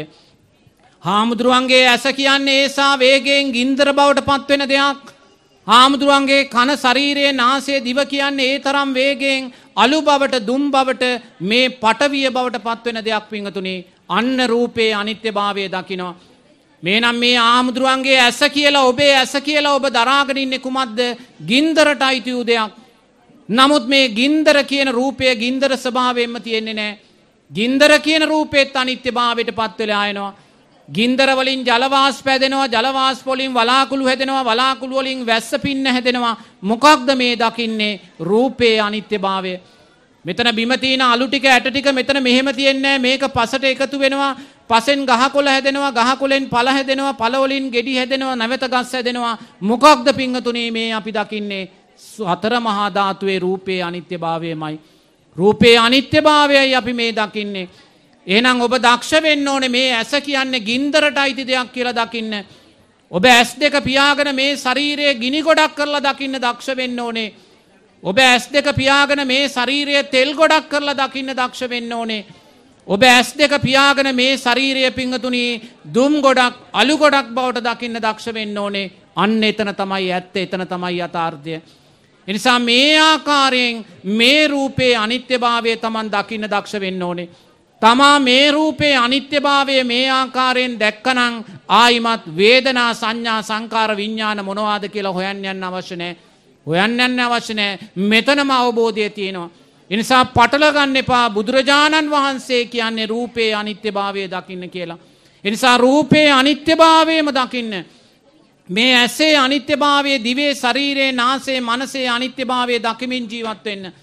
හාමුදුරුවන්ගේ ඇස කියන්නේ ඒසා වේගෙන් ගින්දර බවට පත්වෙන දෙයක්. හාමුදුරුවන්ගේ කන ශරීරයේ නාසය දිව කියන්නේ ඒ තරම් වේගෙන් අලු බවට දුම් බවට මේ පටවිය බවට පත්වෙන දෙයක් පිංහතුනේ අන්න රූපයේ අනිත්‍ය භාවය දකිනවා. මේ නම් මේ ආමුදුරුවන්ගේ ඇස කියලා ඔබේ ඇස කියලා ඔබ දරාගෙනඉන්න කුමක්ද ගින්දරට අයිති වූ දෙයක්. නමුත් මේ ගින්දර කියන රූපය ගින්දර ස්භාවයෙන්ම තියෙන්නේ නෑ. ගින්දර කියන රූපෙත් අනිත්‍ය භාවයට පත්වෙලා අයනවා. ගින්දර වලින් ජලවාස් පැදෙනවා ජලවාස් වලින් වලාකුළු හැදෙනවා වලාකුළු වලින් වැස්ස පින්න හැදෙනවා. මොකක්ද මේ දකින්නේ? රූපයේ අනිත්‍යභාවය. මෙතන බිම තියෙන අලු ටික ඇට ටික මෙතන මෙහෙම තියන්නේ මේක පසට එකතු වෙනවා. පසෙන් ගහකොළ හැදෙනවා ගහකොළෙන් පළ හැදෙනවා පළ වලින් ගෙඩි හැදෙනවා නැවත ගස් හැදෙනවා. මොකක්ද පිංගතුනේ මේ අපි දකින්නේ? හතර මහා ධාතුවේ රූපයේ අනිත්‍යභාවයමයි. රූපයේ අනිත්‍යභාවයයි අපි මේ දකින්නේ. එහෙනම් ඔබ දක්ෂ වෙන්න ඕනේ මේ ඇස කියන්නේ ගින්දරට අයිති දෙයක් කියලා දකින්න. ඔබ ඇස් දෙක පියාගෙන මේ ශරීරයේ ගිනි ගොඩක් කරලා දකින්න දක්ෂ වෙන්න ඕනේ. ඔබ ඇස් දෙක පියාගෙන මේ ශරීරයේ තෙල් ගොඩක් කරලා දකින්න දක්ෂ වෙන්න ඕනේ. ඔබ ඇස් දෙක පියාගෙන මේ ශරීරය පිංහතුනී දුම් ගොඩක් අලු ගොඩක් බවට දකින්න දක්ෂ වෙන්න ඕනේ. අන්න එතන තමයි ඇත්ත එතන තමයි යථාර්ථය. එනිසා මේ ආකාරයෙන් මේ රූපේ අනිත්‍යභාවය තමන් දකින්න දක්ෂ වෙන්න ඕනේ. තමා මේ රූපේ අනිත්‍යභාවය මේ ආකාරයෙන් දැක්කනං ආයිමත් වේදනා සංඥා සංකාර විඤ්ඥාන මොනවාද කියලා හොයන් යන්න අවශ්‍යනෑ හොයන් යන්න අවශ්‍යනෑ මෙතනම අවබෝධය තියෙනවා. එනිසා පටලගන්න එපා බුදුරජාණන් වහන්සේ කියන්නේ රූපයේ අනිත්‍යභාවය දකින්න කියලා. එනිසා රූපයේ අනිත්‍යභාවයම දකින්න. මේ ඇසේ අනිත්‍යභාවය දිවේ ශරීරයේ නාසේ මනසේ අනිත්‍යභාවය දකිමින් ජීවත්වෙන්න.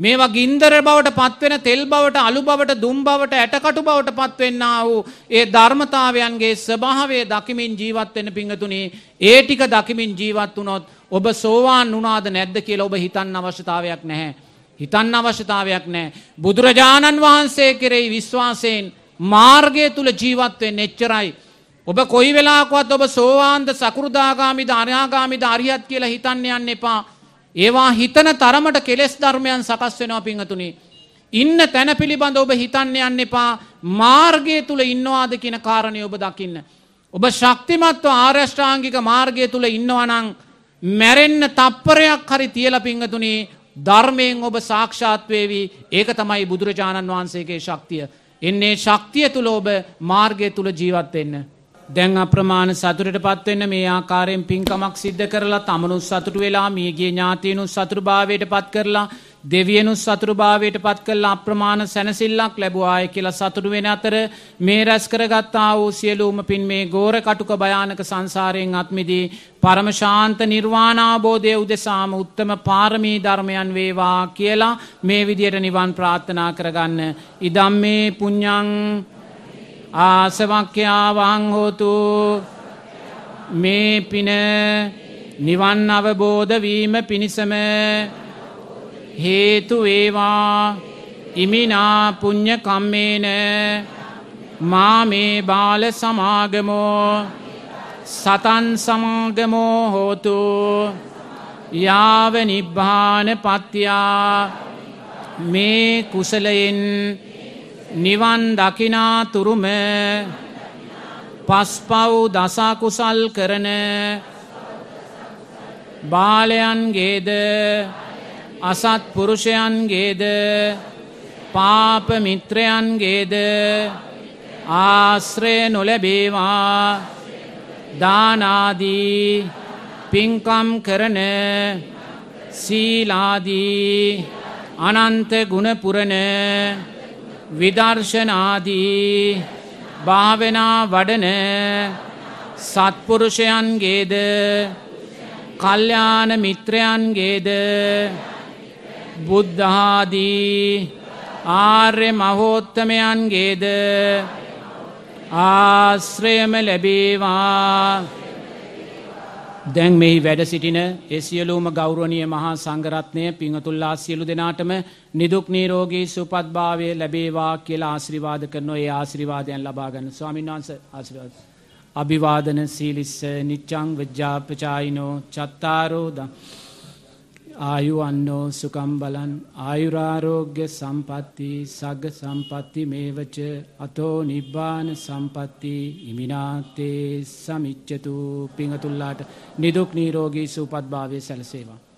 මේවා ගින්දර බවට පත්වෙන තෙල් බවට අලු බවට දුම් බවට ඇටකටු බවට පත්වෙන්න වූ ඒ ධර්මතාවයන්ගේ ස්වභාවය දකිමින් ජීවත්වෙන පිංහතුනේ ඒ ටික දකිමින් ජීවත් වනොත් ඔබ සෝවාන් වනාද නැද්ද කියලා ඔබ හිතන්න අවශ්‍යතාවයක් නැහැ. හිතන්න අවශ්‍යතාවයක් නෑ. බුදුරජාණන් වහන්සේ කෙරෙහි විශ්වාසයෙන් මාර්ගය තුළ ජීවත්වෙන් එච්චරයි. ඔබ කොයි වෙලාකොත් ඔබ සෝවාන්ද සකෘදාගාමිද අරයාගාමිද අරියත් කියලා හිතන්න යන්න එපා. ඒවා හිතන තරමට කෙලෙස් ධර්මයන් සකස් වෙනවා පිංහතුනි. ඉන්න තැන පිළිබඳ ඔබ හිතන්න යන්න එපා මාර්ගය තුළ ඉන්නවාද කියන කාරණය ඔබ දකින්න. ඔබ ශක්තිමත්ව ආර්යෂ්ඨාංගික මාර්ගය තුළ ඉන්නවනං මැරෙන්න තප්පරයක් හරි තියල පිංහතුනි ධර්මයෙන් ඔබ සාක්ෂාත්වේවී ඒක තමයි බුදුරජාණන් වහන්සේගේ ශක්තිය. එන්නේ ශක්තිය තුළ ඔබ මාර්ගය තුළ ජීවත්වෙන්න. දැන් අප්‍රමාණ සතුරට පත්වෙන්න මේ ආකාරයෙන් පින්කමක් සිද්ධ කරලා තමනුත් සතුට වෙලා මියගේ ඥාතියනුත් සතුරභාවයට පත් කරලා දෙවියනු සතුරුභාවයට පත් කල් අප්‍රමාණ සැනසිල්ලක් ලැබවාය කියලා සතුරු වෙන අතර මේ රැස් කරගත්තා වූ සියලූම පින් මේ ගෝර කටුක භයානක සංසාරයෙන් අත්මිදී පරමශාන්ත නිර්වාණාබෝධය උදෙසාම උත්තම පාරමී ධර්මයන් වේවා කියලා මේ විදියට නිවන් ප්‍රාර්ථනා කරගන්න. ඉදම් මේ පුඤ්ඥං ආසවක්්‍යාවං හෝතු। මේ පින නිවන් අවබෝධවීම පිණිසම හේතු වේවා। ඉමිනා පුඤ්ඤ කම්මේන। මා මේ බාල සමාගමෝ। සතන් සමාගමෝ හෝතු। යාව නිබ්බාන පත්‍යා। මේ කුසලයෙන් නිවන් දකිනා තුරුම පස්පව් දසකුසල් කරන බාලයන්ගේද අසත් පුරුෂයන්ගේද පාප මිත්‍රයන්ගේද ආශ්‍රය නොලැබේවා. දානාදී පින්කම් කරන සීලාදී අනන්ත ගුණපුරණ විදර්ශනාදී භාවනා වඩන සත්පුරුෂයන්ගේද කල්්‍යාන මිත්‍රයන්ගේද බුද්ධාදී ආර්ය මහෝත්තමයන්ගේද ආශ්‍රයම ලැබේවා. දැන් මෙහි වැඩ සිටින එසියලූම ගෞරවනය මහා සංගරත්නය පිංහතුල්ලා සියලු දෙනාටම නිදුක් නීරෝගී සුපත්භාවය ලැබේවා කියලා ආශ්‍රිවාද කරන ඒ ආශ්‍රිවාදයන් ලබාගන්න ස්වාමින් වහන්ස ආශිවාද. අභිවාදන සීලිස්ස නිච්චං වජ්ජාපචායිනෝ චත්තාරෝදම්. ආයුවන්නෝ සුකම් බලන් ආයුරාරෝග්‍ය සම්පත්ති සග සම්පත්ති මේවච අතෝ නිබ්බාන සම්පත්ති ඉමිනාතේ සමිච්චතු පිංහතුල්ලාට නිදුක් නීරෝගී සූපත් භාවය සැලසේවා.